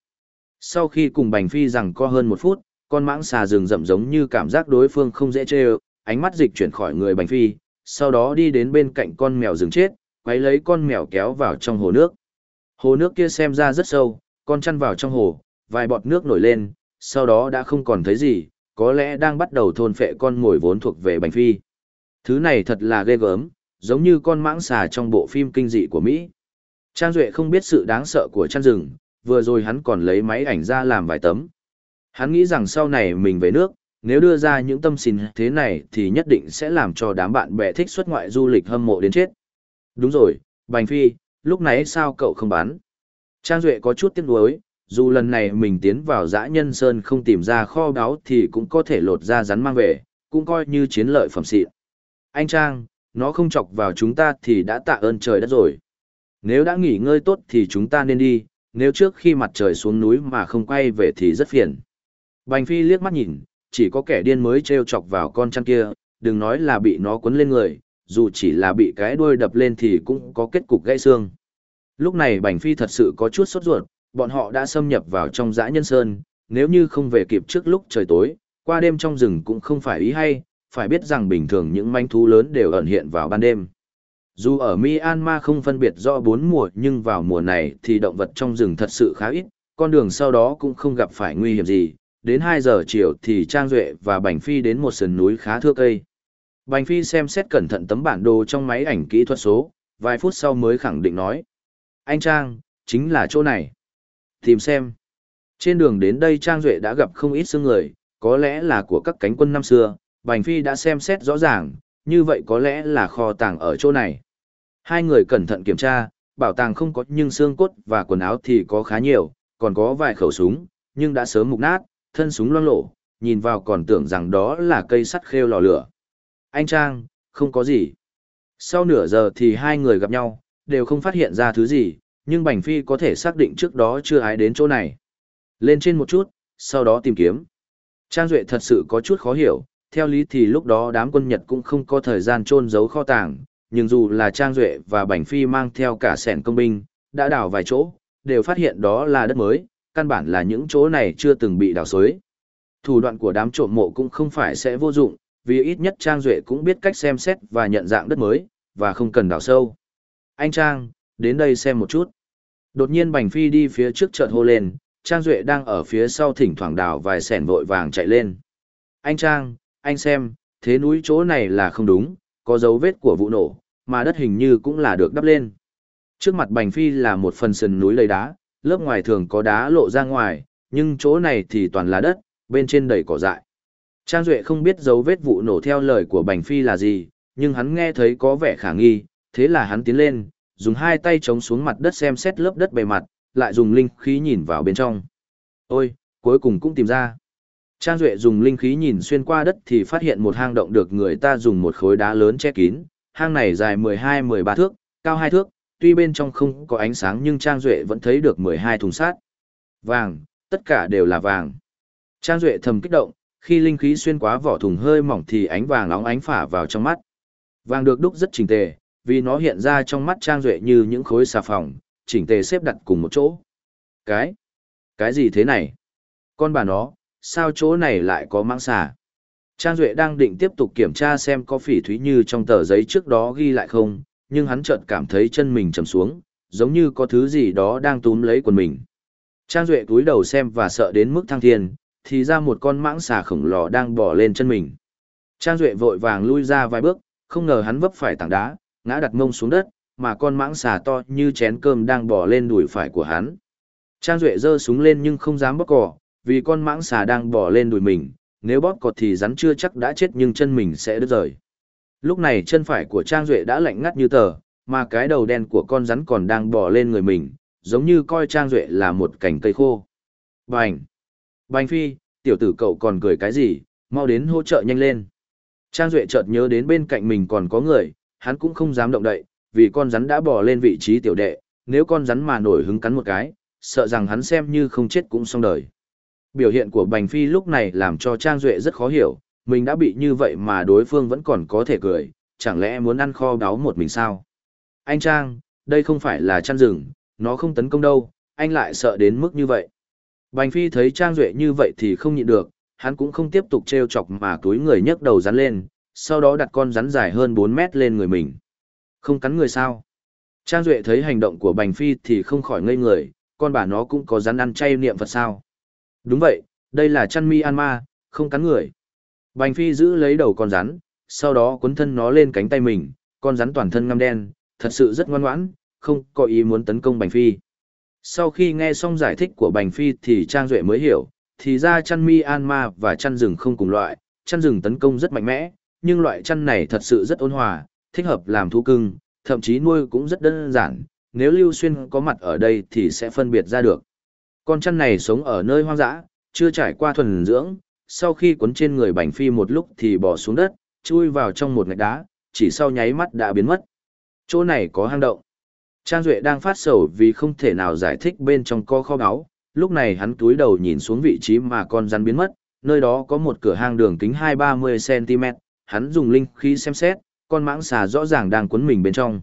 Sau khi cùng Bành Phi rằng co hơn một phút, con mãng xà rừng rậm giống như cảm giác đối phương không dễ chê ánh mắt dịch chuyển khỏi người Bành Phi, sau đó đi đến bên cạnh con mèo rừng chết, quay lấy con mèo kéo vào trong hồ nước. Hồ nước kia xem ra rất sâu, con chăn vào trong hồ, vài bọt nước nổi lên, sau đó đã không còn thấy gì, có lẽ đang bắt đầu thôn phệ con mồi vốn thuộc về Bành Phi. Thứ này thật là ghê gớm, giống như con mãng xà trong bộ phim kinh dị của Mỹ. Trang Duệ không biết sự đáng sợ của chăn rừng, vừa rồi hắn còn lấy máy ảnh ra làm vài tấm. Hắn nghĩ rằng sau này mình về nước, nếu đưa ra những tâm xin thế này thì nhất định sẽ làm cho đám bạn bè thích xuất ngoại du lịch hâm mộ đến chết. Đúng rồi, Bành Phi, lúc nãy sao cậu không bán? Trang Duệ có chút tiếc nuối, dù lần này mình tiến vào dã nhân sơn không tìm ra kho báu thì cũng có thể lột ra rắn mang về, cũng coi như chiến lợi phẩm xịn. Anh Trang, nó không chọc vào chúng ta thì đã tạ ơn trời đất rồi. Nếu đã nghỉ ngơi tốt thì chúng ta nên đi, nếu trước khi mặt trời xuống núi mà không quay về thì rất phiền. Bành Phi liếc mắt nhìn, chỉ có kẻ điên mới treo chọc vào con chăn kia, đừng nói là bị nó quấn lên người, dù chỉ là bị cái đuôi đập lên thì cũng có kết cục gãy xương. Lúc này Bành Phi thật sự có chút sốt ruột, bọn họ đã xâm nhập vào trong dã nhân sơn, nếu như không về kịp trước lúc trời tối, qua đêm trong rừng cũng không phải ý hay, phải biết rằng bình thường những manh thú lớn đều ẩn hiện vào ban đêm. Dù ở Myanmar không phân biệt rõ bốn mùa nhưng vào mùa này thì động vật trong rừng thật sự khá ít, con đường sau đó cũng không gặp phải nguy hiểm gì. Đến 2 giờ chiều thì Trang Duệ và Bành Phi đến một sườn núi khá thưa cây. Bành Phi xem xét cẩn thận tấm bản đồ trong máy ảnh kỹ thuật số, vài phút sau mới khẳng định nói. Anh Trang, chính là chỗ này. Tìm xem. Trên đường đến đây Trang Duệ đã gặp không ít xương người, có lẽ là của các cánh quân năm xưa, Bành Phi đã xem xét rõ ràng, như vậy có lẽ là kho tàng ở chỗ này. Hai người cẩn thận kiểm tra, bảo tàng không có nhưng xương cốt và quần áo thì có khá nhiều, còn có vài khẩu súng, nhưng đã sớm mục nát, thân súng loang lổ, nhìn vào còn tưởng rằng đó là cây sắt khêu lò lửa. Anh Trang, không có gì. Sau nửa giờ thì hai người gặp nhau, đều không phát hiện ra thứ gì, nhưng Bành Phi có thể xác định trước đó chưa ai đến chỗ này. Lên trên một chút, sau đó tìm kiếm. Trang Duệ thật sự có chút khó hiểu, theo lý thì lúc đó đám quân Nhật cũng không có thời gian trôn giấu kho tàng, nhưng dù là Trang Duệ và Bành Phi mang theo cả sẻn công binh, đã đào vài chỗ, đều phát hiện đó là đất mới, căn bản là những chỗ này chưa từng bị đào xới. Thủ đoạn của đám trộm mộ cũng không phải sẽ vô dụng, vì ít nhất Trang Duệ cũng biết cách xem xét và nhận dạng đất mới, và không cần đào sâu. Anh Trang, đến đây xem một chút. Đột nhiên Bành Phi đi phía trước chợt hô lên, Trang Duệ đang ở phía sau thỉnh thoảng đào vài sẻn vội vàng chạy lên. Anh Trang, anh xem, thế núi chỗ này là không đúng, có dấu vết của vụ nổ, mà đất hình như cũng là được đắp lên. Trước mặt Bành Phi là một phần sườn núi lầy đá, lớp ngoài thường có đá lộ ra ngoài, nhưng chỗ này thì toàn là đất, bên trên đầy cỏ dại. Trang Duệ không biết dấu vết vụ nổ theo lời của Bành Phi là gì, nhưng hắn nghe thấy có vẻ khả nghi, thế là hắn tiến lên, dùng hai tay chống xuống mặt đất xem xét lớp đất bề mặt, lại dùng linh khí nhìn vào bên trong. Ôi, cuối cùng cũng tìm ra. Trang Duệ dùng linh khí nhìn xuyên qua đất thì phát hiện một hang động được người ta dùng một khối đá lớn che kín, hang này dài 12-13 thước, cao 2 thước, tuy bên trong không có ánh sáng nhưng Trang Duệ vẫn thấy được 12 thùng sát. Vàng, tất cả đều là vàng. Trang Duệ thầm kích động, khi linh khí xuyên qua vỏ thùng hơi mỏng thì ánh vàng nóng ánh phả vào trong mắt. Vàng được đúc rất chỉnh tề, vì nó hiện ra trong mắt Trang Duệ như những khối xà phòng, chỉnh tề xếp đặt cùng một chỗ. Cái? Cái gì thế này? Con bà nó, sao chỗ này lại có mãng xà? Trang Duệ đang định tiếp tục kiểm tra xem có phỉ thúy như trong tờ giấy trước đó ghi lại không, nhưng hắn chợt cảm thấy chân mình chầm xuống, giống như có thứ gì đó đang túm lấy quần mình. Trang Duệ túi đầu xem và sợ đến mức thăng thiên, thì ra một con mãng xà khổng lồ đang bò lên chân mình. Trang Duệ vội vàng lui ra vài bước, không ngờ hắn vấp phải tảng đá, ngã đặt mông xuống đất, mà con mãng xà to như chén cơm đang bò lên đùi phải của hắn. Trang Duệ giơ súng lên nhưng không dám bóp cỏ, vì con mãng xà đang bò lên đùi mình, nếu bóp cỏ thì rắn chưa chắc đã chết nhưng chân mình sẽ đứt rời. Lúc này chân phải của Trang Duệ đã lạnh ngắt như tờ, mà cái đầu đen của con rắn còn đang bò lên người mình, giống như coi Trang Duệ là một cành cây khô. Bành! Bành phi, tiểu tử cậu còn cười cái gì, mau đến hỗ trợ nhanh lên. Trang Duệ chợt nhớ đến bên cạnh mình còn có người, hắn cũng không dám động đậy, vì con rắn đã bỏ lên vị trí tiểu đệ, nếu con rắn mà nổi hứng cắn một cái, sợ rằng hắn xem như không chết cũng xong đời. Biểu hiện của Bành Phi lúc này làm cho Trang Duệ rất khó hiểu, mình đã bị như vậy mà đối phương vẫn còn có thể cười, chẳng lẽ muốn ăn kho đáo một mình sao? Anh Trang, đây không phải là chăn rừng, nó không tấn công đâu, anh lại sợ đến mức như vậy. Bành Phi thấy Trang Duệ như vậy thì không nhịn được, hắn cũng không tiếp tục trêu chọc mà túi người nhấc đầu rắn lên, sau đó đặt con rắn dài hơn 4 mét lên người mình. Không cắn người sao? Trang Duệ thấy hành động của Bành Phi thì không khỏi ngây người, con bà nó cũng có rắn ăn chay niệm Phật sao? Đúng vậy, đây là chăn mi an ma, không cắn người. Bành Phi giữ lấy đầu con rắn, sau đó cuốn thân nó lên cánh tay mình, con rắn toàn thân ngăm đen, thật sự rất ngoan ngoãn, không có ý muốn tấn công Bành Phi. Sau khi nghe xong giải thích của Bành Phi thì Trang Duệ mới hiểu, thì ra chăn mi an ma và chăn rừng không cùng loại, chăn rừng tấn công rất mạnh mẽ, nhưng loại chăn này thật sự rất ôn hòa, thích hợp làm thú cưng, thậm chí nuôi cũng rất đơn giản, nếu Lưu Xuyên có mặt ở đây thì sẽ phân biệt ra được. Con chăn này sống ở nơi hoang dã, chưa trải qua thuần dưỡng, sau khi cuốn trên người Bành Phi một lúc thì bỏ xuống đất, chui vào trong một ngạch đá, chỉ sau nháy mắt đã biến mất. Chỗ này có hang động. Trang Duệ đang phát sầu vì không thể nào giải thích bên trong co kho báu, lúc này hắn túi đầu nhìn xuống vị trí mà con rắn biến mất, nơi đó có một cửa hang đường kính 2-30cm, hắn dùng linh khí xem xét, con mãng xà rõ ràng đang cuốn mình bên trong.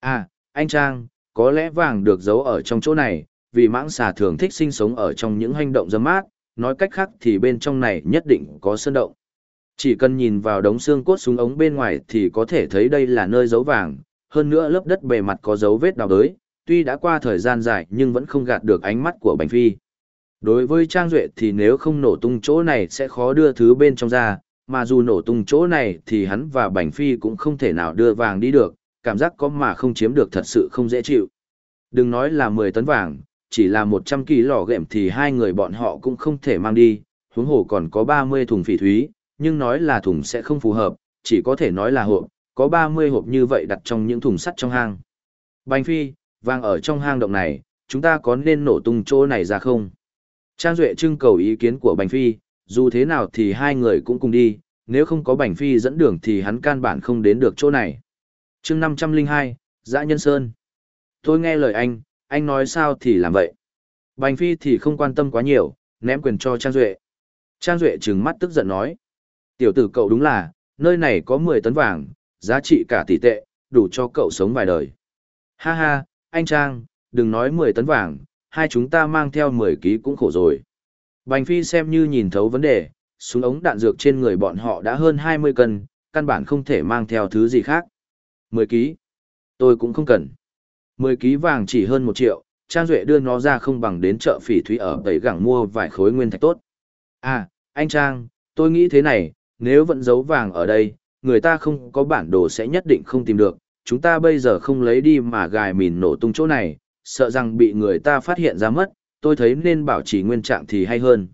À, anh Trang, có lẽ vàng được giấu ở trong chỗ này, vì mãng xà thường thích sinh sống ở trong những hành động dâm mát, nói cách khác thì bên trong này nhất định có sơn động. Chỉ cần nhìn vào đống xương cốt súng ống bên ngoài thì có thể thấy đây là nơi giấu vàng, hơn nữa lớp đất bề mặt có dấu vết đào đới, tuy đã qua thời gian dài nhưng vẫn không gạt được ánh mắt của Bành Phi. Đối với Trang Duệ thì nếu không nổ tung chỗ này sẽ khó đưa thứ bên trong ra, mà dù nổ tung chỗ này thì hắn và Bành Phi cũng không thể nào đưa vàng đi được, cảm giác có mà không chiếm được thật sự không dễ chịu. Đừng nói là 10 tấn vàng, chỉ là 100 kỳ lò gệm thì hai người bọn họ cũng không thể mang đi, huống hồ còn có 30 thùng phỉ thúy, nhưng nói là thùng sẽ không phù hợp, chỉ có thể nói là hộp, có 30 hộp như vậy đặt trong những thùng sắt trong hang. Bành Phi, vàng ở trong hang động này, chúng ta có nên nổ tung chỗ này ra không? Trang Duệ trưng cầu ý kiến của Bành Phi, dù thế nào thì hai người cũng cùng đi, nếu không có Bành Phi dẫn đường thì hắn can bản không đến được chỗ này. chương 502, Dã Nhân Sơn. Tôi nghe lời anh, anh nói sao thì làm vậy. Bành Phi thì không quan tâm quá nhiều, ném quyền cho Trang Duệ. Trang Duệ trừng mắt tức giận nói. Tiểu tử cậu đúng là, nơi này có 10 tấn vàng, giá trị cả tỷ tệ, đủ cho cậu sống vài đời. Ha ha, anh Trang, đừng nói 10 tấn vàng, hai chúng ta mang theo 10 ký cũng khổ rồi. Bành Phi xem như nhìn thấu vấn đề, súng ống đạn dược trên người bọn họ đã hơn 20 cân, căn bản không thể mang theo thứ gì khác. 10 ký. Tôi cũng không cần. 10 ký vàng chỉ hơn 1 triệu, Trang Duệ đưa nó ra không bằng đến chợ phỉ thúy ở tẩy gẳng mua vài khối nguyên thạch tốt. À, anh Trang, tôi nghĩ thế này, nếu vẫn giấu vàng ở đây, người ta không có bản đồ sẽ nhất định không tìm được, chúng ta bây giờ không lấy đi mà gài mìn nổ tung chỗ này, sợ rằng bị người ta phát hiện ra mất, tôi thấy nên bảo trì nguyên trạng thì hay hơn.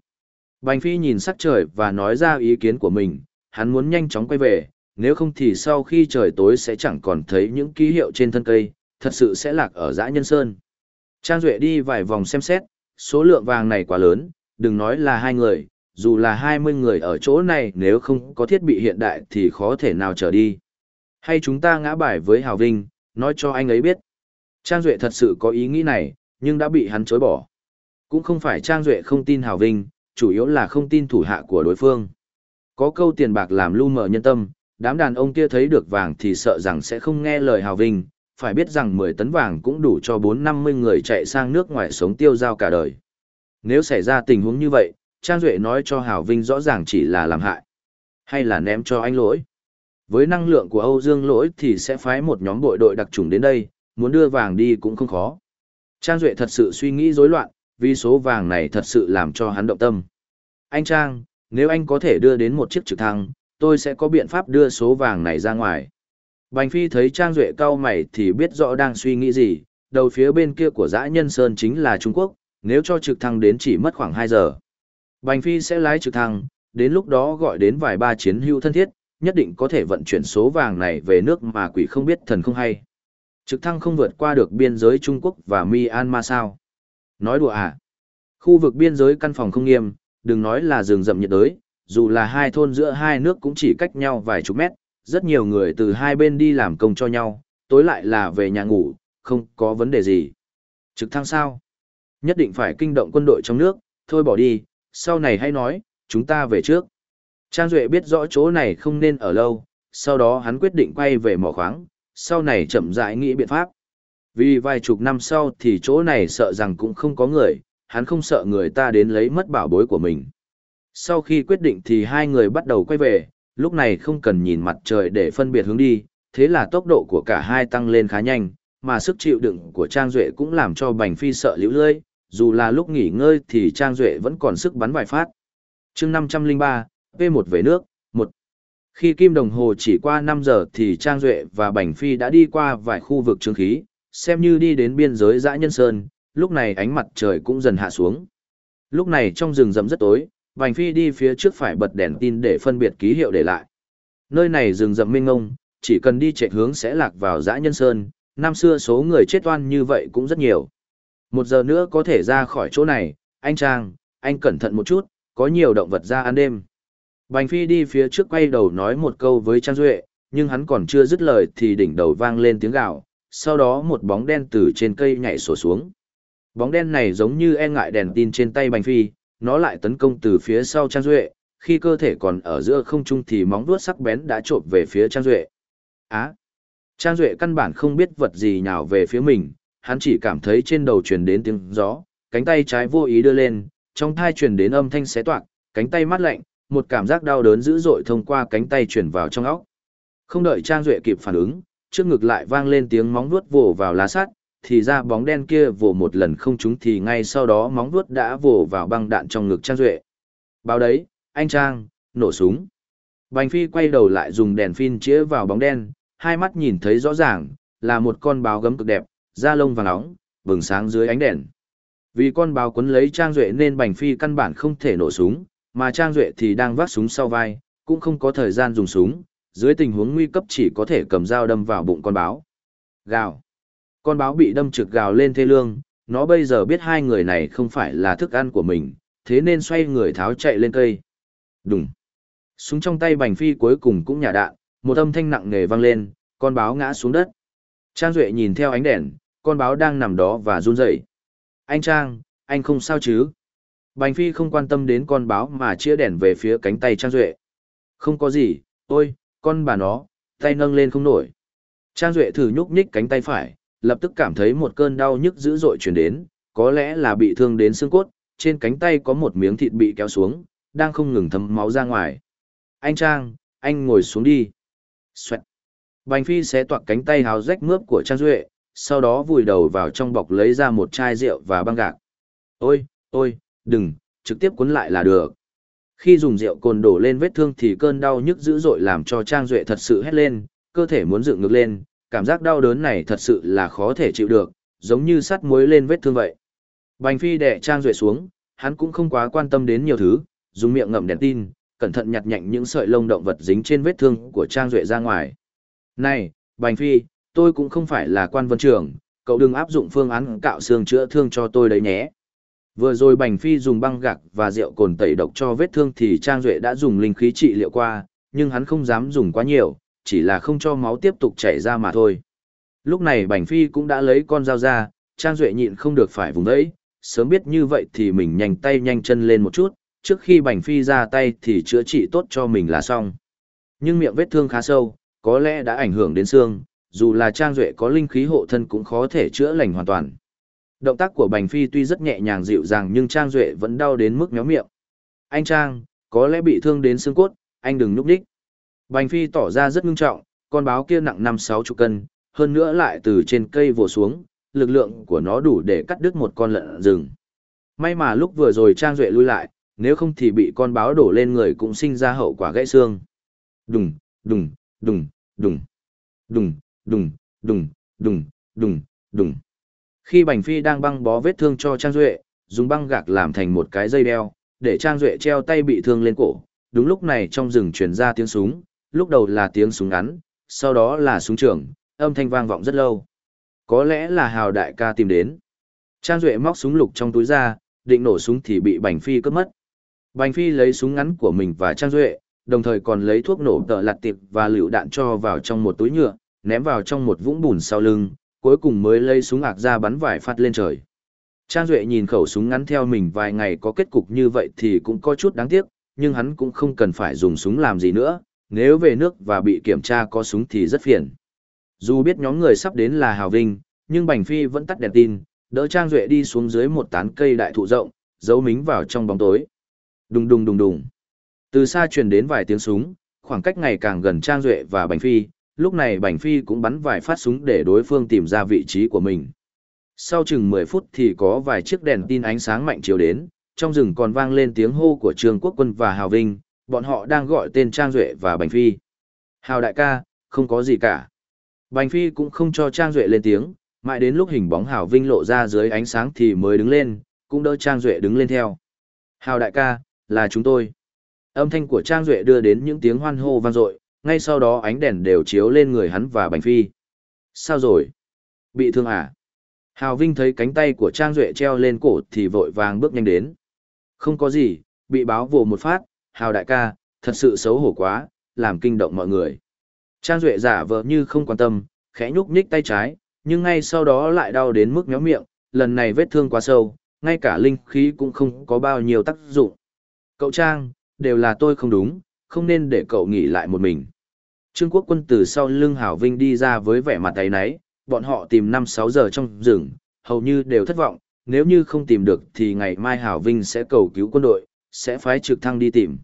Bành Phi nhìn sắc trời và nói ra ý kiến của mình, hắn muốn nhanh chóng quay về, nếu không thì sau khi trời tối sẽ chẳng còn thấy những ký hiệu trên thân cây, thật sự sẽ lạc ở dã nhân sơn. Trang Duệ đi vài vòng xem xét, số lượng vàng này quá lớn, đừng nói là hai người, dù là 20 người ở chỗ này nếu không có thiết bị hiện đại thì khó thể nào trở đi. Hay chúng ta ngã bài với Hào Vinh, nói cho anh ấy biết. Trang Duệ thật sự có ý nghĩ này, nhưng đã bị hắn chối bỏ. Cũng không phải Trang Duệ không tin Hào Vinh, chủ yếu là không tin thủ hạ của đối phương. Có câu tiền bạc làm lu mờ nhân tâm, đám đàn ông kia thấy được vàng thì sợ rằng sẽ không nghe lời Hào Vinh, phải biết rằng 10 tấn vàng cũng đủ cho 4-50 người chạy sang nước ngoài sống tiêu giao cả đời. Nếu xảy ra tình huống như vậy, Trang Duệ nói cho Hảo Vinh rõ ràng chỉ là làm hại, hay là ném cho anh lỗi. Với năng lượng của Âu Dương lỗi thì sẽ phái một nhóm bội đội đặc trùng đến đây, muốn đưa vàng đi cũng không khó. Trang Duệ thật sự suy nghĩ rối loạn, vì số vàng này thật sự làm cho hắn động tâm. Anh Trang, nếu anh có thể đưa đến một chiếc trực thăng, tôi sẽ có biện pháp đưa số vàng này ra ngoài. Bành Phi thấy Trang Duệ cao mày thì biết rõ đang suy nghĩ gì, đầu phía bên kia của dã nhân Sơn chính là Trung Quốc, nếu cho trực thăng đến chỉ mất khoảng 2 giờ. Bành Phi sẽ lái trực thăng, đến lúc đó gọi đến vài ba chiến hữu thân thiết, nhất định có thể vận chuyển số vàng này về nước mà quỷ không biết thần không hay. Trực thăng không vượt qua được biên giới Trung Quốc và Myanmar sao? Nói đùa à? Khu vực biên giới căn phòng không nghiêm, đừng nói là rừng rậm nhiệt đới, dù là hai thôn giữa hai nước cũng chỉ cách nhau vài chục mét, rất nhiều người từ hai bên đi làm công cho nhau, tối lại là về nhà ngủ, không có vấn đề gì. Trực thăng sao? Nhất định phải kinh động quân đội trong nước, thôi bỏ đi, sau này hãy nói, chúng ta về trước. Trang Duệ biết rõ chỗ này không nên ở lâu, sau đó hắn quyết định quay về mỏ khoáng, sau này chậm rãi nghĩ biện pháp. Vì vài chục năm sau thì chỗ này sợ rằng cũng không có người, hắn không sợ người ta đến lấy mất bảo bối của mình. Sau khi quyết định thì hai người bắt đầu quay về, lúc này không cần nhìn mặt trời để phân biệt hướng đi, thế là tốc độ của cả hai tăng lên khá nhanh, mà sức chịu đựng của Trang Duệ cũng làm cho Bành Phi sợ liễu lơi, dù là lúc nghỉ ngơi thì Trang Duệ vẫn còn sức bắn vài phát. chương 503, P1 về nước, 1. Khi kim đồng hồ chỉ qua 5 giờ thì Trang Duệ và Bành Phi đã đi qua vài khu vực trướng khí, xem như đi đến biên giới dã nhân sơn, lúc này ánh mặt trời cũng dần hạ xuống. Lúc này trong rừng rậm rất tối, Bành Phi đi phía trước phải bật đèn tin để phân biệt ký hiệu để lại. Nơi này rừng rậm mênh ngông, chỉ cần đi chạy hướng sẽ lạc vào dã nhân sơn, năm xưa số người chết oan như vậy cũng rất nhiều. Một giờ nữa có thể ra khỏi chỗ này, anh Trang, anh cẩn thận một chút, có nhiều động vật ra ăn đêm. Bành Phi đi phía trước quay đầu nói một câu với Trang Duệ, nhưng hắn còn chưa dứt lời thì đỉnh đầu vang lên tiếng gào, sau đó một bóng đen từ trên cây nhảy sổ xuống. Bóng đen này giống như e ngại đèn tin trên tay Bành Phi, nó lại tấn công từ phía sau Trang Duệ, khi cơ thể còn ở giữa không trung thì móng vuốt sắc bén đã trộm về phía Trang Duệ. Á! Trang Duệ căn bản không biết vật gì nhào về phía mình, hắn chỉ cảm thấy trên đầu truyền đến tiếng gió, cánh tay trái vô ý đưa lên, trong thai truyền đến âm thanh xé toạc, cánh tay mát lạnh, một cảm giác đau đớn dữ dội thông qua cánh tay truyền vào trong óc. Không đợi Trang Duệ kịp phản ứng, trước ngực lại vang lên tiếng móng vuốt vồ vào lá sắt, thì ra bóng đen kia vồ một lần không trúng thì ngay sau đó móng vuốt đã vồ vào băng đạn trong ngực Trang Duệ. Báo đấy, anh Trang, nổ súng. Bành Phi quay đầu lại dùng đèn pin chĩa vào bóng đen, hai mắt nhìn thấy rõ ràng, là một con báo gấm cực đẹp, da lông vàng óng, bừng sáng dưới ánh đèn. Vì con báo quấn lấy Trang Duệ nên Bành Phi căn bản không thể nổ súng, mà Trang Duệ thì đang vác súng sau vai, cũng không có thời gian dùng súng, dưới tình huống nguy cấp chỉ có thể cầm dao đâm vào bụng con báo. Gào. Con báo bị đâm trực gào lên thê lương, nó bây giờ biết hai người này không phải là thức ăn của mình, thế nên xoay người tháo chạy lên cây. Đùng. Súng trong tay Bành Phi cuối cùng cũng nhả đạn, một âm thanh nặng nề vang lên, con báo ngã xuống đất. Trang Duệ nhìn theo ánh đèn, con báo đang nằm đó và run rẩy. Anh Trang, anh không sao chứ? Bành Phi không quan tâm đến con báo mà chia đèn về phía cánh tay Trang Duệ. Không có gì, ôi, con bà nó, tay nâng lên không nổi. Trang Duệ thử nhúc nhích cánh tay phải, lập tức cảm thấy một cơn đau nhức dữ dội chuyển đến, có lẽ là bị thương đến xương cốt, trên cánh tay có một miếng thịt bị kéo xuống, đang không ngừng thấm máu ra ngoài. Anh Trang, anh ngồi xuống đi. Xoẹt. Bành Phi xé toạc cánh tay háo rách mướp của Trang Duệ, sau đó vùi đầu vào trong bọc lấy ra một chai rượu và băng gạc. Ôi, ôi, đừng, trực tiếp cuốn lại là được. Khi dùng rượu cồn đổ lên vết thương thì cơn đau nhức dữ dội làm cho Trang Duệ thật sự hét lên, cơ thể muốn dựng ngược lên, cảm giác đau đớn này thật sự là khó thể chịu được, giống như sắt muối lên vết thương vậy. Bành Phi đè Trang Duệ xuống, hắn cũng không quá quan tâm đến nhiều thứ, dùng miệng ngậm đèn tin, cẩn thận nhặt nhạnh những sợi lông động vật dính trên vết thương của Trang Duệ ra ngoài. Này, Bành Phi, tôi cũng không phải là quan vân trưởng, cậu đừng áp dụng phương án cạo xương chữa thương cho tôi đấy nhé. Vừa rồi Bành Phi dùng băng gạc và rượu cồn tẩy độc cho vết thương thì Trang Duệ đã dùng linh khí trị liệu qua, nhưng hắn không dám dùng quá nhiều, chỉ là không cho máu tiếp tục chảy ra mà thôi. Lúc này Bành Phi cũng đã lấy con dao ra, Trang Duệ nhịn không được phải vùng đấy, sớm biết như vậy thì mình nhanh tay nhanh chân lên một chút, trước khi Bành Phi ra tay thì chữa trị tốt cho mình là xong. Nhưng miệng vết thương khá sâu, có lẽ đã ảnh hưởng đến xương, dù là Trang Duệ có linh khí hộ thân cũng khó thể chữa lành hoàn toàn. Động tác của Bành Phi tuy rất nhẹ nhàng dịu dàng nhưng Trang Duệ vẫn đau đến mức méo miệng. Anh Trang, có lẽ bị thương đến xương cốt, anh đừng núp đích. Bành Phi tỏ ra rất ngưng trọng, con báo kia nặng 5-6 chục cân, hơn nữa lại từ trên cây vồ xuống, lực lượng của nó đủ để cắt đứt một con lợn rừng. May mà lúc vừa rồi Trang Duệ lui lại, nếu không thì bị con báo đổ lên người cũng sinh ra hậu quả gãy xương. Đùng, đùng, đùng, đùng, đùng, đùng, đùng, đùng, đùng, đùng. Khi Bành Phi đang băng bó vết thương cho Trang Duệ, dùng băng gạc làm thành một cái dây đeo, để Trang Duệ treo tay bị thương lên cổ. Đúng lúc này trong rừng truyền ra tiếng súng, lúc đầu là tiếng súng ngắn, sau đó là súng trường, âm thanh vang vọng rất lâu. Có lẽ là Hào đại ca tìm đến. Trang Duệ móc súng lục trong túi ra, định nổ súng thì bị Bành Phi cướp mất. Bành Phi lấy súng ngắn của mình và Trang Duệ, đồng thời còn lấy thuốc nổ tợ lặt tiệp và lựu đạn cho vào trong một túi nhựa, ném vào trong một vũng bùn sau lưng, cuối cùng mới lấy súng ạc ra bắn vài phát lên trời. Trang Duệ nhìn khẩu súng ngắn theo mình vài ngày có kết cục như vậy thì cũng có chút đáng tiếc, nhưng hắn cũng không cần phải dùng súng làm gì nữa, nếu về nước và bị kiểm tra có súng thì rất phiền. Dù biết nhóm người sắp đến là Hào Vinh, nhưng Bành Phi vẫn tắt đèn tin, đỡ Trang Duệ đi xuống dưới một tán cây đại thụ rộng, giấu mính vào trong bóng tối. Đùng đùng đùng đùng. Từ xa truyền đến vài tiếng súng, khoảng cách ngày càng gần Trang Duệ và Bành Phi, lúc này Bành Phi cũng bắn vài phát súng để đối phương tìm ra vị trí của mình. Sau chừng 10 phút thì có vài chiếc đèn tin ánh sáng mạnh chiếu đến, trong rừng còn vang lên tiếng hô của Trương Quốc Quân và Hào Vinh, bọn họ đang gọi tên Trang Duệ và Bành Phi. Hào đại ca, không có gì cả. Bành Phi cũng không cho Trang Duệ lên tiếng, mãi đến lúc hình bóng Hào Vinh lộ ra dưới ánh sáng thì mới đứng lên, cũng đỡ Trang Duệ đứng lên theo. Hào đại ca, là chúng tôi. Âm thanh của Trang Duệ đưa đến những tiếng hoan hô vang dội, ngay sau đó ánh đèn đều chiếu lên người hắn và Bành Phi. Sao rồi? Bị thương à? Hào Vinh thấy cánh tay của Trang Duệ treo lên cổ thì vội vàng bước nhanh đến. Không có gì, bị báo vồ một phát, Hào đại ca, thật sự xấu hổ quá, làm kinh động mọi người. Trang Duệ giả vờ như không quan tâm, khẽ nhúc nhích tay trái, nhưng ngay sau đó lại đau đến mức méo miệng, lần này vết thương quá sâu, ngay cả linh khí cũng không có bao nhiêu tác dụng. Cậu Trang, đều là tôi không đúng, không nên để cậu nghỉ lại một mình. Trương quốc quân từ sau lưng Hảo Vinh đi ra với vẻ mặt tay náy, bọn họ tìm 5-6 giờ trong rừng, hầu như đều thất vọng, nếu như không tìm được thì ngày mai Hảo Vinh sẽ cầu cứu quân đội, sẽ phái trực thăng đi tìm.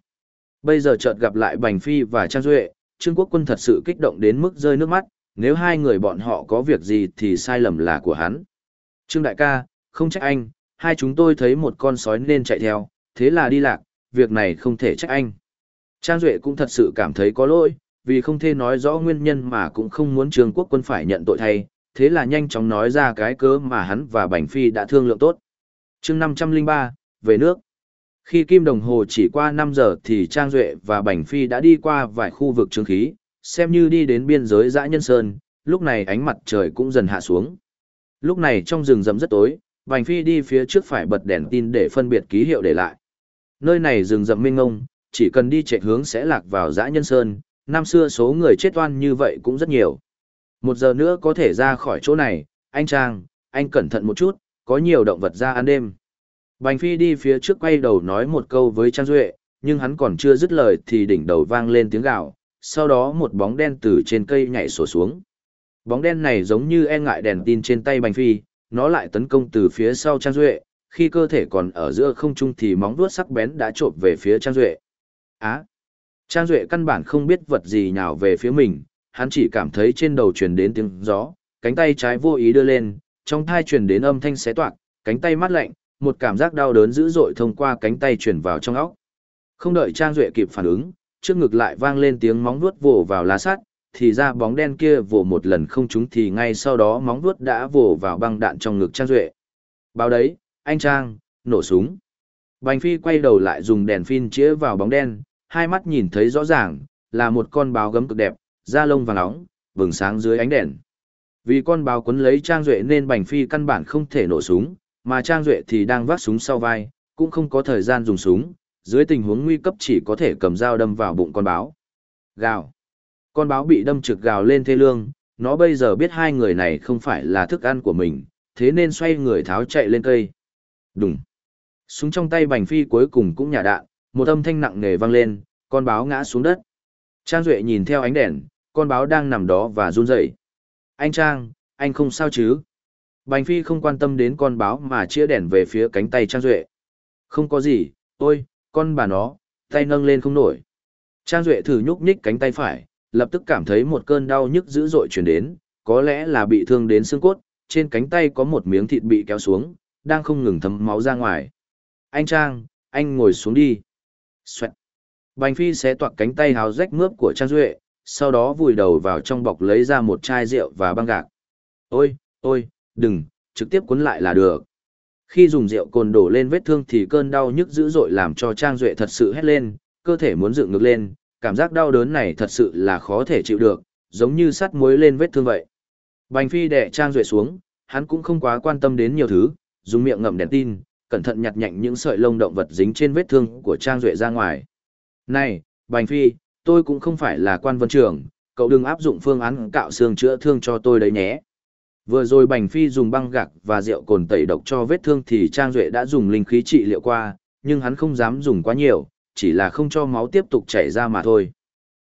Bây giờ chợt gặp lại Bành Phi và Trang Duệ, Trương quốc quân thật sự kích động đến mức rơi nước mắt, nếu hai người bọn họ có việc gì thì sai lầm là của hắn. Trương đại ca, không trách anh, hai chúng tôi thấy một con sói nên chạy theo, thế là đi lạc, việc này không thể trách anh. Trang Duệ cũng thật sự cảm thấy có lỗi, vì không thể nói rõ nguyên nhân mà cũng không muốn Trương Quốc quân phải nhận tội thay, thế là nhanh chóng nói ra cái cớ mà hắn và Bành Phi đã thương lượng tốt. chương 503, về nước. Khi kim đồng hồ chỉ qua 5 giờ thì Trang Duệ và Bành Phi đã đi qua vài khu vực trương khí, xem như đi đến biên giới dã nhân sơn, lúc này ánh mặt trời cũng dần hạ xuống. Lúc này trong rừng rậm rất tối, Bành Phi đi phía trước phải bật đèn tin để phân biệt ký hiệu để lại. Nơi này rừng rậm mênh ngông, chỉ cần đi chạy hướng sẽ lạc vào dã nhân sơn, năm xưa số người chết oan như vậy cũng rất nhiều. Một giờ nữa có thể ra khỏi chỗ này, anh Trang, anh cẩn thận một chút, có nhiều động vật ra ăn đêm. Bành Phi đi phía trước quay đầu nói một câu với Trang Duệ, nhưng hắn còn chưa dứt lời thì đỉnh đầu vang lên tiếng gạo, sau đó một bóng đen từ trên cây nhảy sổ xuống. Bóng đen này giống như e ngại đèn tin trên tay Bành Phi, nó lại tấn công từ phía sau Trang Duệ, khi cơ thể còn ở giữa không trung thì móng vuốt sắc bén đã trộm về phía Trang Duệ. Á! Trang Duệ căn bản không biết vật gì nhào về phía mình, hắn chỉ cảm thấy trên đầu truyền đến tiếng gió, cánh tay trái vô ý đưa lên, trong thai truyền đến âm thanh xé toạc, cánh tay mát lạnh, một cảm giác đau đớn dữ dội thông qua cánh tay truyền vào trong óc. Không đợi Trang Duệ kịp phản ứng, trước ngực lại vang lên tiếng móng vuốt vồ vào lá sắt, thì ra bóng đen kia vồ một lần không trúng thì ngay sau đó móng vuốt đã vồ vào băng đạn trong ngực Trang Duệ. Báo đấy, anh Trang, nổ súng. Bành Phi quay đầu lại dùng đèn pin chĩa vào bóng đen, hai mắt nhìn thấy rõ ràng, là một con báo gấm cực đẹp, da lông vàng nóng, vừng sáng dưới ánh đèn. Vì con báo quấn lấy Trang Duệ nên Bành Phi căn bản không thể nổ súng, mà Trang Duệ thì đang vác súng sau vai, cũng không có thời gian dùng súng, dưới tình huống nguy cấp chỉ có thể cầm dao đâm vào bụng con báo. Gào. Con báo bị đâm trực gào lên thê lương, nó bây giờ biết hai người này không phải là thức ăn của mình, thế nên xoay người tháo chạy lên cây. Đùng. Súng trong tay Bành Phi cuối cùng cũng nhả đạn, một âm thanh nặng nề vang lên, con báo ngã xuống đất. Trang Duệ nhìn theo ánh đèn, con báo đang nằm đó và run rẩy. Anh Trang, anh không sao chứ? Bành Phi không quan tâm đến con báo mà chia đèn về phía cánh tay Trang Duệ. Không có gì, ôi, con bà nó, tay nâng lên không nổi. Trang Duệ thử nhúc nhích cánh tay phải, lập tức cảm thấy một cơn đau nhức dữ dội chuyển đến, có lẽ là bị thương đến xương cốt, trên cánh tay có một miếng thịt bị kéo xuống, đang không ngừng thấm máu ra ngoài. Anh Trang, anh ngồi xuống đi. Xoẹt. Bành Phi xé toạc cánh tay háo rách mướp của Trang Duệ, sau đó vùi đầu vào trong bọc lấy ra một chai rượu và băng gạc. Ôi, ôi, đừng, trực tiếp cuốn lại là được. Khi dùng rượu cồn đổ lên vết thương thì cơn đau nhức dữ dội làm cho Trang Duệ thật sự hét lên, cơ thể muốn dựng ngược lên, cảm giác đau đớn này thật sự là khó thể chịu được, giống như sắt muối lên vết thương vậy. Bành Phi đè Trang Duệ xuống, hắn cũng không quá quan tâm đến nhiều thứ, dùng miệng ngậm đèn tin, cẩn thận nhặt nhạnh những sợi lông động vật dính trên vết thương của Trang Duệ ra ngoài. Này, Bành Phi, tôi cũng không phải là quan vân trưởng, cậu đừng áp dụng phương án cạo xương chữa thương cho tôi đấy nhé. Vừa rồi Bành Phi dùng băng gạc và rượu cồn tẩy độc cho vết thương thì Trang Duệ đã dùng linh khí trị liệu qua, nhưng hắn không dám dùng quá nhiều, chỉ là không cho máu tiếp tục chảy ra mà thôi.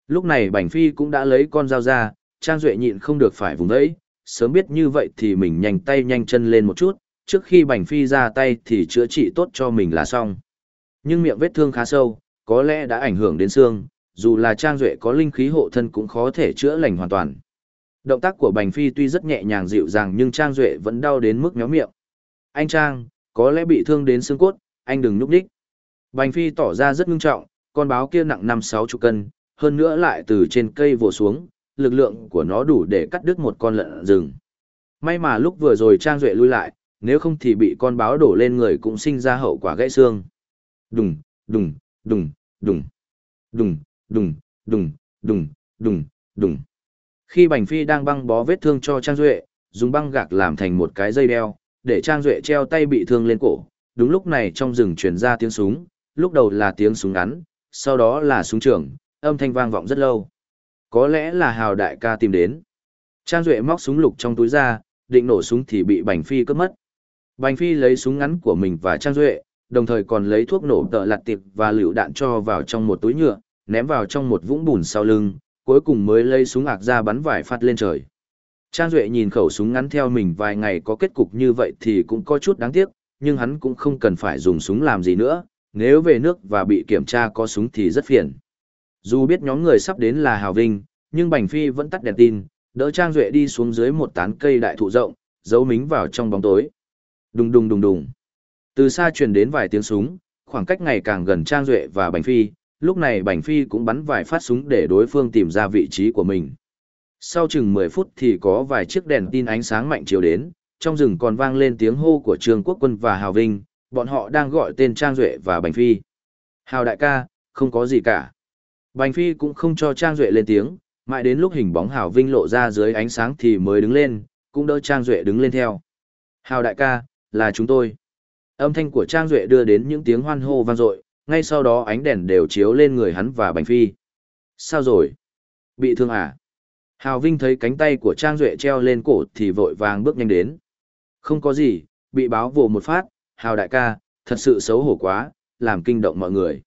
Lúc này Bành Phi cũng đã lấy con dao ra, Trang Duệ nhịn không được phải vùng đấy, sớm biết như vậy thì mình nhanh tay nhanh chân lên một chút, trước khi Bành Phi ra tay thì chữa trị tốt cho mình là xong. Nhưng miệng vết thương khá sâu, có lẽ đã ảnh hưởng đến xương, dù là Trang Duệ có linh khí hộ thân cũng khó thể chữa lành hoàn toàn. Động tác của Bành Phi tuy rất nhẹ nhàng dịu dàng nhưng Trang Duệ vẫn đau đến mức méo miệng. Anh Trang, có lẽ bị thương đến xương cốt, anh đừng núp đích. Bành Phi tỏ ra rất ngưng trọng, con báo kia nặng 5-6 chục cân, hơn nữa lại từ trên cây vồ xuống, lực lượng của nó đủ để cắt đứt một con lợn rừng. May mà lúc vừa rồi Trang Duệ lui lại, nếu không thì bị con báo đổ lên người cũng sinh ra hậu quả gãy xương. Đùng, đùng, đùng, đùng, đùng, đùng, đùng, đùng, đùng, đùng. Khi Bành Phi đang băng bó vết thương cho Trang Duệ, dùng băng gạc làm thành một cái dây đeo, để Trang Duệ treo tay bị thương lên cổ. Đúng lúc này trong rừng truyền ra tiếng súng, lúc đầu là tiếng súng ngắn, sau đó là súng trường, âm thanh vang vọng rất lâu. Có lẽ là Hào đại ca tìm đến. Trang Duệ móc súng lục trong túi ra, định nổ súng thì bị Bành Phi cướp mất. Bành Phi lấy súng ngắn của mình và Trang Duệ, đồng thời còn lấy thuốc nổ tợ lặt tiệp và lựu đạn cho vào trong một túi nhựa, ném vào trong một vũng bùn sau lưng, cuối cùng mới lấy súng ạc ra bắn vải phát lên trời. Trang Duệ nhìn khẩu súng ngắn theo mình vài ngày có kết cục như vậy thì cũng có chút đáng tiếc, nhưng hắn cũng không cần phải dùng súng làm gì nữa, nếu về nước và bị kiểm tra có súng thì rất phiền. Dù biết nhóm người sắp đến là Hào Vinh, nhưng Bành Phi vẫn tắt đèn tin, đỡ Trang Duệ đi xuống dưới một tán cây đại thụ rộng, giấu mính vào trong bóng tối. Đùng đùng đùng đùng. Từ xa truyền đến vài tiếng súng, khoảng cách ngày càng gần Trang Duệ và Bành Phi, lúc này Bành Phi cũng bắn vài phát súng để đối phương tìm ra vị trí của mình. Sau chừng 10 phút thì có vài chiếc đèn tin ánh sáng mạnh chiếu đến, trong rừng còn vang lên tiếng hô của Trương Quốc Quân và Hào Vinh, bọn họ đang gọi tên Trang Duệ và Bành Phi. Hào đại ca, không có gì cả. Bành Phi cũng không cho Trang Duệ lên tiếng, mãi đến lúc hình bóng Hào Vinh lộ ra dưới ánh sáng thì mới đứng lên, cũng đỡ Trang Duệ đứng lên theo. Hào đại ca, là chúng tôi. Âm thanh của Trang Duệ đưa đến những tiếng hoan hô vang dội, ngay sau đó ánh đèn đều chiếu lên người hắn và Bành Phi. Sao rồi? Bị thương à? Hào Vinh thấy cánh tay của Trang Duệ treo lên cổ thì vội vàng bước nhanh đến. Không có gì, bị báo vồ một phát, Hào đại ca, thật sự xấu hổ quá, làm kinh động mọi người.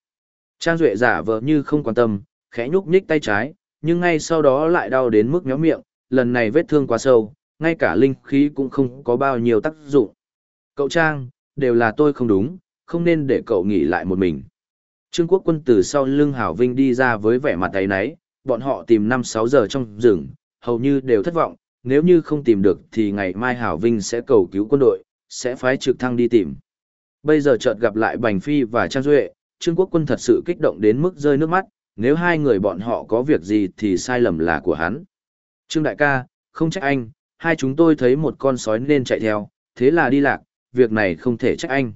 Trang Duệ giả vờ như không quan tâm, khẽ nhúc nhích tay trái, nhưng ngay sau đó lại đau đến mức méo miệng, lần này vết thương quá sâu, ngay cả linh khí cũng không có bao nhiêu tác dụng. Cậu Trang, đều là tôi không đúng, không nên để cậu nghỉ lại một mình. Trương quốc quân từ sau lưng Hảo Vinh đi ra với vẻ mặt ấy nấy, bọn họ tìm 5-6 giờ trong rừng, hầu như đều thất vọng, nếu như không tìm được thì ngày mai Hảo Vinh sẽ cầu cứu quân đội, sẽ phái trực thăng đi tìm. Bây giờ chợt gặp lại Bành Phi và Trang Duệ, Trương quốc quân thật sự kích động đến mức rơi nước mắt, nếu hai người bọn họ có việc gì thì sai lầm là của hắn. Trương đại ca, không trách anh, hai chúng tôi thấy một con sói nên chạy theo, thế là đi lạc, việc này không thể trách anh.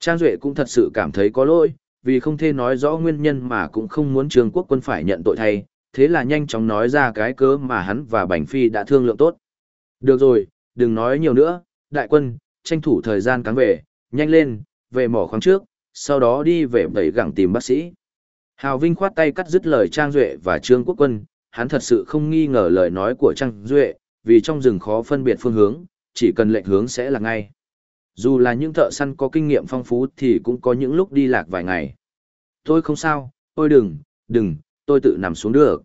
Trang Duệ cũng thật sự cảm thấy có lỗi, vì không thể nói rõ nguyên nhân mà cũng không muốn Trương Quốc quân phải nhận tội thay, thế là nhanh chóng nói ra cái cớ mà hắn và Bành Phi đã thương lượng tốt. Được rồi, đừng nói nhiều nữa, đại quân, tranh thủ thời gian cáng về, nhanh lên, về mỏ khoáng trước, sau đó đi về đẩy gẳng tìm bác sĩ. Hào Vinh khoát tay cắt dứt lời Trang Duệ và Trương Quốc quân, hắn thật sự không nghi ngờ lời nói của Trang Duệ, vì trong rừng khó phân biệt phương hướng, chỉ cần lệnh hướng sẽ là ngay. Dù là những thợ săn có kinh nghiệm phong phú thì cũng có những lúc đi lạc vài ngày. Tôi không sao, tôi đừng, đừng, tôi tự nằm xuống được.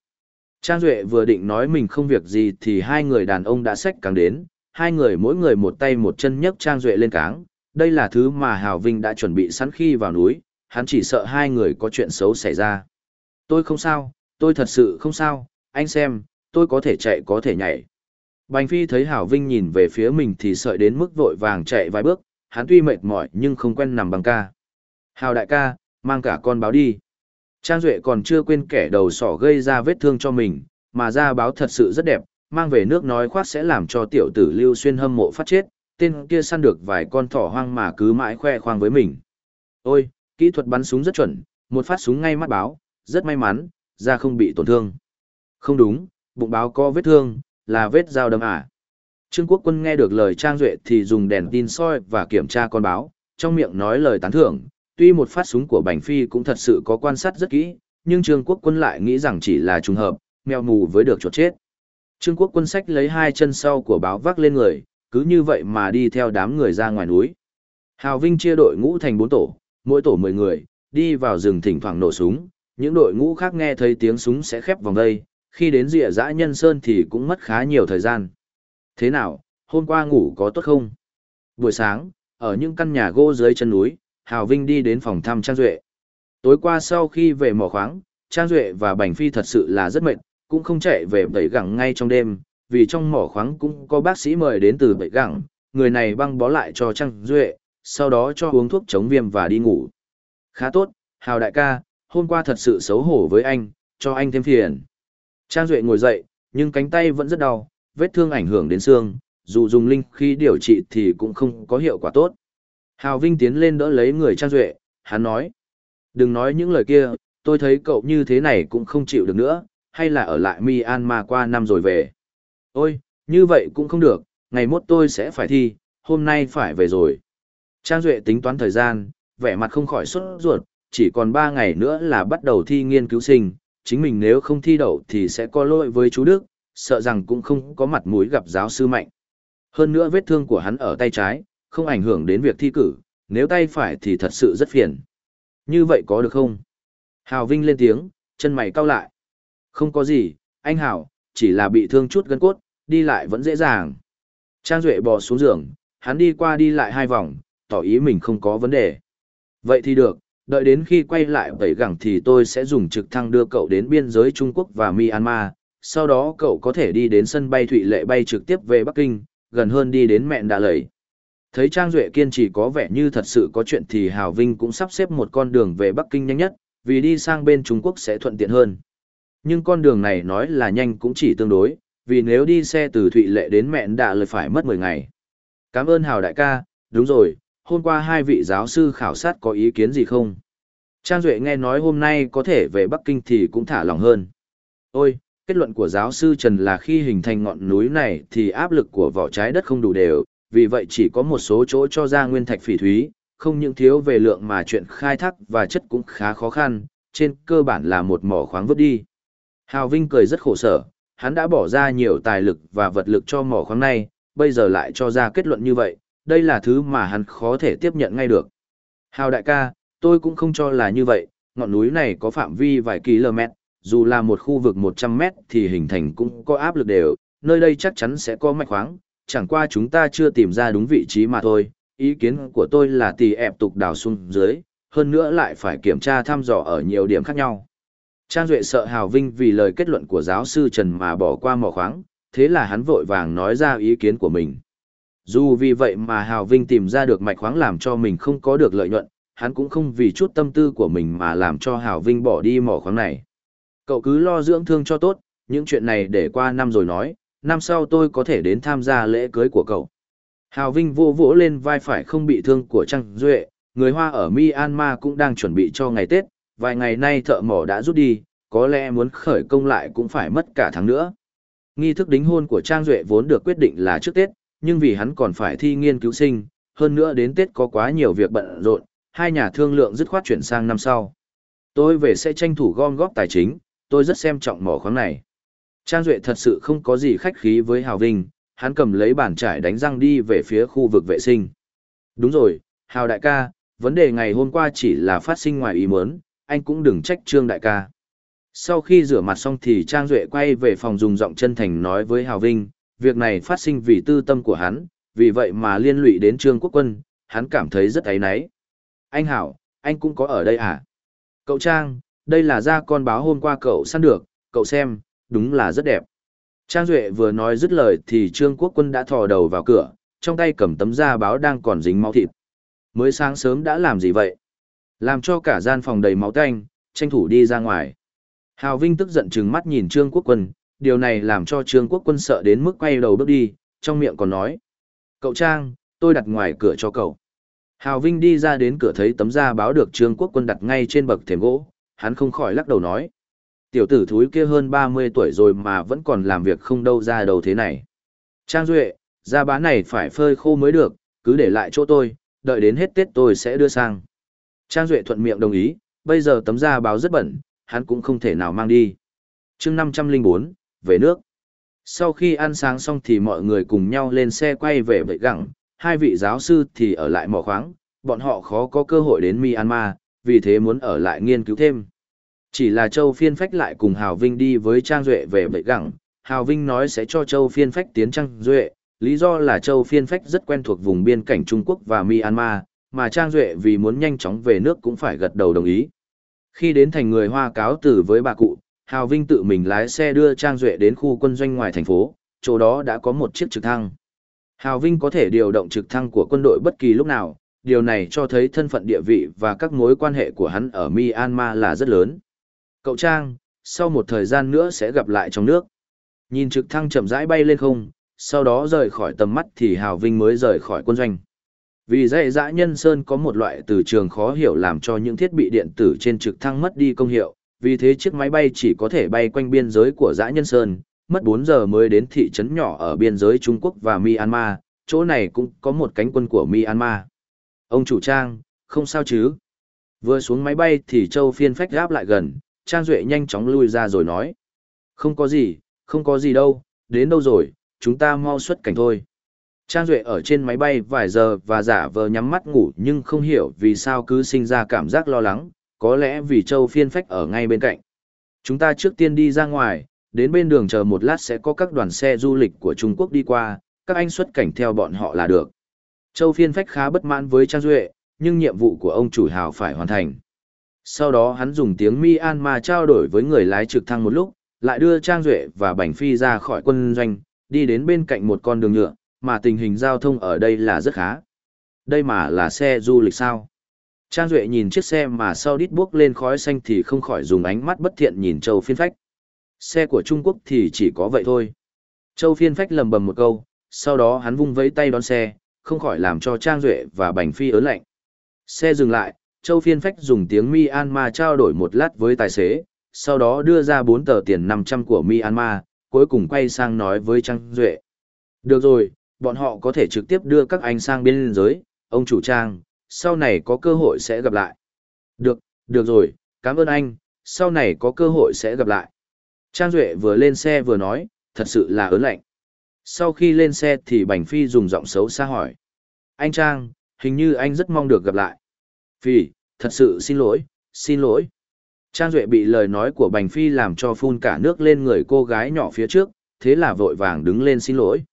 Trang Duệ vừa định nói mình không việc gì thì hai người đàn ông đã xách càng đến, hai người mỗi người một tay một chân nhấc Trang Duệ lên cáng. Đây là thứ mà Hào Vinh đã chuẩn bị sẵn khi vào núi, hắn chỉ sợ hai người có chuyện xấu xảy ra. Tôi không sao, tôi thật sự không sao, anh xem, tôi có thể chạy có thể nhảy. Bành Phi thấy Hảo Vinh nhìn về phía mình thì sợi đến mức vội vàng chạy vài bước, hắn tuy mệt mỏi nhưng không quen nằm bằng ca. Hào đại ca, mang cả con báo đi. Trang Duệ còn chưa quên kẻ đầu sỏ gây ra vết thương cho mình, mà ra báo thật sự rất đẹp, mang về nước nói khoác sẽ làm cho tiểu tử Lưu Xuyên hâm mộ phát chết, tên kia săn được vài con thỏ hoang mà cứ mãi khoe khoang với mình. Ôi, kỹ thuật bắn súng rất chuẩn, một phát súng ngay mắt báo, rất may mắn, ra không bị tổn thương. Không đúng, bụng báo có vết thương, là vết dao đâm à. Trương Quốc Quân nghe được lời Trang Duệ thì dùng đèn tin soi và kiểm tra con báo, trong miệng nói lời tán thưởng, tuy một phát súng của Bành Phi cũng thật sự có quan sát rất kỹ, nhưng Trương Quốc Quân lại nghĩ rằng chỉ là trùng hợp, mèo mù với được chuột chết. Trương Quốc Quân sách lấy hai chân sau của báo vác lên người, cứ như vậy mà đi theo đám người ra ngoài núi. Hào Vinh chia đội ngũ thành bốn tổ, mỗi tổ mười người, đi vào rừng thỉnh thoảng nổ súng, những đội ngũ khác nghe thấy tiếng súng sẽ khép vòng đây, khi đến rìa dã nhân sơn thì cũng mất khá nhiều thời gian. Thế nào, hôm qua ngủ có tốt không? Buổi sáng, ở những căn nhà gỗ dưới chân núi, Hào Vinh đi đến phòng thăm Trang Duệ. Tối qua sau khi về mỏ khoáng, Trang Duệ và Bành Phi thật sự là rất mệt, cũng không chạy về bẫy gẳng ngay trong đêm, vì trong mỏ khoáng cũng có bác sĩ mời đến từ bẫy gẳng, người này băng bó lại cho Trang Duệ, sau đó cho uống thuốc chống viêm và đi ngủ. Khá tốt, Hào đại ca, hôm qua thật sự xấu hổ với anh, cho anh thêm phiền. Trang Duệ ngồi dậy, nhưng cánh tay vẫn rất đau, vết thương ảnh hưởng đến xương, dù dùng linh khi điều trị thì cũng không có hiệu quả tốt. Hào Vinh tiến lên đỡ lấy người Trang Duệ, hắn nói. Đừng nói những lời kia, tôi thấy cậu như thế này cũng không chịu được nữa, hay là ở lại Myanmar qua năm rồi về. Ôi, như vậy cũng không được, ngày mốt tôi sẽ phải thi, hôm nay phải về rồi. Trang Duệ tính toán thời gian, vẻ mặt không khỏi sốt ruột, chỉ còn 3 ngày nữa là bắt đầu thi nghiên cứu sinh, chính mình nếu không thi đậu thì sẽ có lỗi với chú Đức, sợ rằng cũng không có mặt mũi gặp giáo sư mạnh. Hơn nữa vết thương của hắn ở tay trái, không ảnh hưởng đến việc thi cử, nếu tay phải thì thật sự rất phiền. Như vậy có được không? Hào Vinh lên tiếng, chân mày cau lại. Không có gì, anh Hào, chỉ là bị thương chút gân cốt, đi lại vẫn dễ dàng. Trang Duệ bò xuống giường, hắn đi qua đi lại hai vòng, tỏ ý mình không có vấn đề. Vậy thì được, đợi đến khi quay lại tẩy gẳng thì tôi sẽ dùng trực thăng đưa cậu đến biên giới Trung Quốc và Myanmar, sau đó cậu có thể đi đến sân bay Thụy Lệ bay trực tiếp về Bắc Kinh, gần hơn đi đến mẹn đà lầy. Thấy Trang Duệ kiên trì có vẻ như thật sự có chuyện thì Hào Vinh cũng sắp xếp một con đường về Bắc Kinh nhanh nhất, vì đi sang bên Trung Quốc sẽ thuận tiện hơn. Nhưng con đường này nói là nhanh cũng chỉ tương đối, vì nếu đi xe từ Thụy Lệ đến mẹn đà Lầy phải mất 10 ngày. Cảm ơn Hào đại ca, đúng rồi, hôm qua hai vị giáo sư khảo sát có ý kiến gì không? Trang Duệ nghe nói hôm nay có thể về Bắc Kinh thì cũng thả lòng hơn. Ôi, kết luận của giáo sư Trần là khi hình thành ngọn núi này thì áp lực của vỏ trái đất không đủ đều, vì vậy chỉ có một số chỗ cho ra nguyên thạch phỉ thúy, không những thiếu về lượng mà chuyện khai thác và chất cũng khá khó khăn, trên cơ bản là một mỏ khoáng vứt đi. Hào Vinh cười rất khổ sở, hắn đã bỏ ra nhiều tài lực và vật lực cho mỏ khoáng này, bây giờ lại cho ra kết luận như vậy, đây là thứ mà hắn khó thể tiếp nhận ngay được. Hào đại ca, tôi cũng không cho là như vậy, ngọn núi này có phạm vi vài km, dù là một khu vực 100 mét thì hình thành cũng có áp lực đều, nơi đây chắc chắn sẽ có mạch khoáng, chẳng qua chúng ta chưa tìm ra đúng vị trí mà thôi. Ý kiến của tôi là tì ẹp tục đào xuống dưới, hơn nữa lại phải kiểm tra thăm dò ở nhiều điểm khác nhau. Trang Duệ sợ Hào Vinh vì lời kết luận của giáo sư Trần mà bỏ qua mỏ khoáng, thế là hắn vội vàng nói ra ý kiến của mình. Dù vì vậy mà Hào Vinh tìm ra được mạch khoáng làm cho mình không có được lợi nhuận, hắn cũng không vì chút tâm tư của mình mà làm cho Hào Vinh bỏ đi mỏ khoáng này. Cậu cứ lo dưỡng thương cho tốt, những chuyện này để qua năm rồi nói, năm sau tôi có thể đến tham gia lễ cưới của cậu. Hào Vinh vô vỗ lên vai phải không bị thương của Trang Duệ, người Hoa ở Myanmar cũng đang chuẩn bị cho ngày Tết, vài ngày nay thợ mỏ đã rút đi, có lẽ muốn khởi công lại cũng phải mất cả tháng nữa. Nghi thức đính hôn của Trang Duệ vốn được quyết định là trước Tết, nhưng vì hắn còn phải thi nghiên cứu sinh, hơn nữa đến Tết có quá nhiều việc bận rộn, hai nhà thương lượng dứt khoát chuyển sang năm sau. Tôi về sẽ tranh thủ gom góp tài chính, tôi rất xem trọng mỏ khoáng này. Trang Duệ thật sự không có gì khách khí với Hào Vinh, hắn cầm lấy bàn trải đánh răng đi về phía khu vực vệ sinh. Đúng rồi, Hào đại ca, vấn đề ngày hôm qua chỉ là phát sinh ngoài ý muốn, anh cũng đừng trách Trương đại ca. Sau khi rửa mặt xong thì Trang Duệ quay về phòng dùng giọng chân thành nói với Hào Vinh, việc này phát sinh vì tư tâm của hắn, vì vậy mà liên lụy đến Trương Quốc Quân, hắn cảm thấy rất áy náy. Anh Hảo, anh cũng có ở đây à? Cậu Trang, đây là da con báo hôm qua cậu săn được, cậu xem, đúng là rất đẹp. Trang Duệ vừa nói dứt lời thì Trương Quốc Quân đã thò đầu vào cửa, trong tay cầm tấm da báo đang còn dính máu thịt. Mới sáng sớm đã làm gì vậy? Làm cho cả gian phòng đầy máu tanh, tranh thủ đi ra ngoài. Hào Vinh tức giận trừng mắt nhìn Trương Quốc Quân, điều này làm cho Trương Quốc Quân sợ đến mức quay đầu bước đi, trong miệng còn nói. Cậu Trang, tôi đặt ngoài cửa cho cậu. Hào Vinh đi ra đến cửa thấy tấm da báo được Trương Quốc Quân đặt ngay trên bậc thềm gỗ, hắn không khỏi lắc đầu nói. Tiểu tử thúi kia hơn 30 tuổi rồi mà vẫn còn làm việc không đâu ra đầu thế này. Trang Duệ, da bá này phải phơi khô mới được, cứ để lại chỗ tôi, đợi đến hết Tết tôi sẽ đưa sang. Trang Duệ thuận miệng đồng ý, bây giờ tấm da báo rất bẩn, hắn cũng không thể nào mang đi. chương 504, về nước. Sau khi ăn sáng xong thì mọi người cùng nhau lên xe quay về vậy gặng, hai vị giáo sư thì ở lại mỏ khoáng, bọn họ khó có cơ hội đến Myanmar, vì thế muốn ở lại nghiên cứu thêm. Chỉ là Châu Phiên Phách lại cùng Hào Vinh đi với Trang Duệ về bệ gặng, Hào Vinh nói sẽ cho Châu Phiên Phách tiến Trang Duệ, lý do là Châu Phiên Phách rất quen thuộc vùng biên cảnh Trung Quốc và Myanmar, mà Trang Duệ vì muốn nhanh chóng về nước cũng phải gật đầu đồng ý. Khi đến thành người Hoa cáo tử với bà cụ, Hào Vinh tự mình lái xe đưa Trang Duệ đến khu quân doanh ngoài thành phố, chỗ đó đã có một chiếc trực thăng. Hào Vinh có thể điều động trực thăng của quân đội bất kỳ lúc nào, điều này cho thấy thân phận địa vị và các mối quan hệ của hắn ở Myanmar là rất lớn. Cậu Trang, sau một thời gian nữa sẽ gặp lại trong nước. Nhìn trực thăng chậm rãi bay lên không, sau đó rời khỏi tầm mắt thì Hào Vinh mới rời khỏi quân doanh. Vì dạy dã nhân sơn có một loại từ trường khó hiểu làm cho những thiết bị điện tử trên trực thăng mất đi công hiệu, vì thế chiếc máy bay chỉ có thể bay quanh biên giới của dã nhân sơn, mất 4 giờ mới đến thị trấn nhỏ ở biên giới Trung Quốc và Myanmar, chỗ này cũng có một cánh quân của Myanmar. Ông chủ trang, không sao chứ? Vừa xuống máy bay thì Châu Phiên phách gáp lại gần, Trang Duệ nhanh chóng lui ra rồi nói. Không có gì, không có gì đâu, đến đâu rồi, chúng ta mau xuất cảnh thôi. Trang Duệ ở trên máy bay vài giờ và giả vờ nhắm mắt ngủ nhưng không hiểu vì sao cứ sinh ra cảm giác lo lắng, có lẽ vì Châu Phiên Phách ở ngay bên cạnh. Chúng ta trước tiên đi ra ngoài, đến bên đường chờ một lát sẽ có các đoàn xe du lịch của Trung Quốc đi qua, các anh xuất cảnh theo bọn họ là được. Châu Phiên Phách khá bất mãn với Trang Duệ, nhưng nhiệm vụ của ông chủ hào phải hoàn thành. Sau đó hắn dùng tiếng Myanmar trao đổi với người lái trực thăng một lúc, lại đưa Trang Duệ và Bành Phi ra khỏi quân doanh, đi đến bên cạnh một con đường nhựa, mà tình hình giao thông ở đây là rất khá. Đây mà là xe du lịch sao? Trang Duệ nhìn chiếc xe mà sau đít bước lên khói xanh thì không khỏi dùng ánh mắt bất thiện nhìn Châu Phiên Phách. Xe của Trung Quốc thì chỉ có vậy thôi. Châu Phiên Phách lầm bầm một câu, sau đó hắn vung vẫy tay đón xe, không khỏi làm cho Trang Duệ và Bành Phi ớn lạnh. Xe dừng lại, Châu Phiên Phách dùng tiếng Myanmar trao đổi một lát với tài xế, sau đó đưa ra 4 tờ tiền 500 của Myanmar, cuối cùng quay sang nói với Trang Duệ. Được rồi, bọn họ có thể trực tiếp đưa các anh sang biên giới, ông chủ Trang, sau này có cơ hội sẽ gặp lại. Được, được rồi, cảm ơn anh, sau này có cơ hội sẽ gặp lại. Trang Duệ vừa lên xe vừa nói, thật sự là ớn lạnh. Sau khi lên xe thì Bành Phi dùng giọng xấu xa hỏi. Anh Trang, hình như anh rất mong được gặp lại. Phi, thật sự xin lỗi, xin lỗi. Trang Duệ bị lời nói của Bành Phi làm cho phun cả nước lên người cô gái nhỏ phía trước, thế là vội vàng đứng lên xin lỗi.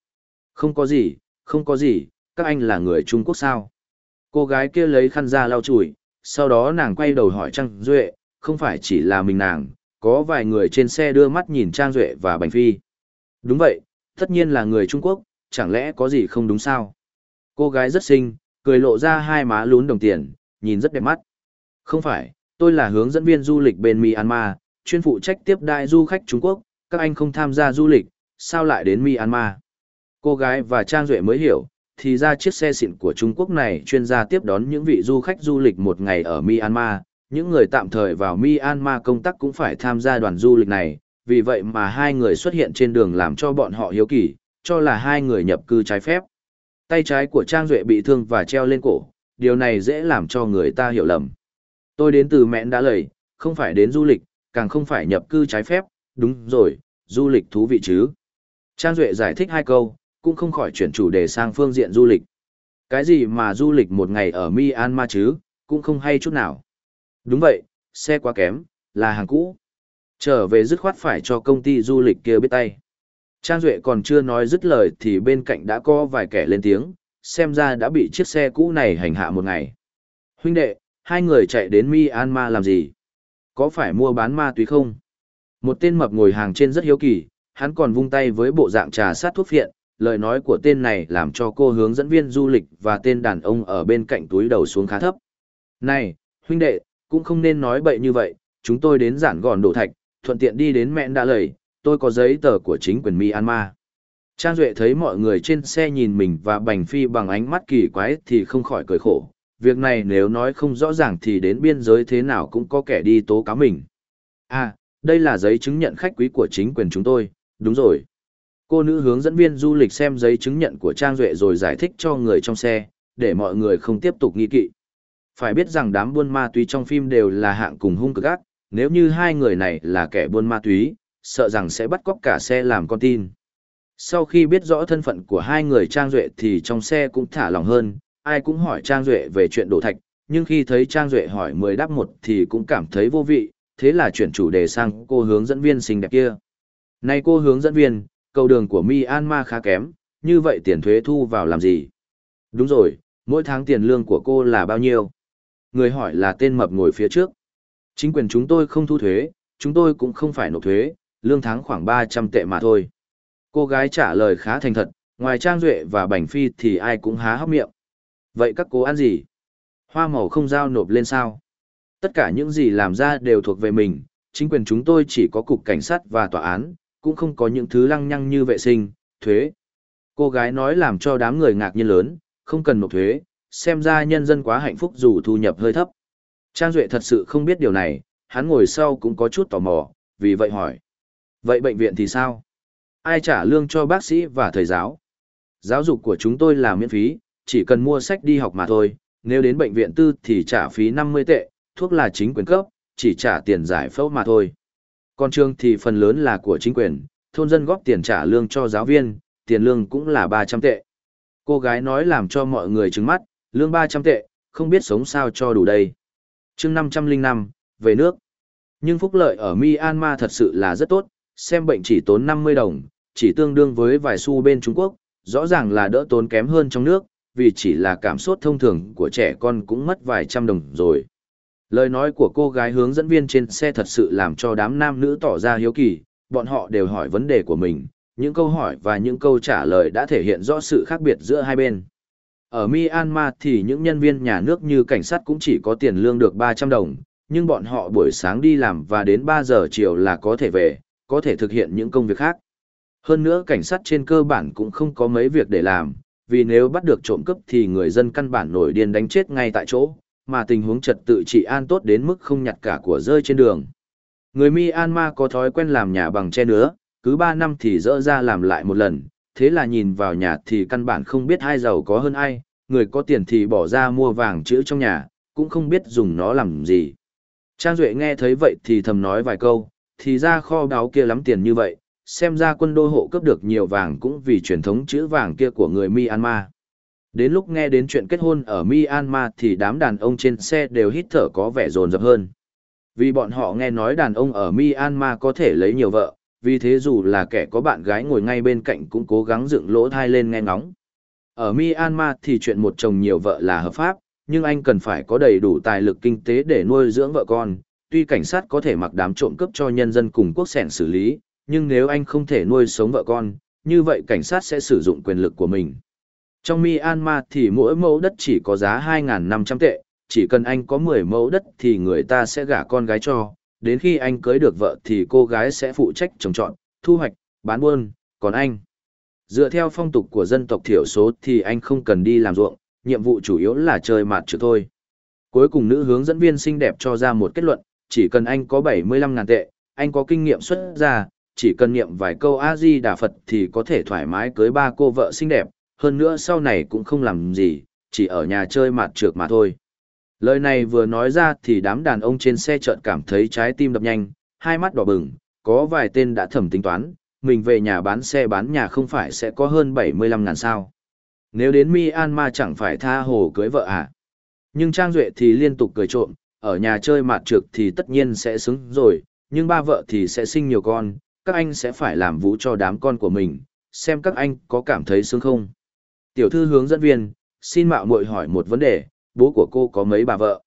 Không có gì, không có gì, các anh là người Trung Quốc sao? Cô gái kia lấy khăn ra lau chùi, sau đó nàng quay đầu hỏi Trang Duệ, không phải chỉ là mình nàng, có vài người trên xe đưa mắt nhìn Trang Duệ và Bành Phi. Đúng vậy, tất nhiên là người Trung Quốc, chẳng lẽ có gì không đúng sao? Cô gái rất xinh, cười lộ ra hai má lún đồng tiền, nhìn rất đẹp mắt. Không phải, tôi là hướng dẫn viên du lịch bên Myanmar, chuyên phụ trách tiếp đại du khách Trung Quốc, các anh không tham gia du lịch, sao lại đến Myanmar? Cô gái và Trang Duệ mới hiểu, thì ra chiếc xe xịn của Trung Quốc này chuyên gia tiếp đón những vị du khách du lịch một ngày ở Myanmar, những người tạm thời vào Myanmar công tác cũng phải tham gia đoàn du lịch này, vì vậy mà hai người xuất hiện trên đường làm cho bọn họ hiếu kỳ, cho là hai người nhập cư trái phép. Tay trái của Trang Duệ bị thương và treo lên cổ, điều này dễ làm cho người ta hiểu lầm. Tôi đến từ mẹn đã lời, không phải đến du lịch, càng không phải nhập cư trái phép, đúng rồi, du lịch thú vị chứ. Trang Duệ giải thích hai câu, cũng không khỏi chuyển chủ đề sang phương diện du lịch. Cái gì mà du lịch một ngày ở Myanmar chứ, cũng không hay chút nào. Đúng vậy, xe quá kém, là hàng cũ. Trở về dứt khoát phải cho công ty du lịch kia biết tay. Trang Duệ còn chưa nói dứt lời thì bên cạnh đã có vài kẻ lên tiếng, xem ra đã bị chiếc xe cũ này hành hạ một ngày. Huynh đệ, hai người chạy đến Myanmar làm gì? Có phải mua bán ma túy không? Một tên mập ngồi hàng trên rất hiếu kỳ, hắn còn vung tay với bộ dạng trà sát thuốc phiện, lời nói của tên này làm cho cô hướng dẫn viên du lịch và tên đàn ông ở bên cạnh túi đầu xuống khá thấp. Này, huynh đệ, cũng không nên nói bậy như vậy, chúng tôi đến giản gòn đổ thạch, thuận tiện đi đến mẹn đã lầy, tôi có giấy tờ của chính quyền Myanmar. Trang Duệ thấy mọi người trên xe nhìn mình và Bành Phi bằng ánh mắt kỳ quái thì không khỏi cười khổ. Việc này nếu nói không rõ ràng thì đến biên giới thế nào cũng có kẻ đi tố cáo mình. À, đây là giấy chứng nhận khách quý của chính quyền chúng tôi, đúng rồi. Cô nữ hướng dẫn viên du lịch xem giấy chứng nhận của Trang Duệ rồi giải thích cho người trong xe, để mọi người không tiếp tục nghi kỵ. Phải biết rằng đám buôn ma túy trong phim đều là hạng cùng hung cực ác, nếu như hai người này là kẻ buôn ma túy, sợ rằng sẽ bắt cóc cả xe làm con tin. Sau khi biết rõ thân phận của hai người Trang Duệ thì trong xe cũng thả lòng hơn, ai cũng hỏi Trang Duệ về chuyện đổ thạch, nhưng khi thấy Trang Duệ hỏi 10 đáp một thì cũng cảm thấy vô vị, thế là chuyển chủ đề sang cô hướng dẫn viên xinh đẹp kia. Này cô hướng dẫn viên, cầu đường của Myanmar khá kém, như vậy tiền thuế thu vào làm gì? Đúng rồi, mỗi tháng tiền lương của cô là bao nhiêu? Người hỏi là tên mập ngồi phía trước. Chính quyền chúng tôi không thu thuế, chúng tôi cũng không phải nộp thuế, lương tháng khoảng 300 tệ mà thôi. Cô gái trả lời khá thành thật, ngoài Trang Duệ và Bảnh Phi thì ai cũng há hốc miệng. Vậy các cô ăn gì? Hoa màu không giao nộp lên sao? Tất cả những gì làm ra đều thuộc về mình, chính quyền chúng tôi chỉ có cục cảnh sát và tòa án, cũng không có những thứ lăng nhăng như vệ sinh, thuế. Cô gái nói làm cho đám người ngạc nhiên lớn, không cần nộp thuế, xem ra nhân dân quá hạnh phúc dù thu nhập hơi thấp. Trang Duệ thật sự không biết điều này, hắn ngồi sau cũng có chút tò mò, vì vậy hỏi. Vậy bệnh viện thì sao? Ai trả lương cho bác sĩ và thầy giáo? Giáo dục của chúng tôi là miễn phí, chỉ cần mua sách đi học mà thôi, nếu đến bệnh viện tư thì trả phí 50 tệ, thuốc là chính quyền cấp, chỉ trả tiền giải phẫu mà thôi. Còn trường thì phần lớn là của chính quyền, thôn dân góp tiền trả lương cho giáo viên, tiền lương cũng là 300 tệ. Cô gái nói làm cho mọi người trứng mắt, lương 300 tệ, không biết sống sao cho đủ đây. chương 505, về nước. Nhưng phúc lợi ở Myanmar thật sự là rất tốt, xem bệnh chỉ tốn 50 đồng, chỉ tương đương với vài xu bên Trung Quốc, rõ ràng là đỡ tốn kém hơn trong nước, vì chỉ là cảm sốt thông thường của trẻ con cũng mất vài trăm đồng rồi. Lời nói của cô gái hướng dẫn viên trên xe thật sự làm cho đám nam nữ tỏ ra hiếu kỳ, bọn họ đều hỏi vấn đề của mình, những câu hỏi và những câu trả lời đã thể hiện rõ sự khác biệt giữa hai bên. Ở Myanmar thì những nhân viên nhà nước như cảnh sát cũng chỉ có tiền lương được 300 đồng, nhưng bọn họ buổi sáng đi làm và đến 3 giờ chiều là có thể về, có thể thực hiện những công việc khác. Hơn nữa cảnh sát trên cơ bản cũng không có mấy việc để làm, vì nếu bắt được trộm cướp thì người dân căn bản nổi điên đánh chết ngay tại chỗ, mà tình huống trật tự trị an tốt đến mức không nhặt cả của rơi trên đường. Người Myanmar có thói quen làm nhà bằng tre nữa, cứ 3 năm thì dỡ ra làm lại một lần, thế là nhìn vào nhà thì căn bản không biết ai giàu có hơn ai, người có tiền thì bỏ ra mua vàng chữ trong nhà, cũng không biết dùng nó làm gì. Trang Duệ nghe thấy vậy thì thầm nói vài câu, thì ra kho báo kia lắm tiền như vậy, xem ra quân đô hộ cấp được nhiều vàng cũng vì truyền thống chữ vàng kia của người Myanmar. Đến lúc nghe đến chuyện kết hôn ở Myanmar thì đám đàn ông trên xe đều hít thở có vẻ rồn rập hơn. Vì bọn họ nghe nói đàn ông ở Myanmar có thể lấy nhiều vợ, vì thế dù là kẻ có bạn gái ngồi ngay bên cạnh cũng cố gắng dựng lỗ thai lên nghe ngóng. Ở Myanmar thì chuyện một chồng nhiều vợ là hợp pháp, nhưng anh cần phải có đầy đủ tài lực kinh tế để nuôi dưỡng vợ con. Tuy cảnh sát có thể mặc đám trộm cướp cho nhân dân cùng quốc sẻn xử lý, nhưng nếu anh không thể nuôi sống vợ con, như vậy cảnh sát sẽ sử dụng quyền lực của mình. Trong Myanmar thì mỗi mẫu đất chỉ có giá 2.500 tệ, chỉ cần anh có 10 mẫu đất thì người ta sẽ gả con gái cho, đến khi anh cưới được vợ thì cô gái sẽ phụ trách trồng trọt, thu hoạch, bán buôn, còn anh. Dựa theo phong tục của dân tộc thiểu số thì anh không cần đi làm ruộng, nhiệm vụ chủ yếu là chơi mạt trượt thôi. Cuối cùng nữ hướng dẫn viên xinh đẹp cho ra một kết luận, chỉ cần anh có 75 ngàn tệ, anh có kinh nghiệm xuất ra, chỉ cần niệm vài câu A-di Đà Phật thì có thể thoải mái cưới ba cô vợ xinh đẹp, hơn nữa sau này cũng không làm gì, chỉ ở nhà chơi mạt trược mà thôi. Lời này vừa nói ra thì đám đàn ông trên xe chợt cảm thấy trái tim đập nhanh, hai mắt đỏ bừng, có vài tên đã thẩm tính toán, mình về nhà bán xe bán nhà không phải sẽ có hơn 75 ngàn sao. Nếu đến Myanmar chẳng phải tha hồ cưới vợ à? Nhưng Trang Duệ thì liên tục cười trộm, ở nhà chơi mạt trược thì tất nhiên sẽ xứng rồi, nhưng ba vợ thì sẽ sinh nhiều con, các anh sẽ phải làm vũ cho đám con của mình, xem các anh có cảm thấy sướng không. Tiểu thư hướng dẫn viên, xin mạo muội hỏi một vấn đề, bố của cô có mấy bà vợ?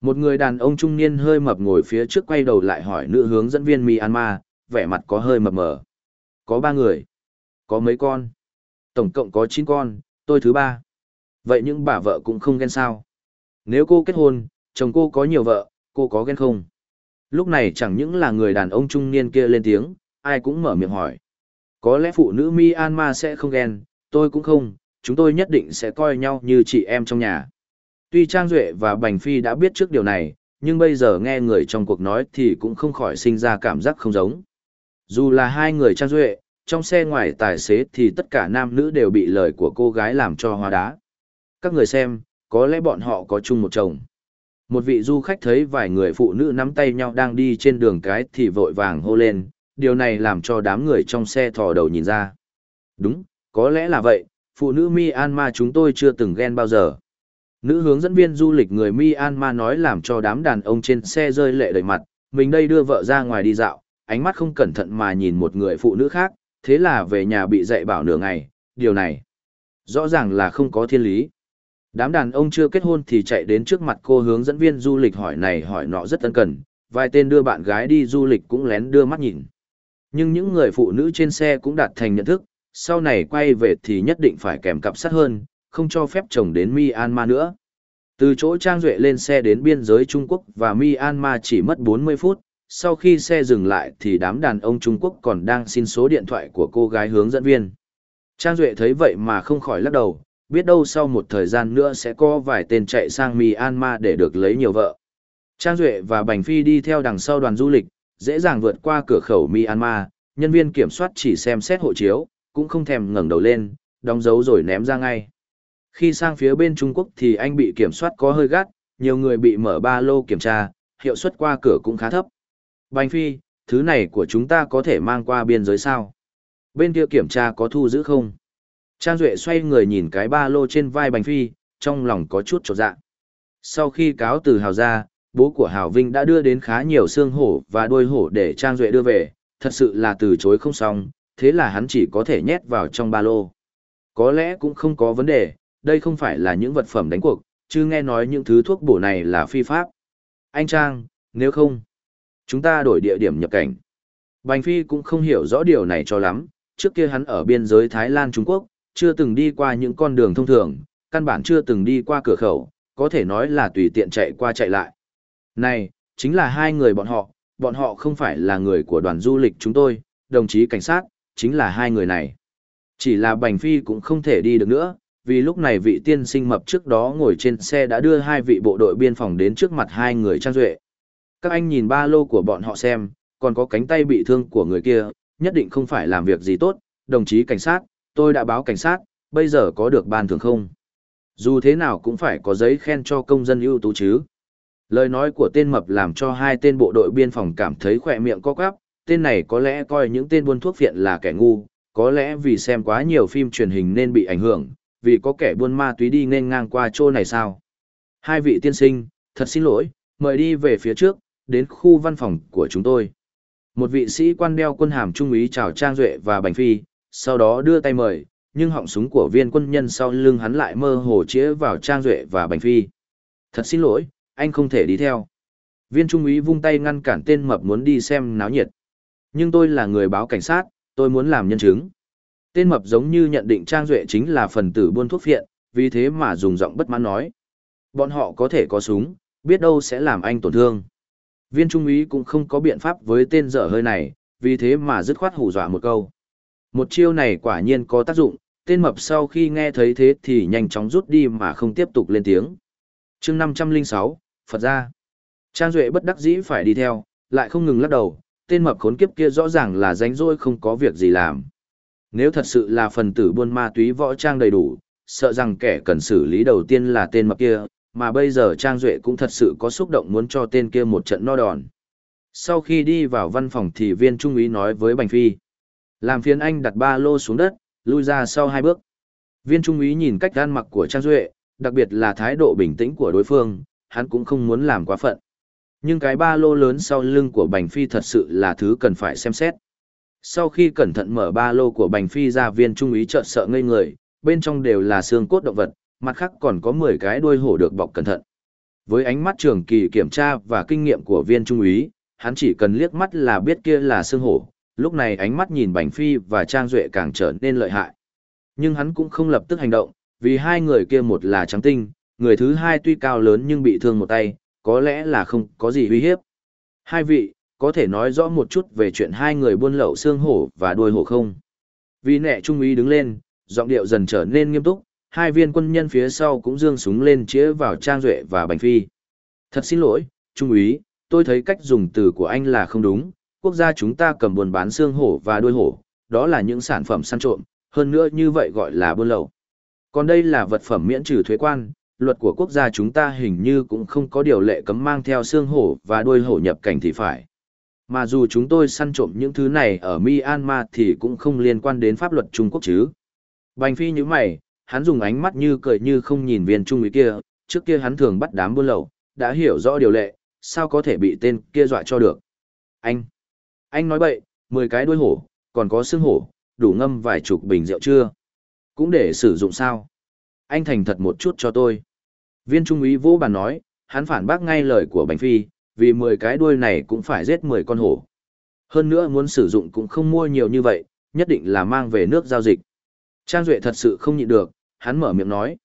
Một người đàn ông trung niên hơi mập ngồi phía trước quay đầu lại hỏi nữ hướng dẫn viên Myanmar, vẻ mặt có hơi mập mờ. Có ba người. Có mấy con? Tổng cộng có chín con, tôi thứ ba. Vậy những bà vợ cũng không ghen sao? Nếu cô kết hôn, chồng cô có nhiều vợ, cô có ghen không? Lúc này chẳng những là người đàn ông trung niên kia lên tiếng, ai cũng mở miệng hỏi. Có lẽ phụ nữ Myanmar sẽ không ghen, tôi cũng không, chúng tôi nhất định sẽ coi nhau như chị em trong nhà. Tuy Trang Duệ và Bành Phi đã biết trước điều này, nhưng bây giờ nghe người trong cuộc nói thì cũng không khỏi sinh ra cảm giác không giống. Dù là hai người Trang Duệ, trong xe ngoài tài xế thì tất cả nam nữ đều bị lời của cô gái làm cho hoa đá. Các người xem, có lẽ bọn họ có chung một chồng. Một vị du khách thấy vài người phụ nữ nắm tay nhau đang đi trên đường cái thì vội vàng hô lên, điều này làm cho đám người trong xe thò đầu nhìn ra. Đúng, có lẽ là vậy, phụ nữ Myanmar chúng tôi chưa từng ghen bao giờ. Nữ hướng dẫn viên du lịch người Myanmar nói làm cho đám đàn ông trên xe rơi lệ đầy mặt, mình đây đưa vợ ra ngoài đi dạo, ánh mắt không cẩn thận mà nhìn một người phụ nữ khác, thế là về nhà bị dạy bảo nửa ngày, điều này rõ ràng là không có thiên lý. Đám đàn ông chưa kết hôn thì chạy đến trước mặt cô hướng dẫn viên du lịch hỏi này hỏi nọ rất ân cần, vài tên đưa bạn gái đi du lịch cũng lén đưa mắt nhìn. Nhưng những người phụ nữ trên xe cũng đạt thành nhận thức, sau này quay về thì nhất định phải kèm cặp sát hơn, không cho phép chồng đến Myanmar nữa. Từ chỗ Trang Duệ lên xe đến biên giới Trung Quốc và Myanmar chỉ mất 40 phút, sau khi xe dừng lại thì đám đàn ông Trung Quốc còn đang xin số điện thoại của cô gái hướng dẫn viên. Trang Duệ thấy vậy mà không khỏi lắc đầu, biết đâu sau một thời gian nữa sẽ có vài tên chạy sang Myanmar để được lấy nhiều vợ. Trang Duệ và Bành Phi đi theo đằng sau đoàn du lịch, dễ dàng vượt qua cửa khẩu Myanmar, nhân viên kiểm soát chỉ xem xét hộ chiếu, cũng không thèm ngẩng đầu lên, đóng dấu rồi ném ra ngay. Khi sang phía bên Trung Quốc thì anh bị kiểm soát có hơi gắt, nhiều người bị mở ba lô kiểm tra, hiệu suất qua cửa cũng khá thấp. Bành Phi, thứ này của chúng ta có thể mang qua biên giới sao? Bên kia kiểm tra có thu giữ không? Trang Duệ xoay người nhìn cái ba lô trên vai Bành Phi, trong lòng có chút trột dạ. Sau khi cáo từ Hào ra, bố của Hào Vinh đã đưa đến khá nhiều xương hổ và đuôi hổ để Trang Duệ đưa về, thật sự là từ chối không xong, thế là hắn chỉ có thể nhét vào trong ba lô. Có lẽ cũng không có vấn đề, đây không phải là những vật phẩm đánh cuộc, chứ nghe nói những thứ thuốc bổ này là phi pháp. Anh Trang, nếu không, chúng ta đổi địa điểm nhập cảnh. Bành Phi cũng không hiểu rõ điều này cho lắm, trước kia hắn ở biên giới Thái Lan Trung Quốc, chưa từng đi qua những con đường thông thường, căn bản chưa từng đi qua cửa khẩu, có thể nói là tùy tiện chạy qua chạy lại. Này, chính là hai người bọn họ, bọn họ không phải là người của đoàn du lịch chúng tôi, đồng chí cảnh sát, chính là hai người này. Chỉ là Bành Phi cũng không thể đi được nữa, vì lúc này vị tiên sinh mập trước đó ngồi trên xe đã đưa hai vị bộ đội biên phòng đến trước mặt hai người trang duệ. Các anh nhìn ba lô của bọn họ xem, còn có cánh tay bị thương của người kia, nhất định không phải làm việc gì tốt, đồng chí cảnh sát, tôi đã báo cảnh sát, bây giờ có được ban thưởng không? Dù thế nào cũng phải có giấy khen cho công dân ưu tú chứ. Lời nói của tên mập làm cho hai tên bộ đội biên phòng cảm thấy khỏe miệng co quắp, tên này có lẽ coi những tên buôn thuốc viện là kẻ ngu, có lẽ vì xem quá nhiều phim truyền hình nên bị ảnh hưởng, vì có kẻ buôn ma túy đi nên ngang qua chỗ này sao. Hai vị tiên sinh, thật xin lỗi, mời đi về phía trước, đến khu văn phòng của chúng tôi. Một vị sĩ quan đeo quân hàm trung úy chào Trang Duệ và Bành Phi, sau đó đưa tay mời, nhưng họng súng của viên quân nhân sau lưng hắn lại mơ hồ chĩa vào Trang Duệ và Bành Phi. Thật xin lỗi, anh không thể đi theo. Viên trung úy vung tay ngăn cản tên mập muốn đi xem náo nhiệt. Nhưng tôi là người báo cảnh sát, tôi muốn làm nhân chứng. Tên mập giống như nhận định Trang Duệ chính là phần tử buôn thuốc phiện, vì thế mà dùng giọng bất mãn nói. Bọn họ có thể có súng, biết đâu sẽ làm anh tổn thương. Viên trung úy cũng không có biện pháp với tên dở hơi này, vì thế mà dứt khoát hù dọa một câu. Một chiêu này quả nhiên có tác dụng, tên mập sau khi nghe thấy thế thì nhanh chóng rút đi mà không tiếp tục lên tiếng. chương 506, Phật ra. Trang Duệ bất đắc dĩ phải đi theo, lại không ngừng lắc đầu, tên mập khốn kiếp kia rõ ràng là ránh rỗi không có việc gì làm. Nếu thật sự là phần tử buôn ma túy võ trang đầy đủ, sợ rằng kẻ cần xử lý đầu tiên là tên mập kia, mà bây giờ Trang Duệ cũng thật sự có xúc động muốn cho tên kia một trận no đòn. Sau khi đi vào văn phòng thì viên trung úy nói với Bành Phi. Làm phiền anh đặt ba lô xuống đất, lui ra sau hai bước. Viên trung úy nhìn cách gan mặc của Trang Duệ, đặc biệt là thái độ bình tĩnh của đối phương, hắn cũng không muốn làm quá phận. Nhưng cái ba lô lớn sau lưng của Bành Phi thật sự là thứ cần phải xem xét. Sau khi cẩn thận mở ba lô của Bành Phi ra viên trung úy chợt sợ ngây người, bên trong đều là xương cốt động vật, mặt khác còn có 10 cái đuôi hổ được bọc cẩn thận. Với ánh mắt trường kỳ kiểm tra và kinh nghiệm của viên trung úy, hắn chỉ cần liếc mắt là biết kia là xương hổ, lúc này ánh mắt nhìn Bành Phi và Trang Duệ càng trở nên lợi hại. Nhưng hắn cũng không lập tức hành động, vì hai người kia một là trắng tinh, người thứ hai tuy cao lớn nhưng bị thương một tay, có lẽ là không có gì uy hiếp. Hai vị, có thể nói rõ một chút về chuyện hai người buôn lậu xương hổ và đuôi hổ không? Vì nẹ trung úy đứng lên, giọng điệu dần trở nên nghiêm túc, hai viên quân nhân phía sau cũng dương súng lên chĩa vào Trang Duệ và Bành Phi. Thật xin lỗi, trung úy, tôi thấy cách dùng từ của anh là không đúng, quốc gia chúng ta cầm buôn bán xương hổ và đuôi hổ, đó là những sản phẩm săn trộm, hơn nữa như vậy gọi là buôn lậu. Còn đây là vật phẩm miễn trừ thuế quan, luật của quốc gia chúng ta hình như cũng không có điều lệ cấm mang theo xương hổ và đuôi hổ nhập cảnh thì phải. Mà dù chúng tôi săn trộm những thứ này ở Myanmar thì cũng không liên quan đến pháp luật Trung Quốc chứ. Bành phi như mày, hắn dùng ánh mắt như cười như không nhìn viên trung úy kia, trước kia hắn thường bắt đám buôn lậu, đã hiểu rõ điều lệ, sao có thể bị tên kia dọa cho được. Anh, anh nói bậy, 10 cái đuôi hổ, còn có xương hổ, đủ ngâm vài chục bình rượu chưa? Cũng để sử dụng sao? Anh thành thật một chút cho tôi. Viên trung úy vô bàn nói, hắn phản bác ngay lời của Bành Phi, vì 10 cái đuôi này cũng phải giết 10 con hổ. Hơn nữa muốn sử dụng cũng không mua nhiều như vậy, nhất định là mang về nước giao dịch. Trang Duệ thật sự không nhịn được, hắn mở miệng nói.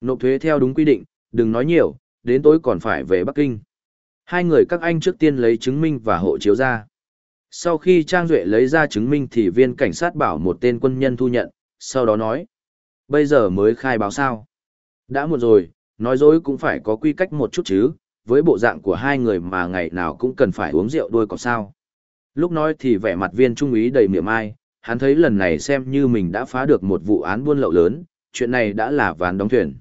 Nộp thuế theo đúng quy định, đừng nói nhiều, đến tối còn phải về Bắc Kinh. Hai người các anh trước tiên lấy chứng minh và hộ chiếu ra. Sau khi Trang Duệ lấy ra chứng minh thì viên cảnh sát bảo một tên quân nhân thu nhận, sau đó nói. Bây giờ mới khai báo sao? Đã một rồi, nói dối cũng phải có quy cách một chút chứ, với bộ dạng của hai người mà ngày nào cũng cần phải uống rượu đôi có sao. Lúc nói thì vẻ mặt viên trung úy đầy miệng ai, hắn thấy lần này xem như mình đã phá được một vụ án buôn lậu lớn, chuyện này đã là ván đóng thuyền.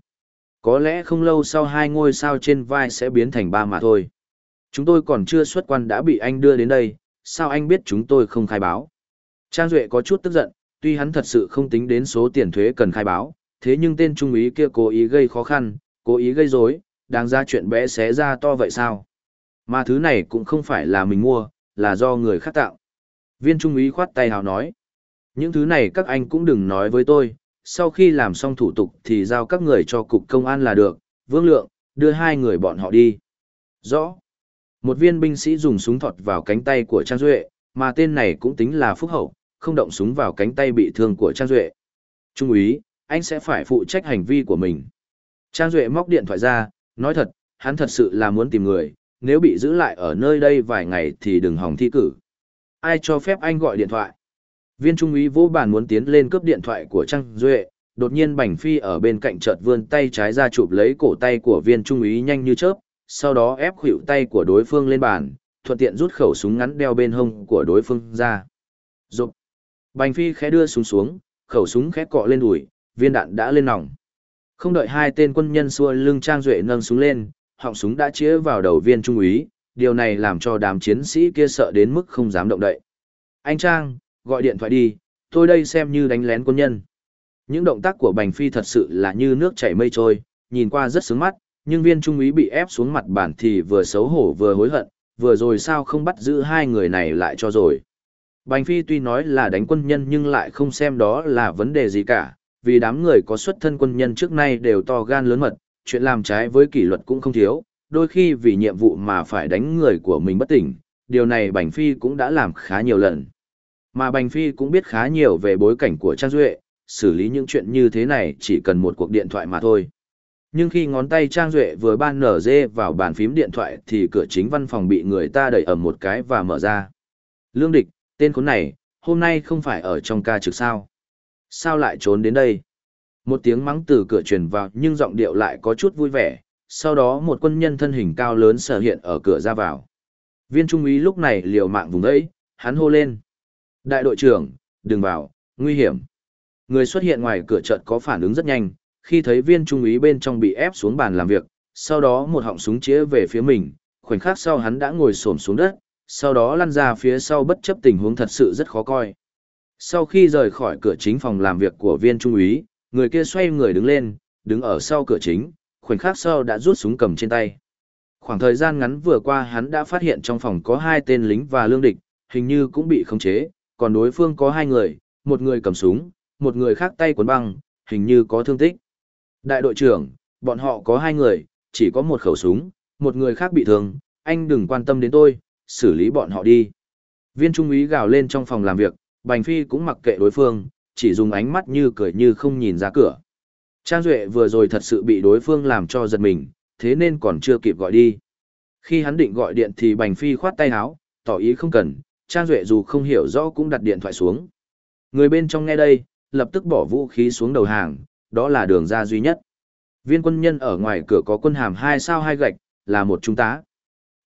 Có lẽ không lâu sau hai ngôi sao trên vai sẽ biến thành ba mà thôi. Chúng tôi còn chưa xuất quan đã bị anh đưa đến đây, sao anh biết chúng tôi không khai báo? Trang Duệ có chút tức giận, tuy hắn thật sự không tính đến số tiền thuế cần khai báo, thế nhưng tên trung úy kia cố ý gây khó khăn, cố ý gây rối, đáng ra chuyện bé xé ra to vậy sao? Mà thứ này cũng không phải là mình mua, là do người khác tạo. Viên trung úy khoát tay hào nói. Những thứ này các anh cũng đừng nói với tôi, sau khi làm xong thủ tục thì giao các người cho cục công an là được, vương lượng, đưa hai người bọn họ đi. Rõ. Một viên binh sĩ dùng súng thọt vào cánh tay của Trang Duệ, mà tên này cũng tính là phúc hậu, không động súng vào cánh tay bị thương của Trang Duệ. Trung úy, anh sẽ phải phụ trách hành vi của mình. Trang Duệ móc điện thoại ra, nói thật, hắn thật sự là muốn tìm người, nếu bị giữ lại ở nơi đây vài ngày thì đừng hòng thi cử. Ai cho phép anh gọi điện thoại? Viên trung úy vô bàn muốn tiến lên cướp điện thoại của Trang Duệ, đột nhiên Bành Phi ở bên cạnh chợt vươn tay trái ra chụp lấy cổ tay của viên trung úy nhanh như chớp, sau đó ép khuỷu tay của đối phương lên bàn, thuận tiện rút khẩu súng ngắn đeo bên hông của đối phương ra. Bành Phi khẽ đưa súng xuống, khẩu súng khẽ cọ lên đùi, viên đạn đã lên nòng. Không đợi hai tên quân nhân xua lưng Trang Duệ nâng súng lên, họng súng đã chĩa vào đầu viên trung úy, điều này làm cho đám chiến sĩ kia sợ đến mức không dám động đậy. Anh Trang, gọi điện thoại đi, tôi đây xem như đánh lén quân nhân. Những động tác của Bành Phi thật sự là như nước chảy mây trôi, nhìn qua rất sướng mắt, nhưng viên trung úy bị ép xuống mặt bản thì vừa xấu hổ vừa hối hận, vừa rồi sao không bắt giữ hai người này lại cho rồi. Bành Phi tuy nói là đánh quân nhân nhưng lại không xem đó là vấn đề gì cả, vì đám người có xuất thân quân nhân trước nay đều to gan lớn mật, chuyện làm trái với kỷ luật cũng không thiếu, đôi khi vì nhiệm vụ mà phải đánh người của mình bất tỉnh, điều này Bành Phi cũng đã làm khá nhiều lần. Mà Bành Phi cũng biết khá nhiều về bối cảnh của Trang Duệ, xử lý những chuyện như thế này chỉ cần một cuộc điện thoại mà thôi. Nhưng khi ngón tay Trang Duệ vừa ban nở dê vào bàn phím điện thoại thì cửa chính văn phòng bị người ta đẩy ẩm một cái và mở ra. Lương địch, tên khốn này, hôm nay không phải ở trong ca trực sao. Sao lại trốn đến đây? Một tiếng mắng từ cửa truyền vào nhưng giọng điệu lại có chút vui vẻ, sau đó một quân nhân thân hình cao lớn sở hiện ở cửa ra vào. Viên trung úy lúc này liều mạng vùng ấy, hắn hô lên. Đại đội trưởng, đừng vào, nguy hiểm. Người xuất hiện ngoài cửa trận có phản ứng rất nhanh, khi thấy viên trung úy bên trong bị ép xuống bàn làm việc, sau đó một họng súng chĩa về phía mình, khoảnh khắc sau hắn đã ngồi xổm xuống đất, sau đó lăn ra phía sau bất chấp tình huống thật sự rất khó coi. Sau khi rời khỏi cửa chính phòng làm việc của viên trung úy, người kia xoay người đứng lên, đứng ở sau cửa chính, khoảnh khắc sau đã rút súng cầm trên tay. Khoảng thời gian ngắn vừa qua hắn đã phát hiện trong phòng có hai tên lính và lương địch, hình như cũng bị khống chế, còn đối phương có hai người, một người cầm súng, một người khác tay cuốn băng, hình như có thương tích. Đại đội trưởng, bọn họ có hai người, chỉ có một khẩu súng, một người khác bị thương, anh đừng quan tâm đến tôi, xử lý bọn họ đi. Viên trung úy gào lên trong phòng làm việc, Bành Phi cũng mặc kệ đối phương, chỉ dùng ánh mắt như cười như không nhìn ra cửa. Trang Duệ vừa rồi thật sự bị đối phương làm cho giật mình, thế nên còn chưa kịp gọi đi. Khi hắn định gọi điện thì Bành Phi khoát tay áo, tỏ ý không cần, Trang Duệ dù không hiểu rõ cũng đặt điện thoại xuống. Người bên trong nghe đây, lập tức bỏ vũ khí xuống đầu hàng, đó là đường ra duy nhất. Viên quân nhân ở ngoài cửa có quân hàm hai sao hai gạch, là một trung tá.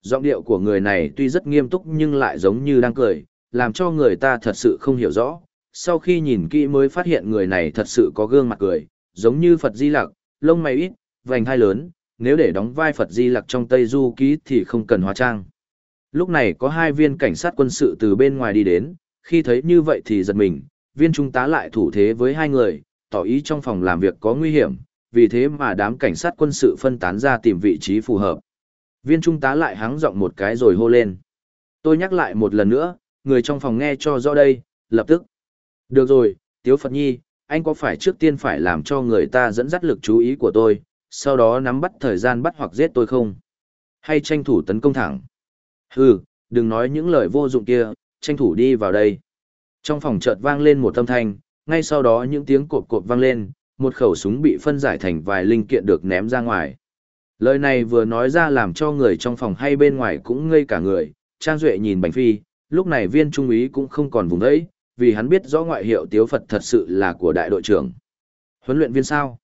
Giọng điệu của người này tuy rất nghiêm túc nhưng lại giống như đang cười, làm cho người ta thật sự không hiểu rõ. Sau khi nhìn kỹ mới phát hiện người này thật sự có gương mặt cười, giống như Phật Di Lặc, lông mày ít, vành hai lớn, nếu để đóng vai Phật Di Lặc trong Tây Du ký thì không cần hóa trang. Lúc này có hai viên cảnh sát quân sự từ bên ngoài đi đến, khi thấy như vậy thì giật mình, viên trung tá lại thủ thế với hai người, tỏ ý trong phòng làm việc có nguy hiểm, vì thế mà đám cảnh sát quân sự phân tán ra tìm vị trí phù hợp. Viên trung tá lại hắng giọng một cái rồi hô lên. Tôi nhắc lại một lần nữa, người trong phòng nghe cho rõ đây, lập tức. Được rồi, Tiếu Phật Nhi, anh có phải trước tiên phải làm cho người ta dẫn dắt lực chú ý của tôi, sau đó nắm bắt thời gian bắt hoặc giết tôi không? Hay tranh thủ tấn công thẳng? Hừ, đừng nói những lời vô dụng kia, tranh thủ đi vào đây. Trong phòng chợt vang lên một âm thanh, ngay sau đó những tiếng cộp cộp vang lên, một khẩu súng bị phân giải thành vài linh kiện được ném ra ngoài. Lời này vừa nói ra làm cho người trong phòng hay bên ngoài cũng ngây cả người, Trang Duệ nhìn Bành Phi, lúc này viên trung úy cũng không còn vùng đấy, vì hắn biết rõ ngoại hiệu tiếu Phật thật sự là của đại đội trưởng. Huấn luyện viên sao?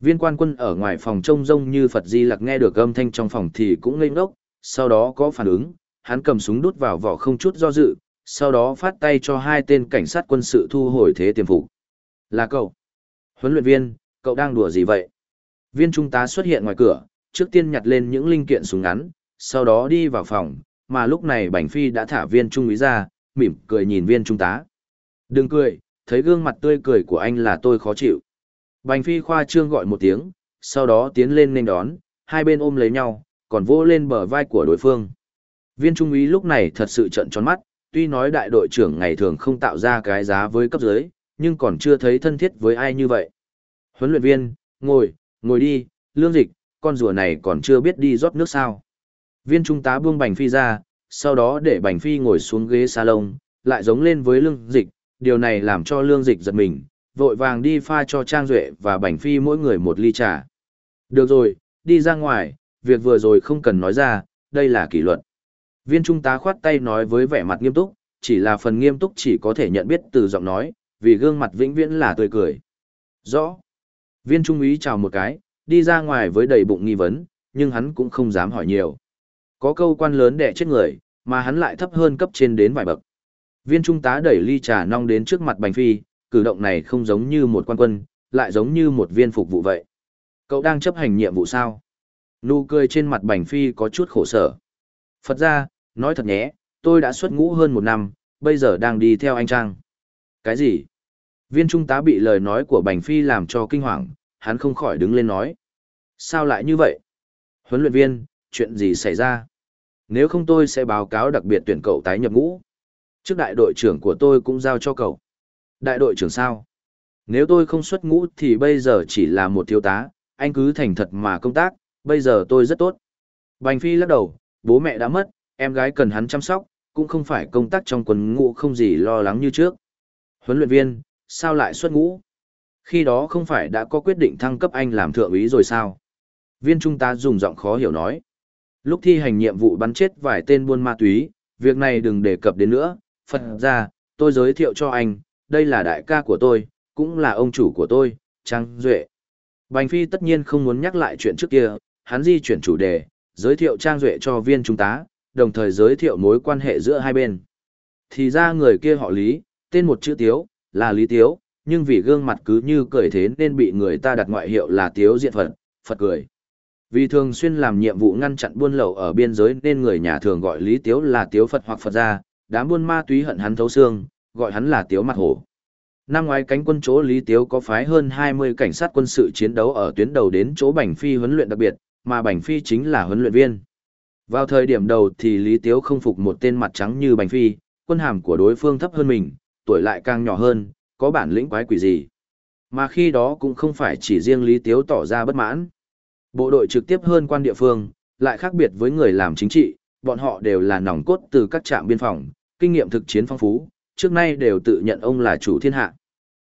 Viên quan quân ở ngoài phòng trông rông như Phật Di Lặc nghe được âm thanh trong phòng thì cũng ngây ngốc, sau đó có phản ứng, hắn cầm súng đút vào vỏ không chút do dự, sau đó phát tay cho hai tên cảnh sát quân sự thu hồi thế tiềm phục. Là cậu. Huấn luyện viên, cậu đang đùa gì vậy? Viên trung tá xuất hiện ngoài cửa, trước tiên nhặt lên những linh kiện súng ngắn, sau đó đi vào phòng, mà lúc này Bành Phi đã thả viên trung úy ra, mỉm cười nhìn viên trung tá. Đừng cười, thấy gương mặt tươi cười của anh là tôi khó chịu. Bành Phi khoa trương gọi một tiếng, sau đó tiến lên nên đón, hai bên ôm lấy nhau, còn vô lên bờ vai của đối phương. Viên trung úy lúc này thật sự trận tròn mắt, tuy nói đại đội trưởng ngày thường không tạo ra cái giá với cấp dưới, nhưng còn chưa thấy thân thiết với ai như vậy. Huấn luyện viên, ngồi, ngồi đi, lương dịch, con rùa này còn chưa biết đi rót nước sao. Viên trung tá buông bành phi ra, sau đó để bành phi ngồi xuống ghế salon, lại giống lên với lương dịch, điều này làm cho lương dịch giật mình, vội vàng đi pha cho Trang Duệ và bành phi mỗi người một ly trà. Được rồi, đi ra ngoài, việc vừa rồi không cần nói ra, đây là kỷ luật. Viên trung tá khoát tay nói với vẻ mặt nghiêm túc, chỉ là phần nghiêm túc chỉ có thể nhận biết từ giọng nói, vì gương mặt vĩnh viễn là tươi cười. Rõ. Viên trung úy chào một cái, đi ra ngoài với đầy bụng nghi vấn, nhưng hắn cũng không dám hỏi nhiều. Có câu quan lớn đẻ chết người, mà hắn lại thấp hơn cấp trên đến vài bậc. Viên trung tá đẩy ly trà nong đến trước mặt Bành Phi, cử động này không giống như một quan quân, lại giống như một viên phục vụ vậy. Cậu đang chấp hành nhiệm vụ sao? Nụ cười trên mặt Bành Phi có chút khổ sở. Phật ra, nói thật nhé, tôi đã xuất ngũ hơn một năm, bây giờ đang đi theo anh Trang. Cái gì? Viên trung tá bị lời nói của Bành Phi làm cho kinh hoàng, hắn không khỏi đứng lên nói. Sao lại như vậy? Huấn luyện viên, chuyện gì xảy ra? Nếu không tôi sẽ báo cáo đặc biệt tuyển cậu tái nhập ngũ. Trước đại đội trưởng của tôi cũng giao cho cậu. Đại đội trưởng sao? Nếu tôi không xuất ngũ thì bây giờ chỉ là một thiếu tá, anh cứ thành thật mà công tác, bây giờ tôi rất tốt. Bành Phi lắc đầu, bố mẹ đã mất, em gái cần hắn chăm sóc, cũng không phải công tác trong quân ngũ không gì lo lắng như trước. Huấn luyện viên, sao lại xuất ngũ? Khi đó không phải đã có quyết định thăng cấp anh làm thượng úy rồi sao? Viên trung tá dùng giọng khó hiểu nói. Lúc thi hành nhiệm vụ bắn chết vài tên buôn ma túy, việc này đừng đề cập đến nữa, phật ra, tôi giới thiệu cho anh, đây là đại ca của tôi, cũng là ông chủ của tôi, Trang Duệ. Bành Phi tất nhiên không muốn nhắc lại chuyện trước kia, hắn di chuyển chủ đề, giới thiệu Trang Duệ cho viên trung tá, đồng thời giới thiệu mối quan hệ giữa hai bên. Thì ra người kia họ Lý, tên một chữ Tiếu, là Lý Tiếu, nhưng vì gương mặt cứ như cười thế nên bị người ta đặt ngoại hiệu là Tiếu Diện Phật, Phật cười. Vì thường xuyên làm nhiệm vụ ngăn chặn buôn lậu ở biên giới nên người nhà thường gọi Lý Tiếu là Tiếu Phật hoặc Phật gia, đám buôn ma túy hận hắn thấu xương, gọi hắn là Tiếu Mặt Hổ. Năm ngoái cánh quân chỗ Lý Tiếu có phái hơn 20 cảnh sát quân sự chiến đấu ở tuyến đầu đến chỗ Bành Phi huấn luyện đặc biệt, mà Bành Phi chính là huấn luyện viên. Vào thời điểm đầu thì Lý Tiếu không phục một tên mặt trắng như Bành Phi, quân hàm của đối phương thấp hơn mình, tuổi lại càng nhỏ hơn, có bản lĩnh quái quỷ gì. Mà khi đó cũng không phải chỉ riêng Lý Tiếu tỏ ra bất mãn. Bộ đội trực tiếp hơn quan địa phương, lại khác biệt với người làm chính trị, bọn họ đều là nòng cốt từ các trạm biên phòng, kinh nghiệm thực chiến phong phú, trước nay đều tự nhận ông là chủ thiên hạ.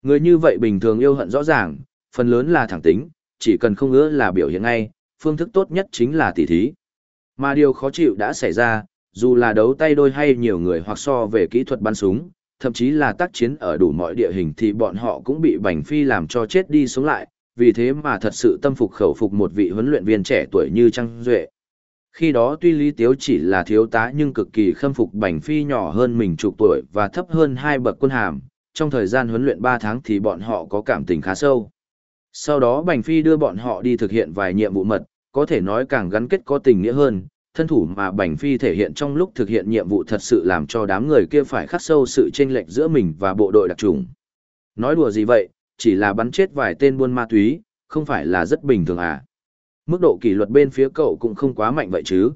Người như vậy bình thường yêu hận rõ ràng, phần lớn là thẳng tính, chỉ cần không ngứa là biểu hiện ngay, phương thức tốt nhất chính là tỉ thí. Mà điều khó chịu đã xảy ra, dù là đấu tay đôi hay nhiều người hoặc so về kỹ thuật bắn súng, thậm chí là tác chiến ở đủ mọi địa hình thì bọn họ cũng bị Bành Phi làm cho chết đi sống lại, vì thế mà thật sự tâm phục khẩu phục một vị huấn luyện viên trẻ tuổi như Trang Duệ. Khi đó tuy Lý Tiếu chỉ là thiếu tá nhưng cực kỳ khâm phục Bành Phi nhỏ hơn mình chục tuổi và thấp hơn hai bậc quân hàm, trong thời gian huấn luyện 3 tháng thì bọn họ có cảm tình khá sâu. Sau đó Bành Phi đưa bọn họ đi thực hiện vài nhiệm vụ mật, có thể nói càng gắn kết có tình nghĩa hơn, thân thủ mà Bành Phi thể hiện trong lúc thực hiện nhiệm vụ thật sự làm cho đám người kia phải khắc sâu sự chênh lệch giữa mình và bộ đội đặc trùng. Nói đùa gì vậy, chỉ là bắn chết vài tên buôn ma túy, không phải là rất bình thường à. Mức độ kỷ luật bên phía cậu cũng không quá mạnh vậy chứ.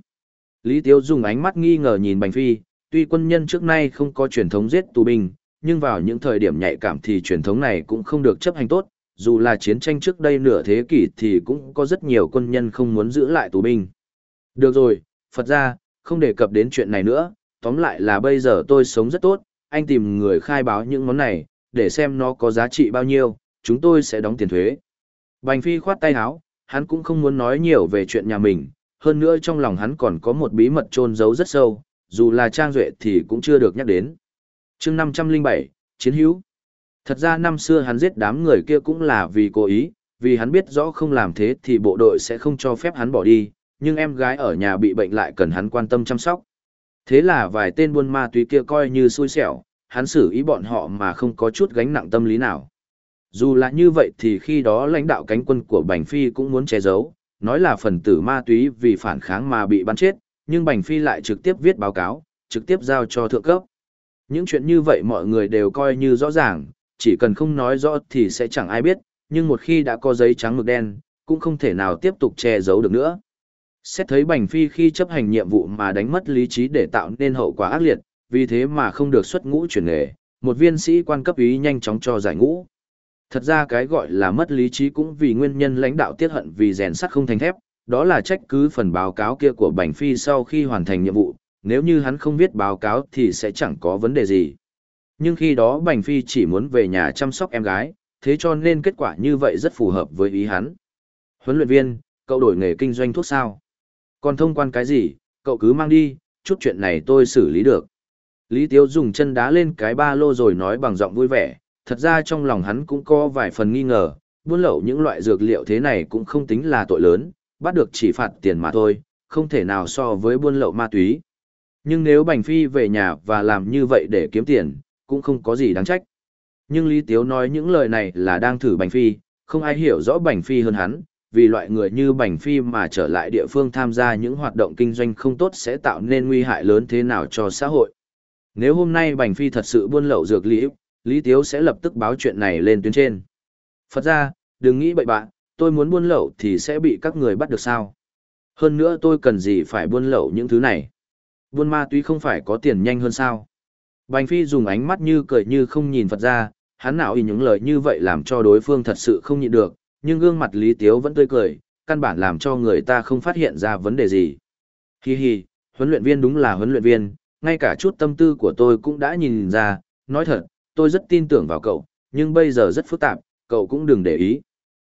Lý Tiếu dùng ánh mắt nghi ngờ nhìn Bành Phi, tuy quân nhân trước nay không có truyền thống giết tù binh, nhưng vào những thời điểm nhạy cảm thì truyền thống này cũng không được chấp hành tốt, dù là chiến tranh trước đây nửa thế kỷ thì cũng có rất nhiều quân nhân không muốn giữ lại tù binh. Được rồi, Phật ra, không đề cập đến chuyện này nữa, tóm lại là bây giờ tôi sống rất tốt, anh tìm người khai báo những món này, để xem nó có giá trị bao nhiêu, chúng tôi sẽ đóng tiền thuế. Bành Phi khoát tay áo, hắn cũng không muốn nói nhiều về chuyện nhà mình, hơn nữa trong lòng hắn còn có một bí mật trôn giấu rất sâu, dù là Trang Duệ thì cũng chưa được nhắc đến. chương 507, Chiến hữu. Thật ra năm xưa hắn giết đám người kia cũng là vì cố ý, vì hắn biết rõ không làm thế thì bộ đội sẽ không cho phép hắn bỏ đi, nhưng em gái ở nhà bị bệnh lại cần hắn quan tâm chăm sóc. Thế là vài tên buôn ma túy kia coi như xui xẻo, hắn xử ý bọn họ mà không có chút gánh nặng tâm lý nào. Dù là như vậy thì khi đó lãnh đạo cánh quân của Bành Phi cũng muốn che giấu, nói là phần tử ma túy vì phản kháng mà bị bắn chết, nhưng Bành Phi lại trực tiếp viết báo cáo, trực tiếp giao cho thượng cấp. Những chuyện như vậy mọi người đều coi như rõ ràng, chỉ cần không nói rõ thì sẽ chẳng ai biết, nhưng một khi đã có giấy trắng mực đen, cũng không thể nào tiếp tục che giấu được nữa. Xét thấy Bành Phi khi chấp hành nhiệm vụ mà đánh mất lý trí để tạo nên hậu quả ác liệt, vì thế mà không được xuất ngũ chuyển nghề, một viên sĩ quan cấp ý nhanh chóng cho giải ngũ. Thật ra cái gọi là mất lý trí cũng vì nguyên nhân lãnh đạo tiết hận vì rèn sắt không thành thép, đó là trách cứ phần báo cáo kia của Bành Phi sau khi hoàn thành nhiệm vụ, nếu như hắn không viết báo cáo thì sẽ chẳng có vấn đề gì. Nhưng khi đó Bành Phi chỉ muốn về nhà chăm sóc em gái, thế cho nên kết quả như vậy rất phù hợp với ý hắn. Huấn luyện viên, cậu đổi nghề kinh doanh thuốc sao? Còn thông quan cái gì, cậu cứ mang đi, chút chuyện này tôi xử lý được. Lý Tiếu dùng chân đá lên cái ba lô rồi nói bằng giọng vui vẻ, thật ra trong lòng hắn cũng có vài phần nghi ngờ, buôn lậu những loại dược liệu thế này cũng không tính là tội lớn, bắt được chỉ phạt tiền mà thôi, không thể nào so với buôn lậu ma túy. Nhưng nếu Bành Phi về nhà và làm như vậy để kiếm tiền, cũng không có gì đáng trách. Nhưng Lý Tiếu nói những lời này là đang thử Bành Phi, không ai hiểu rõ Bành Phi hơn hắn, vì loại người như Bành Phi mà trở lại địa phương tham gia những hoạt động kinh doanh không tốt sẽ tạo nên nguy hại lớn thế nào cho xã hội. Nếu hôm nay Bành Phi thật sự buôn lậu dược lý, Lý Tiếu sẽ lập tức báo chuyện này lên tuyến trên. Phật ra, đừng nghĩ bậy bạn, tôi muốn buôn lậu thì sẽ bị các người bắt được sao. Hơn nữa tôi cần gì phải buôn lậu những thứ này. Buôn ma túy không phải có tiền nhanh hơn sao. Bành Phi dùng ánh mắt như cười như không nhìn Phật ra, hắn nào ý những lời như vậy làm cho đối phương thật sự không nhịn được, nhưng gương mặt Lý Tiếu vẫn tươi cười, căn bản làm cho người ta không phát hiện ra vấn đề gì. Hi hi, huấn luyện viên đúng là huấn luyện viên, ngay cả chút tâm tư của tôi cũng đã nhìn ra, nói thật, tôi rất tin tưởng vào cậu, nhưng bây giờ rất phức tạp, cậu cũng đừng để ý.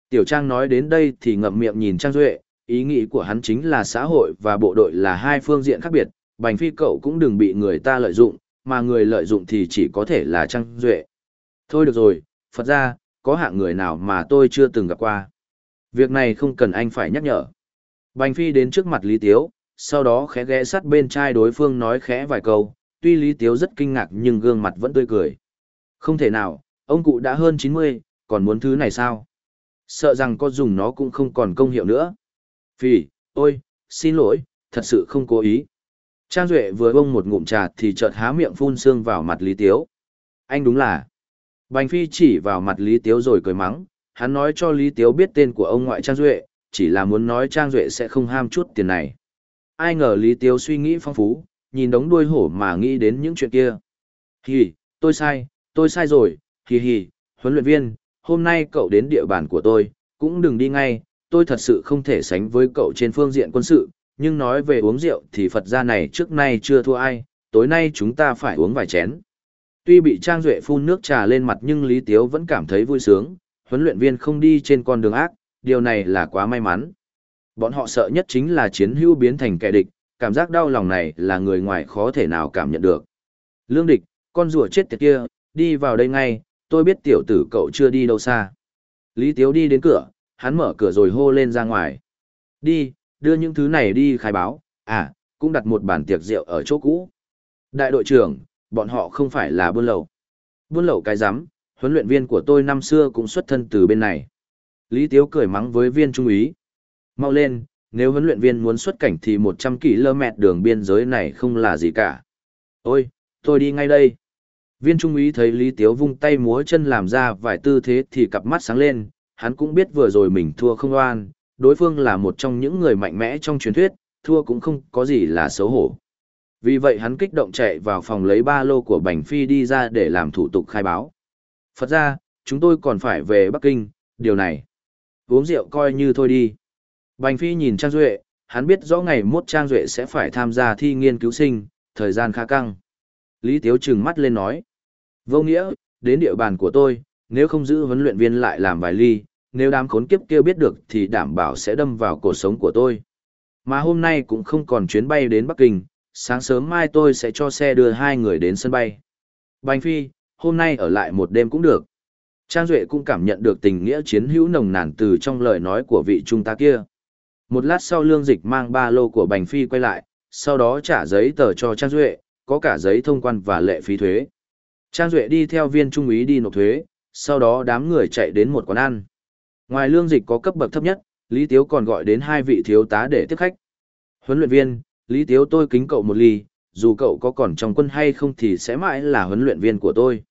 Tiểu Trang nói đến đây thì ngậm miệng nhìn Trang Duệ, ý nghĩ của hắn chính là xã hội và bộ đội là hai phương diện khác biệt, Bành Phi cậu cũng đừng bị người ta lợi dụng, mà người lợi dụng thì chỉ có thể là Trang Duệ. Thôi được rồi, Phật ra, có hạng người nào mà tôi chưa từng gặp qua. Việc này không cần anh phải nhắc nhở. Bành Phi đến trước mặt Lý Tiếu, sau đó khẽ ghé sát bên trai đối phương nói khẽ vài câu, tuy Lý Tiếu rất kinh ngạc nhưng gương mặt vẫn tươi cười. Không thể nào, ông cụ đã hơn 90, còn muốn thứ này sao? Sợ rằng có dùng nó cũng không còn công hiệu nữa. Phi, ôi, xin lỗi, thật sự không cố ý. Trang Duệ vừa bông một ngụm trà thì chợt há miệng phun sương vào mặt Lý Tiếu. Anh đúng là. Bành Phi chỉ vào mặt Lý Tiếu rồi cười mắng, hắn nói cho Lý Tiếu biết tên của ông ngoại Trang Duệ, chỉ là muốn nói Trang Duệ sẽ không ham chút tiền này. Ai ngờ Lý Tiếu suy nghĩ phong phú, nhìn đống đuôi hổ mà nghĩ đến những chuyện kia. Hì, tôi sai, tôi sai rồi, hì hì, huấn luyện viên, hôm nay cậu đến địa bàn của tôi, cũng đừng đi ngay, tôi thật sự không thể sánh với cậu trên phương diện quân sự, nhưng nói về uống rượu thì Phật gia này trước nay chưa thua ai, tối nay chúng ta phải uống vài chén. Tuy bị Trang Duệ phun nước trà lên mặt nhưng Lý Tiếu vẫn cảm thấy vui sướng, huấn luyện viên không đi trên con đường ác, điều này là quá may mắn. Bọn họ sợ nhất chính là chiến hữu biến thành kẻ địch, cảm giác đau lòng này là người ngoài khó thể nào cảm nhận được. Lương địch, con rùa chết tiệt kia, đi vào đây ngay, tôi biết tiểu tử cậu chưa đi đâu xa. Lý Tiếu đi đến cửa, hắn mở cửa rồi hô lên ra ngoài. Đi, đưa những thứ này đi khai báo, à, cũng đặt một bàn tiệc rượu ở chỗ cũ. Đại đội trưởng, bọn họ không phải là buôn lậu. Buôn lậu cái rắm huấn luyện viên của tôi năm xưa cũng xuất thân từ bên này. Lý Tiếu cười mắng với viên trung úy. Mau lên, nếu huấn luyện viên muốn xuất cảnh thì 100 km đường biên giới này không là gì cả. Ôi, tôi đi ngay đây. Viên trung úy thấy Lý Tiếu vung tay múa chân làm ra vài tư thế thì cặp mắt sáng lên, hắn cũng biết vừa rồi mình thua không oan, đối phương là một trong những người mạnh mẽ trong truyền thuyết, thua cũng không có gì là xấu hổ. Vì vậy hắn kích động chạy vào phòng lấy ba lô của Bành Phi đi ra để làm thủ tục khai báo. Phật ra, chúng tôi còn phải về Bắc Kinh, điều này. Uống rượu coi như thôi đi. Bành Phi nhìn Trang Duệ, hắn biết rõ ngày mốt Trang Duệ sẽ phải tham gia thi nghiên cứu sinh, thời gian khá căng. Lý Tiếu trừng mắt lên nói. Vô nghĩa, đến địa bàn của tôi, nếu không giữ huấn luyện viên lại làm vài ly, nếu đám khốn kiếp kia biết được thì đảm bảo sẽ đâm vào cuộc sống của tôi. Mà hôm nay cũng không còn chuyến bay đến Bắc Kinh, sáng sớm mai tôi sẽ cho xe đưa hai người đến sân bay. Bành Phi, hôm nay ở lại một đêm cũng được. Trang Duệ cũng cảm nhận được tình nghĩa chiến hữu nồng nàn từ trong lời nói của vị trung tá kia. Một lát sau lương dịch mang ba lô của Bành Phi quay lại, sau đó trả giấy tờ cho Trang Duệ, có cả giấy thông quan và lệ phí thuế. Trang Duệ đi theo viên trung úy đi nộp thuế, sau đó đám người chạy đến một quán ăn. Ngoài lương dịch có cấp bậc thấp nhất, Lý Tiếu còn gọi đến hai vị thiếu tá để tiếp khách. Huấn luyện viên, Lý Tiếu tôi kính cậu một ly, dù cậu có còn trong quân hay không thì sẽ mãi là huấn luyện viên của tôi.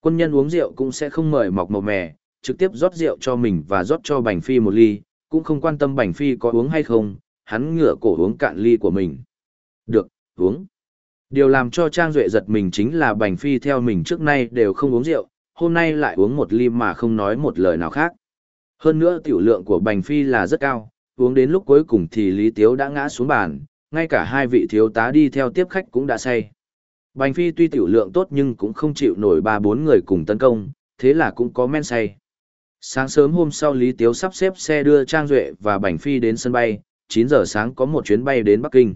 Quân nhân uống rượu cũng sẽ không mời mọc màu mè, trực tiếp rót rượu cho mình và rót cho Bành Phi một ly, cũng không quan tâm Bành Phi có uống hay không, hắn ngửa cổ uống cạn ly của mình. Được, uống. Điều làm cho Trang Duệ giật mình chính là Bành Phi theo mình trước nay đều không uống rượu, hôm nay lại uống một ly mà không nói một lời nào khác. Hơn nữa tiểu lượng của Bành Phi là rất cao, uống đến lúc cuối cùng thì Lý Tiếu đã ngã xuống bàn, ngay cả hai vị thiếu tá đi theo tiếp khách cũng đã say. Bành Phi tuy tiểu lượng tốt nhưng cũng không chịu nổi ba bốn người cùng tấn công, thế là cũng có men say. Sáng sớm hôm sau Lý Tiếu sắp xếp xe đưa Trang Duệ và Bảnh Phi đến sân bay, 9 giờ sáng có một chuyến bay đến Bắc Kinh.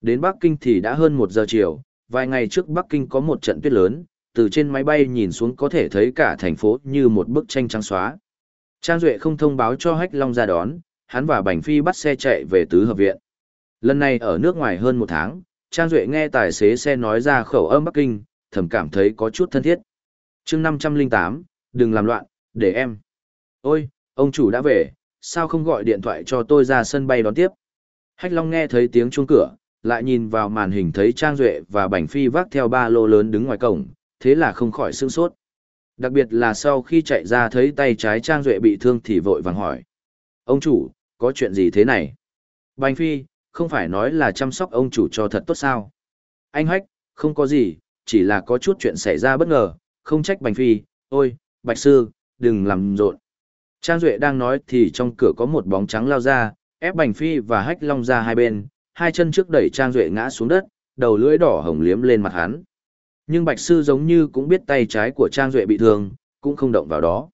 Đến Bắc Kinh thì đã hơn 1 giờ chiều, vài ngày trước Bắc Kinh có một trận tuyết lớn, từ trên máy bay nhìn xuống có thể thấy cả thành phố như một bức tranh trắng xóa. Trang Duệ không thông báo cho Hách Long ra đón, hắn và Bành Phi bắt xe chạy về tứ hợp viện. Lần này ở nước ngoài hơn một tháng, Trang Duệ nghe tài xế xe nói ra khẩu âm Bắc Kinh, thầm cảm thấy có chút thân thiết. chương 508, đừng làm loạn, để em. Ôi, ông chủ đã về, sao không gọi điện thoại cho tôi ra sân bay đón tiếp? Hách Long nghe thấy tiếng chuông cửa, lại nhìn vào màn hình thấy Trang Duệ và Bành Phi vác theo ba lô lớn đứng ngoài cổng, thế là không khỏi sương sốt. Đặc biệt là sau khi chạy ra thấy tay trái Trang Duệ bị thương thì vội vàng hỏi. Ông chủ, có chuyện gì thế này? Bành Phi, không phải nói là chăm sóc ông chủ cho thật tốt sao? Anh Hách, không có gì, chỉ là có chút chuyện xảy ra bất ngờ, không trách Bành Phi, ôi, Bạch Sư, đừng làm rộn. Trang Duệ đang nói thì trong cửa có một bóng trắng lao ra, ép Bành Phi và Hách Long ra hai bên, hai chân trước đẩy Trang Duệ ngã xuống đất, đầu lưỡi đỏ hồng liếm lên mặt hắn. Nhưng Bạch Sư giống như cũng biết tay trái của Trang Duệ bị thương, cũng không động vào đó.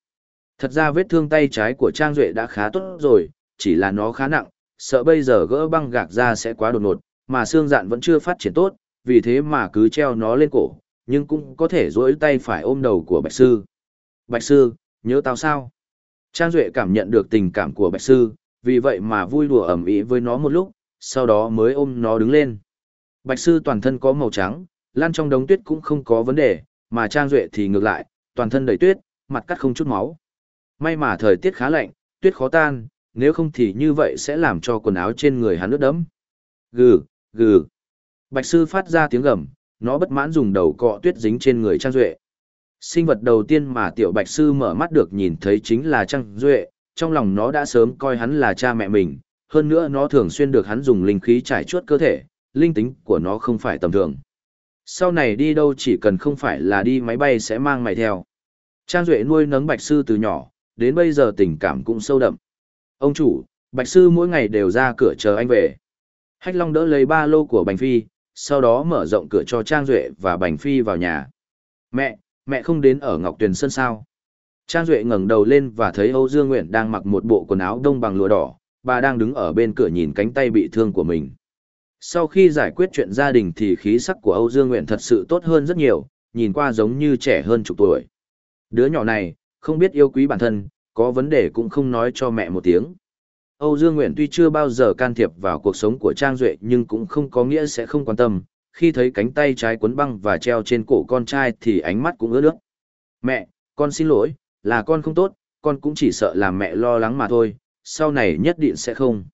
Thật ra vết thương tay trái của Trang Duệ đã khá tốt rồi, chỉ là nó khá nặng, sợ bây giờ gỡ băng gạc ra sẽ quá đột ngột, mà xương dạn vẫn chưa phát triển tốt, vì thế mà cứ treo nó lên cổ, nhưng cũng có thể dỗi tay phải ôm đầu của Bạch Sư. Bạch Sư, nhớ tao sao? Trang Duệ cảm nhận được tình cảm của Bạch Sư, vì vậy mà vui đùa ẩm ý với nó một lúc, sau đó mới ôm nó đứng lên. Bạch Sư toàn thân có màu trắng, lan trong đống tuyết cũng không có vấn đề, mà Trang Duệ thì ngược lại, toàn thân đầy tuyết, mặt cắt không chút máu. May mà thời tiết khá lạnh, tuyết khó tan, nếu không thì như vậy sẽ làm cho quần áo trên người hắn ướt đẫm. Gừ, gừ. Bạch sư phát ra tiếng gầm, nó bất mãn dùng đầu cọ tuyết dính trên người Trang Duệ. Sinh vật đầu tiên mà tiểu bạch sư mở mắt được nhìn thấy chính là Trang Duệ, trong lòng nó đã sớm coi hắn là cha mẹ mình, hơn nữa nó thường xuyên được hắn dùng linh khí trải chuốt cơ thể, linh tính của nó không phải tầm thường. Sau này đi đâu chỉ cần không phải là đi máy bay sẽ mang mày theo. Trang Duệ nuôi nấng bạch sư từ nhỏ, đến bây giờ tình cảm cũng sâu đậm. Ông chủ, bạch sư mỗi ngày đều ra cửa chờ anh về. Hách Long đỡ lấy ba lô của Bành Phi, sau đó mở rộng cửa cho Trang Duệ và Bành Phi vào nhà. Mẹ, mẹ không đến ở Ngọc Tuyền Sơn sao? Trang Duệ ngẩng đầu lên và thấy Âu Dương Nguyện đang mặc một bộ quần áo đông bằng lụa đỏ, bà đang đứng ở bên cửa nhìn cánh tay bị thương của mình. Sau khi giải quyết chuyện gia đình thì khí sắc của Âu Dương Nguyện thật sự tốt hơn rất nhiều, nhìn qua giống như trẻ hơn chục tuổi. Đứa nhỏ này, không biết yêu quý bản thân, có vấn đề cũng không nói cho mẹ một tiếng. Âu Dương Nguyện tuy chưa bao giờ can thiệp vào cuộc sống của Trang Duệ nhưng cũng không có nghĩa sẽ không quan tâm, khi thấy cánh tay trái quấn băng và treo trên cổ con trai thì ánh mắt cũng ướt nước. Mẹ, con xin lỗi, là con không tốt, con cũng chỉ sợ làm mẹ lo lắng mà thôi, sau này nhất định sẽ không.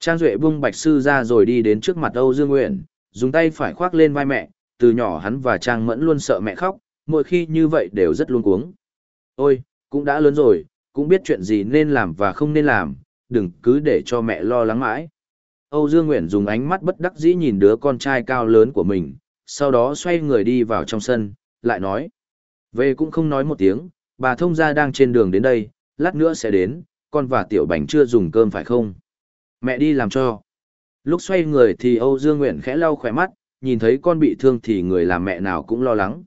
Trang Duệ buông bạch sư ra rồi đi đến trước mặt Âu Dương Nguyện, dùng tay phải khoác lên vai mẹ, từ nhỏ hắn và Trang Mẫn luôn sợ mẹ khóc, mỗi khi như vậy đều rất luôn cuống. Ôi, cũng đã lớn rồi, cũng biết chuyện gì nên làm và không nên làm, đừng cứ để cho mẹ lo lắng mãi. Âu Dương Nguyện dùng ánh mắt bất đắc dĩ nhìn đứa con trai cao lớn của mình, sau đó xoay người đi vào trong sân, lại nói. Về cũng không nói một tiếng, bà thông gia đang trên đường đến đây, lát nữa sẽ đến, con và tiểu bánh chưa dùng cơm phải không? Mẹ đi làm cho. Lúc xoay người thì Âu Dương Nguyện khẽ lau khỏe mắt, nhìn thấy con bị thương thì người làm mẹ nào cũng lo lắng.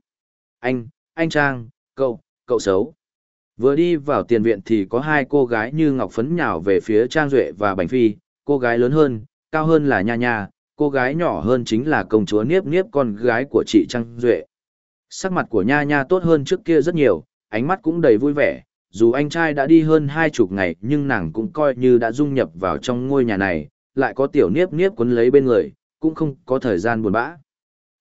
Anh, anh Trang, cậu, cậu xấu. Vừa đi vào tiền viện thì có hai cô gái như ngọc phấn nhào về phía Trang Duệ và Bành Phi, cô gái lớn hơn, cao hơn là Nha Nha, cô gái nhỏ hơn chính là công chúa Niếp Niếp con gái của chị Trang Duệ. Sắc mặt của Nha Nha tốt hơn trước kia rất nhiều, ánh mắt cũng đầy vui vẻ, dù anh trai đã đi hơn hai chục ngày nhưng nàng cũng coi như đã dung nhập vào trong ngôi nhà này, lại có tiểu Niếp Niếp quấn lấy bên người, cũng không có thời gian buồn bã.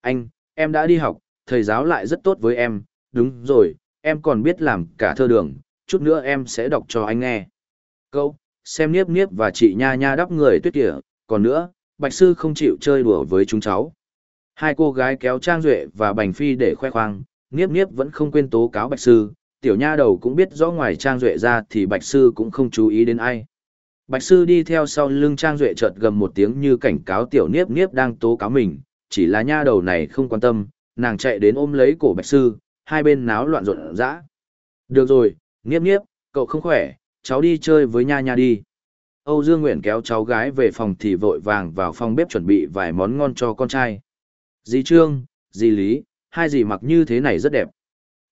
Anh, em đã đi học, thầy giáo lại rất tốt với em, đúng rồi, em còn biết làm cả thơ đường, chút nữa em sẽ đọc cho anh nghe. Câu, xem niếp niếp và chị nha nha đắp người tuyết kìa, còn nữa, bạch sư không chịu chơi đùa với chúng cháu. Hai cô gái kéo Trang Duệ và Bành Phi để khoe khoang, niếp niếp vẫn không quên tố cáo bạch sư, tiểu nha đầu cũng biết rõ ngoài Trang Duệ ra thì bạch sư cũng không chú ý đến ai. Bạch sư đi theo sau lưng Trang Duệ chợt gầm một tiếng như cảnh cáo tiểu niếp niếp đang tố cáo mình, chỉ là nha đầu này không quan tâm, nàng chạy đến ôm lấy cổ bạch sư, hai bên náo loạn rộn rã. Được rồi, nghiếp nghiếp, cậu không khỏe, cháu đi chơi với nha nha đi. Âu Dương Nguyện kéo cháu gái về phòng thì vội vàng vào phòng bếp chuẩn bị vài món ngon cho con trai. Dì Trương, dì Lý, hai dì mặc như thế này rất đẹp.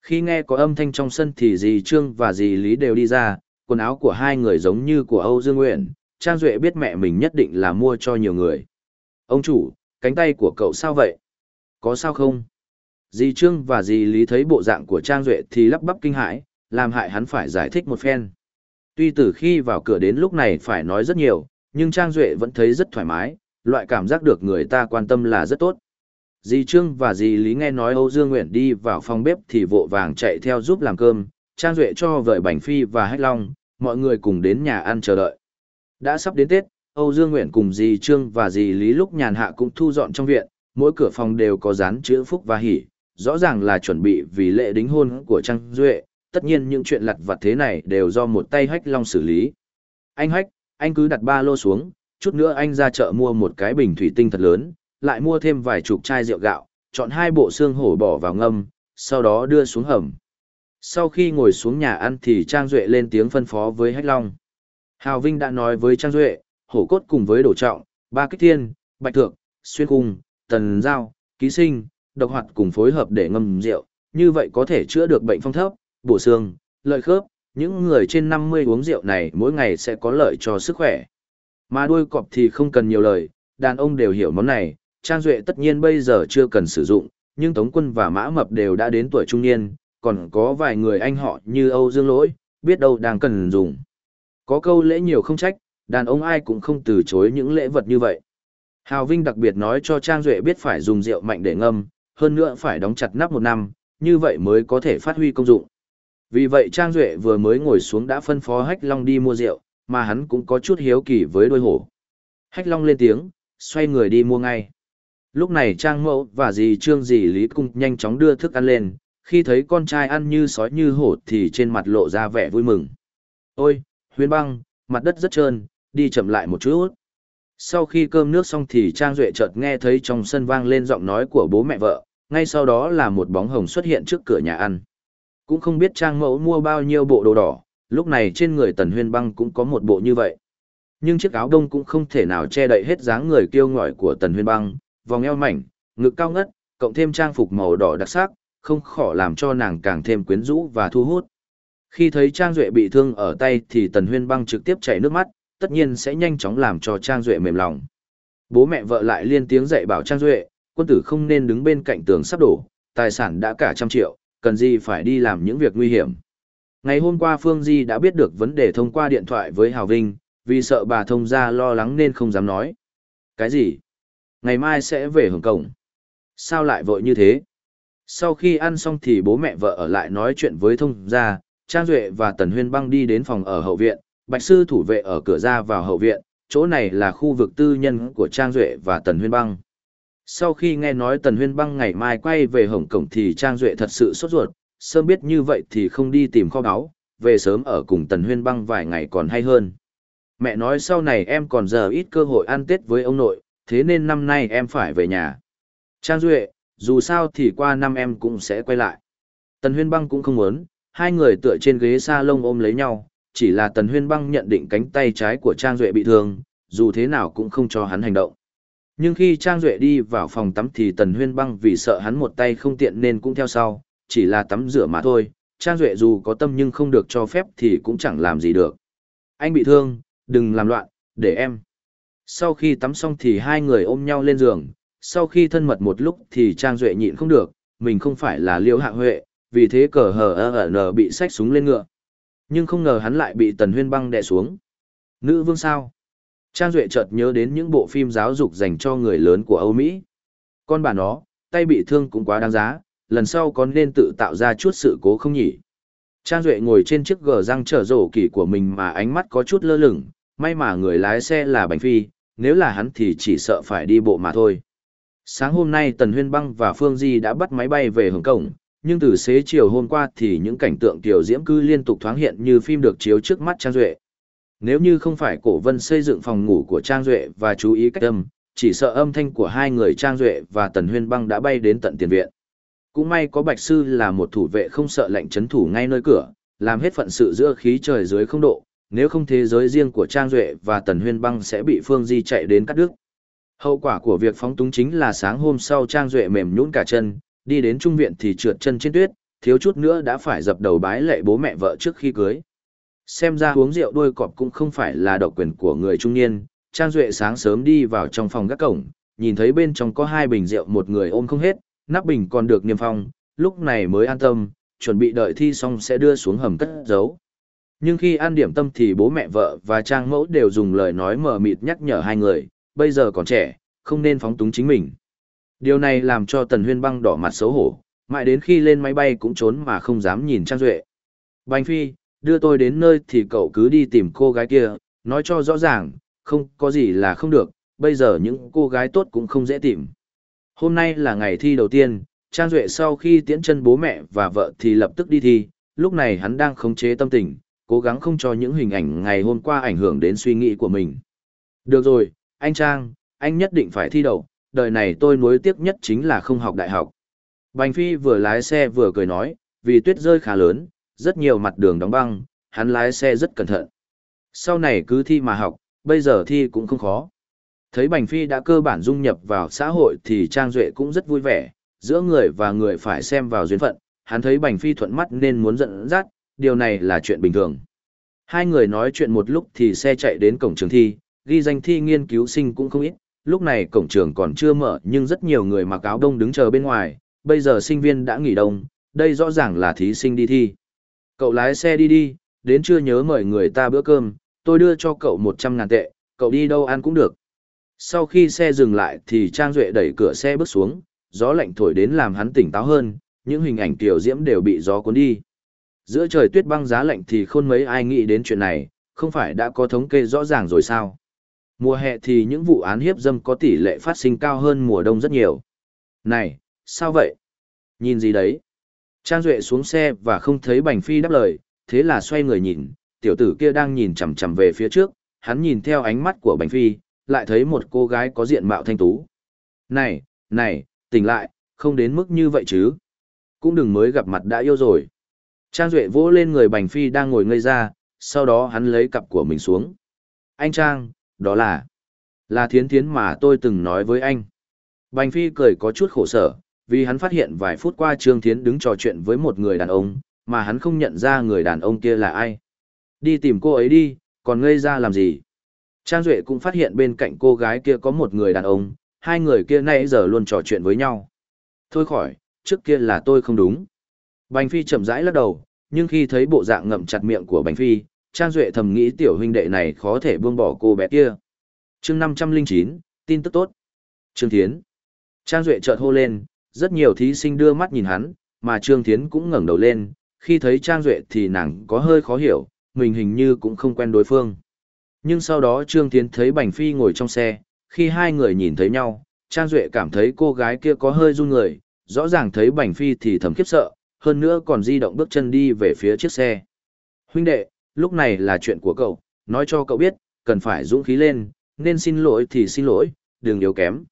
Khi nghe có âm thanh trong sân thì dì Trương và dì Lý đều đi ra, quần áo của hai người giống như của Âu Dương Nguyện, Trang Duệ biết mẹ mình nhất định là mua cho nhiều người. Ông chủ, cánh tay của cậu sao vậy? Có sao không? Dì Trương và dì Lý thấy bộ dạng của Trang Duệ thì lắp bắp kinh hãi, làm hại hắn phải giải thích một phen. Tuy từ khi vào cửa đến lúc này phải nói rất nhiều, nhưng Trang Duệ vẫn thấy rất thoải mái, loại cảm giác được người ta quan tâm là rất tốt. Dì Trương và dì Lý nghe nói Âu Dương Nguyện đi vào phòng bếp thì vội vàng chạy theo giúp làm cơm, Trang Duệ cho vợ Bành Phi và Hách Long, mọi người cùng đến nhà ăn chờ đợi. Đã sắp đến Tết, Âu Dương Nguyện cùng dì Trương và dì Lý lúc nhàn hạ cũng thu dọn trong viện, mỗi cửa phòng đều có dán chữ phúc và hỷ, rõ ràng là chuẩn bị vì lễ đính hôn của Trang Duệ, tất nhiên những chuyện lặt vặt thế này đều do một tay hách long xử lý. Anh hách, anh cứ đặt ba lô xuống, chút nữa anh ra chợ mua một cái bình thủy tinh thật lớn, lại mua thêm vài chục chai rượu gạo, chọn hai bộ xương hổ bỏ vào ngâm, sau đó đưa xuống hầm. Sau khi ngồi xuống nhà ăn thì Trang Duệ lên tiếng phân phó với Hách Long. Hào Vinh đã nói với Trang Duệ, hổ cốt cùng với đổ trọng, ba kích thiên, bạch thượng, xuyên cung, tần giao, ký sinh, độc hoạt cùng phối hợp để ngâm rượu, như vậy có thể chữa được bệnh phong thấp, bổ xương, lợi khớp, những người trên 50 uống rượu này mỗi ngày sẽ có lợi cho sức khỏe. Mà đuôi cọp thì không cần nhiều lời, đàn ông đều hiểu món này, Trang Duệ tất nhiên bây giờ chưa cần sử dụng, nhưng Tống Quân và Mã Mập đều đã đến tuổi trung niên, còn có vài người anh họ như Âu Dương Lỗi, biết đâu đang cần dùng. Có câu lễ nhiều không trách, đàn ông ai cũng không từ chối những lễ vật như vậy. Hào Vinh đặc biệt nói cho Trang Duệ biết phải dùng rượu mạnh để ngâm, hơn nữa phải đóng chặt nắp một năm, như vậy mới có thể phát huy công dụng. Vì vậy Trang Duệ vừa mới ngồi xuống đã phân phó Hách Long đi mua rượu, mà hắn cũng có chút hiếu kỳ với đôi hổ. Hách Long lên tiếng, xoay người đi mua ngay. Lúc này Trang Mẫu và dì Trương dì Lý Cung nhanh chóng đưa thức ăn lên, khi thấy con trai ăn như sói như hổ thì trên mặt lộ ra vẻ vui mừng. Ôi, huyên băng, mặt đất rất trơn, đi chậm lại một chút. Sau khi cơm nước xong thì Trang Duệ chợt nghe thấy trong sân vang lên giọng nói của bố mẹ vợ, ngay sau đó là một bóng hồng xuất hiện trước cửa nhà ăn. Cũng không biết Trang Mẫu mua bao nhiêu bộ đồ đỏ, lúc này trên người Tần Huyên Băng cũng có một bộ như vậy. Nhưng chiếc áo đông cũng không thể nào che đậy hết dáng người kiêu ngỏi của Tần Huyên Băng, vòng eo mảnh, ngực cao ngất, cộng thêm trang phục màu đỏ đặc sắc, không khỏi làm cho nàng càng thêm quyến rũ và thu hút. Khi thấy Trang Duệ bị thương ở tay thì Tần Huyên Băng trực tiếp chảy nước mắt, tất nhiên sẽ nhanh chóng làm cho Trang Duệ mềm lòng. Bố mẹ vợ lại liên tiếng dạy bảo Trang Duệ, quân tử không nên đứng bên cạnh tường sắp đổ, tài sản đã cả trăm triệu, cần gì phải đi làm những việc nguy hiểm. Ngày hôm qua Phương Di đã biết được vấn đề thông qua điện thoại với Hào Vinh, vì sợ bà thông Gia lo lắng nên không dám nói. Cái gì? Ngày mai sẽ về Hồng Kông. Sao lại vội như thế? Sau khi ăn xong thì bố mẹ vợ ở lại nói chuyện với thông gia, Trang Duệ và Tần Huyên Băng đi đến phòng ở hậu viện, Bạch Sư thủ vệ ở cửa ra vào hậu viện, chỗ này là khu vực tư nhân của Trang Duệ và Tần Huyên Băng. Sau khi nghe nói Tần Huyên Băng ngày mai quay về Hồng Cổng thì Trang Duệ thật sự sốt ruột, sớm biết như vậy thì không đi tìm kho báu, về sớm ở cùng Tần Huyên Băng vài ngày còn hay hơn. Mẹ nói sau này em còn giờ ít cơ hội ăn Tết với ông nội, thế nên năm nay em phải về nhà. Trang Duệ, dù sao thì qua năm em cũng sẽ quay lại. Tần Huyên Băng cũng không muốn, hai người tựa trên ghế salon ôm lấy nhau, chỉ là Tần Huyên Băng nhận định cánh tay trái của Trang Duệ bị thương, dù thế nào cũng không cho hắn hành động. Nhưng khi Trang Duệ đi vào phòng tắm thì Tần Huyên Băng vì sợ hắn một tay không tiện nên cũng theo sau, chỉ là tắm rửa mà thôi, Trang Duệ dù có tâm nhưng không được cho phép thì cũng chẳng làm gì được. Anh bị thương, đừng làm loạn, để em. Sau khi tắm xong thì hai người ôm nhau lên giường, sau khi thân mật một lúc thì Trang Duệ nhịn không được, mình không phải là liêu hạ huệ, vì thế cờ hờ ở nở bị xách súng lên ngựa. Nhưng không ngờ hắn lại bị Tần Huyên băng đè xuống. Nữ vương sao? Trang Duệ chợt nhớ đến những bộ phim giáo dục dành cho người lớn của Âu Mỹ. Con bà nó, tay bị thương cũng quá đáng giá, lần sau con nên tự tạo ra chút sự cố không nhỉ? Trang Duệ ngồi trên chiếc gờ răng trở rổ kỳ của mình mà ánh mắt có chút lơ lửng, may mà người lái xe là Bành Phi, nếu là hắn thì chỉ sợ phải đi bộ mà thôi. Sáng hôm nay Tần Huyên Băng và Phương Di đã bắt máy bay về Hồng Kông, nhưng từ xế chiều hôm qua thì những cảnh tượng tiểu diễm cư liên tục thoáng hiện như phim được chiếu trước mắt Trang Duệ. Nếu như không phải cổ vân xây dựng phòng ngủ của Trang Duệ và chú ý cách âm, chỉ sợ âm thanh của hai người Trang Duệ và Tần Huyên Băng đã bay đến tận tiền viện. Cũng may có Bạch Sư là một thủ vệ không sợ lệnh chấn thủ ngay nơi cửa, làm hết phận sự giữa khí trời dưới không độ, nếu không thế giới riêng của Trang Duệ và Tần Huyên Băng sẽ bị Phương Di chạy đến cắt đứt. Hậu quả của việc phóng túng chính là sáng hôm sau Trang Duệ mềm nhũn cả chân, đi đến trung viện thì trượt chân trên tuyết, thiếu chút nữa đã phải dập đầu bái lệ bố mẹ vợ trước khi cưới. Xem ra uống rượu đôi cọp cũng không phải là độc quyền của người trung niên, Trang Duệ sáng sớm đi vào trong phòng gác cổng, nhìn thấy bên trong có hai bình rượu một người ôm không hết, nắp bình còn được niêm phong, lúc này mới an tâm, chuẩn bị đợi thi xong sẽ đưa xuống hầm cất giấu. Nhưng khi ăn điểm tâm thì bố mẹ vợ và trang mẫu đều dùng lời nói mờ mịt nhắc nhở hai người, bây giờ còn trẻ, không nên phóng túng chính mình. Điều này làm cho Tần Huyên băng đỏ mặt xấu hổ, mãi đến khi lên máy bay cũng trốn mà không dám nhìn Trang Duệ. Bành Phi, đưa tôi đến nơi thì cậu cứ đi tìm cô gái kia, nói cho rõ ràng, không có gì là không được, bây giờ những cô gái tốt cũng không dễ tìm. Hôm nay là ngày thi đầu tiên, Trang Duệ sau khi tiễn chân bố mẹ và vợ thì lập tức đi thi, lúc này hắn đang khống chế tâm tình, cố gắng không cho những hình ảnh ngày hôm qua ảnh hưởng đến suy nghĩ của mình. Được rồi, anh Trang, anh nhất định phải thi đậu, đời này tôi nuối tiếc nhất chính là không học đại học. Bành Phi vừa lái xe vừa cười nói, vì tuyết rơi khá lớn, rất nhiều mặt đường đóng băng, hắn lái xe rất cẩn thận. Sau này cứ thi mà học, bây giờ thi cũng không khó. Thấy Bành Phi đã cơ bản dung nhập vào xã hội thì Trang Duệ cũng rất vui vẻ, giữa người và người phải xem vào duyên phận, hắn thấy Bành Phi thuận mắt nên muốn dẫn dắt, điều này là chuyện bình thường. Hai người nói chuyện một lúc thì xe chạy đến cổng trường thi, ghi danh thi nghiên cứu sinh cũng không ít, lúc này cổng trường còn chưa mở nhưng rất nhiều người mặc áo đông đứng chờ bên ngoài, bây giờ sinh viên đã nghỉ đông, đây rõ ràng là thí sinh đi thi. Cậu lái xe đi đi, đến chưa nhớ mời người ta bữa cơm, tôi đưa cho cậu 100 ngàn tệ, cậu đi đâu ăn cũng được. Sau khi xe dừng lại thì Trang Duệ đẩy cửa xe bước xuống, gió lạnh thổi đến làm hắn tỉnh táo hơn, những hình ảnh tiểu diễm đều bị gió cuốn đi. Giữa trời tuyết băng giá lạnh thì khôn mấy ai nghĩ đến chuyện này, không phải đã có thống kê rõ ràng rồi sao? Mùa hè thì những vụ án hiếp dâm có tỷ lệ phát sinh cao hơn mùa đông rất nhiều. Này, sao vậy? Nhìn gì đấy? Trang Duệ xuống xe và không thấy Bành Phi đáp lời, thế là xoay người nhìn, tiểu tử kia đang nhìn chằm chằm về phía trước, hắn nhìn theo ánh mắt của Bành Phi, lại thấy một cô gái có diện mạo thanh tú. Này, này, tỉnh lại, không đến mức như vậy chứ. Cũng đừng mới gặp mặt đã yêu rồi. Trang Duệ vỗ lên người Bành Phi đang ngồi ngây ra, sau đó hắn lấy cặp của mình xuống. Anh Trang, đó là... Là thiến thiến mà tôi từng nói với anh. Bành Phi cười có chút khổ sở, vì hắn phát hiện vài phút qua Trương Thiến đứng trò chuyện với một người đàn ông, mà hắn không nhận ra người đàn ông kia là ai. Đi tìm cô ấy đi, còn ngây ra làm gì? Trang Duệ cũng phát hiện bên cạnh cô gái kia có một người đàn ông, hai người kia nãy giờ luôn trò chuyện với nhau. Thôi khỏi, trước kia là tôi không đúng. Bành Phi chậm rãi lắc đầu, nhưng khi thấy bộ dạng ngậm chặt miệng của Bành Phi, Trang Duệ thầm nghĩ tiểu huynh đệ này khó thể buông bỏ cô bé kia. chương 509, tin tức tốt. Trương Thiến. Trang Duệ chợt hô lên, rất nhiều thí sinh đưa mắt nhìn hắn, mà Trương Thiến cũng ngẩng đầu lên, khi thấy Trang Duệ thì nàng có hơi khó hiểu, mình hình như cũng không quen đối phương. Nhưng sau đó Trương Thiến thấy Bành Phi ngồi trong xe, khi hai người nhìn thấy nhau, Trang Duệ cảm thấy cô gái kia có hơi run người, rõ ràng thấy Bành Phi thì thầm khiếp sợ, hơn nữa còn di động bước chân đi về phía chiếc xe. Huynh đệ, lúc này là chuyện của cậu, nói cho cậu biết, cần phải dũng khí lên, nên xin lỗi thì xin lỗi, đừng yếu kém.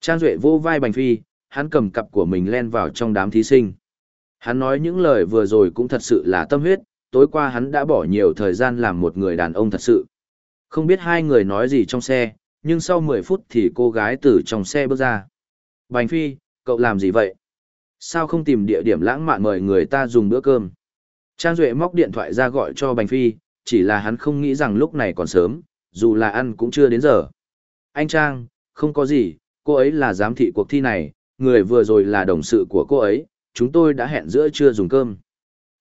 Trang Duệ vô vai Bành Phi, hắn cầm cặp của mình len vào trong đám thí sinh. Hắn nói những lời vừa rồi cũng thật sự là tâm huyết, tối qua hắn đã bỏ nhiều thời gian làm một người đàn ông thật sự. Không biết hai người nói gì trong xe, nhưng sau 10 phút thì cô gái từ trong xe bước ra. Bành Phi, cậu làm gì vậy? Sao không tìm địa điểm lãng mạn mời người ta dùng bữa cơm? Trang Duệ móc điện thoại ra gọi cho Bành Phi, chỉ là hắn không nghĩ rằng lúc này còn sớm, dù là ăn cũng chưa đến giờ. Anh Trang, không có gì, cô ấy là giám thị cuộc thi này, người vừa rồi là đồng sự của cô ấy, chúng tôi đã hẹn giữa trưa dùng cơm.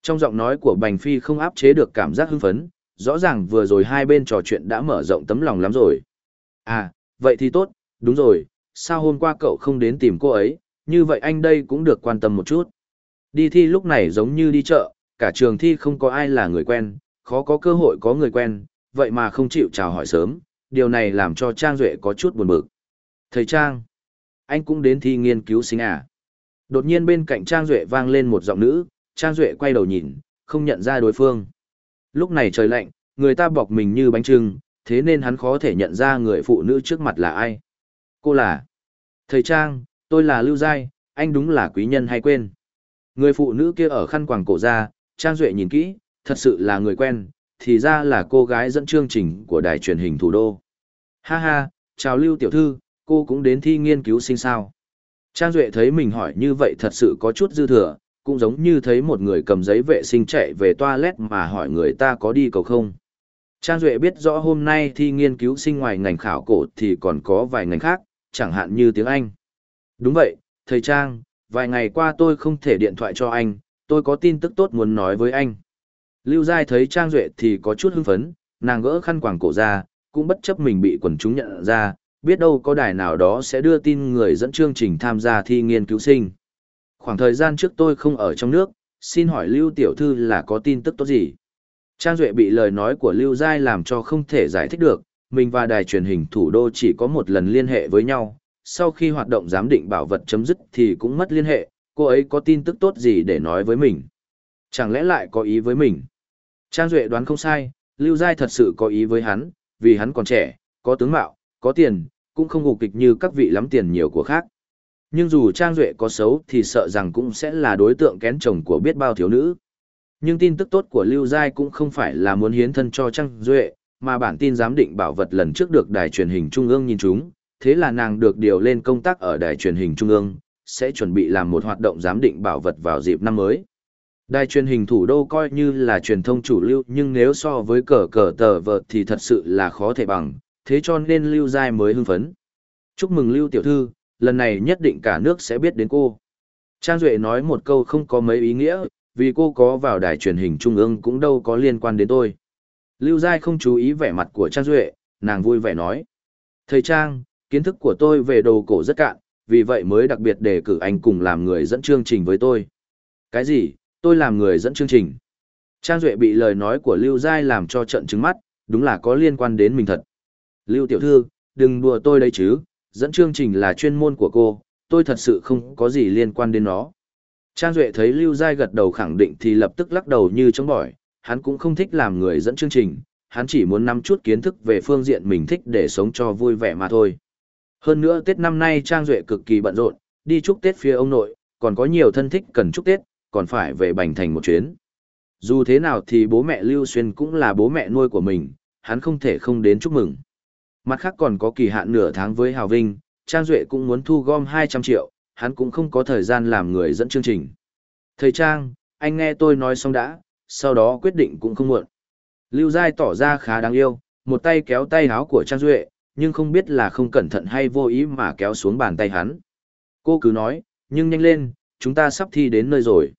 Trong giọng nói của Bành Phi không áp chế được cảm giác hưng phấn, rõ ràng vừa rồi hai bên trò chuyện đã mở rộng tấm lòng lắm rồi. À, vậy thì tốt, đúng rồi, sao hôm qua cậu không đến tìm cô ấy, như vậy anh đây cũng được quan tâm một chút. Đi thi lúc này giống như đi chợ, cả trường thi không có ai là người quen, khó có cơ hội có người quen, vậy mà không chịu chào hỏi sớm, điều này làm cho Trang Duệ có chút buồn bực. Thầy Trang, anh cũng đến thi nghiên cứu sinh à? Đột nhiên bên cạnh Trang Duệ vang lên một giọng nữ, Trang Duệ quay đầu nhìn, không nhận ra đối phương. Lúc này trời lạnh, người ta bọc mình như bánh trưng, thế nên hắn khó thể nhận ra người phụ nữ trước mặt là ai. Cô là... Thầy Trang, tôi là Lưu Giai, anh đúng là quý nhân hay quên. Người phụ nữ kia ở khăn quàng cổ ra, Trang Duệ nhìn kỹ, thật sự là người quen, thì ra là cô gái dẫn chương trình của đài truyền hình thủ đô. Ha ha, chào Lưu Tiểu Thư, cô cũng đến thi nghiên cứu sinh sao. Trang Duệ thấy mình hỏi như vậy thật sự có chút dư thừa, cũng giống như thấy một người cầm giấy vệ sinh chạy về toilet mà hỏi người ta có đi cầu không. Trang Duệ biết rõ hôm nay thi nghiên cứu sinh ngoài ngành khảo cổ thì còn có vài ngành khác, chẳng hạn như tiếng Anh. Đúng vậy, thầy Trang, vài ngày qua tôi không thể điện thoại cho anh, tôi có tin tức tốt muốn nói với anh. Lưu Giai thấy Trang Duệ thì có chút hưng phấn, nàng gỡ khăn quàng cổ ra, cũng bất chấp mình bị quần chúng nhận ra, biết đâu có đài nào đó sẽ đưa tin người dẫn chương trình tham gia thi nghiên cứu sinh. Khoảng thời gian trước tôi không ở trong nước, xin hỏi Lưu Tiểu Thư là có tin tức tốt gì? Trang Duệ bị lời nói của Lưu Giai làm cho không thể giải thích được, mình và đài truyền hình thủ đô chỉ có một lần liên hệ với nhau, sau khi hoạt động giám định bảo vật chấm dứt thì cũng mất liên hệ, cô ấy có tin tức tốt gì để nói với mình? Chẳng lẽ lại có ý với mình? Trang Duệ đoán không sai, Lưu Giai thật sự có ý với hắn, vì hắn còn trẻ, có tướng mạo, có tiền, cũng không gục kịch như các vị lắm tiền nhiều của khác. Nhưng dù Trang Duệ có xấu thì sợ rằng cũng sẽ là đối tượng kén chồng của biết bao thiếu nữ. Nhưng tin tức tốt của Lưu Giai cũng không phải là muốn hiến thân cho Trang Duệ, mà bản tin giám định bảo vật lần trước được đài truyền hình Trung ương nhìn chúng, thế là nàng được điều lên công tác ở đài truyền hình Trung ương, sẽ chuẩn bị làm một hoạt động giám định bảo vật vào dịp năm mới. Đài truyền hình thủ đô coi như là truyền thông chủ lưu nhưng nếu so với cờ cờ tờ vợt thì thật sự là khó thể bằng, thế cho nên Lưu Giai mới hưng phấn. Chúc mừng Lưu Tiểu Thư, lần này nhất định cả nước sẽ biết đến cô. Trang Duệ nói một câu không có mấy ý nghĩa, vì cô có vào đài truyền hình trung ương cũng đâu có liên quan đến tôi. Lưu Giai không chú ý vẻ mặt của Trang Duệ, nàng vui vẻ nói. Thầy Trang, kiến thức của tôi về đồ cổ rất cạn, vì vậy mới đặc biệt đề cử anh cùng làm người dẫn chương trình với tôi. Cái gì, tôi làm người dẫn chương trình? Trang Duệ bị lời nói của Lưu Giai làm cho trận trứng mắt, đúng là có liên quan đến mình thật. Lưu Tiểu Thư, đừng đùa tôi đấy chứ, dẫn chương trình là chuyên môn của cô, tôi thật sự không có gì liên quan đến nó. Trang Duệ thấy Lưu Giai gật đầu khẳng định thì lập tức lắc đầu như chống bỏi, hắn cũng không thích làm người dẫn chương trình, hắn chỉ muốn nắm chút kiến thức về phương diện mình thích để sống cho vui vẻ mà thôi. Hơn nữa Tết năm nay Trang Duệ cực kỳ bận rộn, đi chúc Tết phía ông nội, còn có nhiều thân thích cần chúc Tết, còn phải về Bành Thành một chuyến. Dù thế nào thì bố mẹ Lưu Xuyên cũng là bố mẹ nuôi của mình, hắn không thể không đến chúc mừng. Mặt khác còn có kỳ hạn nửa tháng với Hào Vinh, Trang Duệ cũng muốn thu gom 200 triệu, hắn cũng không có thời gian làm người dẫn chương trình. Thầy Trang, anh nghe tôi nói xong đã, sau đó quyết định cũng không muộn. Lưu Giai tỏ ra khá đáng yêu, một tay kéo tay áo của Trang Duệ, nhưng không biết là không cẩn thận hay vô ý mà kéo xuống bàn tay hắn. Cô cứ nói, nhưng nhanh lên, chúng ta sắp thi đến nơi rồi.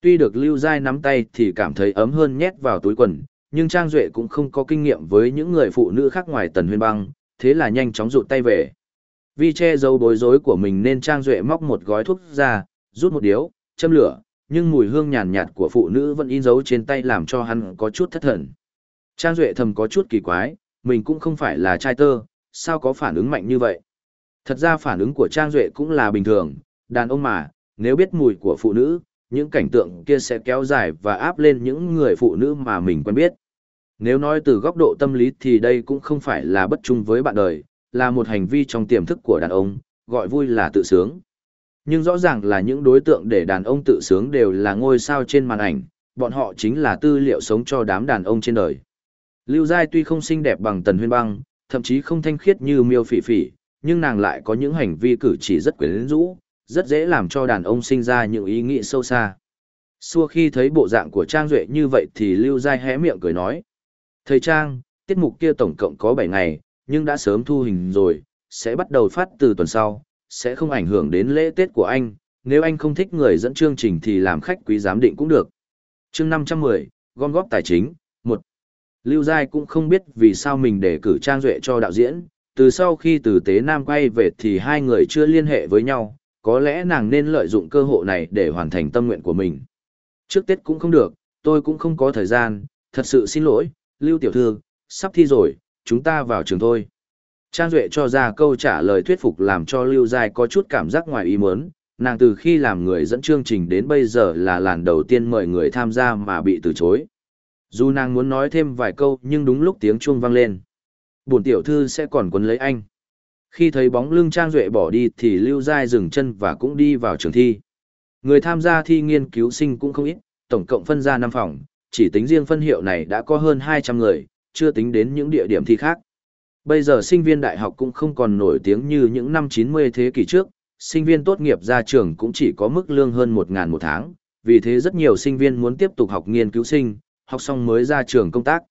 Tuy được Lưu Giai nắm tay thì cảm thấy ấm hơn nhét vào túi quần, nhưng Trang Duệ cũng không có kinh nghiệm với những người phụ nữ khác ngoài Tần Huyên Băng, thế là nhanh chóng rụt tay về. Vì che giấu bối rối của mình nên Trang Duệ móc một gói thuốc ra, rút một điếu, châm lửa, nhưng mùi hương nhàn nhạt của phụ nữ vẫn in dấu trên tay làm cho hắn có chút thất thần. Trang Duệ thầm có chút kỳ quái, mình cũng không phải là trai tơ, sao có phản ứng mạnh như vậy? Thật ra phản ứng của Trang Duệ cũng là bình thường, đàn ông mà, nếu biết mùi của phụ nữ, những cảnh tượng kia sẽ kéo dài và áp lên những người phụ nữ mà mình quen biết. Nếu nói từ góc độ tâm lý thì đây cũng không phải là bất chung với bạn đời, là một hành vi trong tiềm thức của đàn ông, gọi vui là tự sướng. Nhưng rõ ràng là những đối tượng để đàn ông tự sướng đều là ngôi sao trên màn ảnh, bọn họ chính là tư liệu sống cho đám đàn ông trên đời. Lưu Giai tuy không xinh đẹp bằng Tần Huyên Băng, thậm chí không thanh khiết như Miêu Phỉ Phỉ, nhưng nàng lại có những hành vi cử chỉ rất quyến rũ, rất dễ làm cho đàn ông sinh ra những ý nghĩ sâu xa. Xua khi thấy bộ dạng của Trang Duệ như vậy thì Lưu Giai hé miệng cười nói. Thầy Trang, tiết mục kia tổng cộng có 7 ngày, nhưng đã sớm thu hình rồi, sẽ bắt đầu phát từ tuần sau, sẽ không ảnh hưởng đến lễ Tết của anh, nếu anh không thích người dẫn chương trình thì làm khách quý giám định cũng được. chương 510, gom góp tài chính, 1. Lưu Giai cũng không biết vì sao mình để cử Trang Duệ cho đạo diễn, từ sau khi từ Tế Nam quay về thì hai người chưa liên hệ với nhau, có lẽ nàng nên lợi dụng cơ hội này để hoàn thành tâm nguyện của mình. Trước Tết cũng không được, tôi cũng không có thời gian, thật sự xin lỗi, Lưu Tiểu Thư, sắp thi rồi, chúng ta vào trường thôi. Trang Duệ cho ra câu trả lời thuyết phục làm cho Lưu Giai có chút cảm giác ngoài ý muốn, nàng từ khi làm người dẫn chương trình đến bây giờ là lần đầu tiên mời người tham gia mà bị từ chối. Dù nàng muốn nói thêm vài câu nhưng đúng lúc tiếng chuông vang lên. Bổn tiểu thư sẽ còn quấn lấy anh. Khi thấy bóng lưng Trang Duệ bỏ đi thì Lưu Giai dừng chân và cũng đi vào trường thi. Người tham gia thi nghiên cứu sinh cũng không ít, tổng cộng phân ra 5 phòng, chỉ tính riêng phân hiệu này đã có hơn 200 người, chưa tính đến những địa điểm thi khác. Bây giờ sinh viên đại học cũng không còn nổi tiếng như những năm 90 thế kỷ trước, sinh viên tốt nghiệp ra trường cũng chỉ có mức lương hơn 1.000 một tháng, vì thế rất nhiều sinh viên muốn tiếp tục học nghiên cứu sinh, học xong mới ra trường công tác.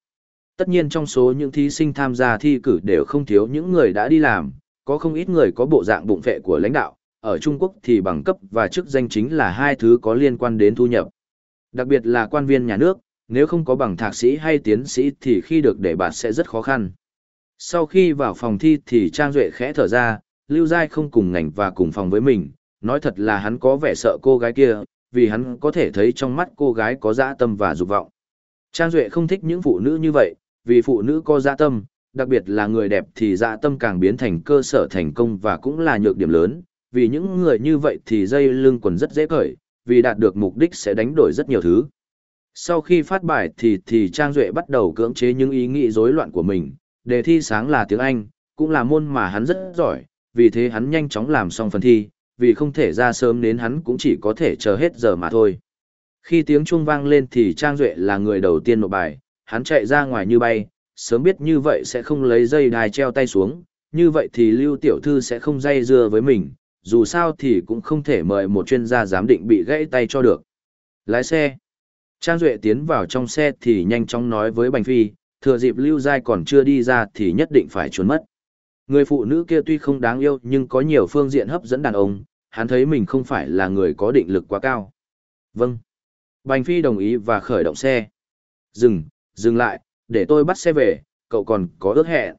Tất nhiên trong số những thí sinh tham gia thi cử đều không thiếu những người đã đi làm, có không ít người có bộ dạng bụng vệ của lãnh đạo, ở Trung Quốc thì bằng cấp và chức danh chính là hai thứ có liên quan đến thu nhập. Đặc biệt là quan viên nhà nước, nếu không có bằng thạc sĩ hay tiến sĩ thì khi được để bạt sẽ rất khó khăn. Sau khi vào phòng thi thì Trang Duệ khẽ thở ra, Lưu Giai không cùng ngành và cùng phòng với mình, nói thật là hắn có vẻ sợ cô gái kia, vì hắn có thể thấy trong mắt cô gái có dã tâm và dục vọng. Trang Duệ không thích những phụ nữ như vậy, vì phụ nữ có dã tâm, đặc biệt là người đẹp thì dạ tâm càng biến thành cơ sở thành công và cũng là nhược điểm lớn, vì những người như vậy thì dây lưng quần rất dễ cởi, vì đạt được mục đích sẽ đánh đổi rất nhiều thứ. Sau khi phát bài thì thì Trang Duệ bắt đầu cưỡng chế những ý nghĩ rối loạn của mình, đề thi sáng là tiếng Anh, cũng là môn mà hắn rất giỏi, vì thế hắn nhanh chóng làm xong phần thi, vì không thể ra sớm đến hắn cũng chỉ có thể chờ hết giờ mà thôi. Khi tiếng chuông vang lên thì Trang Duệ là người đầu tiên nộp bài, hắn chạy ra ngoài như bay, sớm biết như vậy sẽ không lấy dây đài treo tay xuống, như vậy thì Lưu Tiểu Thư sẽ không dây dưa với mình, dù sao thì cũng không thể mời một chuyên gia giám định bị gãy tay cho được. Lái xe. Trang Duệ tiến vào trong xe thì nhanh chóng nói với Bành Phi, thừa dịp Lưu Giai còn chưa đi ra thì nhất định phải trốn mất. Người phụ nữ kia tuy không đáng yêu nhưng có nhiều phương diện hấp dẫn đàn ông, hắn thấy mình không phải là người có định lực quá cao. Vâng. Bành Phi đồng ý và khởi động xe. Dừng, dừng lại, để tôi bắt xe về, cậu còn có ước hẹn.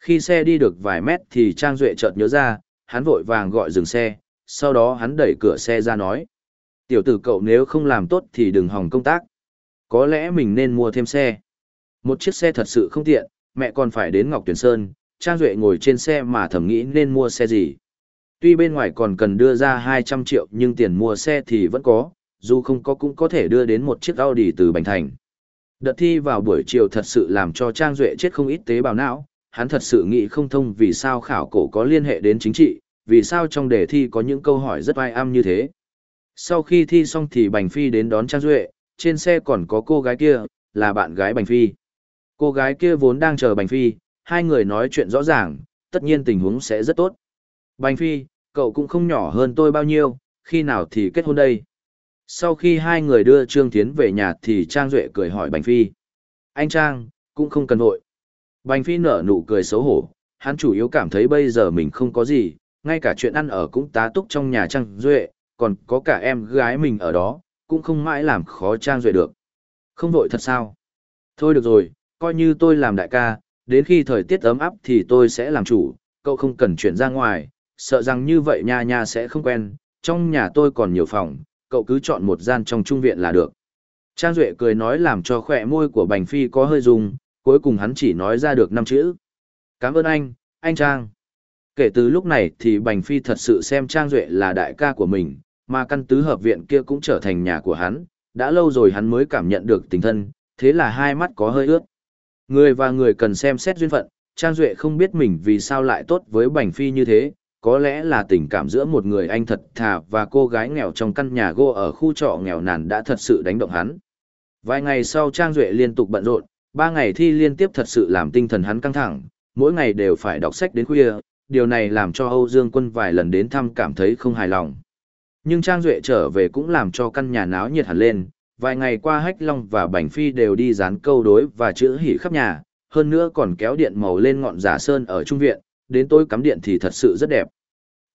Khi xe đi được vài mét thì Trang Duệ chợt nhớ ra, hắn vội vàng gọi dừng xe, sau đó hắn đẩy cửa xe ra nói. Tiểu tử cậu nếu không làm tốt thì đừng hòng công tác. Có lẽ mình nên mua thêm xe. Một chiếc xe thật sự không tiện, mẹ còn phải đến Ngọc Tuyền Sơn, Trang Duệ ngồi trên xe mà thầm nghĩ nên mua xe gì. Tuy bên ngoài còn cần đưa ra 200 triệu nhưng tiền mua xe thì vẫn có, dù không có cũng có thể đưa đến một chiếc Audi từ Bành Thành. Đợt thi vào buổi chiều thật sự làm cho Trang Duệ chết không ít tế bào não, hắn thật sự nghĩ không thông vì sao khảo cổ có liên hệ đến chính trị, vì sao trong đề thi có những câu hỏi rất ai âm như thế. Sau khi thi xong thì Bành Phi đến đón Trang Duệ, trên xe còn có cô gái kia, là bạn gái Bành Phi. Cô gái kia vốn đang chờ Bành Phi, hai người nói chuyện rõ ràng, tất nhiên tình huống sẽ rất tốt. Bành Phi, cậu cũng không nhỏ hơn tôi bao nhiêu, khi nào thì kết hôn đây? Sau khi hai người đưa Trương Thiến về nhà thì Trang Duệ cười hỏi Bành Phi. Anh Trang, cũng không cần hội. Bành Phi nở nụ cười xấu hổ, hắn chủ yếu cảm thấy bây giờ mình không có gì, ngay cả chuyện ăn ở cũng tá túc trong nhà Trang Duệ, còn có cả em gái mình ở đó, cũng không mãi làm khó Trang Duệ được. Không vội thật sao? Thôi được rồi, coi như tôi làm đại ca, đến khi thời tiết ấm áp thì tôi sẽ làm chủ, cậu không cần chuyển ra ngoài, sợ rằng như vậy nha nha sẽ không quen, trong nhà tôi còn nhiều phòng, cậu cứ chọn một gian trong trung viện là được. Trang Duệ cười nói làm cho khỏe môi của Bành Phi có hơi rung, cuối cùng hắn chỉ nói ra được năm chữ. Cảm ơn anh, anh Trang. Kể từ lúc này thì Bành Phi thật sự xem Trang Duệ là đại ca của mình, mà căn tứ hợp viện kia cũng trở thành nhà của hắn, đã lâu rồi hắn mới cảm nhận được tình thân, thế là hai mắt có hơi ướt. Người và người cần xem xét duyên phận, Trang Duệ không biết mình vì sao lại tốt với Bành Phi như thế, có lẽ là tình cảm giữa một người anh thật thà và cô gái nghèo trong căn nhà gỗ ở khu trọ nghèo nàn đã thật sự đánh động hắn. Vài ngày sau Trang Duệ liên tục bận rộn, ba ngày thi liên tiếp thật sự làm tinh thần hắn căng thẳng, mỗi ngày đều phải đọc sách đến khuya, điều này làm cho Âu Dương Quân vài lần đến thăm cảm thấy không hài lòng. Nhưng Trang Duệ trở về cũng làm cho căn nhà náo nhiệt hẳn lên, vài ngày qua Hách Long và Bành Phi đều đi dán câu đối và chữ hỉ khắp nhà, hơn nữa còn kéo điện màu lên ngọn giả sơn ở trung viện, đến tôi cắm điện thì thật sự rất đẹp.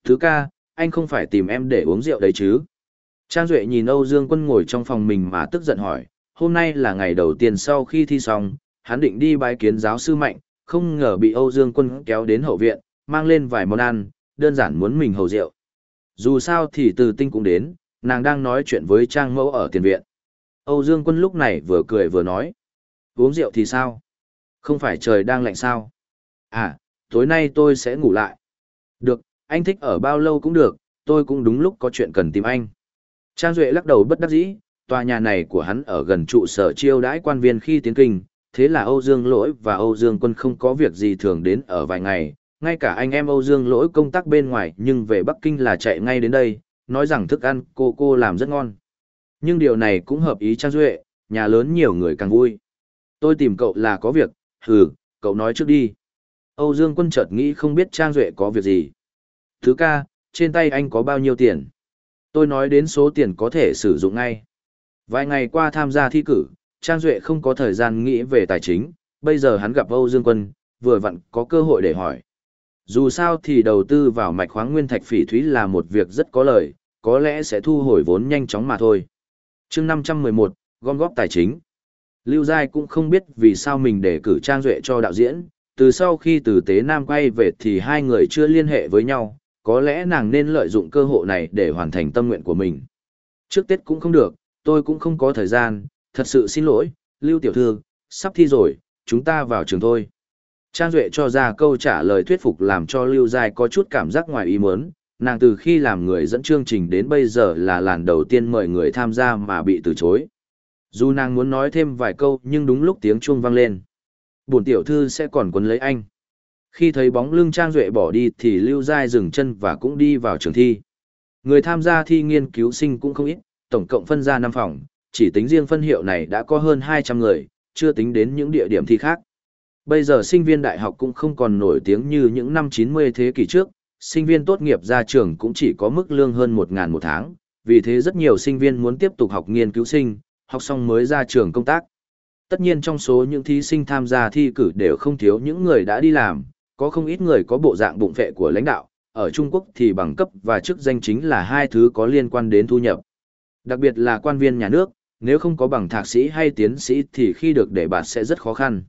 Thứ ca, anh không phải tìm em để uống rượu đấy chứ? Trang Duệ nhìn Âu Dương Quân ngồi trong phòng mình mà tức giận hỏi, hôm nay là ngày đầu tiên sau khi thi xong, hắn định đi bái kiến giáo sư Mạnh, không ngờ bị Âu Dương Quân kéo đến hậu viện, mang lên vài món ăn, đơn giản muốn mình hầu rượu. Dù sao thì từ tinh cũng đến, nàng đang nói chuyện với Trang Mẫu ở tiền viện. Âu Dương Quân lúc này vừa cười vừa nói. Uống rượu thì sao? Không phải trời đang lạnh sao? À, tối nay tôi sẽ ngủ lại. Được, anh thích ở bao lâu cũng được, tôi cũng đúng lúc có chuyện cần tìm anh. Trang Duệ lắc đầu bất đắc dĩ, tòa nhà này của hắn ở gần trụ sở chiêu đãi quan viên khi tiến kinh, thế là Âu Dương Lỗi và Âu Dương Quân không có việc gì thường đến ở vài ngày, ngay cả anh em Âu Dương Lỗi công tác bên ngoài nhưng về Bắc Kinh là chạy ngay đến đây, nói rằng thức ăn cô cô làm rất ngon. Nhưng điều này cũng hợp ý Trang Duệ, nhà lớn nhiều người càng vui. Tôi tìm cậu là có việc, hừ, cậu nói trước đi. Âu Dương Quân chợt nghĩ không biết Trang Duệ có việc gì. Thứ ca, trên tay anh có bao nhiêu tiền? Tôi nói đến số tiền có thể sử dụng ngay. Vài ngày qua tham gia thi cử, Trang Duệ không có thời gian nghĩ về tài chính, bây giờ hắn gặp Âu Dương Quân, vừa vặn có cơ hội để hỏi. Dù sao thì đầu tư vào mạch khoáng nguyên thạch phỉ thúy là một việc rất có lợi, có lẽ sẽ thu hồi vốn nhanh chóng mà thôi. chương 511, gom góp tài chính. Lưu Giai cũng không biết vì sao mình để cử Trang Duệ cho đạo diễn, từ sau khi từ Tế Nam quay về thì hai người chưa liên hệ với nhau, có lẽ nàng nên lợi dụng cơ hội này để hoàn thành tâm nguyện của mình. Trước Tết cũng không được, tôi cũng không có thời gian, thật sự xin lỗi, Lưu Tiểu Thư, sắp thi rồi, chúng ta vào trường thôi. Trang Duệ cho ra câu trả lời thuyết phục làm cho Lưu Giai có chút cảm giác ngoài ý muốn, nàng từ khi làm người dẫn chương trình đến bây giờ là làn đầu tiên mời người tham gia mà bị từ chối. Dù nàng muốn nói thêm vài câu nhưng đúng lúc tiếng chuông vang lên. Bổn tiểu thư sẽ còn quấn lấy anh. Khi thấy bóng lưng Trang Duệ bỏ đi thì Lưu Giai dừng chân và cũng đi vào trường thi. Người tham gia thi nghiên cứu sinh cũng không ít, tổng cộng phân ra năm phòng, chỉ tính riêng phân hiệu này đã có hơn 200 người, chưa tính đến những địa điểm thi khác. Bây giờ sinh viên đại học cũng không còn nổi tiếng như những năm 90 thế kỷ trước, sinh viên tốt nghiệp ra trường cũng chỉ có mức lương hơn 1.000 một tháng, vì thế rất nhiều sinh viên muốn tiếp tục học nghiên cứu sinh, học xong mới ra trường công tác. Tất nhiên trong số những thí sinh tham gia thi cử đều không thiếu những người đã đi làm, có không ít người có bộ dạng bụng vệ của lãnh đạo, ở Trung Quốc thì bằng cấp và chức danh chính là hai thứ có liên quan đến thu nhập. Đặc biệt là quan viên nhà nước, nếu không có bằng thạc sĩ hay tiến sĩ thì khi được đề bạt sẽ rất khó khăn.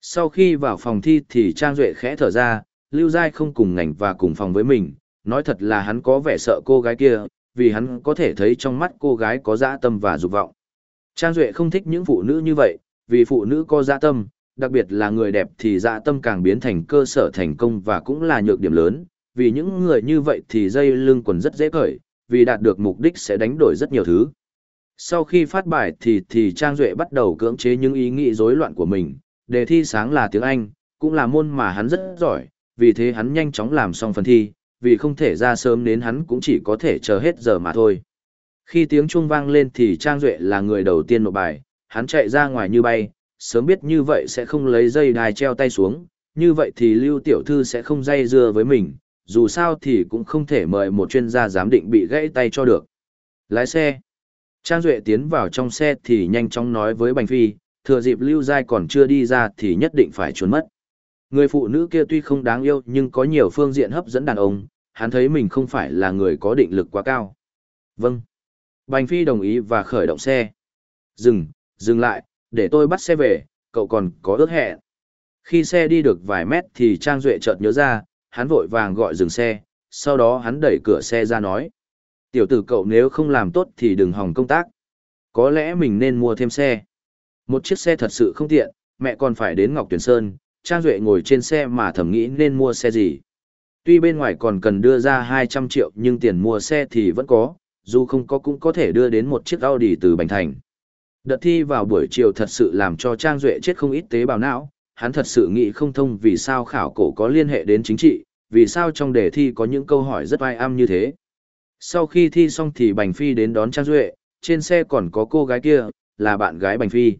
Sau khi vào phòng thi thì Trang Duệ khẽ thở ra, Lưu Giai không cùng ngành và cùng phòng với mình, nói thật là hắn có vẻ sợ cô gái kia, vì hắn có thể thấy trong mắt cô gái có dã tâm và dục vọng. Trang Duệ không thích những phụ nữ như vậy, vì phụ nữ có dạ tâm, đặc biệt là người đẹp thì dạ tâm càng biến thành cơ sở thành công và cũng là nhược điểm lớn, vì những người như vậy thì dây lưng quần rất dễ cởi, vì đạt được mục đích sẽ đánh đổi rất nhiều thứ. Sau khi phát bài thì thì Trang Duệ bắt đầu cưỡng chế những ý nghĩ rối loạn của mình, đề thi sáng là tiếng Anh, cũng là môn mà hắn rất giỏi, vì thế hắn nhanh chóng làm xong phần thi, vì không thể ra sớm đến hắn cũng chỉ có thể chờ hết giờ mà thôi. Khi tiếng chuông vang lên thì Trang Duệ là người đầu tiên nộp bài, hắn chạy ra ngoài như bay, sớm biết như vậy sẽ không lấy dây đài treo tay xuống, như vậy thì Lưu Tiểu Thư sẽ không dây dưa với mình, dù sao thì cũng không thể mời một chuyên gia giám định bị gãy tay cho được. Lái xe. Trang Duệ tiến vào trong xe thì nhanh chóng nói với Bành Phi, thừa dịp Lưu Giai còn chưa đi ra thì nhất định phải trốn mất. Người phụ nữ kia tuy không đáng yêu nhưng có nhiều phương diện hấp dẫn đàn ông, hắn thấy mình không phải là người có định lực quá cao. Vâng. Bành Phi đồng ý và khởi động xe. Dừng, dừng lại, để tôi bắt xe về, cậu còn có ước hẹn. Khi xe đi được vài mét thì Trang Duệ chợt nhớ ra, hắn vội vàng gọi dừng xe, sau đó hắn đẩy cửa xe ra nói. Tiểu tử cậu nếu không làm tốt thì đừng hòng công tác. Có lẽ mình nên mua thêm xe. Một chiếc xe thật sự không tiện, mẹ còn phải đến Ngọc Tuyền Sơn, Trang Duệ ngồi trên xe mà thầm nghĩ nên mua xe gì. Tuy bên ngoài còn cần đưa ra 200 triệu nhưng tiền mua xe thì vẫn có, dù không có cũng có thể đưa đến một chiếc Audi từ Bành Thành. Đợt thi vào buổi chiều thật sự làm cho Trang Duệ chết không ít tế bào não, hắn thật sự nghĩ không thông vì sao khảo cổ có liên hệ đến chính trị, vì sao trong đề thi có những câu hỏi rất vai âm như thế. Sau khi thi xong thì Bành Phi đến đón Trang Duệ, trên xe còn có cô gái kia, là bạn gái Bành Phi.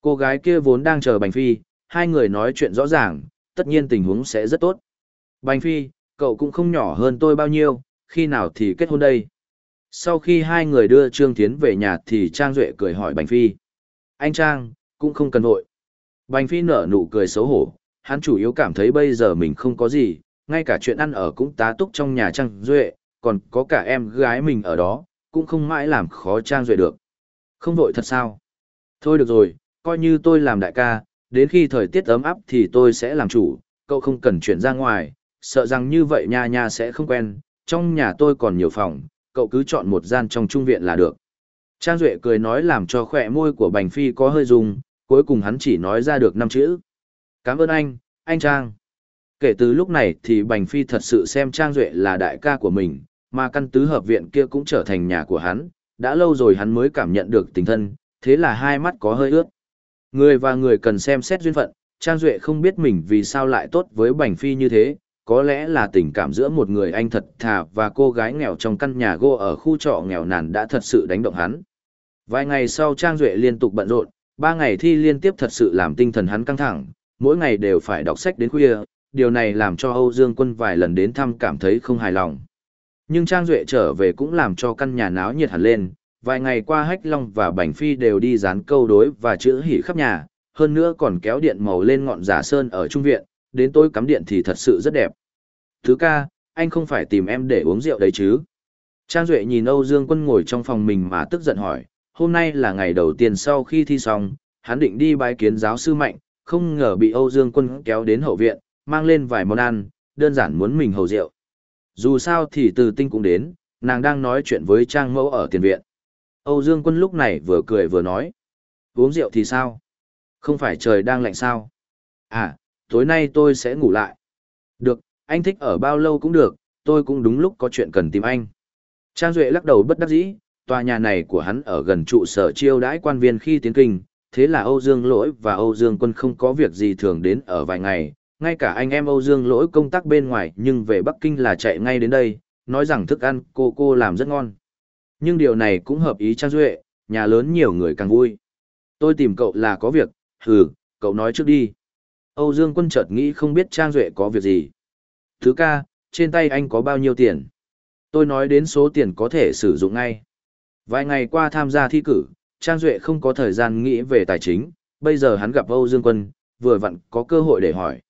Cô gái kia vốn đang chờ Bành Phi, hai người nói chuyện rõ ràng, tất nhiên tình huống sẽ rất tốt. Bành Phi, cậu cũng không nhỏ hơn tôi bao nhiêu, khi nào thì kết hôn đây? Sau khi hai người đưa Trương Tiến về nhà thì Trang Duệ cười hỏi Bành Phi. Anh Trang, cũng không cần hội. Bành Phi nở nụ cười xấu hổ, hắn chủ yếu cảm thấy bây giờ mình không có gì, ngay cả chuyện ăn ở cũng tá túc trong nhà Trang Duệ, còn có cả em gái mình ở đó, cũng không mãi làm khó Trang Duệ được. Không vội thật sao? Thôi được rồi, coi như tôi làm đại ca, đến khi thời tiết ấm áp thì tôi sẽ làm chủ, cậu không cần chuyển ra ngoài, sợ rằng như vậy nha nha sẽ không quen, trong nhà tôi còn nhiều phòng, cậu cứ chọn một gian trong trung viện là được. Trang Duệ cười nói làm cho khỏe môi của Bành Phi có hơi rung, cuối cùng hắn chỉ nói ra được năm chữ. Cảm ơn anh, anh Trang. Kể từ lúc này thì Bành Phi thật sự xem Trang Duệ là đại ca của mình, mà căn tứ hợp viện kia cũng trở thành nhà của hắn, đã lâu rồi hắn mới cảm nhận được tình thân, thế là hai mắt có hơi ướt. Người và người cần xem xét duyên phận, Trang Duệ không biết mình vì sao lại tốt với Bành Phi như thế, có lẽ là tình cảm giữa một người anh thật thà và cô gái nghèo trong căn nhà gô ở khu trọ nghèo nàn đã thật sự đánh động hắn. Vài ngày sau Trang Duệ liên tục bận rộn, ba ngày thi liên tiếp thật sự làm tinh thần hắn căng thẳng, mỗi ngày đều phải đọc sách đến khuya, điều này làm cho Âu Dương Quân vài lần đến thăm cảm thấy không hài lòng. Nhưng Trang Duệ trở về cũng làm cho căn nhà náo nhiệt hẳn lên, vài ngày qua Hách Long và Bành Phi đều đi dán câu đối và chữ hỉ khắp nhà, hơn nữa còn kéo điện màu lên ngọn giả sơn ở trung viện, đến tôi cắm điện thì thật sự rất đẹp. Thứ ca, anh không phải tìm em để uống rượu đấy chứ? Trang Duệ nhìn Âu Dương Quân ngồi trong phòng mình mà tức giận hỏi, hôm nay là ngày đầu tiên sau khi thi xong, hắn định đi bái kiến giáo sư mạnh, không ngờ bị Âu Dương Quân kéo đến hậu viện, mang lên vài món ăn, đơn giản muốn mình hầu rượu. Dù sao thì từ tinh cũng đến, nàng đang nói chuyện với Trang Mẫu ở tiền viện. Âu Dương Quân lúc này vừa cười vừa nói. Uống rượu thì sao? Không phải trời đang lạnh sao? À, tối nay tôi sẽ ngủ lại. Được, anh thích ở bao lâu cũng được, tôi cũng đúng lúc có chuyện cần tìm anh. Trang Duệ lắc đầu bất đắc dĩ, tòa nhà này của hắn ở gần trụ sở chiêu đãi quan viên khi tiến kinh, thế là Âu Dương Lỗi và Âu Dương Quân không có việc gì thường đến ở vài ngày, ngay cả anh em Âu Dương Lỗi công tác bên ngoài nhưng về Bắc Kinh là chạy ngay đến đây, nói rằng thức ăn cô cô làm rất ngon. Nhưng điều này cũng hợp ý Trang Duệ, nhà lớn nhiều người càng vui. Tôi tìm cậu là có việc, hừ, cậu nói trước đi. Âu Dương Quân chợt nghĩ không biết Trang Duệ có việc gì. Thứ ca, trên tay anh có bao nhiêu tiền? Tôi nói đến số tiền có thể sử dụng ngay. Vài ngày qua tham gia thi cử, Trang Duệ không có thời gian nghĩ về tài chính, bây giờ hắn gặp Âu Dương Quân, vừa vặn có cơ hội để hỏi.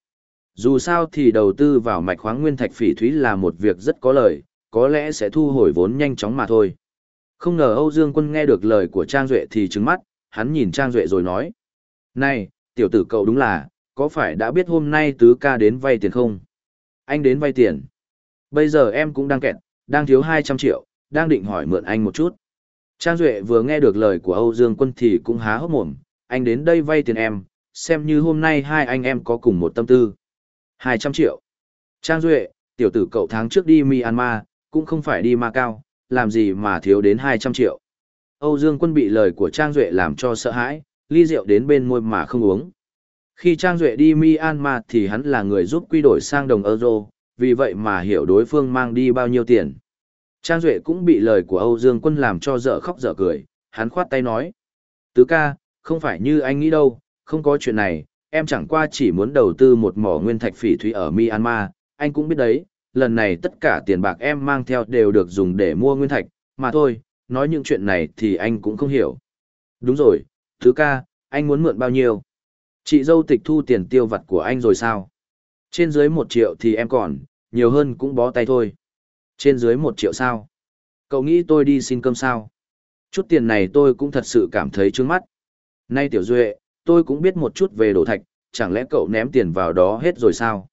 Dù sao thì đầu tư vào mạch khoáng nguyên thạch phỉ thúy là một việc rất có lợi, có lẽ sẽ thu hồi vốn nhanh chóng mà thôi. Không ngờ Âu Dương Quân nghe được lời của Trang Duệ thì trứng mắt, hắn nhìn Trang Duệ rồi nói. Này, tiểu tử cậu đúng là, có phải đã biết hôm nay tứ ca đến vay tiền không? Anh đến vay tiền. Bây giờ em cũng đang kẹt, đang thiếu 200 triệu, đang định hỏi mượn anh một chút. Trang Duệ vừa nghe được lời của Âu Dương Quân thì cũng há hốc mồm, anh đến đây vay tiền em, xem như hôm nay hai anh em có cùng một tâm tư. 200 triệu. Trang Duệ, tiểu tử cậu tháng trước đi Myanmar, cũng không phải đi Macau, làm gì mà thiếu đến 200 triệu. Âu Dương Quân bị lời của Trang Duệ làm cho sợ hãi, ly rượu đến bên môi mà không uống. Khi Trang Duệ đi Myanmar thì hắn là người giúp quy đổi sang đồng euro, vì vậy mà hiểu đối phương mang đi bao nhiêu tiền. Trang Duệ cũng bị lời của Âu Dương Quân làm cho dở khóc dở cười, hắn khoát tay nói. Tứ ca, không phải như anh nghĩ đâu, không có chuyện này, em chẳng qua chỉ muốn đầu tư một mỏ nguyên thạch phỉ thúy ở Myanmar, anh cũng biết đấy, lần này tất cả tiền bạc em mang theo đều được dùng để mua nguyên thạch, mà thôi, nói những chuyện này thì anh cũng không hiểu. Đúng rồi, thứ ca, anh muốn mượn bao nhiêu? Chị dâu tịch thu tiền tiêu vặt của anh rồi sao? Trên dưới một triệu thì em còn, nhiều hơn cũng bó tay thôi. Trên dưới một triệu sao? Cậu nghĩ tôi đi xin cơm sao? Chút tiền này tôi cũng thật sự cảm thấy trướng mắt. Nay Tiểu Duệ, tôi cũng biết một chút về đồ thạch, chẳng lẽ cậu ném tiền vào đó hết rồi sao?